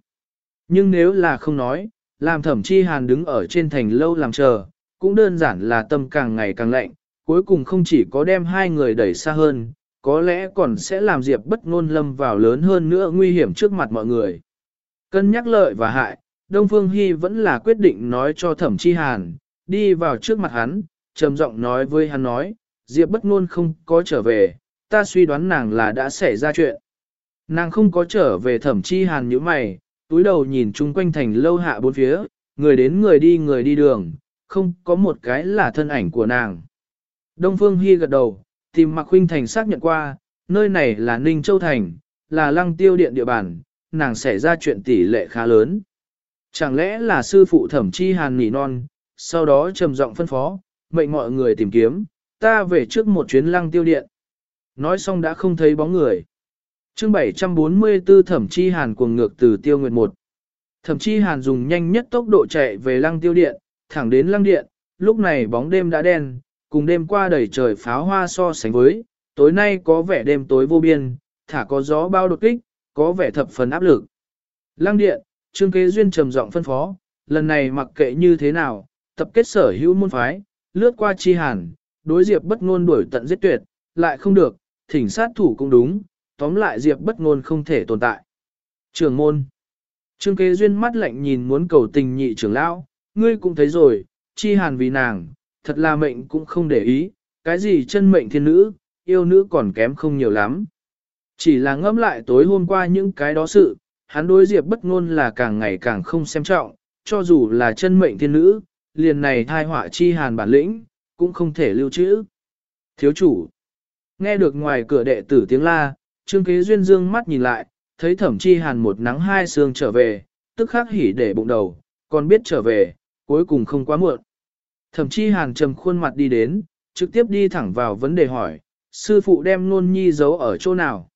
Nhưng nếu là không nói, làm thẩm chi hàn đứng ở trên thành lâu làm chờ, cũng đơn giản là tâm càng ngày càng lạnh, cuối cùng không chỉ có đem hai người đẩy xa hơn, có lẽ còn sẽ làm Diệp bất ngôn lâm vào lớn hơn nữa nguy hiểm trước mặt mọi người. Cân nhắc lợi và hại, Đông Phương Hy vẫn là quyết định nói cho thẩm chi hàn, đi vào trước mặt hắn, trầm giọng nói với hắn nói, Diệp bất ngôn không có trở về, ta suy đoán nàng là đã xảy ra chuyện. Nàng không có trở về thẩm chi hàn như mày, túi đầu nhìn chung quanh thành lâu hạ bốn phía, người đến người đi người đi đường, không có một cái là thân ảnh của nàng. Đông Phương Hy gật đầu, tìm Mạc Huynh Thành xác nhận qua, nơi này là Ninh Châu Thành, là lăng tiêu điện địa bàn, nàng xảy ra chuyện tỷ lệ khá lớn. Chẳng lẽ là sư phụ thẩm chi hàn nỉ non, sau đó trầm giọng phân phó, mệnh mọi người tìm kiếm, ta về trước một chuyến lăng tiêu điện. Nói xong đã không thấy bóng người. chương 744 thẩm chi hàn cuồng ngược từ tiêu nguyệt một. Thẩm chi hàn dùng nhanh nhất tốc độ chạy về lăng tiêu điện, thẳng đến lăng điện, lúc này bóng đêm đã đen, cùng đêm qua đầy trời pháo hoa so sánh với, tối nay có vẻ đêm tối vô biên, thả có gió bao đột kích, có vẻ thập phần áp lực. Lăng điện, Trương Kế Duyên trầm giọng phân phó, lần này mặc kệ như thế nào, tập kết sở hữu môn phái, lướt qua chi hàn, đối diệp bất ngôn đuổi tận giết tuyệt, lại không được, thỉnh sát thủ cũng đúng, tóm lại diệp bất ngôn không thể tồn tại. Trường môn. Trương Kế Duyên mắt lạnh nhìn muốn cầu tình nhị trưởng lão, ngươi cũng thấy rồi, chi hàn vì nàng, thật là mệnh cũng không để ý, cái gì chân mệnh thiên nữ, yêu nữ còn kém không nhiều lắm. Chỉ là ngẫm lại tối hôm qua những cái đó sự, hắn đối diệp bất ngôn là càng ngày càng không xem trọng, cho dù là chân mệnh thiên nữ, liền này thai họa chi hàn bản lĩnh, cũng không thể lưu trữ. Thiếu chủ, nghe được ngoài cửa đệ tử tiếng la, trương kế duyên dương mắt nhìn lại, thấy thẩm chi hàn một nắng hai sương trở về, tức khắc hỉ để bụng đầu, còn biết trở về, cuối cùng không quá muộn. Thẩm chi hàn trầm khuôn mặt đi đến, trực tiếp đi thẳng vào vấn đề hỏi, sư phụ đem nôn nhi giấu ở chỗ nào?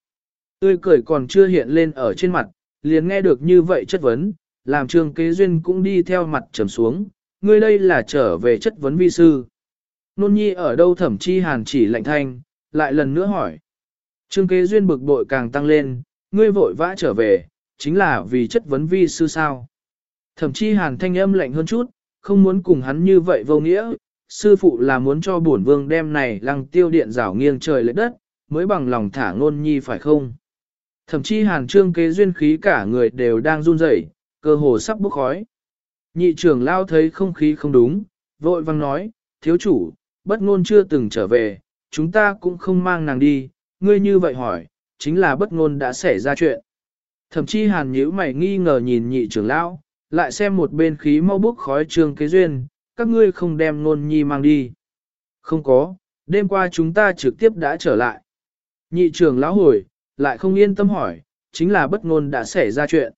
Tươi cười còn chưa hiện lên ở trên mặt, liền nghe được như vậy chất vấn, làm trương kế duyên cũng đi theo mặt trầm xuống, ngươi đây là trở về chất vấn vi sư. Nôn nhi ở đâu thẩm chi hàn chỉ lạnh thanh, lại lần nữa hỏi. Trương kế duyên bực bội càng tăng lên, ngươi vội vã trở về, chính là vì chất vấn vi sư sao. thậm chi hàn thanh âm lạnh hơn chút, không muốn cùng hắn như vậy vô nghĩa, sư phụ là muốn cho bổn vương đem này lăng tiêu điện rảo nghiêng trời lệ đất, mới bằng lòng thả ngôn nhi phải không? Thậm chí hàn trương kế duyên khí cả người đều đang run rẩy, cơ hồ sắp bốc khói. Nhị trưởng lao thấy không khí không đúng, vội vang nói, thiếu chủ, bất ngôn chưa từng trở về, chúng ta cũng không mang nàng đi, ngươi như vậy hỏi, chính là bất ngôn đã xảy ra chuyện. Thậm chí hàn nhíu mày nghi ngờ nhìn nhị trưởng lão, lại xem một bên khí mau bốc khói trường kế duyên, các ngươi không đem ngôn nhi mang đi. Không có, đêm qua chúng ta trực tiếp đã trở lại. Nhị trưởng lão hồi, lại không yên tâm hỏi, chính là bất ngôn đã xảy ra chuyện.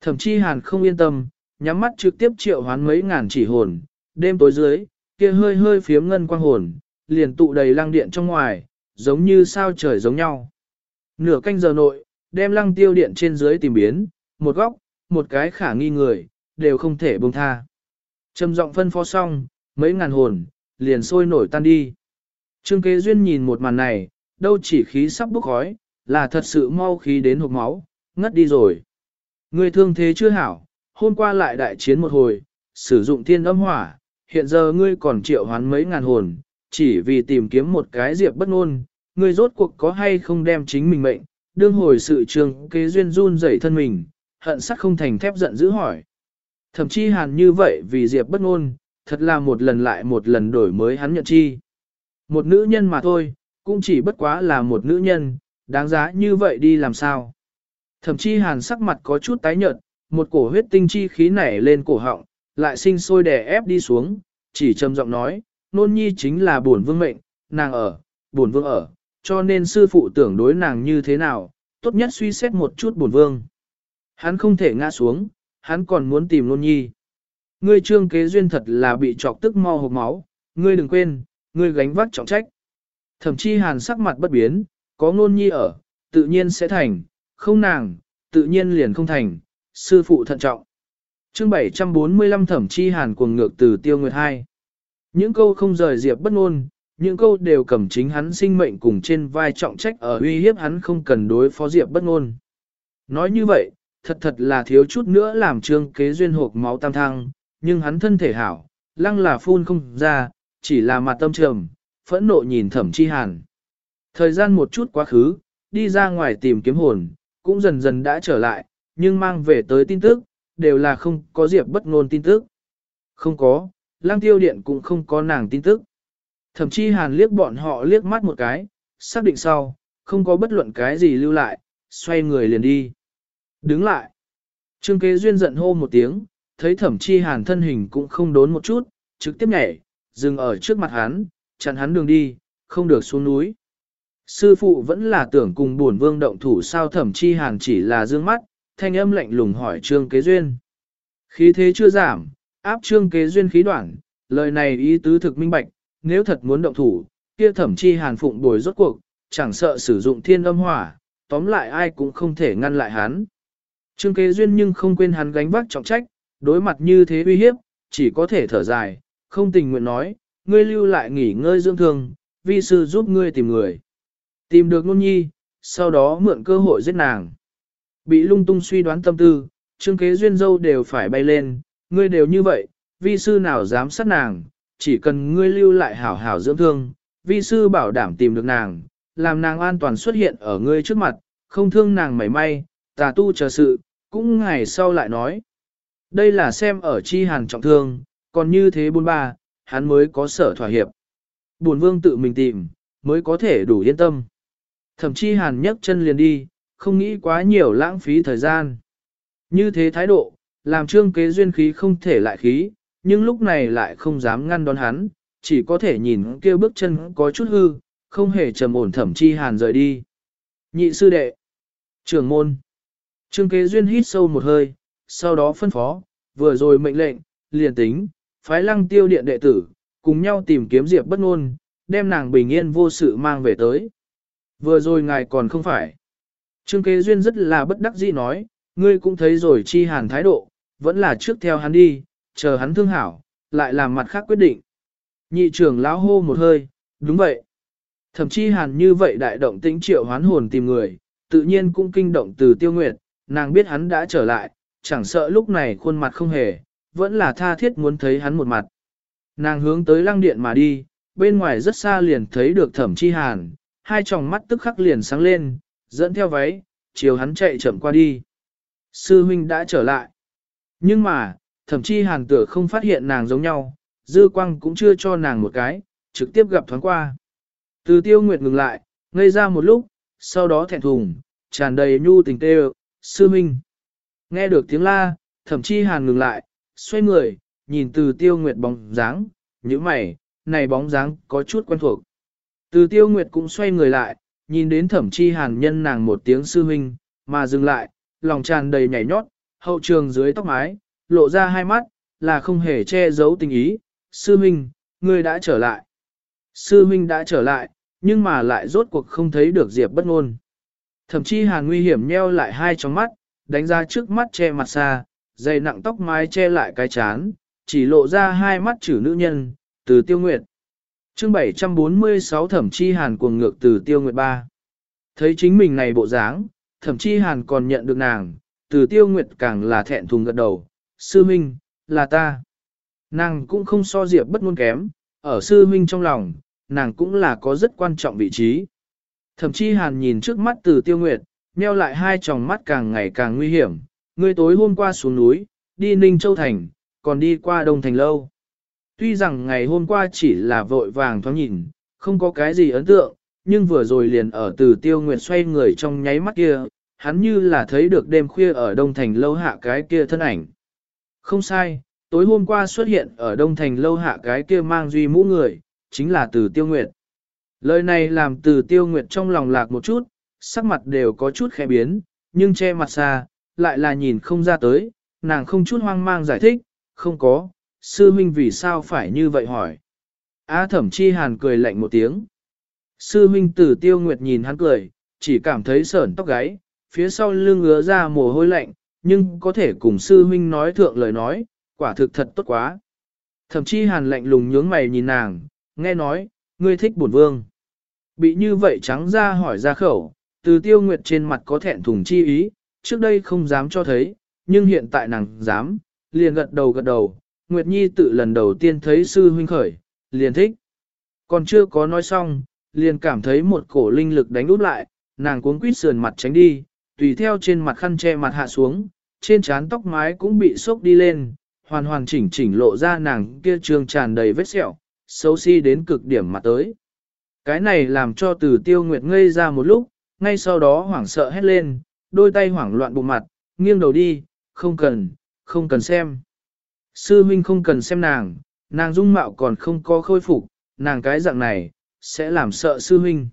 Thậm chí hàn không yên tâm, nhắm mắt trực tiếp triệu hoán mấy ngàn chỉ hồn, đêm tối dưới, kia hơi hơi phiếm ngân quang hồn, liền tụ đầy lăng điện trong ngoài, giống như sao trời giống nhau. Nửa canh giờ nội, đem lăng tiêu điện trên dưới tìm biến, một góc, một cái khả nghi người, đều không thể buông tha. Trầm giọng phân phó xong, mấy ngàn hồn, liền sôi nổi tan đi. Trương kế duyên nhìn một màn này, đâu chỉ khí sắp bốc khói, là thật sự mau khí đến hộp máu, ngất đi rồi. người thương thế chưa hảo, hôm qua lại đại chiến một hồi, sử dụng thiên âm hỏa, hiện giờ ngươi còn triệu hoán mấy ngàn hồn, chỉ vì tìm kiếm một cái diệp bất ngôn, ngươi rốt cuộc có hay không đem chính mình mệnh, đương hồi sự trường kế duyên run rẩy thân mình, hận sắc không thành thép giận dữ hỏi. Thậm chí hàn như vậy vì diệp bất ngôn, thật là một lần lại một lần đổi mới hắn nhận chi. Một nữ nhân mà thôi, cũng chỉ bất quá là một nữ nhân, đáng giá như vậy đi làm sao. Thậm chí hàn sắc mặt có chút tái nhợt, một cổ huyết tinh chi khí nảy lên cổ họng, lại sinh sôi đè ép đi xuống, chỉ trầm giọng nói, nôn nhi chính là bổn vương mệnh, nàng ở, bổn vương ở, cho nên sư phụ tưởng đối nàng như thế nào, tốt nhất suy xét một chút bổn vương. Hắn không thể ngã xuống, hắn còn muốn tìm nôn nhi. Ngươi trương kế duyên thật là bị trọc tức mo hộp máu, ngươi đừng quên, ngươi gánh vác trọng trách. Thậm chí hàn sắc mặt bất biến, có nôn nhi ở, tự nhiên sẽ thành, không nàng, tự nhiên liền không thành, sư phụ thận trọng. chương 745 thẩm chi hàn cuồng ngược từ tiêu nguyệt 2. Những câu không rời diệp bất ngôn, những câu đều cầm chính hắn sinh mệnh cùng trên vai trọng trách ở uy hiếp hắn không cần đối phó diệp bất ngôn. Nói như vậy, thật thật là thiếu chút nữa làm trương kế duyên hộp máu tam thăng, nhưng hắn thân thể hảo, lăng là phun không ra, chỉ là mặt tâm trầm, phẫn nộ nhìn thẩm chi hàn. Thời gian một chút quá khứ, đi ra ngoài tìm kiếm hồn, cũng dần dần đã trở lại, nhưng mang về tới tin tức, đều là không có diệp bất ngôn tin tức. Không có, lang tiêu điện cũng không có nàng tin tức. Thậm chí hàn liếc bọn họ liếc mắt một cái, xác định sau, không có bất luận cái gì lưu lại, xoay người liền đi. Đứng lại. Trương kế duyên giận hô một tiếng, thấy thẩm chi hàn thân hình cũng không đốn một chút, trực tiếp nhảy, dừng ở trước mặt hắn, chặn hắn đường đi, không được xuống núi. Sư phụ vẫn là tưởng cùng buồn vương động thủ sao thẩm chi hàn chỉ là dương mắt, thanh âm lạnh lùng hỏi trương kế duyên. Khí thế chưa giảm, áp trương kế duyên khí đoạn, lời này ý tứ thực minh bạch, nếu thật muốn động thủ, kia thẩm chi hàn phụng bồi rốt cuộc, chẳng sợ sử dụng thiên âm hỏa, tóm lại ai cũng không thể ngăn lại hắn. Trương kế duyên nhưng không quên hắn gánh vác trọng trách, đối mặt như thế uy hiếp, chỉ có thể thở dài, không tình nguyện nói, ngươi lưu lại nghỉ ngơi dưỡng thương, vi sư giúp ngươi tìm người. Tìm được nôn nhi, sau đó mượn cơ hội giết nàng. Bị lung tung suy đoán tâm tư, trương kế duyên dâu đều phải bay lên, ngươi đều như vậy, vi sư nào dám sát nàng, chỉ cần ngươi lưu lại hảo hảo dưỡng thương, vi sư bảo đảm tìm được nàng, làm nàng an toàn xuất hiện ở ngươi trước mặt, không thương nàng mảy may, tà tu chờ sự, cũng ngày sau lại nói. Đây là xem ở chi hàn trọng thương, còn như thế bôn ba, hắn mới có sở thỏa hiệp. Bổn vương tự mình tìm, mới có thể đủ yên tâm. Thậm chí hàn nhấc chân liền đi, không nghĩ quá nhiều lãng phí thời gian. Như thế thái độ, làm trương kế duyên khí không thể lại khí, nhưng lúc này lại không dám ngăn đón hắn, chỉ có thể nhìn kêu bước chân có chút hư, không hề trầm ổn thẩm chi hàn rời đi. Nhị sư đệ, trưởng môn, trương kế duyên hít sâu một hơi, sau đó phân phó, vừa rồi mệnh lệnh, liền tính, phái lăng tiêu điện đệ tử, cùng nhau tìm kiếm diệp bất ngôn, đem nàng bình yên vô sự mang về tới. Vừa rồi ngài còn không phải. Trương kế duyên rất là bất đắc dĩ nói, ngươi cũng thấy rồi chi hàn thái độ, vẫn là trước theo hắn đi, chờ hắn thương hảo, lại làm mặt khác quyết định. Nhị trưởng lão hô một hơi, đúng vậy. Thậm chí hàn như vậy đại động tĩnh triệu hoán hồn tìm người, tự nhiên cũng kinh động từ tiêu nguyệt, nàng biết hắn đã trở lại, chẳng sợ lúc này khuôn mặt không hề, vẫn là tha thiết muốn thấy hắn một mặt. Nàng hướng tới lăng điện mà đi, bên ngoài rất xa liền thấy được thẩm chi hàn, hai tròng mắt tức khắc liền sáng lên, dẫn theo váy, chiều hắn chạy chậm qua đi. Sư huynh đã trở lại. Nhưng mà, thậm chi hàn tựa không phát hiện nàng giống nhau, dư quang cũng chưa cho nàng một cái, trực tiếp gặp thoáng qua. Từ tiêu nguyệt ngừng lại, ngây ra một lúc, sau đó thẹn thùng, tràn đầy nhu tình tê sư minh. Nghe được tiếng la, thậm chi hàn ngừng lại, xoay người, nhìn từ tiêu nguyệt bóng dáng, như mày, này bóng dáng có chút quen thuộc. Từ tiêu nguyệt cũng xoay người lại, nhìn đến thẩm chi hàn nhân nàng một tiếng sư huynh, mà dừng lại, lòng tràn đầy nhảy nhót, hậu trường dưới tóc mái, lộ ra hai mắt, là không hề che giấu tình ý, sư huynh, ngươi đã trở lại. Sư huynh đã trở lại, nhưng mà lại rốt cuộc không thấy được Diệp bất ngôn. Thậm chí hàn nguy hiểm nheo lại hai tròng mắt, đánh ra trước mắt che mặt xa, dày nặng tóc mái che lại cái chán, chỉ lộ ra hai mắt chữ nữ nhân, từ tiêu nguyệt. chương 746 thẩm chi hàn cuồng ngược từ tiêu nguyệt ba. Thấy chính mình này bộ dáng, thậm chi hàn còn nhận được nàng, từ tiêu nguyệt càng là thẹn thùng gật đầu, sư minh, là ta. Nàng cũng không so diệp bất ngôn kém, ở sư minh trong lòng, nàng cũng là có rất quan trọng vị trí. Thậm chí hàn nhìn trước mắt từ tiêu nguyệt, nheo lại hai tròng mắt càng ngày càng nguy hiểm, ngươi tối hôm qua xuống núi, đi Ninh Châu Thành, còn đi qua Đông Thành Lâu. Tuy rằng ngày hôm qua chỉ là vội vàng thoáng nhìn, không có cái gì ấn tượng, nhưng vừa rồi liền ở từ tiêu nguyệt xoay người trong nháy mắt kia, hắn như là thấy được đêm khuya ở Đông Thành lâu hạ cái kia thân ảnh. Không sai, tối hôm qua xuất hiện ở Đông Thành lâu hạ cái kia mang duy mũ người, chính là từ tiêu nguyệt. Lời này làm từ tiêu nguyệt trong lòng lạc một chút, sắc mặt đều có chút khẽ biến, nhưng che mặt xa, lại là nhìn không ra tới, nàng không chút hoang mang giải thích, không có, sư huynh vì sao phải như vậy hỏi. Á thẩm chi hàn cười lạnh một tiếng. Sư huynh tử tiêu nguyệt nhìn hắn cười, chỉ cảm thấy sởn tóc gáy, phía sau lưng ngứa ra mồ hôi lạnh, nhưng có thể cùng sư huynh nói thượng lời nói, quả thực thật tốt quá. Thậm chí hàn lạnh lùng nhướng mày nhìn nàng, nghe nói, ngươi thích bổn vương. Bị như vậy trắng ra hỏi ra khẩu, từ tiêu nguyệt trên mặt có thẹn thùng chi ý, trước đây không dám cho thấy, nhưng hiện tại nàng dám, liền gật đầu gật đầu, Nguyệt Nhi tự lần đầu tiên thấy sư huynh khởi, liền thích. Còn chưa có nói xong, liền cảm thấy một cổ linh lực đánh úp lại, nàng cuống quýt sườn mặt tránh đi, tùy theo trên mặt khăn che mặt hạ xuống, trên trán tóc mái cũng bị sốc đi lên, hoàn hoàn chỉnh chỉnh lộ ra nàng kia trường tràn đầy vết sẹo, xấu xí si đến cực điểm mặt tới. Cái này làm cho từ tiêu nguyệt ngây ra một lúc, ngay sau đó hoảng sợ hét lên, đôi tay hoảng loạn bụng mặt, nghiêng đầu đi, không cần, không cần xem. Sư Minh không cần xem nàng, nàng dung mạo còn không có khôi phục, nàng cái dạng này, sẽ làm sợ sư Minh.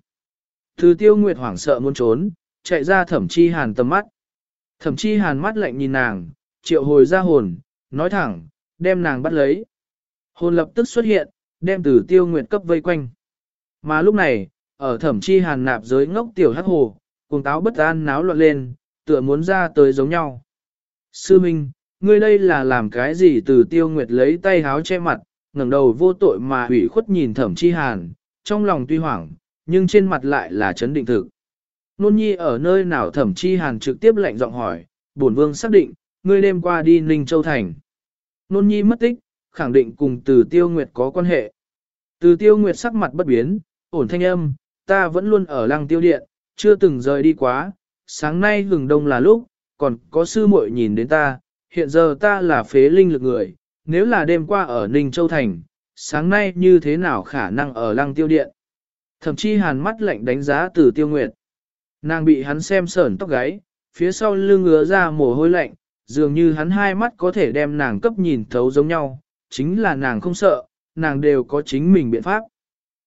Từ tiêu nguyệt hoảng sợ muốn trốn, chạy ra thẩm chi hàn tầm mắt. Thẩm chi hàn mắt lạnh nhìn nàng, triệu hồi ra hồn, nói thẳng, đem nàng bắt lấy. Hồn lập tức xuất hiện, đem từ tiêu nguyệt cấp vây quanh. Mà lúc này, ở thẩm chi hàn nạp giới ngốc tiểu hắc hồ, cùng táo bất an náo loạn lên, tựa muốn ra tới giống nhau. Sư Minh, ngươi đây là làm cái gì từ tiêu nguyệt lấy tay háo che mặt, ngẩng đầu vô tội mà hủy khuất nhìn thẩm chi hàn, trong lòng tuy hoảng, nhưng trên mặt lại là chấn định thực. Nôn nhi ở nơi nào thẩm chi hàn trực tiếp lạnh giọng hỏi, bổn vương xác định, ngươi đêm qua đi Ninh Châu Thành. Nôn nhi mất tích, khẳng định cùng từ tiêu nguyệt có quan hệ. Từ tiêu nguyệt sắc mặt bất biến, ổn thanh âm, ta vẫn luôn ở lăng tiêu điện, chưa từng rời đi quá, sáng nay hừng đông là lúc, còn có sư muội nhìn đến ta, hiện giờ ta là phế linh lực người, nếu là đêm qua ở Ninh Châu Thành, sáng nay như thế nào khả năng ở lăng tiêu điện. Thậm chí hàn mắt lạnh đánh giá từ tiêu nguyệt. Nàng bị hắn xem sởn tóc gáy, phía sau lưng ngứa ra mồ hôi lạnh, dường như hắn hai mắt có thể đem nàng cấp nhìn thấu giống nhau, chính là nàng không sợ, nàng đều có chính mình biện pháp.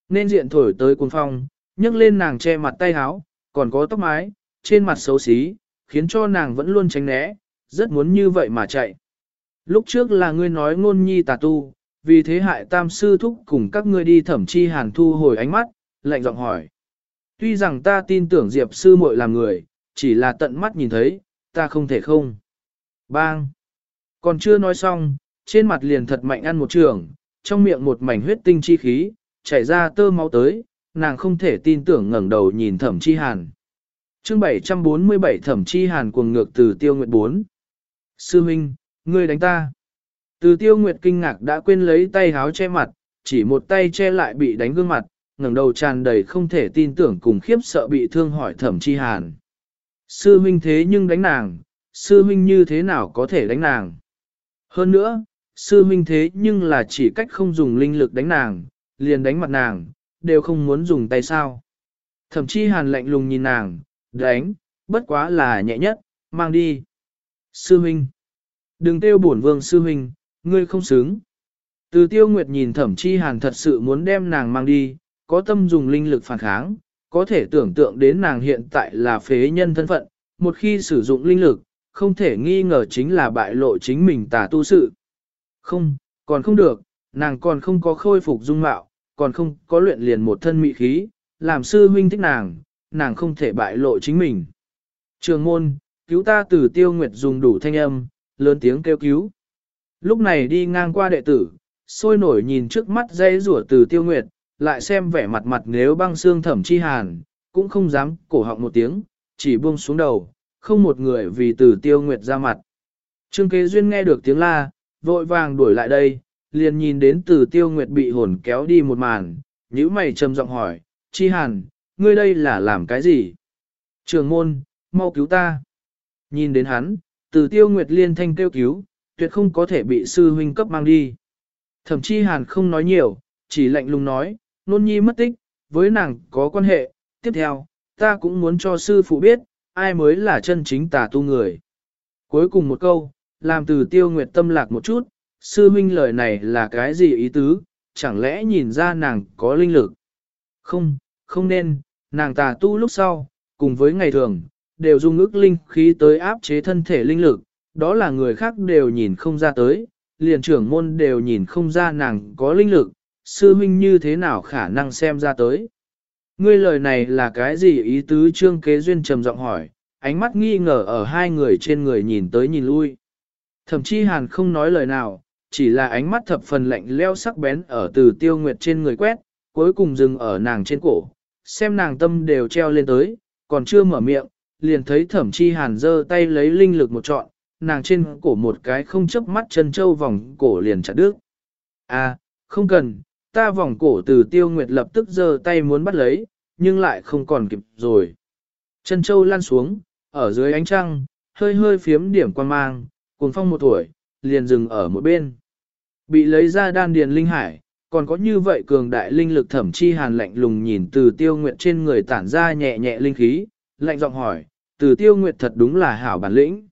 Nên diện thổi tới cuồng phong, nhấc lên nàng che mặt tay háo, còn có tóc mái, trên mặt xấu xí, khiến cho nàng vẫn luôn tránh né, rất muốn như vậy mà chạy. Lúc trước là ngươi nói ngôn nhi tà tu, vì thế hại tam sư thúc cùng các ngươi đi thẩm chi hàn thu hồi ánh mắt, lạnh giọng hỏi. Tuy rằng ta tin tưởng Diệp sư muội làm người, chỉ là tận mắt nhìn thấy, ta không thể không. Bang! Còn chưa nói xong, trên mặt liền thật mạnh ăn một trường, trong miệng một mảnh huyết tinh chi khí, chảy ra tơ máu tới, nàng không thể tin tưởng ngẩng đầu nhìn thẩm chi hàn. chương 747 thẩm chi hàn cuồng ngược từ tiêu nguyệt 4. Sư Minh, ngươi đánh ta. Từ tiêu nguyệt kinh ngạc đã quên lấy tay háo che mặt, chỉ một tay che lại bị đánh gương mặt, ngẩng đầu tràn đầy không thể tin tưởng cùng khiếp sợ bị thương hỏi thẩm chi hàn. Sư huynh thế nhưng đánh nàng, sư huynh như thế nào có thể đánh nàng? Hơn nữa, sư huynh thế nhưng là chỉ cách không dùng linh lực đánh nàng, liền đánh mặt nàng, đều không muốn dùng tay sao. thẩm chi hàn lạnh lùng nhìn nàng, đánh, bất quá là nhẹ nhất, mang đi. Sư huynh, đừng tiêu bổn vương sư huynh, ngươi không xứng. Từ tiêu nguyệt nhìn thẩm chi hàn thật sự muốn đem nàng mang đi, có tâm dùng linh lực phản kháng, có thể tưởng tượng đến nàng hiện tại là phế nhân thân phận, một khi sử dụng linh lực, không thể nghi ngờ chính là bại lộ chính mình tà tu sự. Không, còn không được, nàng còn không có khôi phục dung mạo, còn không có luyện liền một thân mị khí, làm sư huynh thích nàng, nàng không thể bại lộ chính mình. Trường môn, cứu ta từ tiêu nguyệt dùng đủ thanh âm, lớn tiếng kêu cứu. Lúc này đi ngang qua đệ tử, sôi nổi nhìn trước mắt dây rủa từ tiêu nguyệt, lại xem vẻ mặt mặt nếu băng xương thẩm chi hàn, cũng không dám cổ họng một tiếng, chỉ buông xuống đầu, không một người vì từ tiêu nguyệt ra mặt. Trương kế duyên nghe được tiếng la, vội vàng đuổi lại đây, liền nhìn đến từ tiêu nguyệt bị hồn kéo đi một màn, nhíu mày trầm giọng hỏi, chi hàn, ngươi đây là làm cái gì? Trường môn, mau cứu ta. Nhìn đến hắn, từ tiêu nguyệt liên thanh kêu cứu, tuyệt không có thể bị sư huynh cấp mang đi. Thậm chi hàn không nói nhiều, chỉ lạnh lùng nói, nôn nhi mất tích, với nàng có quan hệ, tiếp theo, ta cũng muốn cho sư phụ biết, ai mới là chân chính tà tu người. Cuối cùng một câu, làm từ tiêu nguyệt tâm lạc một chút, sư huynh lời này là cái gì ý tứ, chẳng lẽ nhìn ra nàng có linh lực? Không, không nên, nàng tà tu lúc sau, cùng với ngày thường, đều dùng ức linh khí tới áp chế thân thể linh lực, đó là người khác đều nhìn không ra tới, liền trưởng môn đều nhìn không ra nàng có linh lực, sư huynh như thế nào khả năng xem ra tới. Ngươi lời này là cái gì ý tứ trương kế duyên trầm giọng hỏi, ánh mắt nghi ngờ ở hai người trên người nhìn tới nhìn lui. Thậm chí hàn không nói lời nào, chỉ là ánh mắt thập phần lạnh leo sắc bén ở từ tiêu nguyệt trên người quét, cuối cùng dừng ở nàng trên cổ, xem nàng tâm đều treo lên tới, còn chưa mở miệng, liền thấy thẩm chi hàn giơ tay lấy linh lực một trọn, nàng trên cổ một cái không chớp mắt chân châu vòng cổ liền chặt đứt. À, không cần, ta vòng cổ từ tiêu nguyệt lập tức giơ tay muốn bắt lấy, nhưng lại không còn kịp rồi. Chân châu lăn xuống, ở dưới ánh trăng, hơi hơi phiếm điểm quan mang, cuồng phong một tuổi, liền dừng ở một bên. Bị lấy ra đan điền linh hải, còn có như vậy cường đại linh lực thẩm chi hàn lạnh lùng nhìn từ tiêu nguyệt trên người tản ra nhẹ nhẹ linh khí, lạnh giọng hỏi, từ tiêu nguyệt thật đúng là hảo bản lĩnh.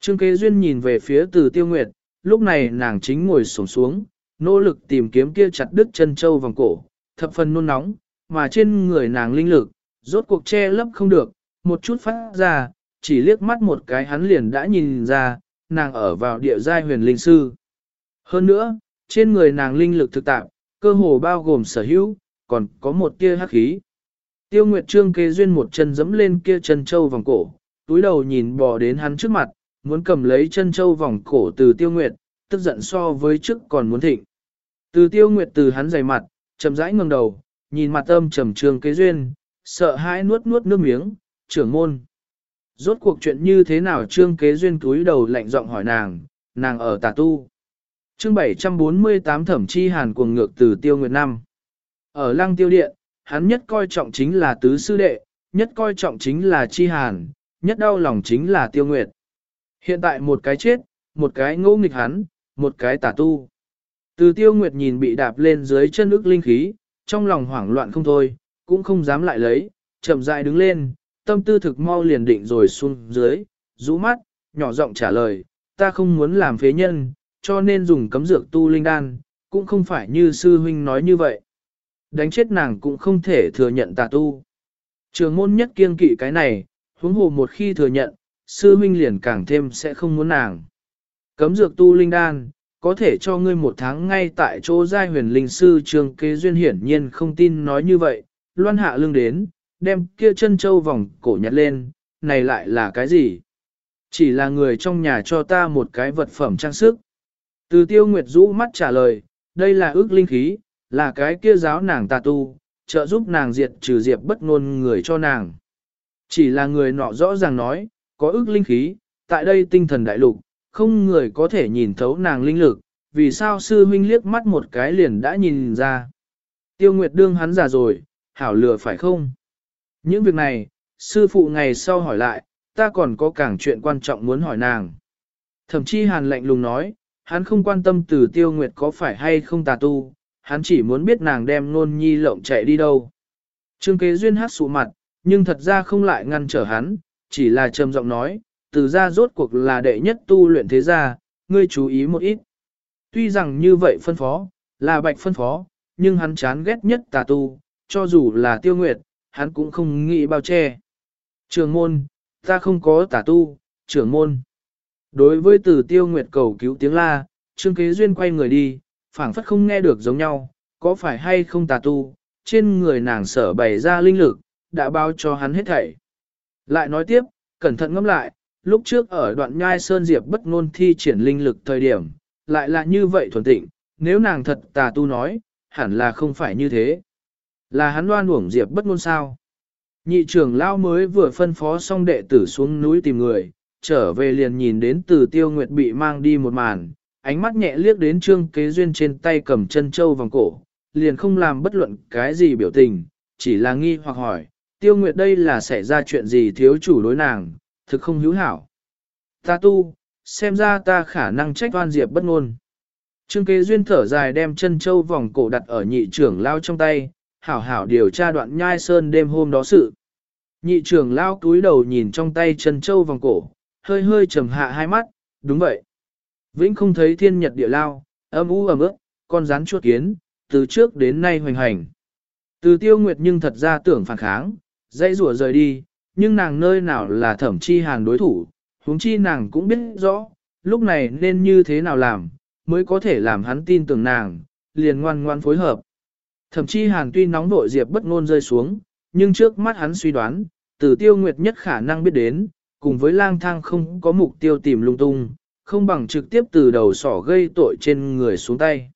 Trương kế duyên nhìn về phía từ tiêu nguyệt, lúc này nàng chính ngồi sổng xuống, nỗ lực tìm kiếm kia chặt đứt chân châu vòng cổ, thập phần nôn nóng, mà trên người nàng linh lực, rốt cuộc che lấp không được, một chút phát ra, chỉ liếc mắt một cái hắn liền đã nhìn ra, nàng ở vào địa giai huyền linh sư. Hơn nữa, trên người nàng linh lực thực tạp, cơ hồ bao gồm sở hữu, còn có một kia hắc khí. Tiêu Nguyệt Trương kế duyên một chân dẫm lên kia chân châu vòng cổ, túi đầu nhìn bò đến hắn trước mặt, muốn cầm lấy chân châu vòng cổ từ Tiêu Nguyệt, tức giận so với trước còn muốn thịnh. Từ Tiêu Nguyệt từ hắn dày mặt, chậm rãi ngẩng đầu, nhìn mặt âm trầm Trường kế duyên, sợ hãi nuốt nuốt nước miếng, trưởng môn. Rốt cuộc chuyện như thế nào Trương kế duyên cúi đầu lạnh giọng hỏi nàng, nàng ở tà tu. Chương 748 thẩm chi hàn cuồng ngược từ tiêu nguyệt năm. Ở lăng tiêu điện, hắn nhất coi trọng chính là tứ sư đệ, nhất coi trọng chính là chi hàn, nhất đau lòng chính là tiêu nguyệt. Hiện tại một cái chết, một cái ngô nghịch hắn, một cái tà tu. Từ tiêu nguyệt nhìn bị đạp lên dưới chân ức linh khí, trong lòng hoảng loạn không thôi, cũng không dám lại lấy, chậm rãi đứng lên, tâm tư thực mau liền định rồi xuống dưới, rũ mắt, nhỏ giọng trả lời, ta không muốn làm phế nhân, cho nên dùng cấm dược tu linh đan, cũng không phải như sư huynh nói như vậy. Đánh chết nàng cũng không thể thừa nhận tà tu. Trường môn nhất kiêng kỵ cái này, huống hồ một khi thừa nhận, sư huynh liền càng thêm sẽ không muốn nàng. Cấm dược tu linh đan, có thể cho ngươi một tháng ngay tại chỗ giai huyền linh sư trường kế duyên hiển nhiên không tin nói như vậy, loan hạ lưng đến, đem kia chân châu vòng cổ nhặt lên, này lại là cái gì? Chỉ là người trong nhà cho ta một cái vật phẩm trang sức, từ tiêu nguyệt rũ mắt trả lời, đây là ước linh khí, là cái kia giáo nàng tà tu, trợ giúp nàng diệt trừ diệp bất ngôn người cho nàng. Chỉ là người nọ rõ ràng nói, có ước linh khí, tại đây tinh thần đại lục, không người có thể nhìn thấu nàng linh lực, vì sao sư huynh liếc mắt một cái liền đã nhìn ra. Tiêu Nguyệt đương hắn già rồi, hảo lừa phải không? Những việc này, sư phụ ngày sau hỏi lại, ta còn có càng chuyện quan trọng muốn hỏi nàng. Thậm chí hàn lạnh lùng nói, hắn không quan tâm từ tiêu nguyệt có phải hay không tà tu, hắn chỉ muốn biết nàng đem nôn nhi lộng chạy đi đâu. Trương kế duyên hát sụ mặt, nhưng thật ra không lại ngăn trở hắn, chỉ là trầm giọng nói, từ ra rốt cuộc là đệ nhất tu luyện thế gia, ngươi chú ý một ít. Tuy rằng như vậy phân phó, là bạch phân phó, nhưng hắn chán ghét nhất tà tu, cho dù là tiêu nguyệt, hắn cũng không nghĩ bao che. Trường môn, ta không có tà tu, trưởng môn. Đối với từ tiêu nguyệt cầu cứu tiếng la, Trương Kế Duyên quay người đi, phảng phất không nghe được giống nhau, có phải hay không tà tu, trên người nàng sở bày ra linh lực, đã bao cho hắn hết thảy. Lại nói tiếp, cẩn thận ngẫm lại, lúc trước ở đoạn nhai Sơn Diệp bất ngôn thi triển linh lực thời điểm, lại là như vậy thuần tịnh, nếu nàng thật tà tu nói, hẳn là không phải như thế. Là hắn đoan uổng Diệp bất ngôn sao. Nhị trưởng lão mới vừa phân phó xong đệ tử xuống núi tìm người, trở về liền nhìn đến từ tiêu nguyệt bị mang đi một màn, ánh mắt nhẹ liếc đến trương kế duyên trên tay cầm chân châu vòng cổ, liền không làm bất luận cái gì biểu tình, chỉ là nghi hoặc hỏi, tiêu nguyệt đây là xảy ra chuyện gì thiếu chủ đối nàng, thực không hữu hảo. Ta tu, xem ra ta khả năng trách oan diệp bất ngôn. Trương kế duyên thở dài đem chân châu vòng cổ đặt ở nhị trưởng lao trong tay, hảo hảo điều tra đoạn nhai sơn đêm hôm đó sự. Nhị trưởng lao cúi đầu nhìn trong tay chân châu vòng cổ, hơi hơi trầm hạ hai mắt, đúng vậy. Vĩnh không thấy thiên nhật địa lao, âm u ẩm ướt, con rắn chuột kiến, từ trước đến nay hoành hành. Từ tiêu nguyệt nhưng thật ra tưởng phản kháng, dãy rủa rời đi, nhưng nàng nơi nào là thẩm chi hàng đối thủ, huống chi nàng cũng biết rõ, lúc này nên như thế nào làm, mới có thể làm hắn tin tưởng nàng, liền ngoan ngoan phối hợp. Thẩm chi hàn tuy nóng vội diệp bất ngôn rơi xuống, nhưng trước mắt hắn suy đoán, từ tiêu nguyệt nhất khả năng biết đến, cùng với lang thang không có mục tiêu tìm lung tung, không bằng trực tiếp từ đầu sỏ gây tội trên người xuống tay.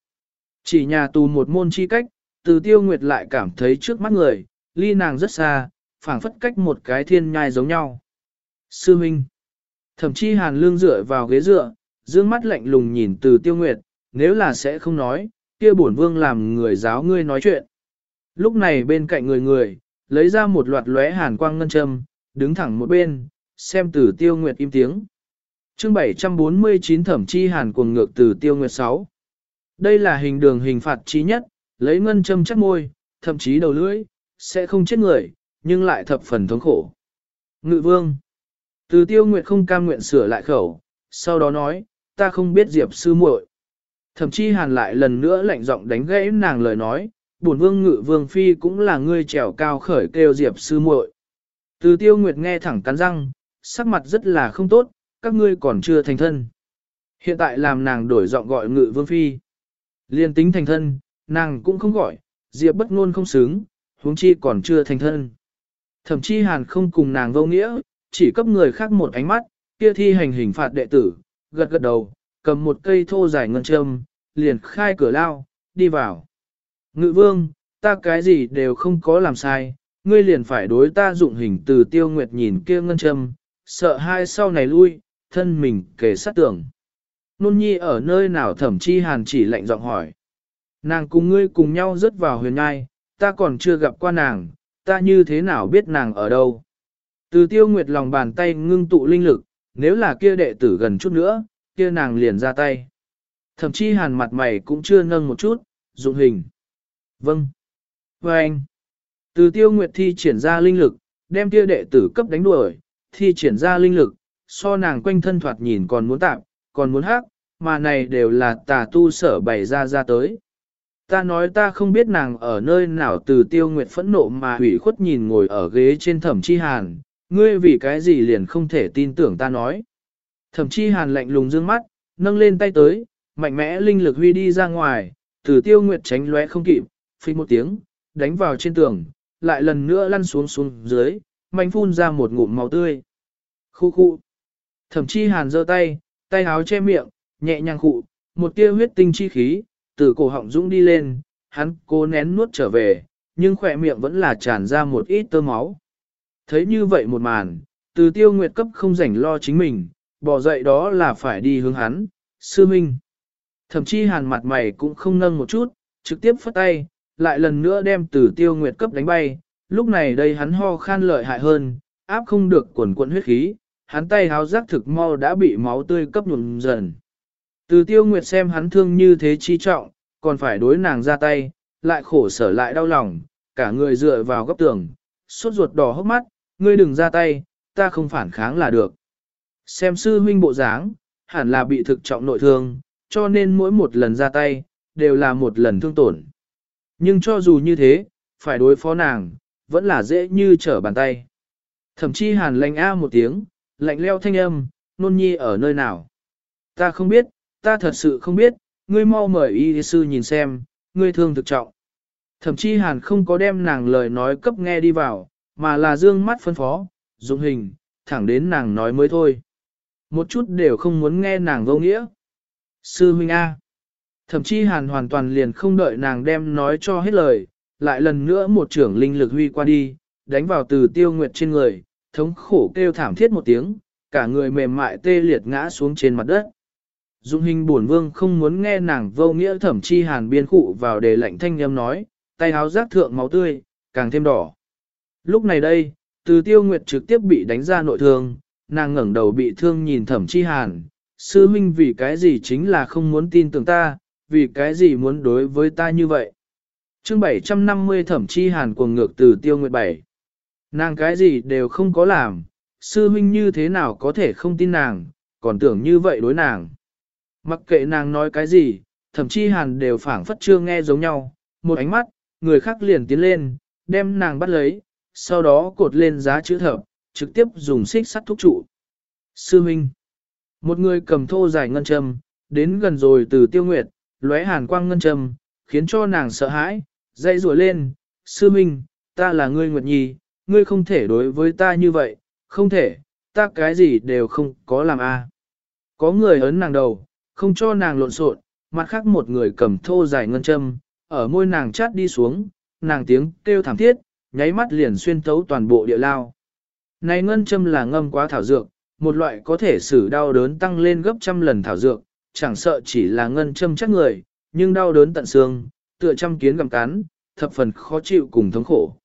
Chỉ nhà tù một môn chi cách, từ tiêu nguyệt lại cảm thấy trước mắt người, ly nàng rất xa, phảng phất cách một cái thiên nhai giống nhau. Sư Minh Thậm chí hàn lương dựa vào ghế dựa, dương mắt lạnh lùng nhìn từ tiêu nguyệt, nếu là sẽ không nói, kia bổn vương làm người giáo ngươi nói chuyện. Lúc này bên cạnh người người, lấy ra một loạt lóe hàn quang ngân châm, đứng thẳng một bên, xem từ tiêu nguyệt im tiếng. chương 749 thẩm chi hàn cuồng ngược từ tiêu nguyệt 6. Đây là hình đường hình phạt trí nhất, lấy ngân châm chắc môi, thậm chí đầu lưỡi, sẽ không chết người, nhưng lại thập phần thống khổ. Ngự vương. Từ tiêu nguyệt không cam nguyện sửa lại khẩu, sau đó nói, ta không biết diệp sư muội. Thậm chí hàn lại lần nữa lạnh giọng đánh gãy nàng lời nói, bổn vương ngự vương phi cũng là ngươi trèo cao khởi kêu diệp sư muội. Từ tiêu nguyệt nghe thẳng cắn răng, sắc mặt rất là không tốt, các ngươi còn chưa thành thân. Hiện tại làm nàng đổi giọng gọi ngự vương phi. Liên tính thành thân, nàng cũng không gọi, diệp bất ngôn không xứng, huống chi còn chưa thành thân. Thậm chí hàn không cùng nàng vô nghĩa, chỉ cấp người khác một ánh mắt, kia thi hành hình phạt đệ tử, gật gật đầu, cầm một cây thô dài ngân châm, liền khai cửa lao, đi vào. Ngự vương, ta cái gì đều không có làm sai, ngươi liền phải đối ta dụng hình từ tiêu nguyệt nhìn kia ngân châm, sợ hai sau này lui, thân mình kề sát tưởng. Nôn nhi ở nơi nào thẩm chi hàn chỉ lạnh giọng hỏi. Nàng cùng ngươi cùng nhau rớt vào huyền ngai, ta còn chưa gặp qua nàng, ta như thế nào biết nàng ở đâu. Từ tiêu nguyệt lòng bàn tay ngưng tụ linh lực, nếu là kia đệ tử gần chút nữa, kia nàng liền ra tay. Thậm chí hàn mặt mày cũng chưa nâng một chút, dụng hình. Vâng. Và anh. Từ tiêu nguyệt thi triển ra linh lực, đem kia đệ tử cấp đánh đuổi, thi triển ra linh lực, so nàng quanh thân thoạt nhìn còn muốn tạm, còn muốn hát, mà này đều là tà tu sở bày ra ra tới. Ta nói ta không biết nàng ở nơi nào từ tiêu nguyệt phẫn nộ mà hủy khuất nhìn ngồi ở ghế trên thẩm chi hàn, ngươi vì cái gì liền không thể tin tưởng ta nói. Thẩm chi hàn lạnh lùng dương mắt, nâng lên tay tới, mạnh mẽ linh lực huy đi ra ngoài, từ tiêu nguyệt tránh lóe không kịp, phi một tiếng, đánh vào trên tường, lại lần nữa lăn xuống xuống dưới, mạnh phun ra một ngụm máu tươi. Khu khu. Thẩm chi hàn giơ tay, tay áo che miệng, nhẹ nhàng khụ, một tia huyết tinh chi khí, từ cổ họng dũng đi lên, hắn cố nén nuốt trở về, nhưng khỏe miệng vẫn là tràn ra một ít tơ máu. Thấy như vậy một màn, từ tiêu nguyệt cấp không rảnh lo chính mình, bỏ dậy đó là phải đi hướng hắn, sư minh. Thậm chí hàn mặt mày cũng không nâng một chút, trực tiếp phất tay, lại lần nữa đem từ tiêu nguyệt cấp đánh bay, lúc này đây hắn ho khan lợi hại hơn, áp không được quần quận huyết khí, hắn tay háo giác thực mau đã bị máu tươi cấp nhuộm dần. Từ tiêu nguyệt xem hắn thương như thế chi trọng, còn phải đối nàng ra tay, lại khổ sở lại đau lòng, cả người dựa vào góc tường, sốt ruột đỏ hốc mắt, ngươi đừng ra tay, ta không phản kháng là được. Xem sư huynh bộ dáng, hẳn là bị thực trọng nội thương, cho nên mỗi một lần ra tay, đều là một lần thương tổn. Nhưng cho dù như thế, phải đối phó nàng, vẫn là dễ như trở bàn tay. Thậm chí hàn lạnh a một tiếng, lạnh leo thanh âm, nôn nhi ở nơi nào. Ta không biết, ta thật sự không biết, ngươi mau mời y sư nhìn xem, ngươi thương thực trọng. Thậm chí hàn không có đem nàng lời nói cấp nghe đi vào, mà là dương mắt phân phó, dụng hình, thẳng đến nàng nói mới thôi. Một chút đều không muốn nghe nàng vô nghĩa. Sư huynh A. Thậm chí hàn hoàn toàn liền không đợi nàng đem nói cho hết lời, lại lần nữa một trưởng linh lực huy qua đi, đánh vào từ tiêu nguyệt trên người, thống khổ kêu thảm thiết một tiếng, cả người mềm mại tê liệt ngã xuống trên mặt đất. Dung hình buồn vương không muốn nghe nàng vô nghĩa thẩm chi hàn biên khụ vào để lạnh thanh âm nói, tay háo giác thượng máu tươi, càng thêm đỏ. Lúc này đây, từ tiêu nguyệt trực tiếp bị đánh ra nội thương, nàng ngẩng đầu bị thương nhìn thẩm chi hàn, sư minh vì cái gì chính là không muốn tin tưởng ta, vì cái gì muốn đối với ta như vậy. chương 750 thẩm chi hàn cuồng ngược từ tiêu nguyệt bảy. Nàng cái gì đều không có làm, sư minh như thế nào có thể không tin nàng, còn tưởng như vậy đối nàng. Mặc kệ nàng nói cái gì, thậm chí hàn đều phảng phất chưa nghe giống nhau, một ánh mắt, người khác liền tiến lên, đem nàng bắt lấy, sau đó cột lên giá chữ thập, trực tiếp dùng xích sắt thúc trụ. Sư Minh Một người cầm thô dài ngân châm, đến gần rồi từ tiêu nguyệt, lóe hàn quang ngân châm, khiến cho nàng sợ hãi, dây rủa lên, Sư Minh, ta là ngươi Nguyệt Nhi, ngươi không thể đối với ta như vậy, không thể, ta cái gì đều không có làm a. Có người ấn nàng đầu, không cho nàng lộn xộn, mặt khác một người cầm thô dài ngân châm, ở môi nàng chát đi xuống, nàng tiếng kêu thảm thiết, nháy mắt liền xuyên thấu toàn bộ địa lao. Này ngân châm là ngâm quá thảo dược, một loại có thể xử đau đớn tăng lên gấp trăm lần thảo dược, chẳng sợ chỉ là ngân châm chắc người, nhưng đau đớn tận xương, tựa trăm kiến gặm cắn, thập phần khó chịu cùng thống khổ.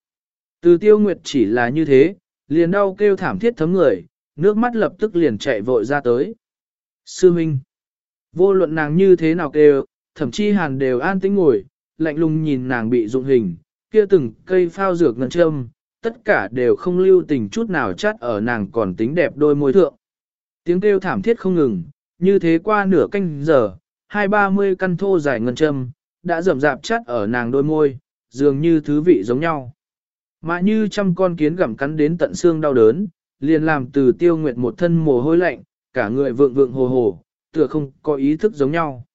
Từ tiêu nguyệt chỉ là như thế, liền đau kêu thảm thiết thấm người, nước mắt lập tức liền chạy vội ra tới. Sư Minh Vô luận nàng như thế nào kêu, thậm chí hàn đều an tĩnh ngồi, lạnh lùng nhìn nàng bị dụng hình, kia từng cây phao dược ngân châm, tất cả đều không lưu tình chút nào chắt ở nàng còn tính đẹp đôi môi thượng. Tiếng kêu thảm thiết không ngừng, như thế qua nửa canh giờ, hai ba mươi căn thô dài ngân châm, đã rậm rạp chắt ở nàng đôi môi, dường như thứ vị giống nhau. Mà như trăm con kiến gặm cắn đến tận xương đau đớn, liền làm từ tiêu nguyệt một thân mồ hôi lạnh, cả người vượng vượng hồ hồ, tựa không có ý thức giống nhau.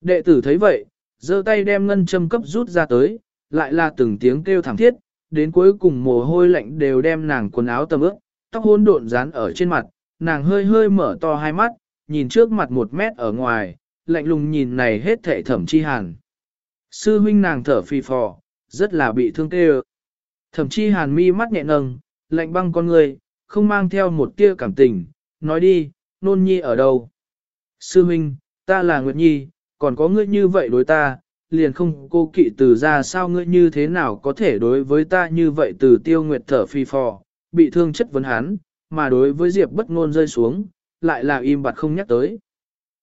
Đệ tử thấy vậy, giơ tay đem ngân châm cấp rút ra tới, lại là từng tiếng kêu thảm thiết, đến cuối cùng mồ hôi lạnh đều đem nàng quần áo tầm ướt, tóc hôn độn dán ở trên mặt, nàng hơi hơi mở to hai mắt, nhìn trước mặt một mét ở ngoài, lạnh lùng nhìn này hết thệ thẩm chi hàn. Sư huynh nàng thở phì phò, rất là bị thương tê Thẩm chi hàn mi mắt nhẹ nâng, lạnh băng con người, không mang theo một tia cảm tình, nói đi, nôn nhi ở đâu. Sư Minh, ta là Nguyệt Nhi, còn có ngươi như vậy đối ta, liền không cô kỵ từ ra sao ngươi như thế nào có thể đối với ta như vậy từ tiêu Nguyệt thở phi phò, bị thương chất vấn hắn, mà đối với Diệp bất ngôn rơi xuống, lại là im bặt không nhắc tới.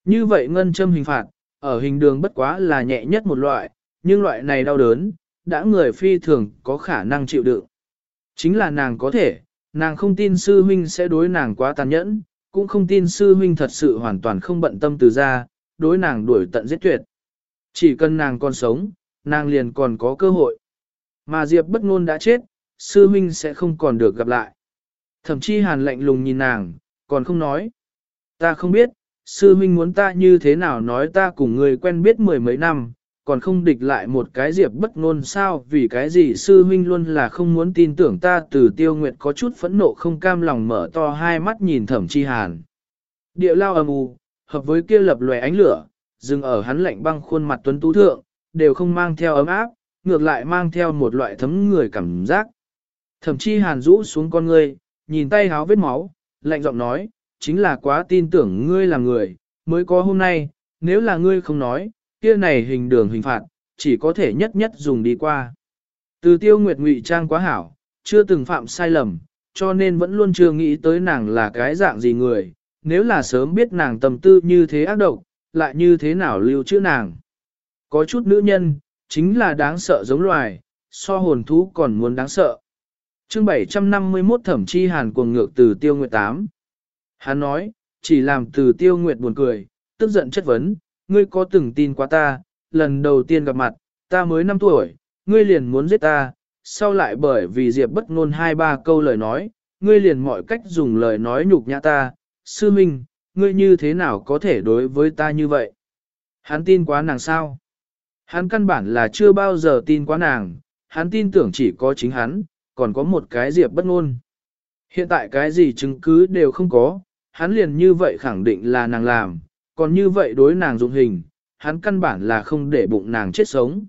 Như vậy ngân châm hình phạt, ở hình đường bất quá là nhẹ nhất một loại, nhưng loại này đau đớn, đã người phi thường có khả năng chịu đựng. Chính là nàng có thể, nàng không tin sư huynh sẽ đối nàng quá tàn nhẫn, cũng không tin sư huynh thật sự hoàn toàn không bận tâm từ ra, đối nàng đuổi tận giết tuyệt. Chỉ cần nàng còn sống, nàng liền còn có cơ hội. Mà Diệp bất ngôn đã chết, sư huynh sẽ không còn được gặp lại. Thậm chí hàn lạnh lùng nhìn nàng, còn không nói. Ta không biết, sư huynh muốn ta như thế nào nói ta cùng người quen biết mười mấy năm, còn không địch lại một cái diệp bất ngôn sao vì cái gì sư huynh luôn là không muốn tin tưởng ta từ tiêu nguyệt có chút phẫn nộ không cam lòng mở to hai mắt nhìn thẩm chi hàn. Địa lao âm u, hợp với kia lập lòe ánh lửa, dừng ở hắn lạnh băng khuôn mặt tuấn tú thượng, đều không mang theo ấm áp, ngược lại mang theo một loại thấm người cảm giác. Thẩm chi hàn rũ xuống con ngươi, nhìn tay háo vết máu, lạnh giọng nói, chính là quá tin tưởng ngươi là người, mới có hôm nay, nếu là ngươi không nói, kia này hình đường hình phạt, chỉ có thể nhất nhất dùng đi qua. Từ tiêu nguyệt ngụy trang quá hảo, chưa từng phạm sai lầm, cho nên vẫn luôn chưa nghĩ tới nàng là cái dạng gì người, nếu là sớm biết nàng tâm tư như thế ác độc, lại như thế nào lưu trữ nàng. Có chút nữ nhân, chính là đáng sợ giống loài, so hồn thú còn muốn đáng sợ. chương 751 thẩm chi hàn cuồng ngược từ tiêu nguyệt 8. Hắn nói, chỉ làm từ tiêu nguyệt buồn cười, tức giận chất vấn, ngươi có từng tin qua ta, lần đầu tiên gặp mặt, ta mới 5 tuổi, ngươi liền muốn giết ta, sau lại bởi vì Diệp bất ngôn hai ba câu lời nói, ngươi liền mọi cách dùng lời nói nhục nhã ta, sư minh, ngươi như thế nào có thể đối với ta như vậy? Hắn tin quá nàng sao? Hắn căn bản là chưa bao giờ tin quá nàng, hắn tin tưởng chỉ có chính hắn, còn có một cái Diệp bất ngôn. Hiện tại cái gì chứng cứ đều không có, hắn liền như vậy khẳng định là nàng làm, còn như vậy đối nàng dụng hình, hắn căn bản là không để bụng nàng chết sống.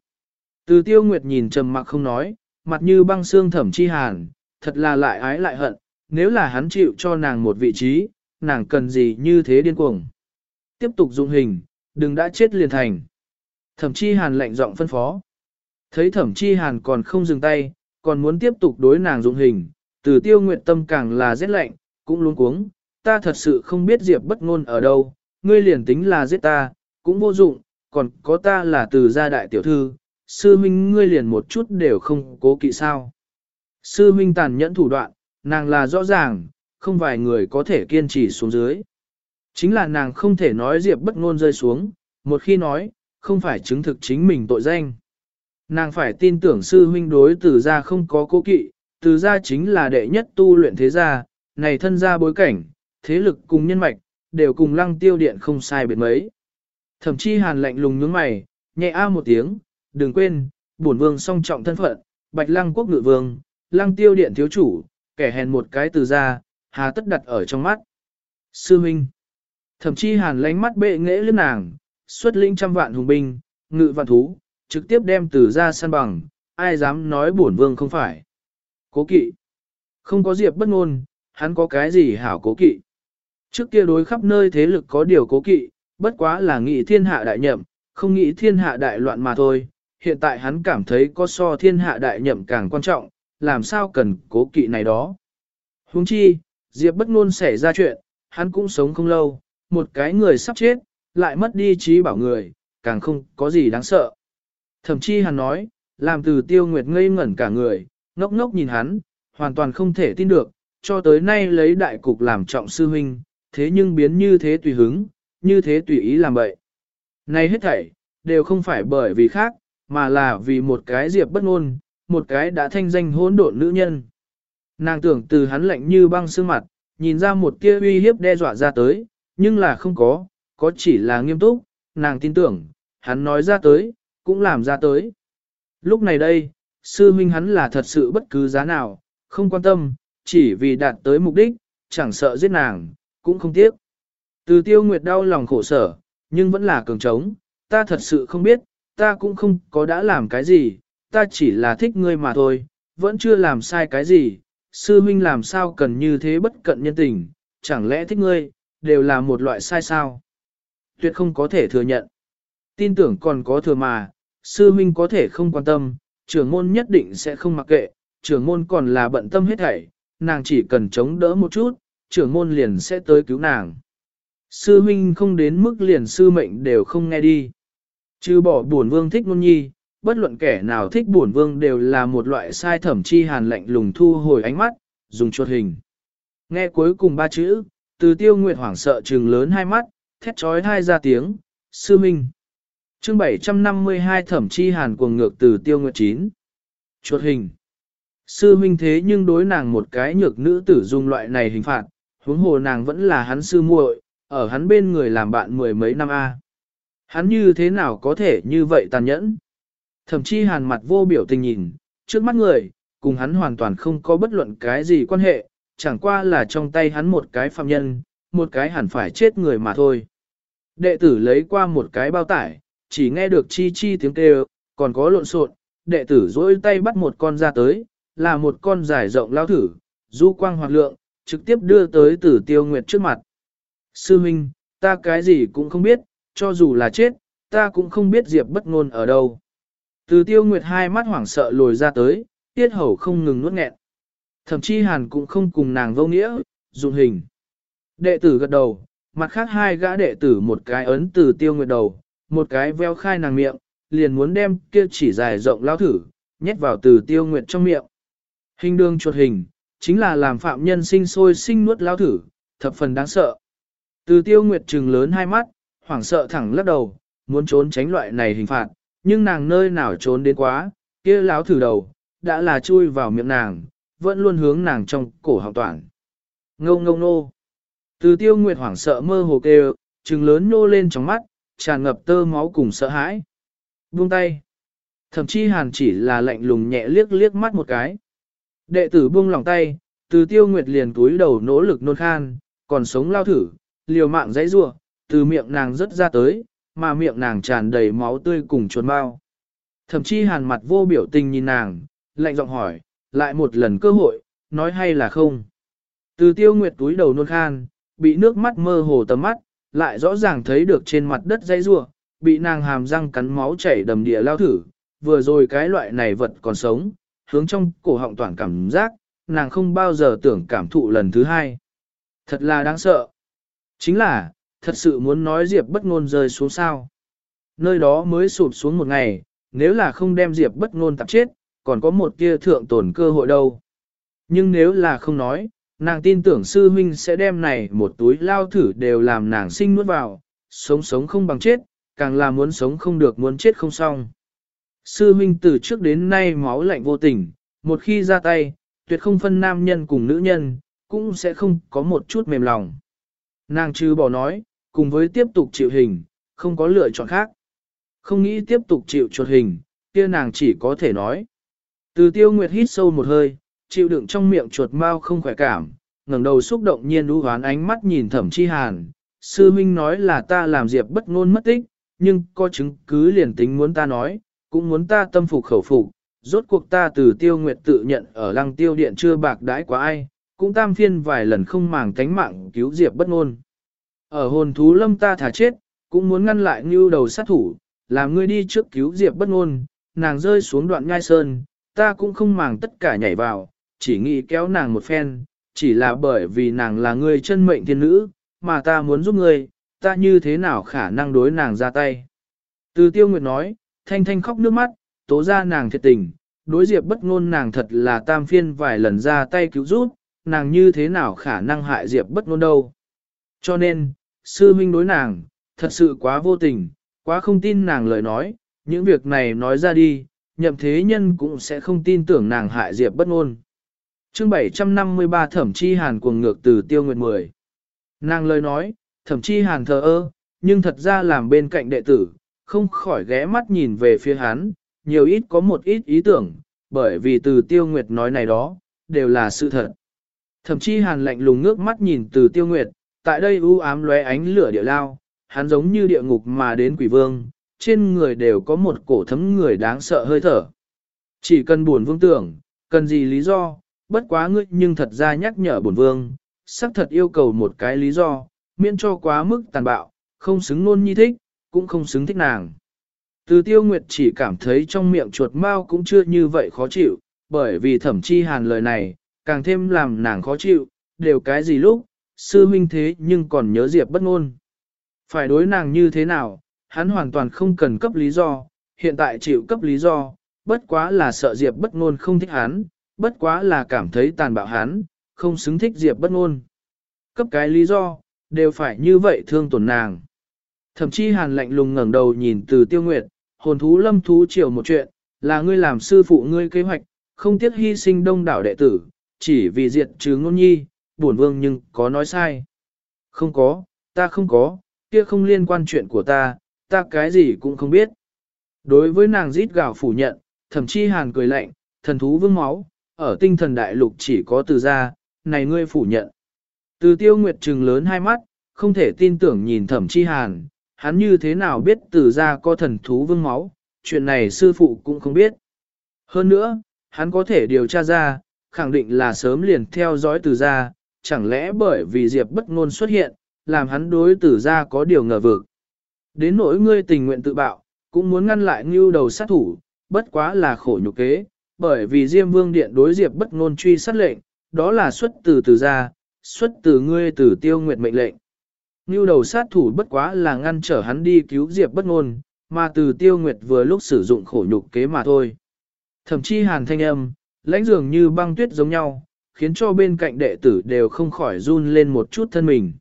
Từ tiêu nguyệt nhìn trầm mặc không nói, mặt như băng xương thẩm chi hàn, thật là lại ái lại hận, nếu là hắn chịu cho nàng một vị trí, nàng cần gì như thế điên cuồng. Tiếp tục dụng hình, đừng đã chết liền thành. Thẩm chi hàn lạnh giọng phân phó. Thấy thẩm chi hàn còn không dừng tay, còn muốn tiếp tục đối nàng dụng hình, từ tiêu nguyện tâm càng là rét lạnh, cũng luống cuống, ta thật sự không biết diệp bất ngôn ở đâu, ngươi liền tính là giết ta, cũng vô dụng, còn có ta là từ gia đại tiểu thư, sư minh ngươi liền một chút đều không cố kỵ sao. Sư minh tàn nhẫn thủ đoạn, nàng là rõ ràng, không vài người có thể kiên trì xuống dưới. Chính là nàng không thể nói diệp bất ngôn rơi xuống, một khi nói, không phải chứng thực chính mình tội danh. Nàng phải tin tưởng sư huynh đối từ gia không có cố kỵ, từ gia chính là đệ nhất tu luyện thế gia, này thân gia bối cảnh, thế lực cùng nhân mạch, đều cùng lăng tiêu điện không sai biệt mấy. Thậm chí hàn lạnh lùng nhướng mày, nhẹ a một tiếng, đừng quên, bổn vương song trọng thân phận, bạch lăng quốc ngự vương, lăng tiêu điện thiếu chủ, kẻ hèn một cái từ gia, hà tất đặt ở trong mắt. Sư Minh Thậm chí hàn lánh mắt bệ nghễ lên nàng, xuất linh trăm vạn hùng binh, ngự vạn thú, trực tiếp đem từ ra săn bằng, ai dám nói bổn vương không phải. Cố kỵ. Không có diệp bất ngôn, hắn có cái gì hảo cố kỵ. Trước kia đối khắp nơi thế lực có điều cố kỵ, bất quá là nghĩ thiên hạ đại nhậm, không nghĩ thiên hạ đại loạn mà thôi. Hiện tại hắn cảm thấy có so thiên hạ đại nhậm càng quan trọng, làm sao cần cố kỵ này đó. Huống chi, Diệp bất ngôn xảy ra chuyện, hắn cũng sống không lâu, một cái người sắp chết, lại mất đi trí bảo người, càng không có gì đáng sợ. Thậm chí hắn nói, làm từ tiêu nguyệt ngây ngẩn cả người, ngốc ngốc nhìn hắn, hoàn toàn không thể tin được, cho tới nay lấy đại cục làm trọng sư huynh, thế nhưng biến như thế tùy hứng, như thế tùy ý làm vậy. Này hết thảy, đều không phải bởi vì khác, mà là vì một cái diệp bất ngôn, một cái đã thanh danh hỗn độn nữ nhân. Nàng tưởng từ hắn lạnh như băng sương mặt, nhìn ra một tia uy hiếp đe dọa ra tới, nhưng là không có, có chỉ là nghiêm túc, nàng tin tưởng, hắn nói ra tới, cũng làm ra tới. Lúc này đây, sư huynh hắn là thật sự bất cứ giá nào, không quan tâm, chỉ vì đạt tới mục đích, chẳng sợ giết nàng, cũng không tiếc. Từ tiêu nguyệt đau lòng khổ sở, nhưng vẫn là cường trống, ta thật sự không biết, ta cũng không có đã làm cái gì, ta chỉ là thích ngươi mà thôi, vẫn chưa làm sai cái gì, sư huynh làm sao cần như thế bất cận nhân tình, chẳng lẽ thích ngươi, đều là một loại sai sao. Tuyệt không có thể thừa nhận. Tin tưởng còn có thừa mà, sư huynh có thể không quan tâm, trưởng môn nhất định sẽ không mặc kệ, trưởng môn còn là bận tâm hết thảy, nàng chỉ cần chống đỡ một chút, trưởng môn liền sẽ tới cứu nàng. Sư huynh không đến mức liền sư mệnh đều không nghe đi. Chứ bỏ buồn vương thích ngôn nhi, bất luận kẻ nào thích buồn vương đều là một loại sai thẩm chi hàn lạnh lùng thu hồi ánh mắt, dùng chuột hình. Nghe cuối cùng ba chữ, từ tiêu nguyệt hoảng sợ trừng lớn hai mắt, thét trói hai ra tiếng, sư minh. chương 752 thẩm chi hàn cuồng ngược từ tiêu nguyệt chín. Chuột hình. Sư minh thế nhưng đối nàng một cái nhược nữ tử dùng loại này hình phạt, huống hồ nàng vẫn là hắn sư muội, ở hắn bên người làm bạn mười mấy năm A. Hắn như thế nào có thể như vậy tàn nhẫn? Thậm chí hàn mặt vô biểu tình nhìn, trước mắt người, cùng hắn hoàn toàn không có bất luận cái gì quan hệ, chẳng qua là trong tay hắn một cái phạm nhân, một cái hẳn phải chết người mà thôi. Đệ tử lấy qua một cái bao tải, chỉ nghe được chi chi tiếng kêu, còn có lộn xộn, đệ tử dỗi tay bắt một con ra tới, là một con dài rộng lao thử, du quang hoạt lượng, trực tiếp đưa tới tử tiêu nguyệt trước mặt. Sư Minh, ta cái gì cũng không biết, cho dù là chết, ta cũng không biết Diệp bất ngôn ở đâu. Từ tiêu nguyệt hai mắt hoảng sợ lồi ra tới, tiết hầu không ngừng nuốt nghẹn. Thậm chí hàn cũng không cùng nàng vô nghĩa, dụng hình. Đệ tử gật đầu, mặt khác hai gã đệ tử một cái ấn từ tiêu nguyệt đầu, một cái veo khai nàng miệng, liền muốn đem kia chỉ dài rộng lao thử, nhét vào từ tiêu nguyệt trong miệng. Hình đường chuột hình, chính là làm phạm nhân sinh sôi sinh nuốt lao thử, thập phần đáng sợ. Từ tiêu nguyệt trừng lớn hai mắt, hoảng sợ thẳng lắc đầu, muốn trốn tránh loại này hình phạt, nhưng nàng nơi nào trốn đến quá, kia láo thử đầu, đã là chui vào miệng nàng, vẫn luôn hướng nàng trong cổ họng toàn. Ngông ngông nô. Từ tiêu nguyệt hoảng sợ mơ hồ kêu, trừng lớn nô lên trong mắt, tràn ngập tơ máu cùng sợ hãi. Buông tay. Thậm chí hàn chỉ là lạnh lùng nhẹ liếc liếc mắt một cái. Đệ tử buông lòng tay, từ tiêu nguyệt liền túi đầu nỗ lực nôn khan, còn sống lao thử, liều mạng dãy rua, từ miệng nàng rất ra tới, mà miệng nàng tràn đầy máu tươi cùng chuồn bao. Thậm chí hàn mặt vô biểu tình nhìn nàng, lạnh giọng hỏi, lại một lần cơ hội, nói hay là không. Từ tiêu nguyệt túi đầu nôn khan, bị nước mắt mơ hồ tầm mắt, lại rõ ràng thấy được trên mặt đất dãy rua, bị nàng hàm răng cắn máu chảy đầm địa lao thử, vừa rồi cái loại này vật còn sống, hướng trong cổ họng toàn cảm giác, nàng không bao giờ tưởng cảm thụ lần thứ hai. Thật là đáng sợ. Chính là, thật sự muốn nói Diệp bất ngôn rơi xuống sao. Nơi đó mới sụp xuống một ngày, nếu là không đem Diệp bất ngôn tạp chết, còn có một kia thượng tổn cơ hội đâu. Nhưng nếu là không nói, nàng tin tưởng sư huynh sẽ đem này một túi lao thử đều làm nàng sinh nuốt vào, sống sống không bằng chết, càng là muốn sống không được muốn chết không xong. Sư huynh từ trước đến nay máu lạnh vô tình, một khi ra tay, tuyệt không phân nam nhân cùng nữ nhân, cũng sẽ không có một chút mềm lòng. Nàng chứ bỏ nói, cùng với tiếp tục chịu hình, không có lựa chọn khác. Không nghĩ tiếp tục chịu chuột hình, kia nàng chỉ có thể nói. Từ tiêu nguyệt hít sâu một hơi, chịu đựng trong miệng chuột mau không khỏe cảm, ngẩng đầu xúc động nhiên đu hoán ánh mắt nhìn thẩm chi hàn. Sư Minh nói là ta làm diệp bất ngôn mất tích, nhưng có chứng cứ liền tính muốn ta nói, cũng muốn ta tâm phục khẩu phục. Rốt cuộc ta từ tiêu nguyệt tự nhận ở lăng tiêu điện chưa bạc đãi quá ai, cũng tam phiên vài lần không màng tánh mạng cứu diệp bất ngôn. Ở hồn thú lâm ta thả chết, cũng muốn ngăn lại như đầu sát thủ, làm ngươi đi trước cứu diệp bất ngôn, nàng rơi xuống đoạn ngai sơn, ta cũng không màng tất cả nhảy vào, chỉ nghĩ kéo nàng một phen, chỉ là bởi vì nàng là người chân mệnh thiên nữ, mà ta muốn giúp ngươi, ta như thế nào khả năng đối nàng ra tay. Từ tiêu nguyệt nói, thanh thanh khóc nước mắt, tố ra nàng thiệt tình, đối diệp bất ngôn nàng thật là tam phiên vài lần ra tay cứu giúp, nàng như thế nào khả năng hại diệp bất ngôn đâu. Cho nên, sư huynh đối nàng, thật sự quá vô tình, quá không tin nàng lời nói, những việc này nói ra đi, nhậm thế nhân cũng sẽ không tin tưởng nàng hại diệp bất ngôn. Chương 753 Thẩm Chi Hàn cuồng ngược từ Tiêu Nguyệt 10. Nàng lời nói, Thẩm Chi Hàn thờ ơ, nhưng thật ra làm bên cạnh đệ tử, không khỏi ghé mắt nhìn về phía hắn, nhiều ít có một ít ý tưởng, bởi vì từ Tiêu Nguyệt nói này đó, đều là sự thật. thậm chí Hàn lạnh lùng ngước mắt nhìn từ Tiêu Nguyệt, tại đây u ám lóe ánh lửa địa lao, hắn giống như địa ngục mà đến quỷ vương, trên người đều có một cổ thấm người đáng sợ hơi thở. Chỉ cần buồn vương tưởng, cần gì lý do, bất quá ngươi nhưng thật ra nhắc nhở buồn vương, xác thật yêu cầu một cái lý do, miễn cho quá mức tàn bạo, không xứng luôn nhi thích, cũng không xứng thích nàng. Từ tiêu nguyệt chỉ cảm thấy trong miệng chuột mau cũng chưa như vậy khó chịu, bởi vì thẩm chi hàn lời này, càng thêm làm nàng khó chịu, đều cái gì lúc, sư huynh thế nhưng còn nhớ diệp bất ngôn. Phải đối nàng như thế nào, hắn hoàn toàn không cần cấp lý do, hiện tại chịu cấp lý do, bất quá là sợ diệp bất ngôn không thích hắn, bất quá là cảm thấy tàn bạo hắn, không xứng thích Diệp bất ngôn. Cấp cái lý do, đều phải như vậy thương tổn nàng. Thậm chí hàn lạnh lùng ngẩng đầu nhìn từ tiêu nguyệt, hồn thú lâm thú chiều một chuyện, là ngươi làm sư phụ ngươi kế hoạch, không tiếc hy sinh đông đảo đệ tử, chỉ vì diệt trừ ngôn nhi, buồn vương nhưng có nói sai. Không có, ta không có, kia không liên quan chuyện của ta, ta cái gì cũng không biết. Đối với nàng rít gào phủ nhận, thậm chí hàn cười lạnh, thần thú vương máu, ở tinh thần đại lục chỉ có từ gia, này ngươi phủ nhận. Từ tiêu nguyệt trừng lớn hai mắt, không thể tin tưởng nhìn thẩm chi hàn, hắn như thế nào biết từ gia có thần thú vương máu, chuyện này sư phụ cũng không biết. Hơn nữa, hắn có thể điều tra ra, khẳng định là sớm liền theo dõi từ gia, chẳng lẽ bởi vì Diệp bất ngôn xuất hiện, làm hắn đối từ gia có điều ngờ vực. Đến nỗi ngươi tình nguyện tự bạo, cũng muốn ngăn lại ngưu đầu sát thủ, bất quá là khổ nhục kế, bởi vì Diêm Vương Điện đối Diệp bất ngôn truy sát lệnh, đó là xuất từ từ gia, xuất từ ngươi từ tiêu nguyệt mệnh lệnh. Như đầu sát thủ bất quá là ngăn trở hắn đi cứu Diệp bất ngôn, mà từ tiêu nguyệt vừa lúc sử dụng khổ nhục kế mà thôi. Thậm chí hàn thanh âm, lãnh dường như băng tuyết giống nhau, khiến cho bên cạnh đệ tử đều không khỏi run lên một chút thân mình.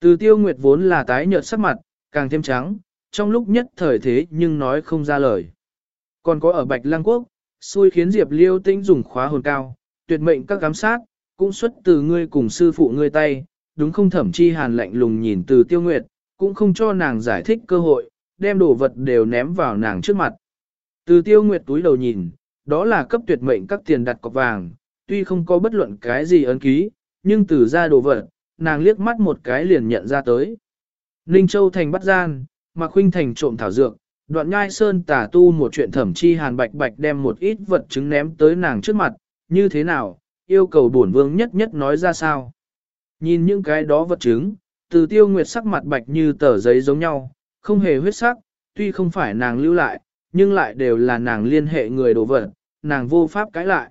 Từ tiêu nguyệt vốn là tái nhợt sắc mặt, càng thêm trắng, trong lúc nhất thời thế nhưng nói không ra lời. Còn có ở Bạch Lăng Quốc, xui khiến Diệp Liêu Tĩnh dùng khóa hồn cao, tuyệt mệnh các giám sát, cũng xuất từ ngươi cùng sư phụ ngươi tay, đúng không thẩm chi hàn lạnh lùng nhìn từ tiêu nguyệt, cũng không cho nàng giải thích cơ hội, đem đồ vật đều ném vào nàng trước mặt. Từ tiêu nguyệt túi đầu nhìn, đó là cấp tuyệt mệnh các tiền đặt cọc vàng, tuy không có bất luận cái gì ấn ký, nhưng từ ra đồ vật, nàng liếc mắt một cái liền nhận ra tới. Ninh Châu thành bắt gian, mà Khuynh thành trộm thảo dược, Đoạn nhai sơn tả tu một chuyện thẩm chi hàn bạch bạch đem một ít vật chứng ném tới nàng trước mặt, như thế nào, yêu cầu bổn vương nhất nhất nói ra sao. Nhìn những cái đó vật chứng, từ tiêu nguyệt sắc mặt bạch như tờ giấy giống nhau, không hề huyết sắc, tuy không phải nàng lưu lại, nhưng lại đều là nàng liên hệ người đổ vật, nàng vô pháp cãi lại.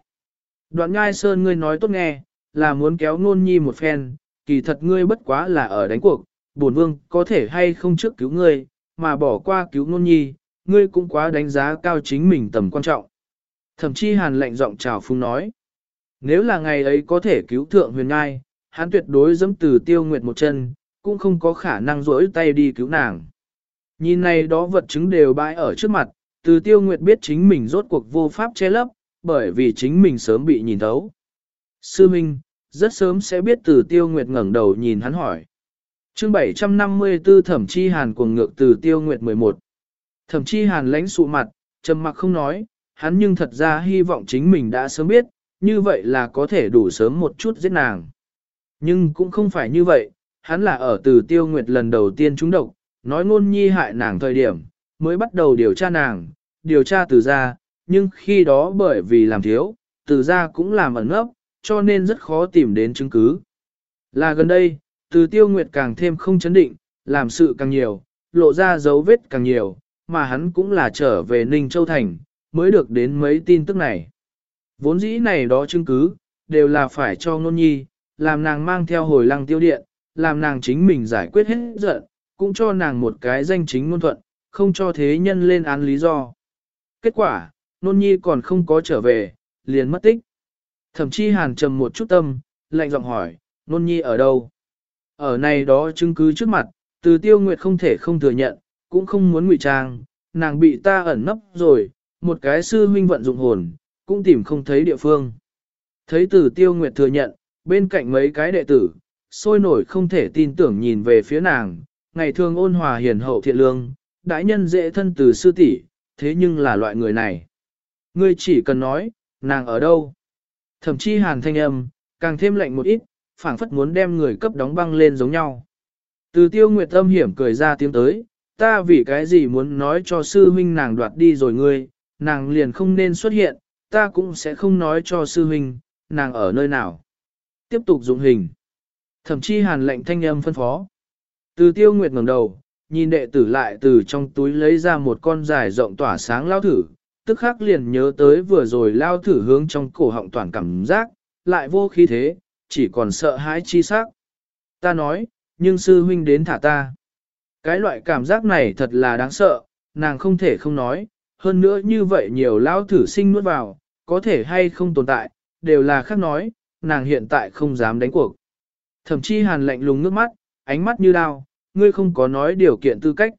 Đoạn ngai sơn ngươi nói tốt nghe, là muốn kéo nôn nhi một phen, kỳ thật ngươi bất quá là ở đánh cuộc, bổn vương có thể hay không trước cứu ngươi, mà bỏ qua cứu nôn nhi, ngươi cũng quá đánh giá cao chính mình tầm quan trọng. Thậm chí hàn lệnh giọng chào phung nói, nếu là ngày ấy có thể cứu thượng huyền ngai, hắn tuyệt đối dẫm từ tiêu nguyệt một chân, cũng không có khả năng rỗi tay đi cứu nàng. Nhìn này đó vật chứng đều bãi ở trước mặt, từ tiêu nguyệt biết chính mình rốt cuộc vô pháp che lấp, bởi vì chính mình sớm bị nhìn thấu. Sư Minh, rất sớm sẽ biết từ tiêu nguyệt ngẩng đầu nhìn hắn hỏi. chương 754 thẩm chi hàn cuồng ngược từ tiêu nguyệt 11. Thẩm chi hàn lãnh sụ mặt, trầm mặc không nói, hắn nhưng thật ra hy vọng chính mình đã sớm biết, như vậy là có thể đủ sớm một chút giết nàng. Nhưng cũng không phải như vậy, hắn là ở từ tiêu nguyệt lần đầu tiên trúng độc, nói ngôn nhi hại nàng thời điểm, mới bắt đầu điều tra nàng, điều tra từ ra, nhưng khi đó bởi vì làm thiếu, từ ra cũng làm ẩn ngốc, cho nên rất khó tìm đến chứng cứ. Là gần đây, từ tiêu nguyệt càng thêm không chấn định, làm sự càng nhiều, lộ ra dấu vết càng nhiều, mà hắn cũng là trở về Ninh Châu Thành, mới được đến mấy tin tức này. Vốn dĩ này đó chứng cứ, đều là phải cho ngôn nhi, làm nàng mang theo hồi lăng tiêu điện, làm nàng chính mình giải quyết hết giận, cũng cho nàng một cái danh chính ngôn thuận, không cho thế nhân lên án lý do. Kết quả, nôn nhi còn không có trở về, liền mất tích. Thậm chí hàn trầm một chút tâm, lạnh giọng hỏi, nôn nhi ở đâu? Ở này đó chứng cứ trước mặt, từ tiêu nguyệt không thể không thừa nhận, cũng không muốn ngụy trang, nàng bị ta ẩn nấp rồi, một cái sư huynh vận dụng hồn, cũng tìm không thấy địa phương. Thấy từ tiêu nguyệt thừa nhận, bên cạnh mấy cái đệ tử, sôi nổi không thể tin tưởng nhìn về phía nàng, ngày thường ôn hòa hiền hậu thiện lương, đại nhân dễ thân từ sư tỷ, thế nhưng là loại người này. Ngươi chỉ cần nói, nàng ở đâu? Thậm chí hàn thanh âm, càng thêm lạnh một ít, phảng phất muốn đem người cấp đóng băng lên giống nhau. Từ tiêu nguyệt âm hiểm cười ra tiếng tới, ta vì cái gì muốn nói cho sư huynh nàng đoạt đi rồi ngươi, nàng liền không nên xuất hiện, ta cũng sẽ không nói cho sư huynh, nàng ở nơi nào. Tiếp tục dụng hình. Thậm chí hàn lệnh thanh âm phân phó. Từ tiêu nguyệt ngẩng đầu, nhìn đệ tử lại từ trong túi lấy ra một con dài rộng tỏa sáng lao thử, tức khắc liền nhớ tới vừa rồi lao thử hướng trong cổ họng toàn cảm giác, lại vô khí thế, chỉ còn sợ hãi chi sắc. Ta nói, nhưng sư huynh đến thả ta. Cái loại cảm giác này thật là đáng sợ, nàng không thể không nói, hơn nữa như vậy nhiều lao thử sinh nuốt vào, có thể hay không tồn tại, đều là khác nói, nàng hiện tại không dám đánh cuộc. Thậm chí hàn lạnh lùng nước mắt, ánh mắt như đao, ngươi không có nói điều kiện tư cách.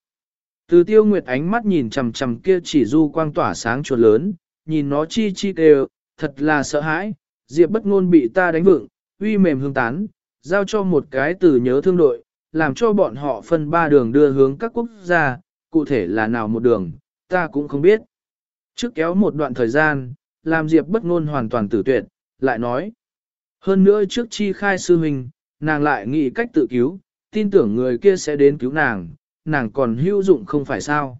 Từ tiêu nguyệt ánh mắt nhìn chằm chằm kia chỉ du quang tỏa sáng chuột lớn, nhìn nó chi chi đều, thật là sợ hãi, diệp bất ngôn bị ta đánh vựng, uy mềm hương tán, giao cho một cái từ nhớ thương đội, làm cho bọn họ phân ba đường đưa hướng các quốc gia, cụ thể là nào một đường, ta cũng không biết. Trước kéo một đoạn thời gian, làm diệp bất ngôn hoàn toàn tử tuyệt, lại nói. Hơn nữa trước chi khai sư huynh, nàng lại nghĩ cách tự cứu, tin tưởng người kia sẽ đến cứu nàng, nàng còn hữu dụng không phải sao.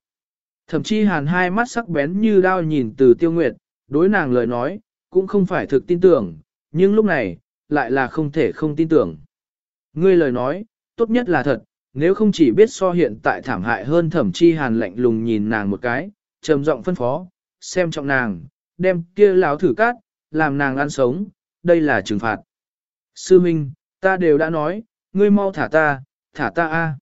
Thậm chí hàn hai mắt sắc bén như đao nhìn từ tiêu nguyệt, đối nàng lời nói, cũng không phải thực tin tưởng, nhưng lúc này, lại là không thể không tin tưởng. Ngươi lời nói, tốt nhất là thật, nếu không chỉ biết so hiện tại thảm hại hơn thẩm chi hàn lạnh lùng nhìn nàng một cái, trầm giọng phân phó, xem trọng nàng, đem kia láo thử cát, làm nàng ăn sống, đây là trừng phạt. Sư Minh, ta đều đã nói, ngươi mau thả ta, thả ta a.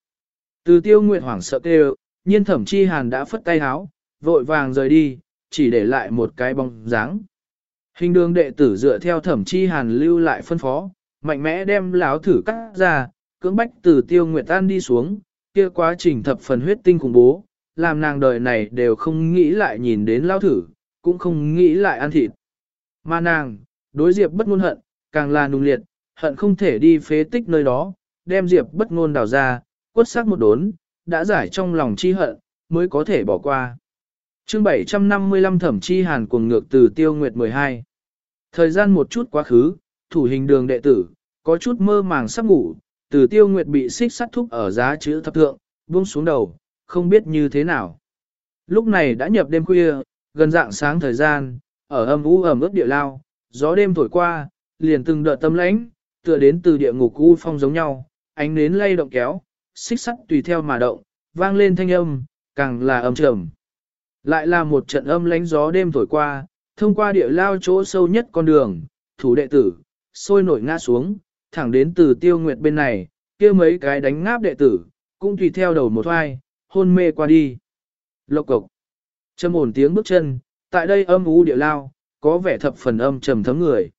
Từ tiêu nguyệt hoảng sợ kêu, nhiên thẩm chi hàn đã phất tay háo, vội vàng rời đi, chỉ để lại một cái bóng dáng. Hình đường đệ tử dựa theo thẩm chi hàn lưu lại phân phó, mạnh mẽ đem láo thử cắt ra, cưỡng bách từ tiêu nguyệt tan đi xuống, kia quá trình thập phần huyết tinh khủng bố, làm nàng đời này đều không nghĩ lại nhìn đến lao thử, cũng không nghĩ lại ăn thịt. Mà nàng, đối diệp bất ngôn hận, càng là nung liệt, hận không thể đi phế tích nơi đó, đem diệp bất ngôn đào ra, quất xác một đốn, đã giải trong lòng chi hận, mới có thể bỏ qua. chương 755 thẩm chi hàn cuồng ngược từ tiêu nguyệt 12. Thời gian một chút quá khứ, thủ hình đường đệ tử, có chút mơ màng sắp ngủ, từ tiêu nguyệt bị xích sắt thúc ở giá chữ thập thượng, buông xuống đầu, không biết như thế nào. Lúc này đã nhập đêm khuya, gần dạng sáng thời gian, ở âm u ẩm ướt địa lao, gió đêm thổi qua, liền từng đợt tâm lãnh, tựa đến từ địa ngục u phong giống nhau, ánh nến lay động kéo, xích sắt tùy theo mà động, vang lên thanh âm, càng là âm trầm. Lại là một trận âm lánh gió đêm thổi qua, thông qua địa lao chỗ sâu nhất con đường, thủ đệ tử, sôi nổi ngã xuống, thẳng đến từ tiêu nguyệt bên này, kia mấy cái đánh ngáp đệ tử, cũng tùy theo đầu một thoai, hôn mê qua đi. Lộc cộc. Trầm ổn tiếng bước chân, tại đây âm u địa lao, có vẻ thập phần âm trầm thấm người.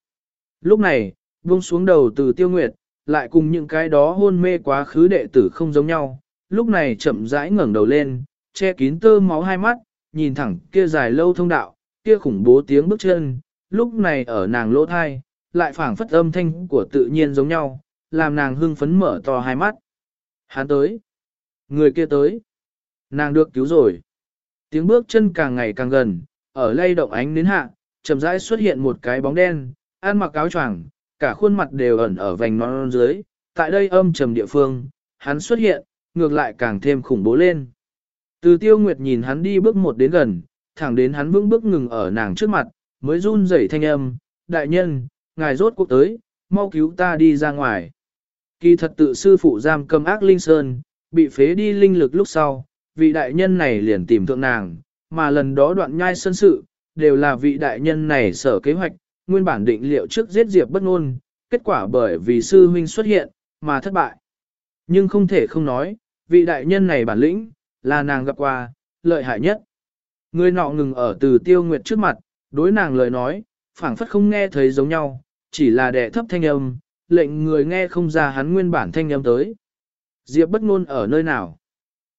Lúc này, buông xuống đầu từ tiêu nguyệt, lại cùng những cái đó hôn mê quá khứ đệ tử không giống nhau, lúc này chậm rãi ngẩng đầu lên, che kín tơ máu hai mắt, nhìn thẳng kia dài lâu thông đạo, kia khủng bố tiếng bước chân, lúc này ở nàng lỗ thai, lại phảng phất âm thanh của tự nhiên giống nhau, làm nàng hưng phấn mở to hai mắt. Hắn tới. Người kia tới. Nàng được cứu rồi. Tiếng bước chân càng ngày càng gần, ở lay động ánh đến hạ, chậm rãi xuất hiện một cái bóng đen, ăn mặc áo choàng, cả khuôn mặt đều ẩn ở vành non dưới. Tại đây âm trầm địa phương, hắn xuất hiện, ngược lại càng thêm khủng bố lên. Từ tiêu nguyệt nhìn hắn đi bước một đến gần, thẳng đến hắn vững bước ngừng ở nàng trước mặt, mới run rẩy thanh âm, đại nhân, ngài rốt cuộc tới, mau cứu ta đi ra ngoài. Kỳ thật tự sư phụ giam cầm ác linh sơn, bị phế đi linh lực lúc sau, vị đại nhân này liền tìm thượng nàng, mà lần đó đoạn nhai sân sự, đều là vị đại nhân này sở kế hoạch, nguyên bản định liệu trước giết diệp bất ngôn, kết quả bởi vì sư huynh xuất hiện, mà thất bại. Nhưng không thể không nói, vị đại nhân này bản lĩnh, là nàng gặp qua, lợi hại nhất. Người nọ ngừng ở từ tiêu nguyệt trước mặt, đối nàng lời nói, phảng phất không nghe thấy giống nhau, chỉ là đẻ thấp thanh âm, lệnh người nghe không ra hắn nguyên bản thanh âm tới. Diệp bất ngôn ở nơi nào?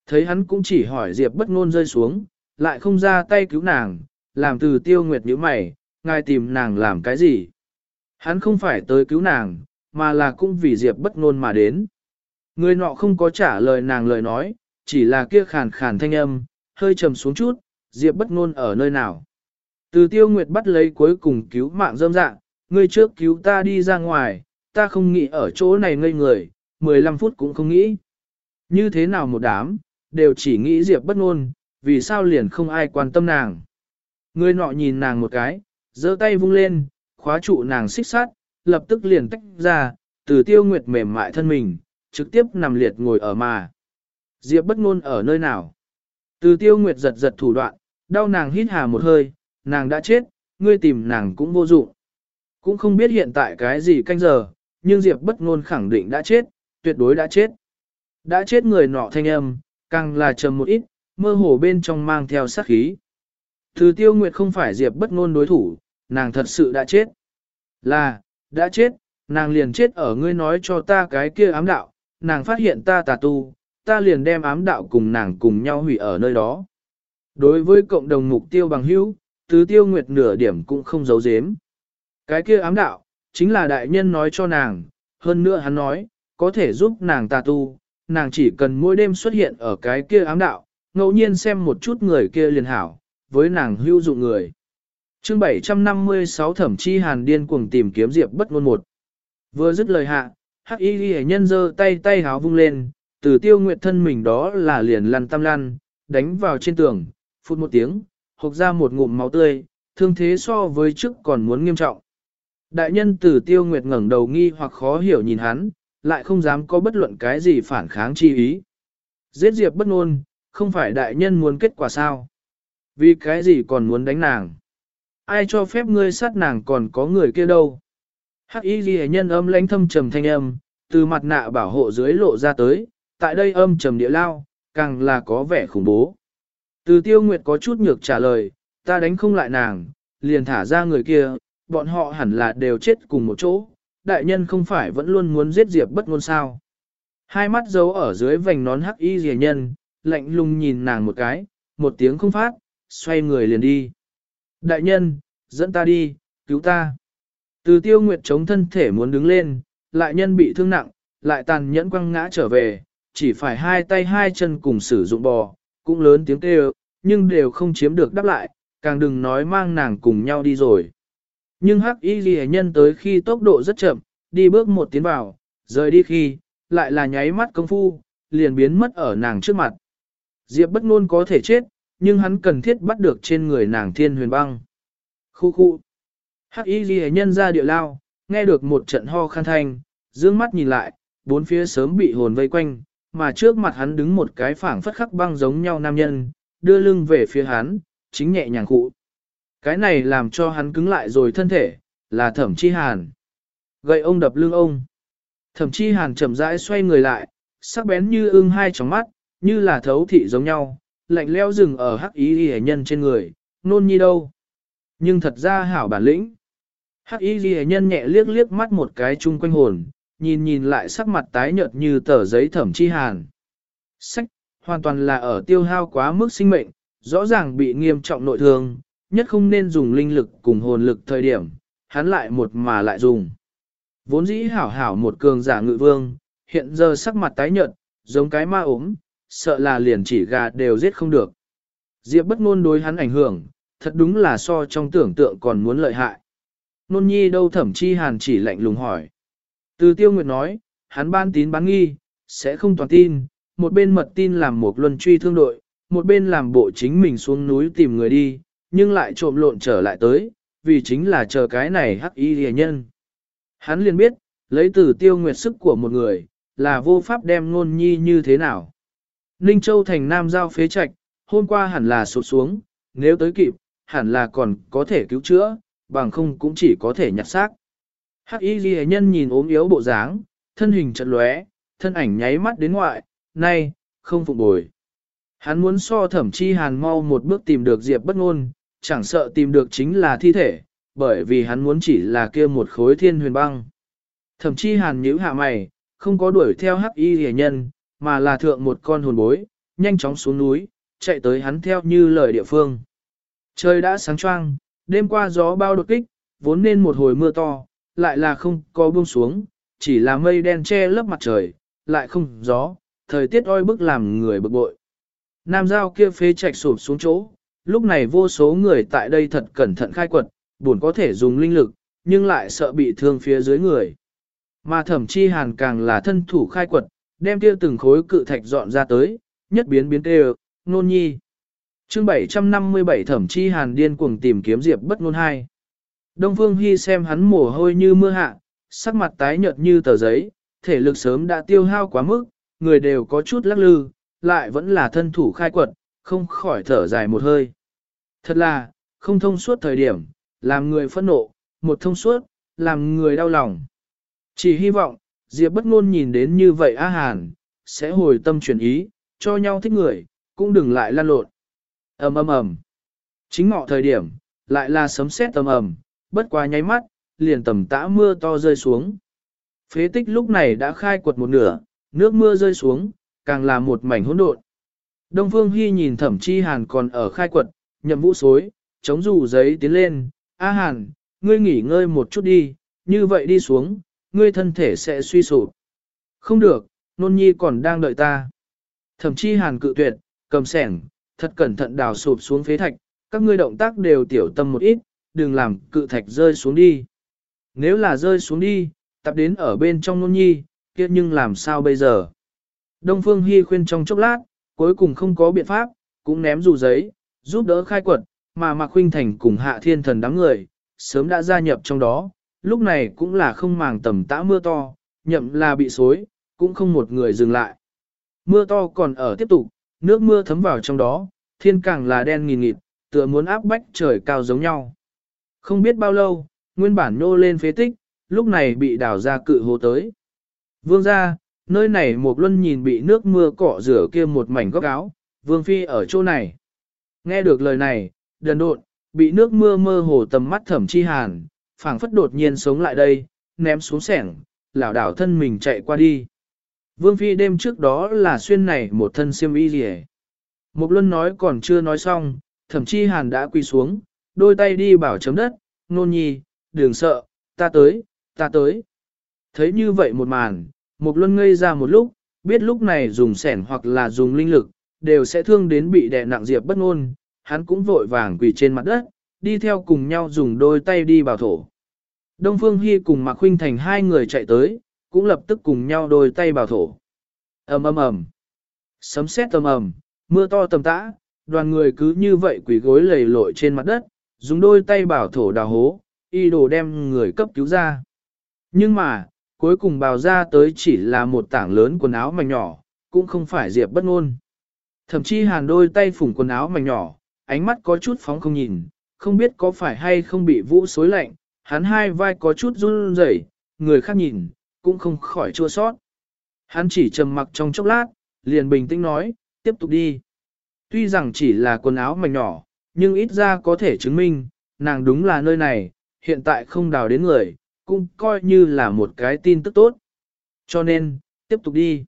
Thấy hắn cũng chỉ hỏi Diệp bất ngôn rơi xuống, lại không ra tay cứu nàng, làm từ tiêu nguyệt nhíu mày, ngài tìm nàng làm cái gì? Hắn không phải tới cứu nàng, mà là cũng vì Diệp bất ngôn mà đến. Người nọ không có trả lời nàng lời nói, chỉ là kia khàn khàn thanh âm, hơi trầm xuống chút, Diệp bất ngôn ở nơi nào. Từ tiêu nguyệt bắt lấy cuối cùng cứu mạng dâm dạng, ngươi trước cứu ta đi ra ngoài, ta không nghĩ ở chỗ này ngây người, 15 phút cũng không nghĩ. Như thế nào một đám, đều chỉ nghĩ Diệp bất ngôn, vì sao liền không ai quan tâm nàng. Người nọ nhìn nàng một cái, giơ tay vung lên, khóa trụ nàng xích sát, lập tức liền tách ra, từ tiêu nguyệt mềm mại thân mình, trực tiếp nằm liệt ngồi ở mà. Diệp bất ngôn ở nơi nào? Từ tiêu nguyệt giật giật thủ đoạn, đau nàng hít hà một hơi, nàng đã chết, ngươi tìm nàng cũng vô dụng. Cũng không biết hiện tại cái gì canh giờ, nhưng Diệp bất ngôn khẳng định đã chết, tuyệt đối đã chết. Đã chết người nọ thanh âm, càng là trầm một ít, mơ hồ bên trong mang theo sát khí. Từ tiêu nguyệt không phải Diệp bất ngôn đối thủ, nàng thật sự đã chết. Là, đã chết, nàng liền chết ở ngươi nói cho ta cái kia ám đạo, nàng phát hiện ta tà tu, ta liền đem ám đạo cùng nàng cùng nhau hủy ở nơi đó. Đối với cộng đồng mục tiêu bằng hữu, tứ tiêu nguyệt nửa điểm cũng không giấu giếm. Cái kia ám đạo, chính là đại nhân nói cho nàng, hơn nữa hắn nói, có thể giúp nàng tà tu, nàng chỉ cần mỗi đêm xuất hiện ở cái kia ám đạo, ngẫu nhiên xem một chút người kia liền hảo, với nàng hữu dụng người. chương 756 thẩm chi hàn điên cuồng tìm kiếm diệp bất ngôn một. Vừa dứt lời hạ, hắc y ghi nhân giơ tay tay háo vung lên, từ tiêu nguyệt thân mình đó là liền lăn tam lăn, đánh vào trên tường, phút một tiếng, hộc ra một ngụm máu tươi, thương thế so với trước còn muốn nghiêm trọng. Đại nhân tử tiêu nguyệt ngẩng đầu nghi hoặc khó hiểu nhìn hắn, lại không dám có bất luận cái gì phản kháng chi ý. Giết diệp bất ngôn, không phải đại nhân muốn kết quả sao? Vì cái gì còn muốn đánh nàng? Ai cho phép ngươi sát nàng còn có người kia đâu? Hắc y ghi nhân âm lãnh thâm trầm thanh âm, từ mặt nạ bảo hộ dưới lộ ra tới, tại đây âm trầm địa lao, càng là có vẻ khủng bố. Từ tiêu nguyệt có chút nhược trả lời, ta đánh không lại nàng, liền thả ra người kia, bọn họ hẳn là đều chết cùng một chỗ, đại nhân không phải vẫn luôn muốn giết diệp bất ngôn sao. Hai mắt giấu ở dưới vành nón hắc y rìa nhân, lạnh lùng nhìn nàng một cái, một tiếng không phát, xoay người liền đi. Đại nhân, dẫn ta đi, cứu ta. Từ tiêu nguyệt chống thân thể muốn đứng lên, lại nhân bị thương nặng, lại tàn nhẫn quăng ngã trở về, chỉ phải hai tay hai chân cùng sử dụng bò, cũng lớn tiếng kêu, nhưng đều không chiếm được đáp lại, càng đừng nói mang nàng cùng nhau đi rồi. Nhưng hắc y ghi nhân tới khi tốc độ rất chậm, đi bước một tiến vào, rời đi khi, lại là nháy mắt công phu, liền biến mất ở nàng trước mặt. Diệp bất ngôn có thể chết, nhưng hắn cần thiết bắt được trên người nàng thiên huyền băng. Khu khu. Hắc y ghi nhân ra địa lao, nghe được một trận ho khan thanh, dương mắt nhìn lại, bốn phía sớm bị hồn vây quanh, mà trước mặt hắn đứng một cái phảng phất khắc băng giống nhau nam nhân, đưa lưng về phía hắn, chính nhẹ nhàng cụ. Cái này làm cho hắn cứng lại rồi thân thể, là thẩm chi hàn. Gậy ông đập lưng ông. Thẩm chi hàn chậm rãi xoay người lại, sắc bén như ưng hai tróng mắt, như là thấu thị giống nhau, lạnh leo rừng ở hắc ý ghi nhân trên người, nôn nhi đâu. Nhưng thật ra hảo bản lĩnh. Hắc y ghi nhân nhẹ liếc liếc mắt một cái chung quanh hồn, nhìn nhìn lại sắc mặt tái nhợt như tờ giấy thẩm chi hàn. Sách, hoàn toàn là ở tiêu hao quá mức sinh mệnh, rõ ràng bị nghiêm trọng nội thương, nhất không nên dùng linh lực cùng hồn lực thời điểm, hắn lại một mà lại dùng. Vốn dĩ hảo hảo một cường giả ngự vương, hiện giờ sắc mặt tái nhợt, giống cái ma ốm, sợ là liền chỉ gà đều giết không được. Diệp bất ngôn đối hắn ảnh hưởng, thật đúng là so trong tưởng tượng còn muốn lợi hại. Nôn nhi đâu thẩm chi hàn chỉ lạnh lùng hỏi. Từ tiêu nguyệt nói, hắn ban tín bán nghi, sẽ không toàn tin, một bên mật tin làm một luân truy thương đội, một bên làm bộ chính mình xuống núi tìm người đi, nhưng lại trộm lộn trở lại tới, vì chính là chờ cái này hắc y rìa nhân. Hắn liền biết, lấy từ tiêu nguyệt sức của một người, là vô pháp đem ngôn nhi như thế nào. Ninh Châu thành nam giao phế trạch, hôm qua hẳn là sụt xuống, nếu tới kịp, hẳn là còn có thể cứu chữa, bằng không cũng chỉ có thể nhặt xác. Hắc y ghi nhân nhìn ốm yếu bộ dáng, thân hình chật lóe, thân ảnh nháy mắt đến ngoại, nay, không phục bồi. Hắn muốn so thẩm chi hàn mau một bước tìm được diệp bất ngôn, chẳng sợ tìm được chính là thi thể, bởi vì hắn muốn chỉ là kia một khối thiên huyền băng. Thẩm chi hàn nhíu hạ mày, không có đuổi theo hắc y ghi nhân, mà là thượng một con hồn bối, nhanh chóng xuống núi, chạy tới hắn theo như lời địa phương. Trời đã sáng choang, đêm qua gió bao đột kích, vốn nên một hồi mưa to, lại là không có buông xuống, chỉ là mây đen che lớp mặt trời, lại không gió, thời tiết oi bức làm người bực bội. Nam giao kia phế chạy sụp xuống chỗ, lúc này vô số người tại đây thật cẩn thận khai quật, buồn có thể dùng linh lực, nhưng lại sợ bị thương phía dưới người. Mà thẩm chi hàn càng là thân thủ khai quật, đem kia từng khối cự thạch dọn ra tới, nhất biến biến tê nôn nhi. chương 757 thẩm chi hàn điên cuồng tìm kiếm diệp bất ngôn hai. Đông Phương Hy xem hắn mồ hôi như mưa hạ, sắc mặt tái nhợt như tờ giấy, thể lực sớm đã tiêu hao quá mức, người đều có chút lắc lư, lại vẫn là thân thủ khai quật, không khỏi thở dài một hơi. Thật là, không thông suốt thời điểm, làm người phẫn nộ, một thông suốt, làm người đau lòng. Chỉ hy vọng, Diệp bất ngôn nhìn đến như vậy A Hàn, sẽ hồi tâm chuyển ý, cho nhau thích người, cũng đừng lại lan lộn. ầm ầm ầm. Chính ngọ thời điểm, lại là sấm sét ầm ầm, bất quá nháy mắt, liền tầm tã mưa to rơi xuống. Phế tích lúc này đã khai quật một nửa, nước mưa rơi xuống, càng là một mảnh hỗn độn. Đông Phương Hy nhìn Thẩm Chi Hàn còn ở khai quật, nhậm vũ xối, chống dù giấy tiến lên, A Hàn, ngươi nghỉ ngơi một chút đi, như vậy đi xuống, ngươi thân thể sẽ suy sụp. Không được, nôn nhi còn đang đợi ta. Thẩm Chi Hàn cự tuyệt, cầm sẻng, thật cẩn thận đào sụp xuống phế thạch, các ngươi động tác đều tiểu tâm một ít, đừng làm cự thạch rơi xuống đi. Nếu là rơi xuống đi, tập đến ở bên trong nôn nhi, kia nhưng làm sao bây giờ? Đông Phương Hy khuyên trong chốc lát, cuối cùng không có biện pháp, cũng ném dù giấy, giúp đỡ khai quật, mà Mạc Khuynh Thành cùng Hạ Thiên Thần đám người, sớm đã gia nhập trong đó, lúc này cũng là không màng tầm tã mưa to, nhậm là bị xối, cũng không một người dừng lại. Mưa to còn ở tiếp tục, nước mưa thấm vào trong đó, thiên càng là đen nghìn nghịt, tựa muốn áp bách trời cao giống nhau. Không biết bao lâu, nguyên bản nô lên phế tích, lúc này bị đào ra cự hồ tới. Vương ra, nơi này một luân nhìn bị nước mưa cọ rửa kia một mảnh góc áo, vương phi ở chỗ này. Nghe được lời này, đần độn, bị nước mưa mơ hồ tầm mắt thẩm chi hàn, phảng phất đột nhiên sống lại đây, ném xuống sẻng, lảo đảo thân mình chạy qua đi. Vương phi đêm trước đó là xuyên này một thân xiêm y gì Mục luân nói còn chưa nói xong, thẩm chi hàn đã quỳ xuống, đôi tay đi bảo chấm đất, nôn nhi, đừng sợ, ta tới, ta tới. Thấy như vậy một màn, Mục luân ngây ra một lúc, biết lúc này dùng sẻn hoặc là dùng linh lực, đều sẽ thương đến bị đè nặng diệp bất ngôn, hắn cũng vội vàng quỳ trên mặt đất, đi theo cùng nhau dùng đôi tay đi bảo thổ. Đông Phương Hy cùng Mạc Khuynh Thành hai người chạy tới, cũng lập tức cùng nhau đôi tay bảo thổ. ầm ầm ầm, sấm sét ầm ầm, mưa to tầm tã, đoàn người cứ như vậy quỳ gối lầy lội trên mặt đất, dùng đôi tay bảo thổ đào hố, y đồ đem người cấp cứu ra. Nhưng mà, cuối cùng bào ra tới chỉ là một tảng lớn quần áo mảnh nhỏ, cũng không phải Diệp bất ngôn. Thậm chí hàn đôi tay phủng quần áo mảnh nhỏ, ánh mắt có chút phóng không nhìn, không biết có phải hay không bị vũ xối lạnh, hắn hai vai có chút run rẩy, người khác nhìn, cũng không khỏi chua sót. Hắn chỉ trầm mặc trong chốc lát, liền bình tĩnh nói, tiếp tục đi. Tuy rằng chỉ là quần áo mảnh nhỏ, nhưng ít ra có thể chứng minh, nàng đúng là nơi này, hiện tại không đào đến người, cũng coi như là một cái tin tức tốt. Cho nên, tiếp tục đi.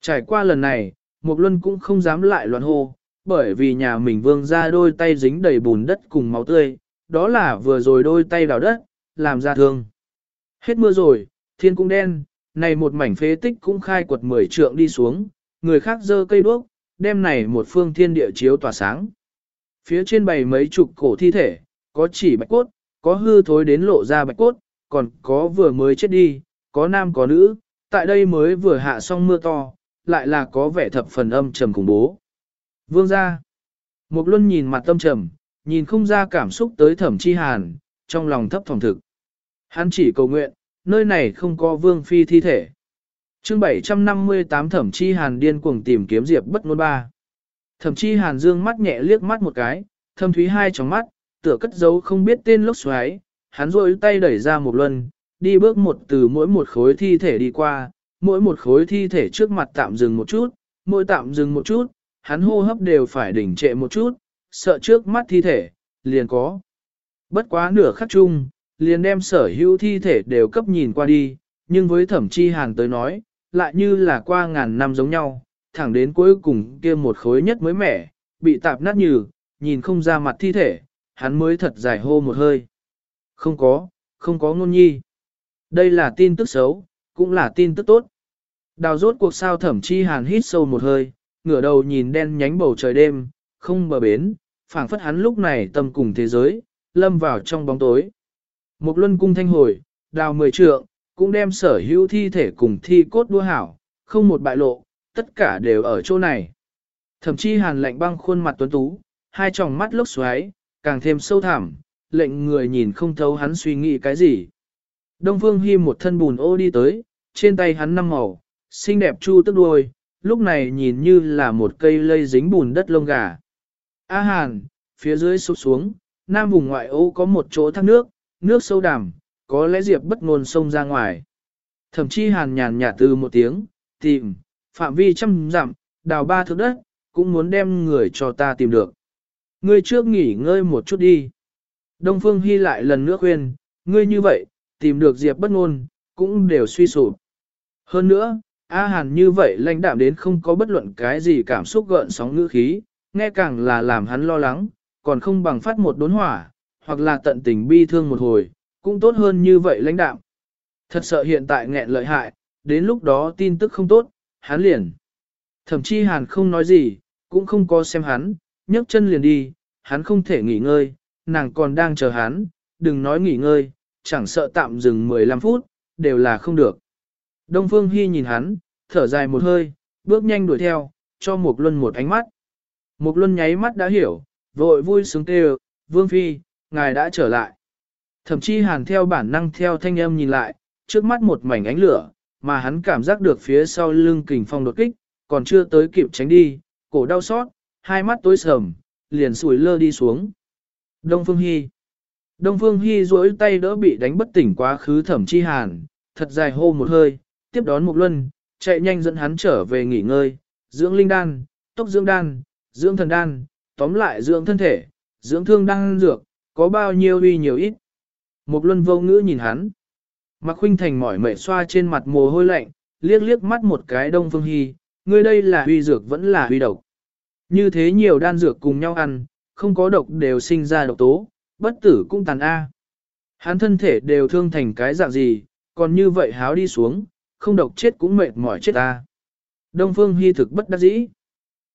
Trải qua lần này, Mục Luân cũng không dám lại loạn hô, bởi vì nhà mình vương ra đôi tay dính đầy bùn đất cùng máu tươi, đó là vừa rồi đôi tay đào đất, làm ra thương. Hết mưa rồi, thiên cũng đen, này một mảnh phế tích cũng khai quật mười trượng đi xuống, người khác dơ cây đuốc, đem này một phương thiên địa chiếu tỏa sáng. Phía trên bày mấy chục cổ thi thể, có chỉ bạch cốt, có hư thối đến lộ ra bạch cốt, còn có vừa mới chết đi, có nam có nữ, tại đây mới vừa hạ xong mưa to, lại là có vẻ thập phần âm trầm khủng bố. Vương ra. Một luân nhìn mặt tâm trầm, nhìn không ra cảm xúc tới thẩm chi hàn, trong lòng thấp phòng thực. Hắn chỉ cầu nguyện, nơi này không có vương phi thi thể. chương 758 thẩm chi hàn điên cuồng tìm kiếm diệp bất ngôn ba. Thẩm chi hàn dương mắt nhẹ liếc mắt một cái, thâm thúy hai trong mắt, tựa cất giấu không biết tên lốc xoáy, hắn rôi tay đẩy ra một luân, đi bước một từ mỗi một khối thi thể đi qua, mỗi một khối thi thể trước mặt tạm dừng một chút, mỗi tạm dừng một chút, hắn hô hấp đều phải đỉnh trệ một chút, sợ trước mắt thi thể, liền có. Bất quá nửa khắc chung, liền đem sở hữu thi thể đều cấp nhìn qua đi, nhưng với thẩm chi hàn tới nói, lại như là qua ngàn năm giống nhau, thẳng đến cuối cùng kia một khối nhất mới mẻ, bị tạp nát như, nhìn không ra mặt thi thể, hắn mới thật dài hô một hơi. Không có, không có ngôn nhi. Đây là tin tức xấu, cũng là tin tức tốt. Đào rốt cuộc sao thẩm chi hàn hít sâu một hơi, ngửa đầu nhìn đen nhánh bầu trời đêm, không bờ bến, phảng phất hắn lúc này tâm cùng thế giới, lâm vào trong bóng tối. Một luân cung thanh hồi, đào mười trượng, cũng đem sở hữu thi thể cùng thi cốt đua hảo, không một bại lộ, tất cả đều ở chỗ này. Thậm chí hàn lạnh băng khuôn mặt tuấn tú, hai tròng mắt lốc xoáy, càng thêm sâu thẳm, lệnh người nhìn không thấu hắn suy nghĩ cái gì. Đông Phương Hi một thân bùn ô đi tới, trên tay hắn năm màu, xinh đẹp chu tức đuôi, lúc này nhìn như là một cây lây dính bùn đất lông gà. A Hàn, phía dưới sụp xuống, nam vùng ngoại ô có một chỗ thác nước, nước sâu đầm, có lẽ Diệp bất ngôn sông ra ngoài. Thậm chí Hàn nhàn nhạt từ một tiếng, tìm, phạm vi trăm dặm, đào ba thước đất, cũng muốn đem người cho ta tìm được. Ngươi trước nghỉ ngơi một chút đi. Đông Phương Hy lại lần nữa khuyên, ngươi như vậy, tìm được Diệp bất ngôn, cũng đều suy sụp. Hơn nữa, A Hàn như vậy lãnh đạm đến không có bất luận cái gì cảm xúc gợn sóng ngữ khí, nghe càng là làm hắn lo lắng, còn không bằng phát một đốn hỏa, hoặc là tận tình bi thương một hồi, cũng tốt hơn như vậy lãnh đạm. Thật sợ hiện tại nghẹn lợi hại, đến lúc đó tin tức không tốt, hắn liền. Thậm chí Hàn không nói gì, cũng không có xem hắn, nhấc chân liền đi, hắn không thể nghỉ ngơi, nàng còn đang chờ hắn, đừng nói nghỉ ngơi, chẳng sợ tạm dừng 15 phút, đều là không được. Đông Phương Hy nhìn hắn, thở dài một hơi, bước nhanh đuổi theo, cho Mục Luân một ánh mắt. Mục Luân nháy mắt đã hiểu, vội vui sướng kêu, Vương Phi, ngài đã trở lại. Thậm chí hàn theo bản năng theo thanh âm nhìn lại, trước mắt một mảnh ánh lửa, mà hắn cảm giác được phía sau lưng kình phong đột kích, còn chưa tới kịp tránh đi, cổ đau xót, hai mắt tối sầm, liền sùi lơ đi xuống. Đông Phương Hy Đông Phương Hy duỗi tay đỡ bị đánh bất tỉnh quá khứ thẩm chi hàn, thật dài hô một hơi, tiếp đón Mục Luân, chạy nhanh dẫn hắn trở về nghỉ ngơi, dưỡng linh đan, tốc dưỡng đan, dưỡng thần đan, tóm lại dưỡng thân thể, dưỡng thương đan dược, có bao nhiêu uy nhiều ít. Mục Luân vô ngữ nhìn hắn. Mạc Khuynh Thành mỏi mệt xoa trên mặt mồ hôi lạnh, liếc liếc mắt một cái Đông Phương Hi, ngươi đây là huy dược vẫn là huy độc. Như thế nhiều đan dược cùng nhau ăn, không có độc đều sinh ra độc tố, bất tử cũng tàn A. Hắn thân thể đều thương thành cái dạng gì, còn như vậy háo đi xuống, không độc chết cũng mệt mỏi chết ta. Đông Phương Hy thực bất đắc dĩ.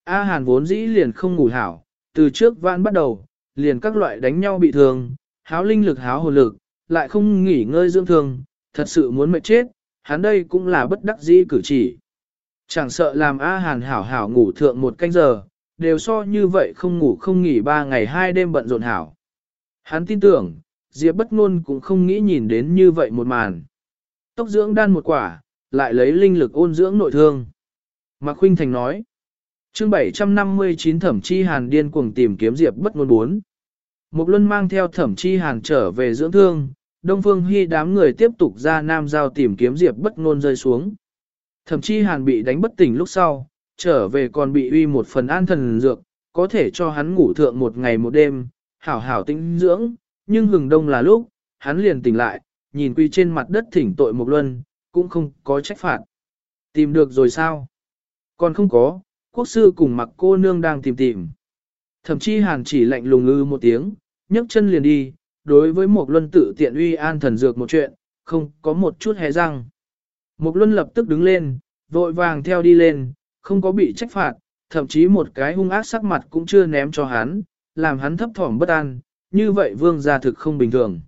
A Hàn vốn dĩ liền không ngủ hảo, từ trước vãn bắt đầu, liền các loại đánh nhau bị thương, háo linh lực háo hồn lực, lại không nghỉ ngơi dưỡng thương, thật sự muốn mệt chết, hắn đây cũng là bất đắc dĩ cử chỉ. Chẳng sợ làm A Hàn hảo hảo ngủ thượng một canh giờ, đều so như vậy không ngủ không nghỉ ba ngày hai đêm bận rộn hảo. Hắn tin tưởng, Diệp bất ngôn cũng không nghĩ nhìn đến như vậy một màn. Tốc dưỡng đan một quả, lại lấy linh lực ôn dưỡng nội thương. Mạc Khuynh Thành nói. Chương 759 Thẩm Chi Hàn điên cuồng tìm kiếm Diệp Bất Ngôn bốn. Mục Luân mang theo Thẩm Chi Hàn trở về dưỡng thương, Đông Phương Hy đám người tiếp tục ra Nam Giao tìm kiếm Diệp Bất Ngôn rơi xuống. Thẩm Chi Hàn bị đánh bất tỉnh lúc sau, trở về còn bị uy một phần an thần dược, có thể cho hắn ngủ thượng một ngày một đêm, hảo hảo tĩnh dưỡng, nhưng hừng đông là lúc, hắn liền tỉnh lại, nhìn quy trên mặt đất thỉnh tội Mục Luân, cũng không có trách phạt. Tìm được rồi sao? Còn không có, quốc sư cùng mặc cô nương đang tìm tìm. Thậm chí hàn chỉ lạnh lùng ư một tiếng, nhấc chân liền đi, đối với một luân tự tiện uy an thần dược một chuyện, không có một chút hé răng. Một luân lập tức đứng lên, vội vàng theo đi lên, không có bị trách phạt, thậm chí một cái hung ác sắc mặt cũng chưa ném cho hắn, làm hắn thấp thỏm bất an, như vậy vương gia thực không bình thường.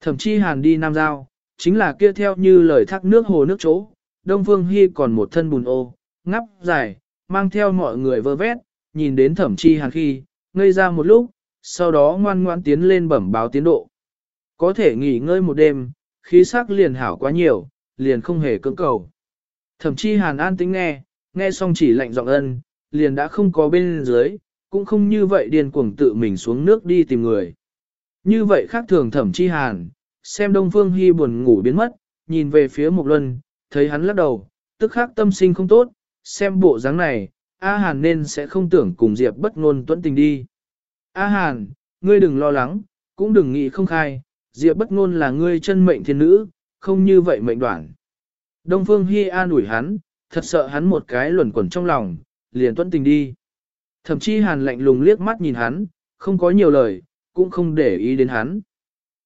Thậm chí hàn đi nam giao, chính là kia theo như lời thác nước hồ nước chỗ, Đông Phương Hy còn một thân bùn ô, ngắp dài, mang theo mọi người vơ vét, nhìn đến thẩm chi hàn khi, ngây ra một lúc, sau đó ngoan ngoan tiến lên bẩm báo tiến độ. Có thể nghỉ ngơi một đêm, khí sắc liền hảo quá nhiều, liền không hề cưỡng cầu. Thẩm chi hàn an tính nghe, nghe xong chỉ lạnh giọng ân, liền đã không có bên dưới, cũng không như vậy điên cuồng tự mình xuống nước đi tìm người. Như vậy khác thường thẩm chi hàn, xem Đông Phương Hy buồn ngủ biến mất, nhìn về phía Mục Luân, thấy hắn lắc đầu, tức khắc tâm sinh không tốt, xem bộ dáng này, A Hàn nên sẽ không tưởng cùng Diệp bất ngôn tuẫn tình đi. A Hàn, ngươi đừng lo lắng, cũng đừng nghĩ không khai, Diệp bất ngôn là ngươi chân mệnh thiên nữ, không như vậy mệnh đoạn. Đông Phương Hi an ủi hắn, thật sợ hắn một cái luẩn quẩn trong lòng, liền tuẫn tình đi. Thậm chí Hàn lạnh lùng liếc mắt nhìn hắn, không có nhiều lời, cũng không để ý đến hắn.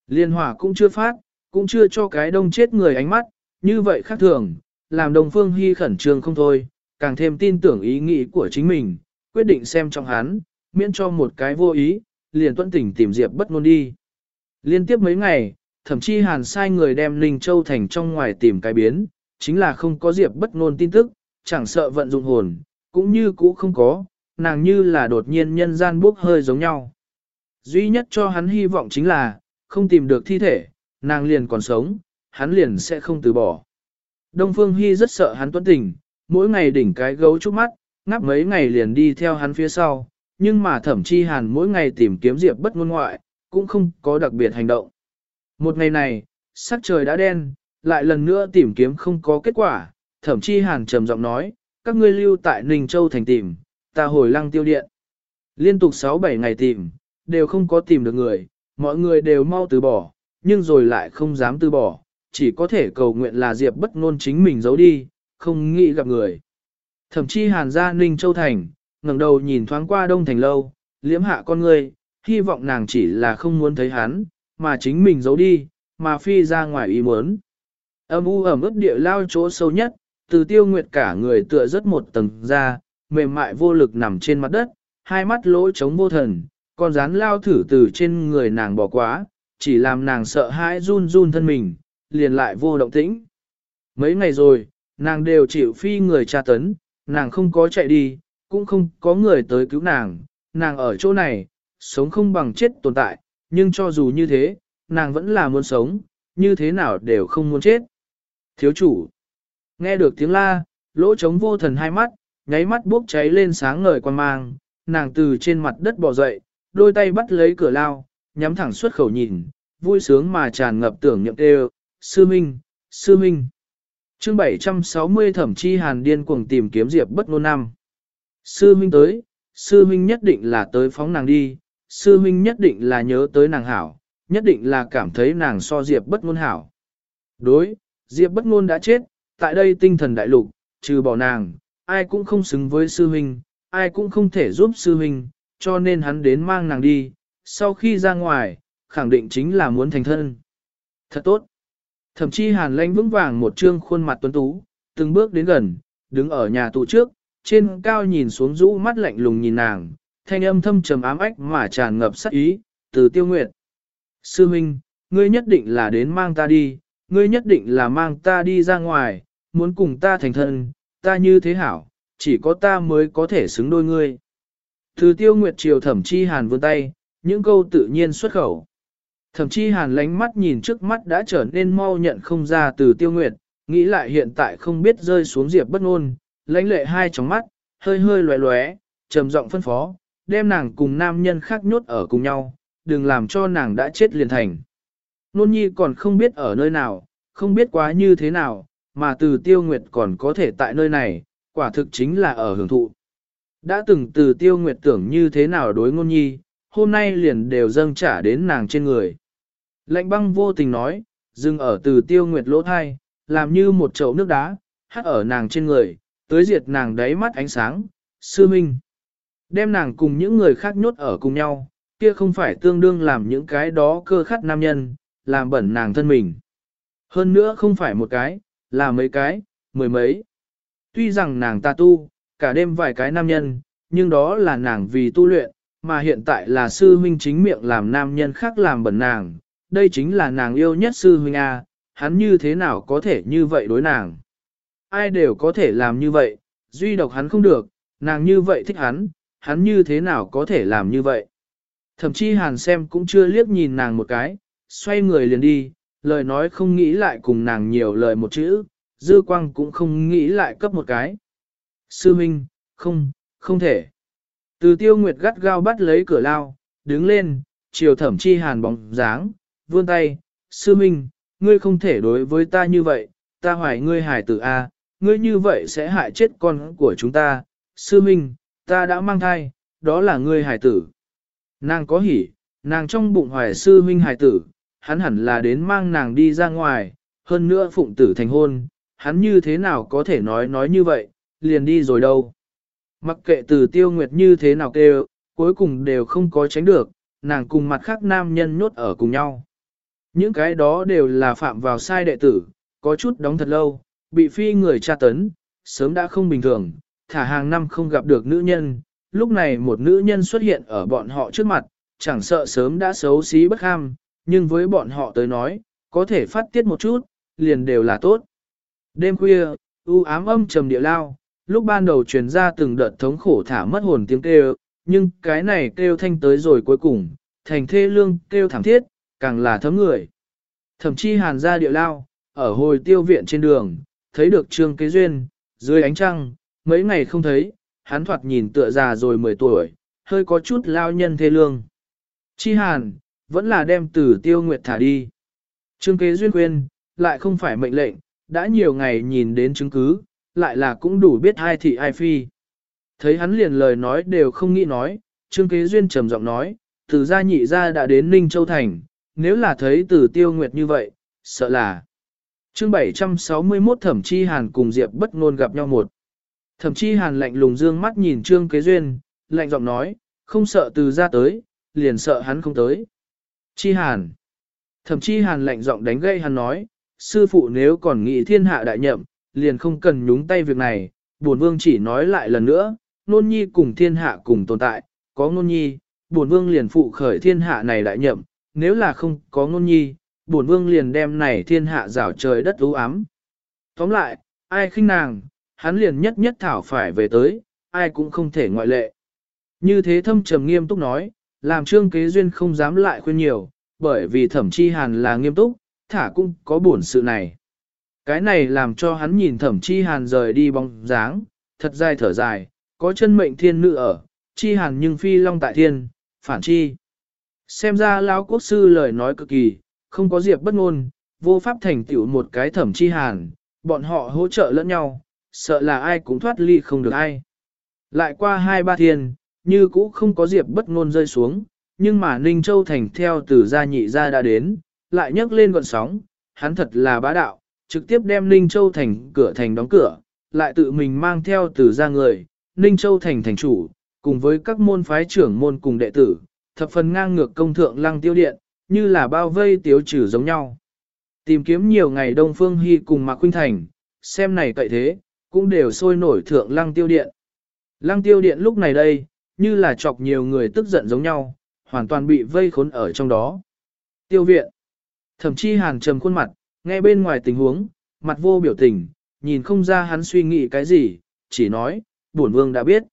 Liên hỏa cũng chưa phát, cũng chưa cho cái đông chết người ánh mắt, như vậy khác thường, làm Đông Phương Hi khẩn trương không thôi, càng thêm tin tưởng ý nghĩ của chính mình, quyết định xem trong hắn, miễn cho một cái vô ý, liền tuân tỉnh tìm Diệp bất ngôn đi. Liên tiếp mấy ngày, thậm chí hàn sai người đem Linh Châu Thành trong ngoài tìm cái biến, chính là không có Diệp bất ngôn tin tức, chẳng sợ vận dụng hồn, cũng như cũ không có, nàng như là đột nhiên nhân gian bốc hơi giống nhau. Duy nhất cho hắn hy vọng chính là, không tìm được thi thể, nàng liền còn sống, hắn liền sẽ không từ bỏ. Đông Phương Hy rất sợ hắn tuân tình, mỗi ngày đỉnh cái gấu trúc mắt, ngắp mấy ngày liền đi theo hắn phía sau, nhưng mà thẩm chi hàn mỗi ngày tìm kiếm diệp bất ngôn ngoại, cũng không có đặc biệt hành động. Một ngày này, sắc trời đã đen, lại lần nữa tìm kiếm không có kết quả, thẩm chi hàn trầm giọng nói, các ngươi lưu tại Ninh Châu thành tìm, ta hồi lăng tiêu điện. Liên tục 6-7 ngày tìm, đều không có tìm được người, mọi người đều mau từ bỏ, nhưng rồi lại không dám từ bỏ, chỉ có thể cầu nguyện là Diệp bất ngôn chính mình giấu đi, không nghĩ gặp người. Thậm chí hàn gia ninh châu thành, ngẩng đầu nhìn thoáng qua đông thành lâu, Liễm hạ con người, hy vọng nàng chỉ là không muốn thấy hắn, mà chính mình giấu đi, mà phi ra ngoài ý muốn. Âm u ẩm ướt địa lao chỗ sâu nhất, từ tiêu nguyệt cả người tựa rất một tầng ra, mềm mại vô lực nằm trên mặt đất, hai mắt lỗ trống vô thần, con rán lao thử từ trên người nàng bỏ quá, chỉ làm nàng sợ hãi run run thân mình, liền lại vô động tĩnh. Mấy ngày rồi, nàng đều chịu phi người tra tấn, nàng không có chạy đi, cũng không có người tới cứu nàng, nàng ở chỗ này, sống không bằng chết tồn tại, nhưng cho dù như thế, nàng vẫn là muốn sống, như thế nào đều không muốn chết. Thiếu chủ, nghe được tiếng la, lỗ trống vô thần hai mắt, nháy mắt bốc cháy lên sáng ngời quan mang, nàng từ trên mặt đất bò dậy, đôi tay bắt lấy cửa lao, nhắm thẳng xuất khẩu nhìn, vui sướng mà tràn ngập tưởng nhậm đều, sư minh, sư minh. Chương 760 thẩm chi hàn điên cuồng tìm kiếm Diệp bất ngôn năm. Sư Minh tới, sư Minh nhất định là tới phóng nàng đi, sư Minh nhất định là nhớ tới nàng hảo, nhất định là cảm thấy nàng so Diệp bất ngôn hảo. Đối, Diệp bất ngôn đã chết, tại đây tinh thần đại lục, trừ bỏ nàng, ai cũng không xứng với sư Minh, ai cũng không thể giúp sư huynh, cho nên hắn đến mang nàng đi, sau khi ra ngoài, khẳng định chính là muốn thành thân. Thật tốt. Thậm chí hàn lãnh vững vàng một trương khuôn mặt tuấn tú, từng bước đến gần, đứng ở nhà tù trước, trên cao nhìn xuống rũ mắt lạnh lùng nhìn nàng, thanh âm thâm trầm ám ách mà tràn ngập sắc ý, từ tiêu nguyệt. Sư Minh, ngươi nhất định là đến mang ta đi, ngươi nhất định là mang ta đi ra ngoài, muốn cùng ta thành thân, ta như thế hảo, chỉ có ta mới có thể xứng đôi ngươi. Từ tiêu nguyệt triều thẩm chi hàn vươn tay, những câu tự nhiên xuất khẩu. Thẩm Chi hàn lánh mắt nhìn trước mắt đã trở nên mau nhận không ra từ tiêu nguyệt, nghĩ lại hiện tại không biết rơi xuống diệp bất ngôn, lánh lệ hai tròng mắt, hơi hơi loé loé, trầm giọng phân phó, đem nàng cùng nam nhân khác nhốt ở cùng nhau, đừng làm cho nàng đã chết liền thành. Nôn nhi còn không biết ở nơi nào, không biết quá như thế nào, mà từ tiêu nguyệt còn có thể tại nơi này, quả thực chính là ở hưởng thụ. Đã từng từ tiêu nguyệt tưởng như thế nào đối ngôn nhi, hôm nay liền đều dâng trả đến nàng trên người. Lạnh băng vô tình nói, dừng ở từ tiêu nguyệt lỗ thai, làm như một chậu nước đá, hắt ở nàng trên người, tới diệt nàng đáy mắt ánh sáng, sư minh. Đem nàng cùng những người khác nhốt ở cùng nhau, kia không phải tương đương làm những cái đó cơ khát nam nhân, làm bẩn nàng thân mình. Hơn nữa không phải một cái, là mấy cái, mười mấy. Tuy rằng nàng ta tu, cả đêm vài cái nam nhân, nhưng đó là nàng vì tu luyện, mà hiện tại là sư huynh chính miệng làm nam nhân khác làm bẩn nàng, đây chính là nàng yêu nhất sư huynh A, hắn như thế nào có thể như vậy đối nàng. Ai đều có thể làm như vậy, duy độc hắn không được, nàng như vậy thích hắn, hắn như thế nào có thể làm như vậy. Thậm chí hàn xem cũng chưa liếc nhìn nàng một cái, xoay người liền đi, lời nói không nghĩ lại cùng nàng nhiều lời một chữ, dư quang cũng không nghĩ lại cấp một cái. Sư Minh, không, không thể. Từ tiêu nguyệt gắt gao bắt lấy cửa lao, đứng lên, chiều thẩm chi hàn bóng dáng, vươn tay, sư Minh, ngươi không thể đối với ta như vậy, ta hoài ngươi hài tử A, ngươi như vậy sẽ hại chết con của chúng ta, sư Minh, ta đã mang thai, đó là ngươi hài tử. Nàng có hỉ, nàng trong bụng hoài sư Minh hài tử, hắn hẳn là đến mang nàng đi ra ngoài, hơn nữa phụng tử thành hôn, hắn như thế nào có thể nói nói như vậy, liền đi rồi đâu. Mặc kệ từ tiêu nguyệt như thế nào kêu, cuối cùng đều không có tránh được, nàng cùng mặt khác nam nhân nhốt ở cùng nhau. Những cái đó đều là phạm vào sai đệ tử, có chút đóng thật lâu, bị phi người tra tấn, sớm đã không bình thường, thả hàng năm không gặp được nữ nhân, lúc này một nữ nhân xuất hiện ở bọn họ trước mặt, chẳng sợ sớm đã xấu xí bất ham, nhưng với bọn họ tới nói, có thể phát tiết một chút, liền đều là tốt. Đêm khuya, u ám âm trầm địa lao, lúc ban đầu truyền ra từng đợt thống khổ thả mất hồn tiếng kêu, nhưng cái này kêu thanh tới rồi cuối cùng, thành thê lương kêu thảm thiết, càng là thấm người. Thậm chí hàn ra địa lao, ở hồi tiêu viện trên đường, thấy được trương kế duyên, dưới ánh trăng, mấy ngày không thấy, hắn thoạt nhìn tựa già rồi 10 tuổi, hơi có chút lao nhân thê lương. Chi hàn, vẫn là đem từ tiêu nguyệt thả đi. Trương kế duyên quên, lại không phải mệnh lệnh, đã nhiều ngày nhìn đến chứng cứ, lại là cũng đủ biết hai thị ai phi. Thấy hắn liền lời nói đều không nghĩ nói, Trương Kế Duyên trầm giọng nói, từ gia nhị gia đã đến Ninh Châu Thành, nếu là thấy từ tiêu nguyệt như vậy, sợ là. Chương 761 Thẩm Chi Hàn cùng Diệp bất ngôn gặp nhau một. Thẩm Chi Hàn lạnh lùng dương mắt nhìn Trương Kế Duyên, lạnh giọng nói, không sợ từ gia tới, liền sợ hắn không tới. Chi Hàn. Thẩm Chi Hàn lạnh giọng đánh gây hắn nói, sư phụ nếu còn nghĩ thiên hạ đại nhậm, liền không cần nhúng tay việc này, buồn vương chỉ nói lại lần nữa, nôn nhi cùng thiên hạ cùng tồn tại, có nôn nhi, buồn vương liền phụ khởi thiên hạ này đại nhậm, nếu là không có nôn nhi, buồn vương liền đem này thiên hạ rảo trời đất ưu ám. Tóm lại, ai khinh nàng, hắn liền nhất nhất thảo phải về tới, ai cũng không thể ngoại lệ. Như thế thâm trầm nghiêm túc nói, làm trương kế duyên không dám lại khuyên nhiều, bởi vì thẩm chi hàn là nghiêm túc, thả cũng có buồn sự này. Cái này làm cho hắn nhìn thẩm chi hàn rời đi bóng dáng, thật dài thở dài, có chân mệnh thiên nữ ở, chi hàn nhưng phi long tại thiên, phản chi. Xem ra lão quốc sư lời nói cực kỳ, không có diệp bất ngôn, vô pháp thành tựu một cái thẩm chi hàn, bọn họ hỗ trợ lẫn nhau, sợ là ai cũng thoát ly không được ai. Lại qua hai ba thiên, như cũ không có diệp bất ngôn rơi xuống, nhưng mà Ninh Châu Thành theo từ gia nhị gia đã đến, lại nhấc lên gọn sóng, hắn thật là bá đạo, trực tiếp đem Ninh Châu Thành cửa thành đóng cửa, lại tự mình mang theo từ ra người, Ninh Châu Thành thành chủ, cùng với các môn phái trưởng môn cùng đệ tử, thập phần ngang ngược công thượng lăng tiêu điện, như là bao vây tiếu trừ giống nhau. Tìm kiếm nhiều ngày Đông Phương Hy cùng Mạc Khuynh Thành, xem này cậy thế, cũng đều sôi nổi thượng lăng tiêu điện. Lăng tiêu điện lúc này đây, như là chọc nhiều người tức giận giống nhau, hoàn toàn bị vây khốn ở trong đó. Tiêu viện. Thậm chí hàn trầm khuôn mặt, nghe bên ngoài tình huống, mặt vô biểu tình, nhìn không ra hắn suy nghĩ cái gì, chỉ nói, bổn vương đã biết.